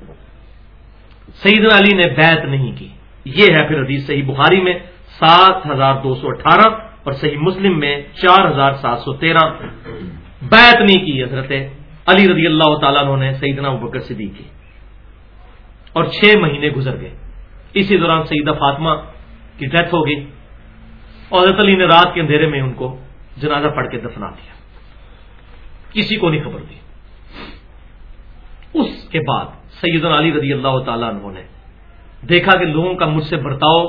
سعید علی نے بیت نہیں کی۔ یہ ہے پھر حدیث صحیح بخاری میں سات ہزار دو سو اٹھارہ اور صحیح مسلم میں چار ہزار سات سو تیرہ۔ بیت نہیں کی حضرت علی رضی اللہ تعالیٰ نے سیدنا ابکر صدیق کی۔ اور چھ مہینے گزر گئے۔ اسی دوران سیدہ فاطمہ کی ڈیتھ ہو گئی۔ اور حضرت علی نے رات کے اندھیرے میں ان کو جنازہ پڑھ کے دفنا دیا۔ کسی کو نہیں خبر دی اس کے بعد سیدنا علی رضی اللہ تعالیٰ عنہ نے دیکھا کہ لوگوں کا مجھ سے برتاؤ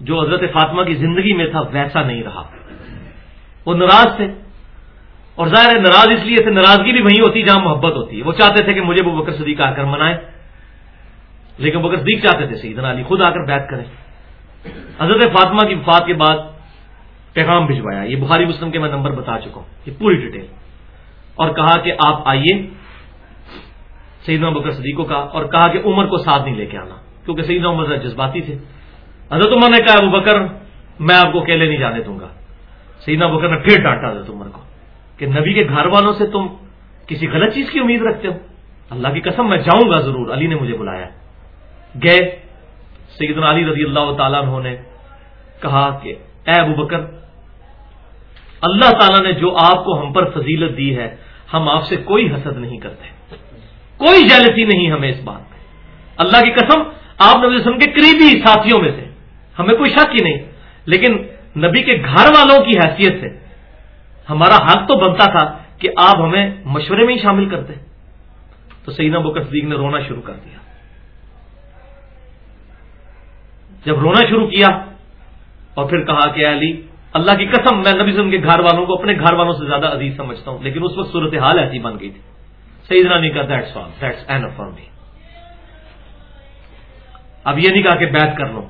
جو حضرت فاطمہ کی زندگی میں تھا ویسا نہیں رہا۔ وہ ناراض تھے اور ظاہر ہے ناراض اس لیے تھے، ناراضگی بھی وہیں ہوتی جہاں محبت ہوتی۔ ہے وہ چاہتے تھے کہ مجھے وہ بکر صدیق آ کر منائے، لیکن بکر صدیق چاہتے تھے سیدنا علی خود آ کر بیت کریں۔ حضرت فاطمہ کی وفات کے بعد پیغام بھجوایا۔ یہ بخاری مسلم کے میں نمبر بتا چکا ہوں، یہ پوری ڈیٹیل۔ اور کہا کہ آپ آئیے سیدنا بکر صدیقوں کا اور کہا کہ عمر کو ساتھ نہیں لے کے آنا، کیونکہ سیدنا عمر جذباتی تھے۔ حضرت عمر نے کہا، ابو بکر، میں آپ کو اکیلے نہیں جانے دوں گا۔ سیدنا بکر نے پھر ڈانٹا حضرت عمر کو کہ نبی کے گھر والوں سے تم کسی غلط چیز کی امید رکھتے ہو؟ اللہ کی قسم، میں جاؤں گا ضرور۔ علی نے مجھے بلایا۔ گئے۔ سیدنا علی رضی اللہ تعالیٰ عنہ نے کہا کہ، اے ابو بکر، اللہ تعالیٰ نے جو آپ کو ہم پر فضیلت دی ہے، ہم آپ سے کوئی حسد نہیں کرتے۔ کوئی جیلسی نہیں ہمیں اس بات میں۔ اللہ کی قسم، آپ نبی وسلم کے قریبی ساتھیوں میں سے۔ ہمیں کوئی شک ہی نہیں۔ لیکن نبی کے گھر والوں کی حیثیت سے ہمارا حق تو بنتا تھا کہ آپ ہمیں مشورے میں ہی شامل کرتے۔ تو سیدنا بکر صدیق نے رونا شروع کر دیا۔ جب رونا شروع کیا اور پھر کہا کہ علی، اللہ کی قسم، میں نبی وسلم کے گھر والوں کو اپنے گھر والوں سے زیادہ عزیز سمجھتا ہوں، لیکن اس وقت صورتحال ایسی بن گئی تھی۔ سیدنا نہیں کہا that's all that's enough for me اب یہ نہیں کہا کہ بیت کر لو۔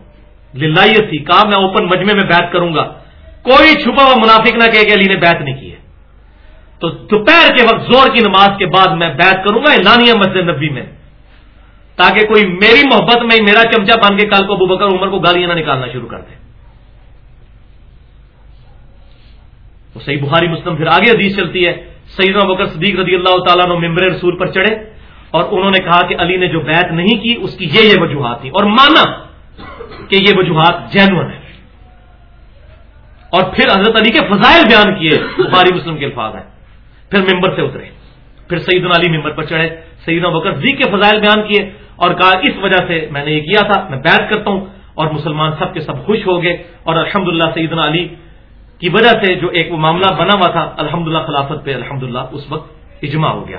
للہیت تھی کہا میں اوپن مجمے میں بیت کروں گا۔ کوئی چھپا ہوا منافق نہ کہے کہ علی نے بیت نہیں کی ہے۔ تو دوپہر کے وقت زور کی نماز کے بعد میں بیت کروں گا اعلانیہ مسجد نبی میں۔ تاکہ کوئی میری محبت میں میرا چمچا بن کے کل کو ابو بکر عمر کو گالیاں نہ نکالنا شروع کر دے۔ تو صحیح بخاری، مسلم، پھر آگے حدیث چلتی ہے۔ سیدنا بکر صدیق رضی اللہ تعالیٰ نے ممبر رسول پر چڑھے اور انہوں نے کہا کہ علی نے جو بیعت نہیں کی، اس کی یہ یہ وجوہات تھی اور مانا کہ یہ وجوہات جینون ہے اور پھر حضرت علی کے فضائل بیان کیے، بخاری مسلم کے الفاظ ہیں۔ پھر ممبر سے اترے۔ پھر سیدنا علی ممبر پر چڑھے۔ سیدنا بکر صدیق کے فضائل بیان کیے اور کہا، اس وجہ سے میں نے یہ کیا تھا، میں بیعت کرتا ہوں اور مسلمان سب کے سب خوش ہو گئے اور الحمدللہ سیدنا علی کی وجہ سے جو ایک وہ معاملہ بنا ہوا تھا الحمد خلافت پہ الحمد اس وقت اجماع ہو گیا۔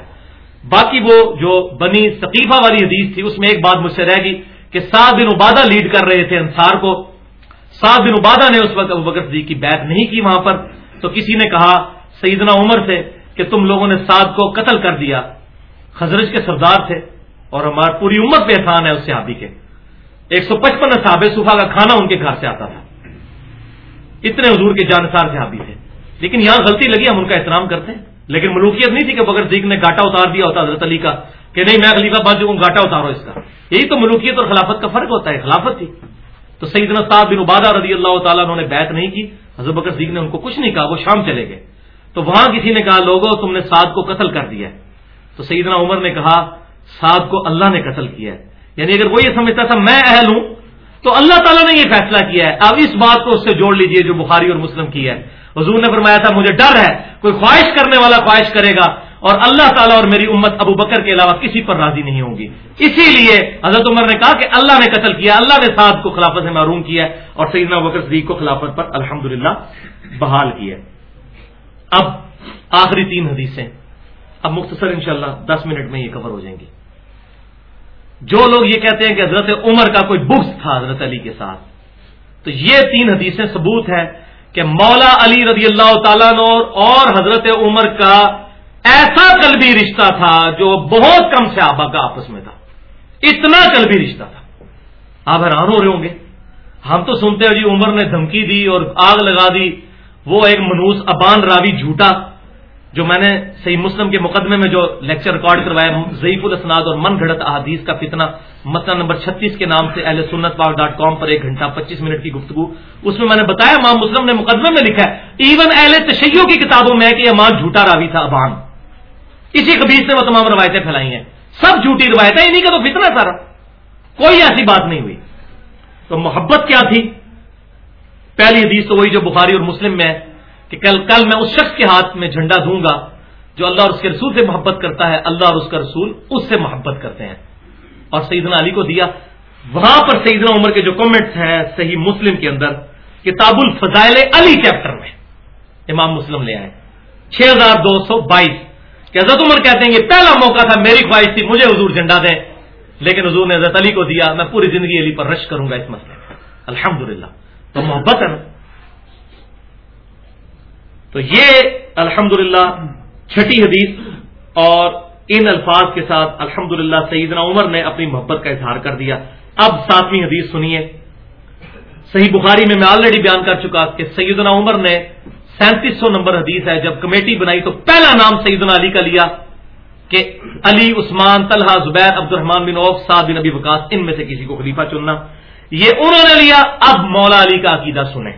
باقی وہ جو بنی ثقیفہ والی حدیث تھی، اس میں ایک بات مجھ سے رہ گئی کہ سات دن عبادہ لیڈ کر رہے تھے انصار کو۔ سات دن عبادہ نے اس وقت ابو بکر صدیق کی بیعت نہیں کی وہاں پر۔ تو کسی نے کہا، سیدنا عمر سے، کہ تم لوگوں نے سعد کو قتل کر دیا۔ خزرج کے سردار تھے اور ہماری پوری امت پہ احسان ہے اس صحابی کے۔ ایک سو پچپن صحابہ صوفہ کا کھانا ان کے گھر سے آتا تھا۔ اتنے حضور کے جانسار صحابی تھے۔ لیکن یہاں غلطی لگی، ہم ان کا احترام کرتے ہیں۔ لیکن ملوکیت نہیں تھی کہ بغیر دیکھ نے گاٹا اتار دیا ہوتا، حضرت علی کا، کہ نہیں، میں خلیفہ بن چکوں گاٹا اتارو اس کا۔ یہی تو ملوکیت اور خلافت کا فرق ہوتا ہے، خلافت تھی تو سیدنا صاحب بن عبادہ رضی اللہ تعالیٰ انہوں نے بیت نہیں کی، حضرت بکر صدیق نے ان کو کچھ نہیں کہا، وہ شام چلے گئے۔ تو وہاں کسی نے کہا لوگوں تم نے سعد کو قتل کر دیا ہے۔ تو سیدنا عمر نے کہا، سعد کو اللہ نے قتل کیا ہے۔ یعنی اگر وہ یہ سمجھتا تھا، میں اہل ہوں تو اللہ تعالیٰ نے یہ فیصلہ کیا ہے۔ اب اس بات کو اس سے جوڑ لیجیے جو بخاری اور مسلم کی ہے۔ حضور نے فرمایا تھا، مجھے ڈر ہے، کوئی خواہش کرنے والا خواہش کرے گا اور اللہ تعالیٰ اور میری امت ابو بکر کے علاوہ کسی پر راضی نہیں ہوگی اسی لیے حضرت عمر نے کہا کہ اللہ نے قتل کیا، اللہ نے سعد کو خلافت سے معروم کیا اور سیدنا بکر صدیق کو خلافت پر الحمد بحال کیا اب آخری تین حدیثیں۔ اب مختصر انشاءاللہ دس منٹ میں یہ کور ہو جائیں گی۔ جو لوگ یہ کہتے ہیں کہ حضرت عمر کا کوئی بکس تھا حضرت علی کے ساتھ۔ تو یہ تین حدیثیں ثبوت ہیں کہ مولا علی رضی اللہ تعالیٰ اور حضرت عمر کا ایسا قلبی رشتہ تھا جو بہت کم سے آبا کا آپس میں تھا۔ اتنا قلبی رشتہ تھا۔ آپ حیران ہو رہے ہوں گے۔ ہم تو سنتے ہیں جی عمر نے دھمکی دی اور آگ لگا دی۔ وہ ایک منوس ابان راوی جھوٹا جو میں نے صحیح مسلم کے مقدمے میں جو لیکچر ریکارڈ کروایا، ضعیف الاسناد اور من گھڑت احادیث کا فتنہ، مسئلہ نمبر چھتیس کے نام سے اہل سنت پاک ڈاٹ کام پر ایک گھنٹہ پچیس منٹ کی گفتگو، اس میں میں نے بتایا ماں مسلم نے مقدمے میں لکھا ہے ایون اہل تشیعوں کی کتابوں میں کہ امام جھوٹا راوی تھا، ابان۔ اسی قبیل سے وہ تمام روایتیں پھیلائی ہیں۔ سب جھوٹی روایتیں انہیں کا تو فتنہ سارا۔ کوئی ایسی بات نہیں ہوئی۔ تو محبت کیا تھی؟ پہلی حدیث تو وہی جو بخاری اور مسلم میں ہے۔ کہ کل کل میں اس شخص کے ہاتھ میں جھنڈا دوں گا جو اللہ اور اس کے رسول سے محبت کرتا ہے، اللہ اور اس کا رسول اس سے محبت کرتے ہیں۔ اور سیدنا علی کو دیا۔ وہاں پر سیدنا عمر کے جو کمنٹس ہیں صحیح مسلم کے اندر، کتاب الفضائل علی چیپٹر میں۔ امام مسلم لے آئے۔ چھ ہزار دو سو بائیس۔ کہ حضرت عمر کہتے ہیں یہ پہلا موقع تھا میری خواہش تھی مجھے حضور جھنڈا دیں، لیکن حضور نے حضرت علی کو دیا۔ میں پوری زندگی علی پر رش کروں گا اس مسئلے میں الحمد تو محبت ہے نا تو یہ الحمد چھٹی حدیث اور ان الفاظ کے ساتھ الحمد سیدنا عمر نے اپنی محبت کا اظہار کر دیا۔ اب ساتویں حدیث سنیے۔ صحیح بخاری میں میں آلریڈی بیان کر چکا کہ سیدنا عمر نے سینتیس سو نمبر حدیث ہے، جب کمیٹی بنائی تو پہلا نام سیدنا علی کا لیا کہ علی، عثمان، طلحہ، زبیر عبد الرحمان بن اوف سعد بن نبی وکاس ان میں سے کسی کو خلیفہ چننا۔ یہ انہوں نے لیا، اب مولا علی کا عقیدہ سنیں۔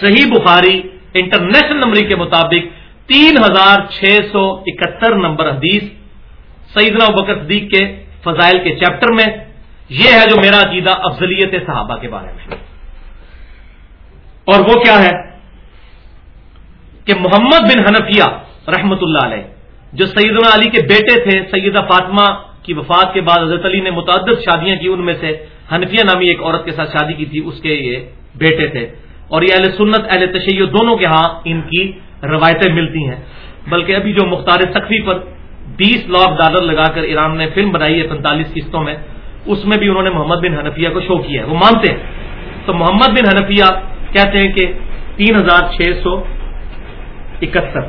صحیح بخاری انٹرنیشنل نمبر کے مطابق تین ہزار چھ سو اکہتر نمبر حدیث سیدنا بکر صدیق کے فضائل کے چیپٹر میں یہ ہے جو میرا عقیدہ افضلیت صحابہ کے بارے میں اور وہ کیا ہے کہ محمد بن حنفیہ رحمت اللہ علیہ، جو سیدنا علی کے بیٹے تھے، سیدہ فاطمہ کی وفات کے بعد حضرت علی نے متعدد شادیاں کی، ان میں سے حنفیہ نامی ایک عورت کے ساتھ شادی کی تھی، اس کے یہ بیٹے تھے۔ اور یہ اہل سنت، اہل تشیع دونوں کے ہاں ان کی روایتیں ملتی ہیں۔ بلکہ ابھی جو مختار سخفی پر بیس لاکھ ڈالر لگا کر ایران نے فلم بنائی ہے پینتالیس قسطوں میں، اس میں بھی انہوں نے محمد بن حنفیہ کو شو کیا ہے۔ وہ مانتے ہیں۔ تو محمد بن حنفیہ کہتے ہیں کہ تین ہزار چھ سو اکہتر۔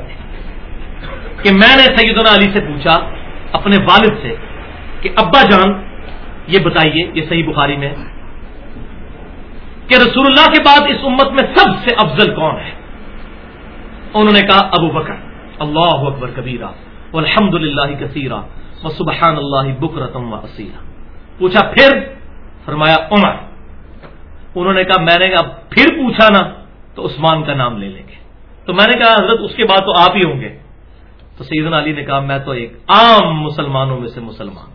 کہ میں نے سیدنا علی سے پوچھا اپنے والد سے کہ ابا جان، یہ بتائیے، یہ صحیح بخاری میں کہ رسول اللہ کے بعد اس امت میں سب سے افضل کون ہے؟ انہوں نے کہا ابو بکر۔ اللہ اکبر کبیرہ۔ الحمد للہ کثیرہ۔ و سبحان اللہ بکرتم و اسیرہ۔ پوچھا پھر؟ فرمایا عمر۔ انہوں نے کہا میں نے کہا پھر پوچھا نا، تو عثمان کا نام لے لیں گے۔ تو میں نے کہا حضرت اس کے بعد تو آپ ہی ہوں گے۔ تو سیدنا علی نے کہا میں تو ایک عام مسلمانوں میں سے مسلمان ہوں۔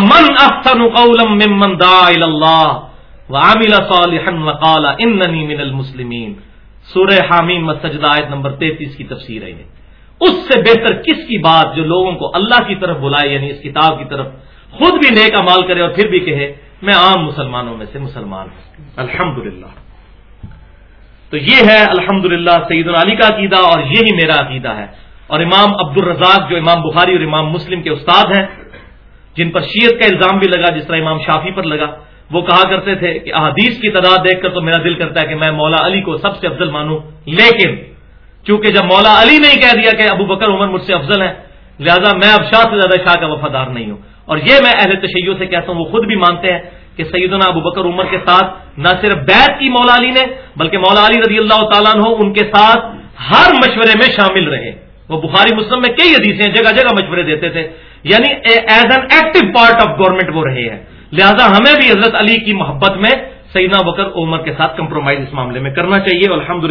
من احسن قولا ممن دعا الى وعمل صالحا وقال انني من المسلمين. سورہ حامیم مسجدہ آیت نمبر 33 کی تفسیر ہے اس سے بہتر کس کی بات جو لوگوں کو اللہ کی طرف بلائے یعنی اس کتاب کی طرف خود بھی نیک امال کرے اور پھر بھی کہے، میں عام مسلمانوں میں سے مسلمان ہوں. الحمد تو یہ ہے الحمد للہ سعید العلی کا عقیدہ اور یہی میرا عقیدہ ہے. اور امام عبد الرزاق جو امام بخاری اور امام مسلم کے استاد ہیں، جن پر شیعت کا الزام بھی لگا، جس طرح امام شافی پر لگا وہ کہا کرتے تھے کہ احادیث کی تعداد دیکھ کر تو میرا دل کرتا ہے کہ میں مولا علی کو سب سے افضل مانوں۔ لیکن چونکہ جب مولا علی نے کہہ دیا کہ ابو بکر عمر مجھ سے افضل ہے لہذا میں اب شاہ سے زیادہ شاہ کا وفادار نہیں ہوں۔ اور یہ میں اہل تشیعوں سے کہتا ہوں، وہ خود بھی مانتے ہیں کہ سیدنا ابو بکر عمر کے ساتھ نہ صرف بیت کی مولا علی نے، بلکہ مولا علی رضی اللہ تعالیٰ ہو ان کے ساتھ ہر مشورے میں شامل رہے۔ وہ بخاری مسلم میں کئی حدیثیں جگہ جگہ مشورے دیتے تھے۔ یعنی as an active part of government وہ رہے ہیں۔ لہذا ہمیں بھی حضرت علی کی محبت میں سیدنا بکر عمر کے ساتھ کمپرومائز اس معاملے میں کرنا چاہیے الحمد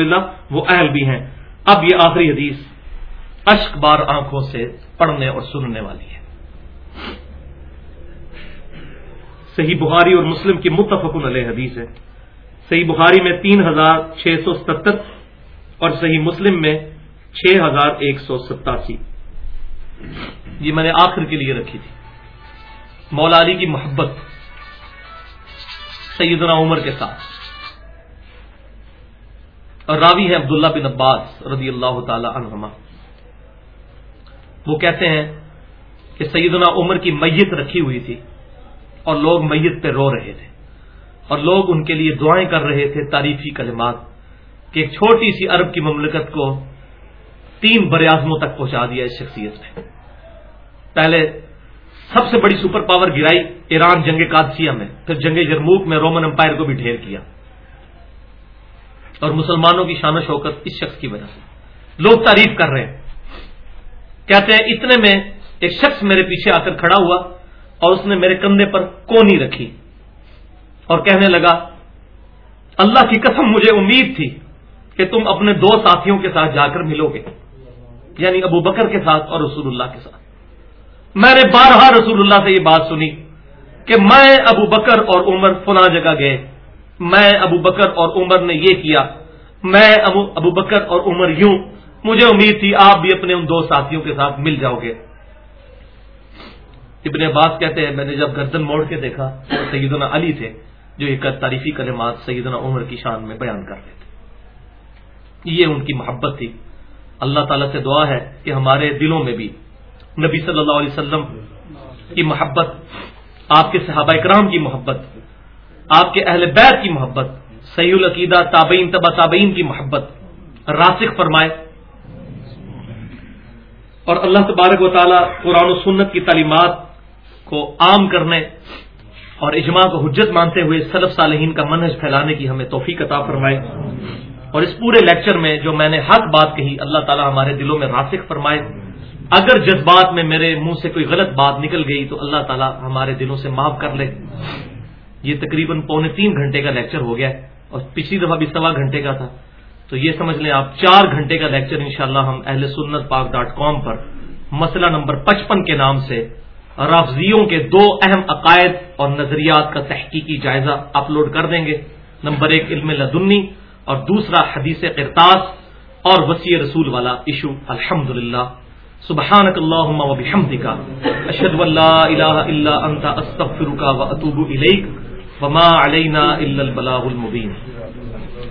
وہ اہل بھی ہیں۔ اب یہ آخری حدیث اشک بار آنکھوں سے پڑھنے اور سننے والی ہے۔ صحیح بخاری اور مسلم کی متفق علیہ حدیث ہے۔ صحیح بخاری میں تین ہزار چھ سو ستر اور صحیح مسلم میں چھ ہزار ایک سو ستاسی۔ یہ میں نے آخر کے لیے رکھی تھی۔ مولا علی کی محبت سیدنا عمر کے ساتھ۔ اور راوی ہے عبداللہ بن عباس رضی اللہ تعالی عنہما۔ وہ کہتے ہیں کہ سیدنا عمر کی میت رکھی ہوئی تھی اور لوگ میت پہ رو رہے تھے۔ اور لوگ ان کے لیے دعائیں کر رہے تھے تعریفی کلمات کہ ایک چھوٹی سی عرب کی مملکت کو تین بریازموں تک پہنچا دیا اس شخصیت نے پہلے سب سے بڑی سپر پاور گرائی ایران جنگ قادسیہ میں، پھر جنگ جرموک میں رومن امپائر کو بھی ڈھیر کیا۔ اور مسلمانوں کی شان و شوکت اس شخص کی وجہ سے۔ لوگ تعریف کر رہے ہیں۔ کہتے ہیں، اتنے میں ایک شخص میرے پیچھے آ کر کھڑا ہوا اور اس نے میرے کندھے پر کونی رکھی۔ اور کہنے لگا، اللہ کی قسم مجھے امید تھی کہ تم اپنے دو ساتھیوں کے ساتھ جا کر ملو گے یعنی ابو بکر کے ساتھ اور رسول اللہ کے ساتھ۔ میں نے بارہا رسول اللہ سے یہ بات سنی کہ میں ابو بکر اور عمر فلاں جگہ گئے۔ میں ابو بکر اور عمر نے یہ کیا، میں ابو ابو بکر اور عمر یوں۔ مجھے امید تھی آپ بھی اپنے ان دو ساتھیوں کے ساتھ مل جاؤ گے۔ ابن عباس کہتے ہیں، میں نے جب گردن موڑ کے دیکھا تو سیدنا علی تھے، جو ایک تاریخی کلمات سیدنا عمر کی شان میں بیان کر رہے تھے۔ یہ ان کی محبت تھی۔ اللہ تعالیٰ سے دعا ہے کہ ہمارے دلوں میں بھی نبی صلی اللہ علیہ وسلم کی محبت، آپ کے صحابہ اکرام کی محبت، آپ کے اہل بیت کی محبت سعی العقیدہ تابعین تبا تابعین کی محبت، راسخ فرمائے۔ اور اللہ تبارک و تعالیٰ قرآن و سنت کی تعلیمات کو عام کرنے اور اجماع کو حجت مانتے ہوئے صلف صالحین کا منہج پھیلانے کی ہمیں توفیق عطا فرمائے۔ اور اس پورے لیکچر میں جو میں نے حق بات کہی، اللہ تعالیٰ ہمارے دلوں میں راسخ فرمائے۔ اگر جذبات میں میرے منہ سے کوئی غلط بات نکل گئی تو اللہ تعالیٰ ہمارے دلوں سے معاف کر لے۔ یہ تقریباً پونے تین گھنٹے کا لیکچر ہو گیا ہے اور پچھلی دفعہ بھی سوا گھنٹے کا تھا۔ تو یہ سمجھ لیں آپ چار گھنٹے کا لیکچر انشاءاللہ ہم اہل سنت پاک ڈاٹ کام پر مسئلہ نمبر پچپن کے نام سے رافضیوں کے دو اہم عقائد اور نظریات کا تحقیقی جائزہ اپلوڈ کر دیں گے۔ نمبر ایک علم لدنی اور دوسرا حدیث کرتاس اور وسیع رسول والا ایشو۔ الحمد للہ سبحانك اللهم وبحمدك اشهد ان لا اله الا انت استغفرك واتوب اليك وما علينا الا البلاغ المبين.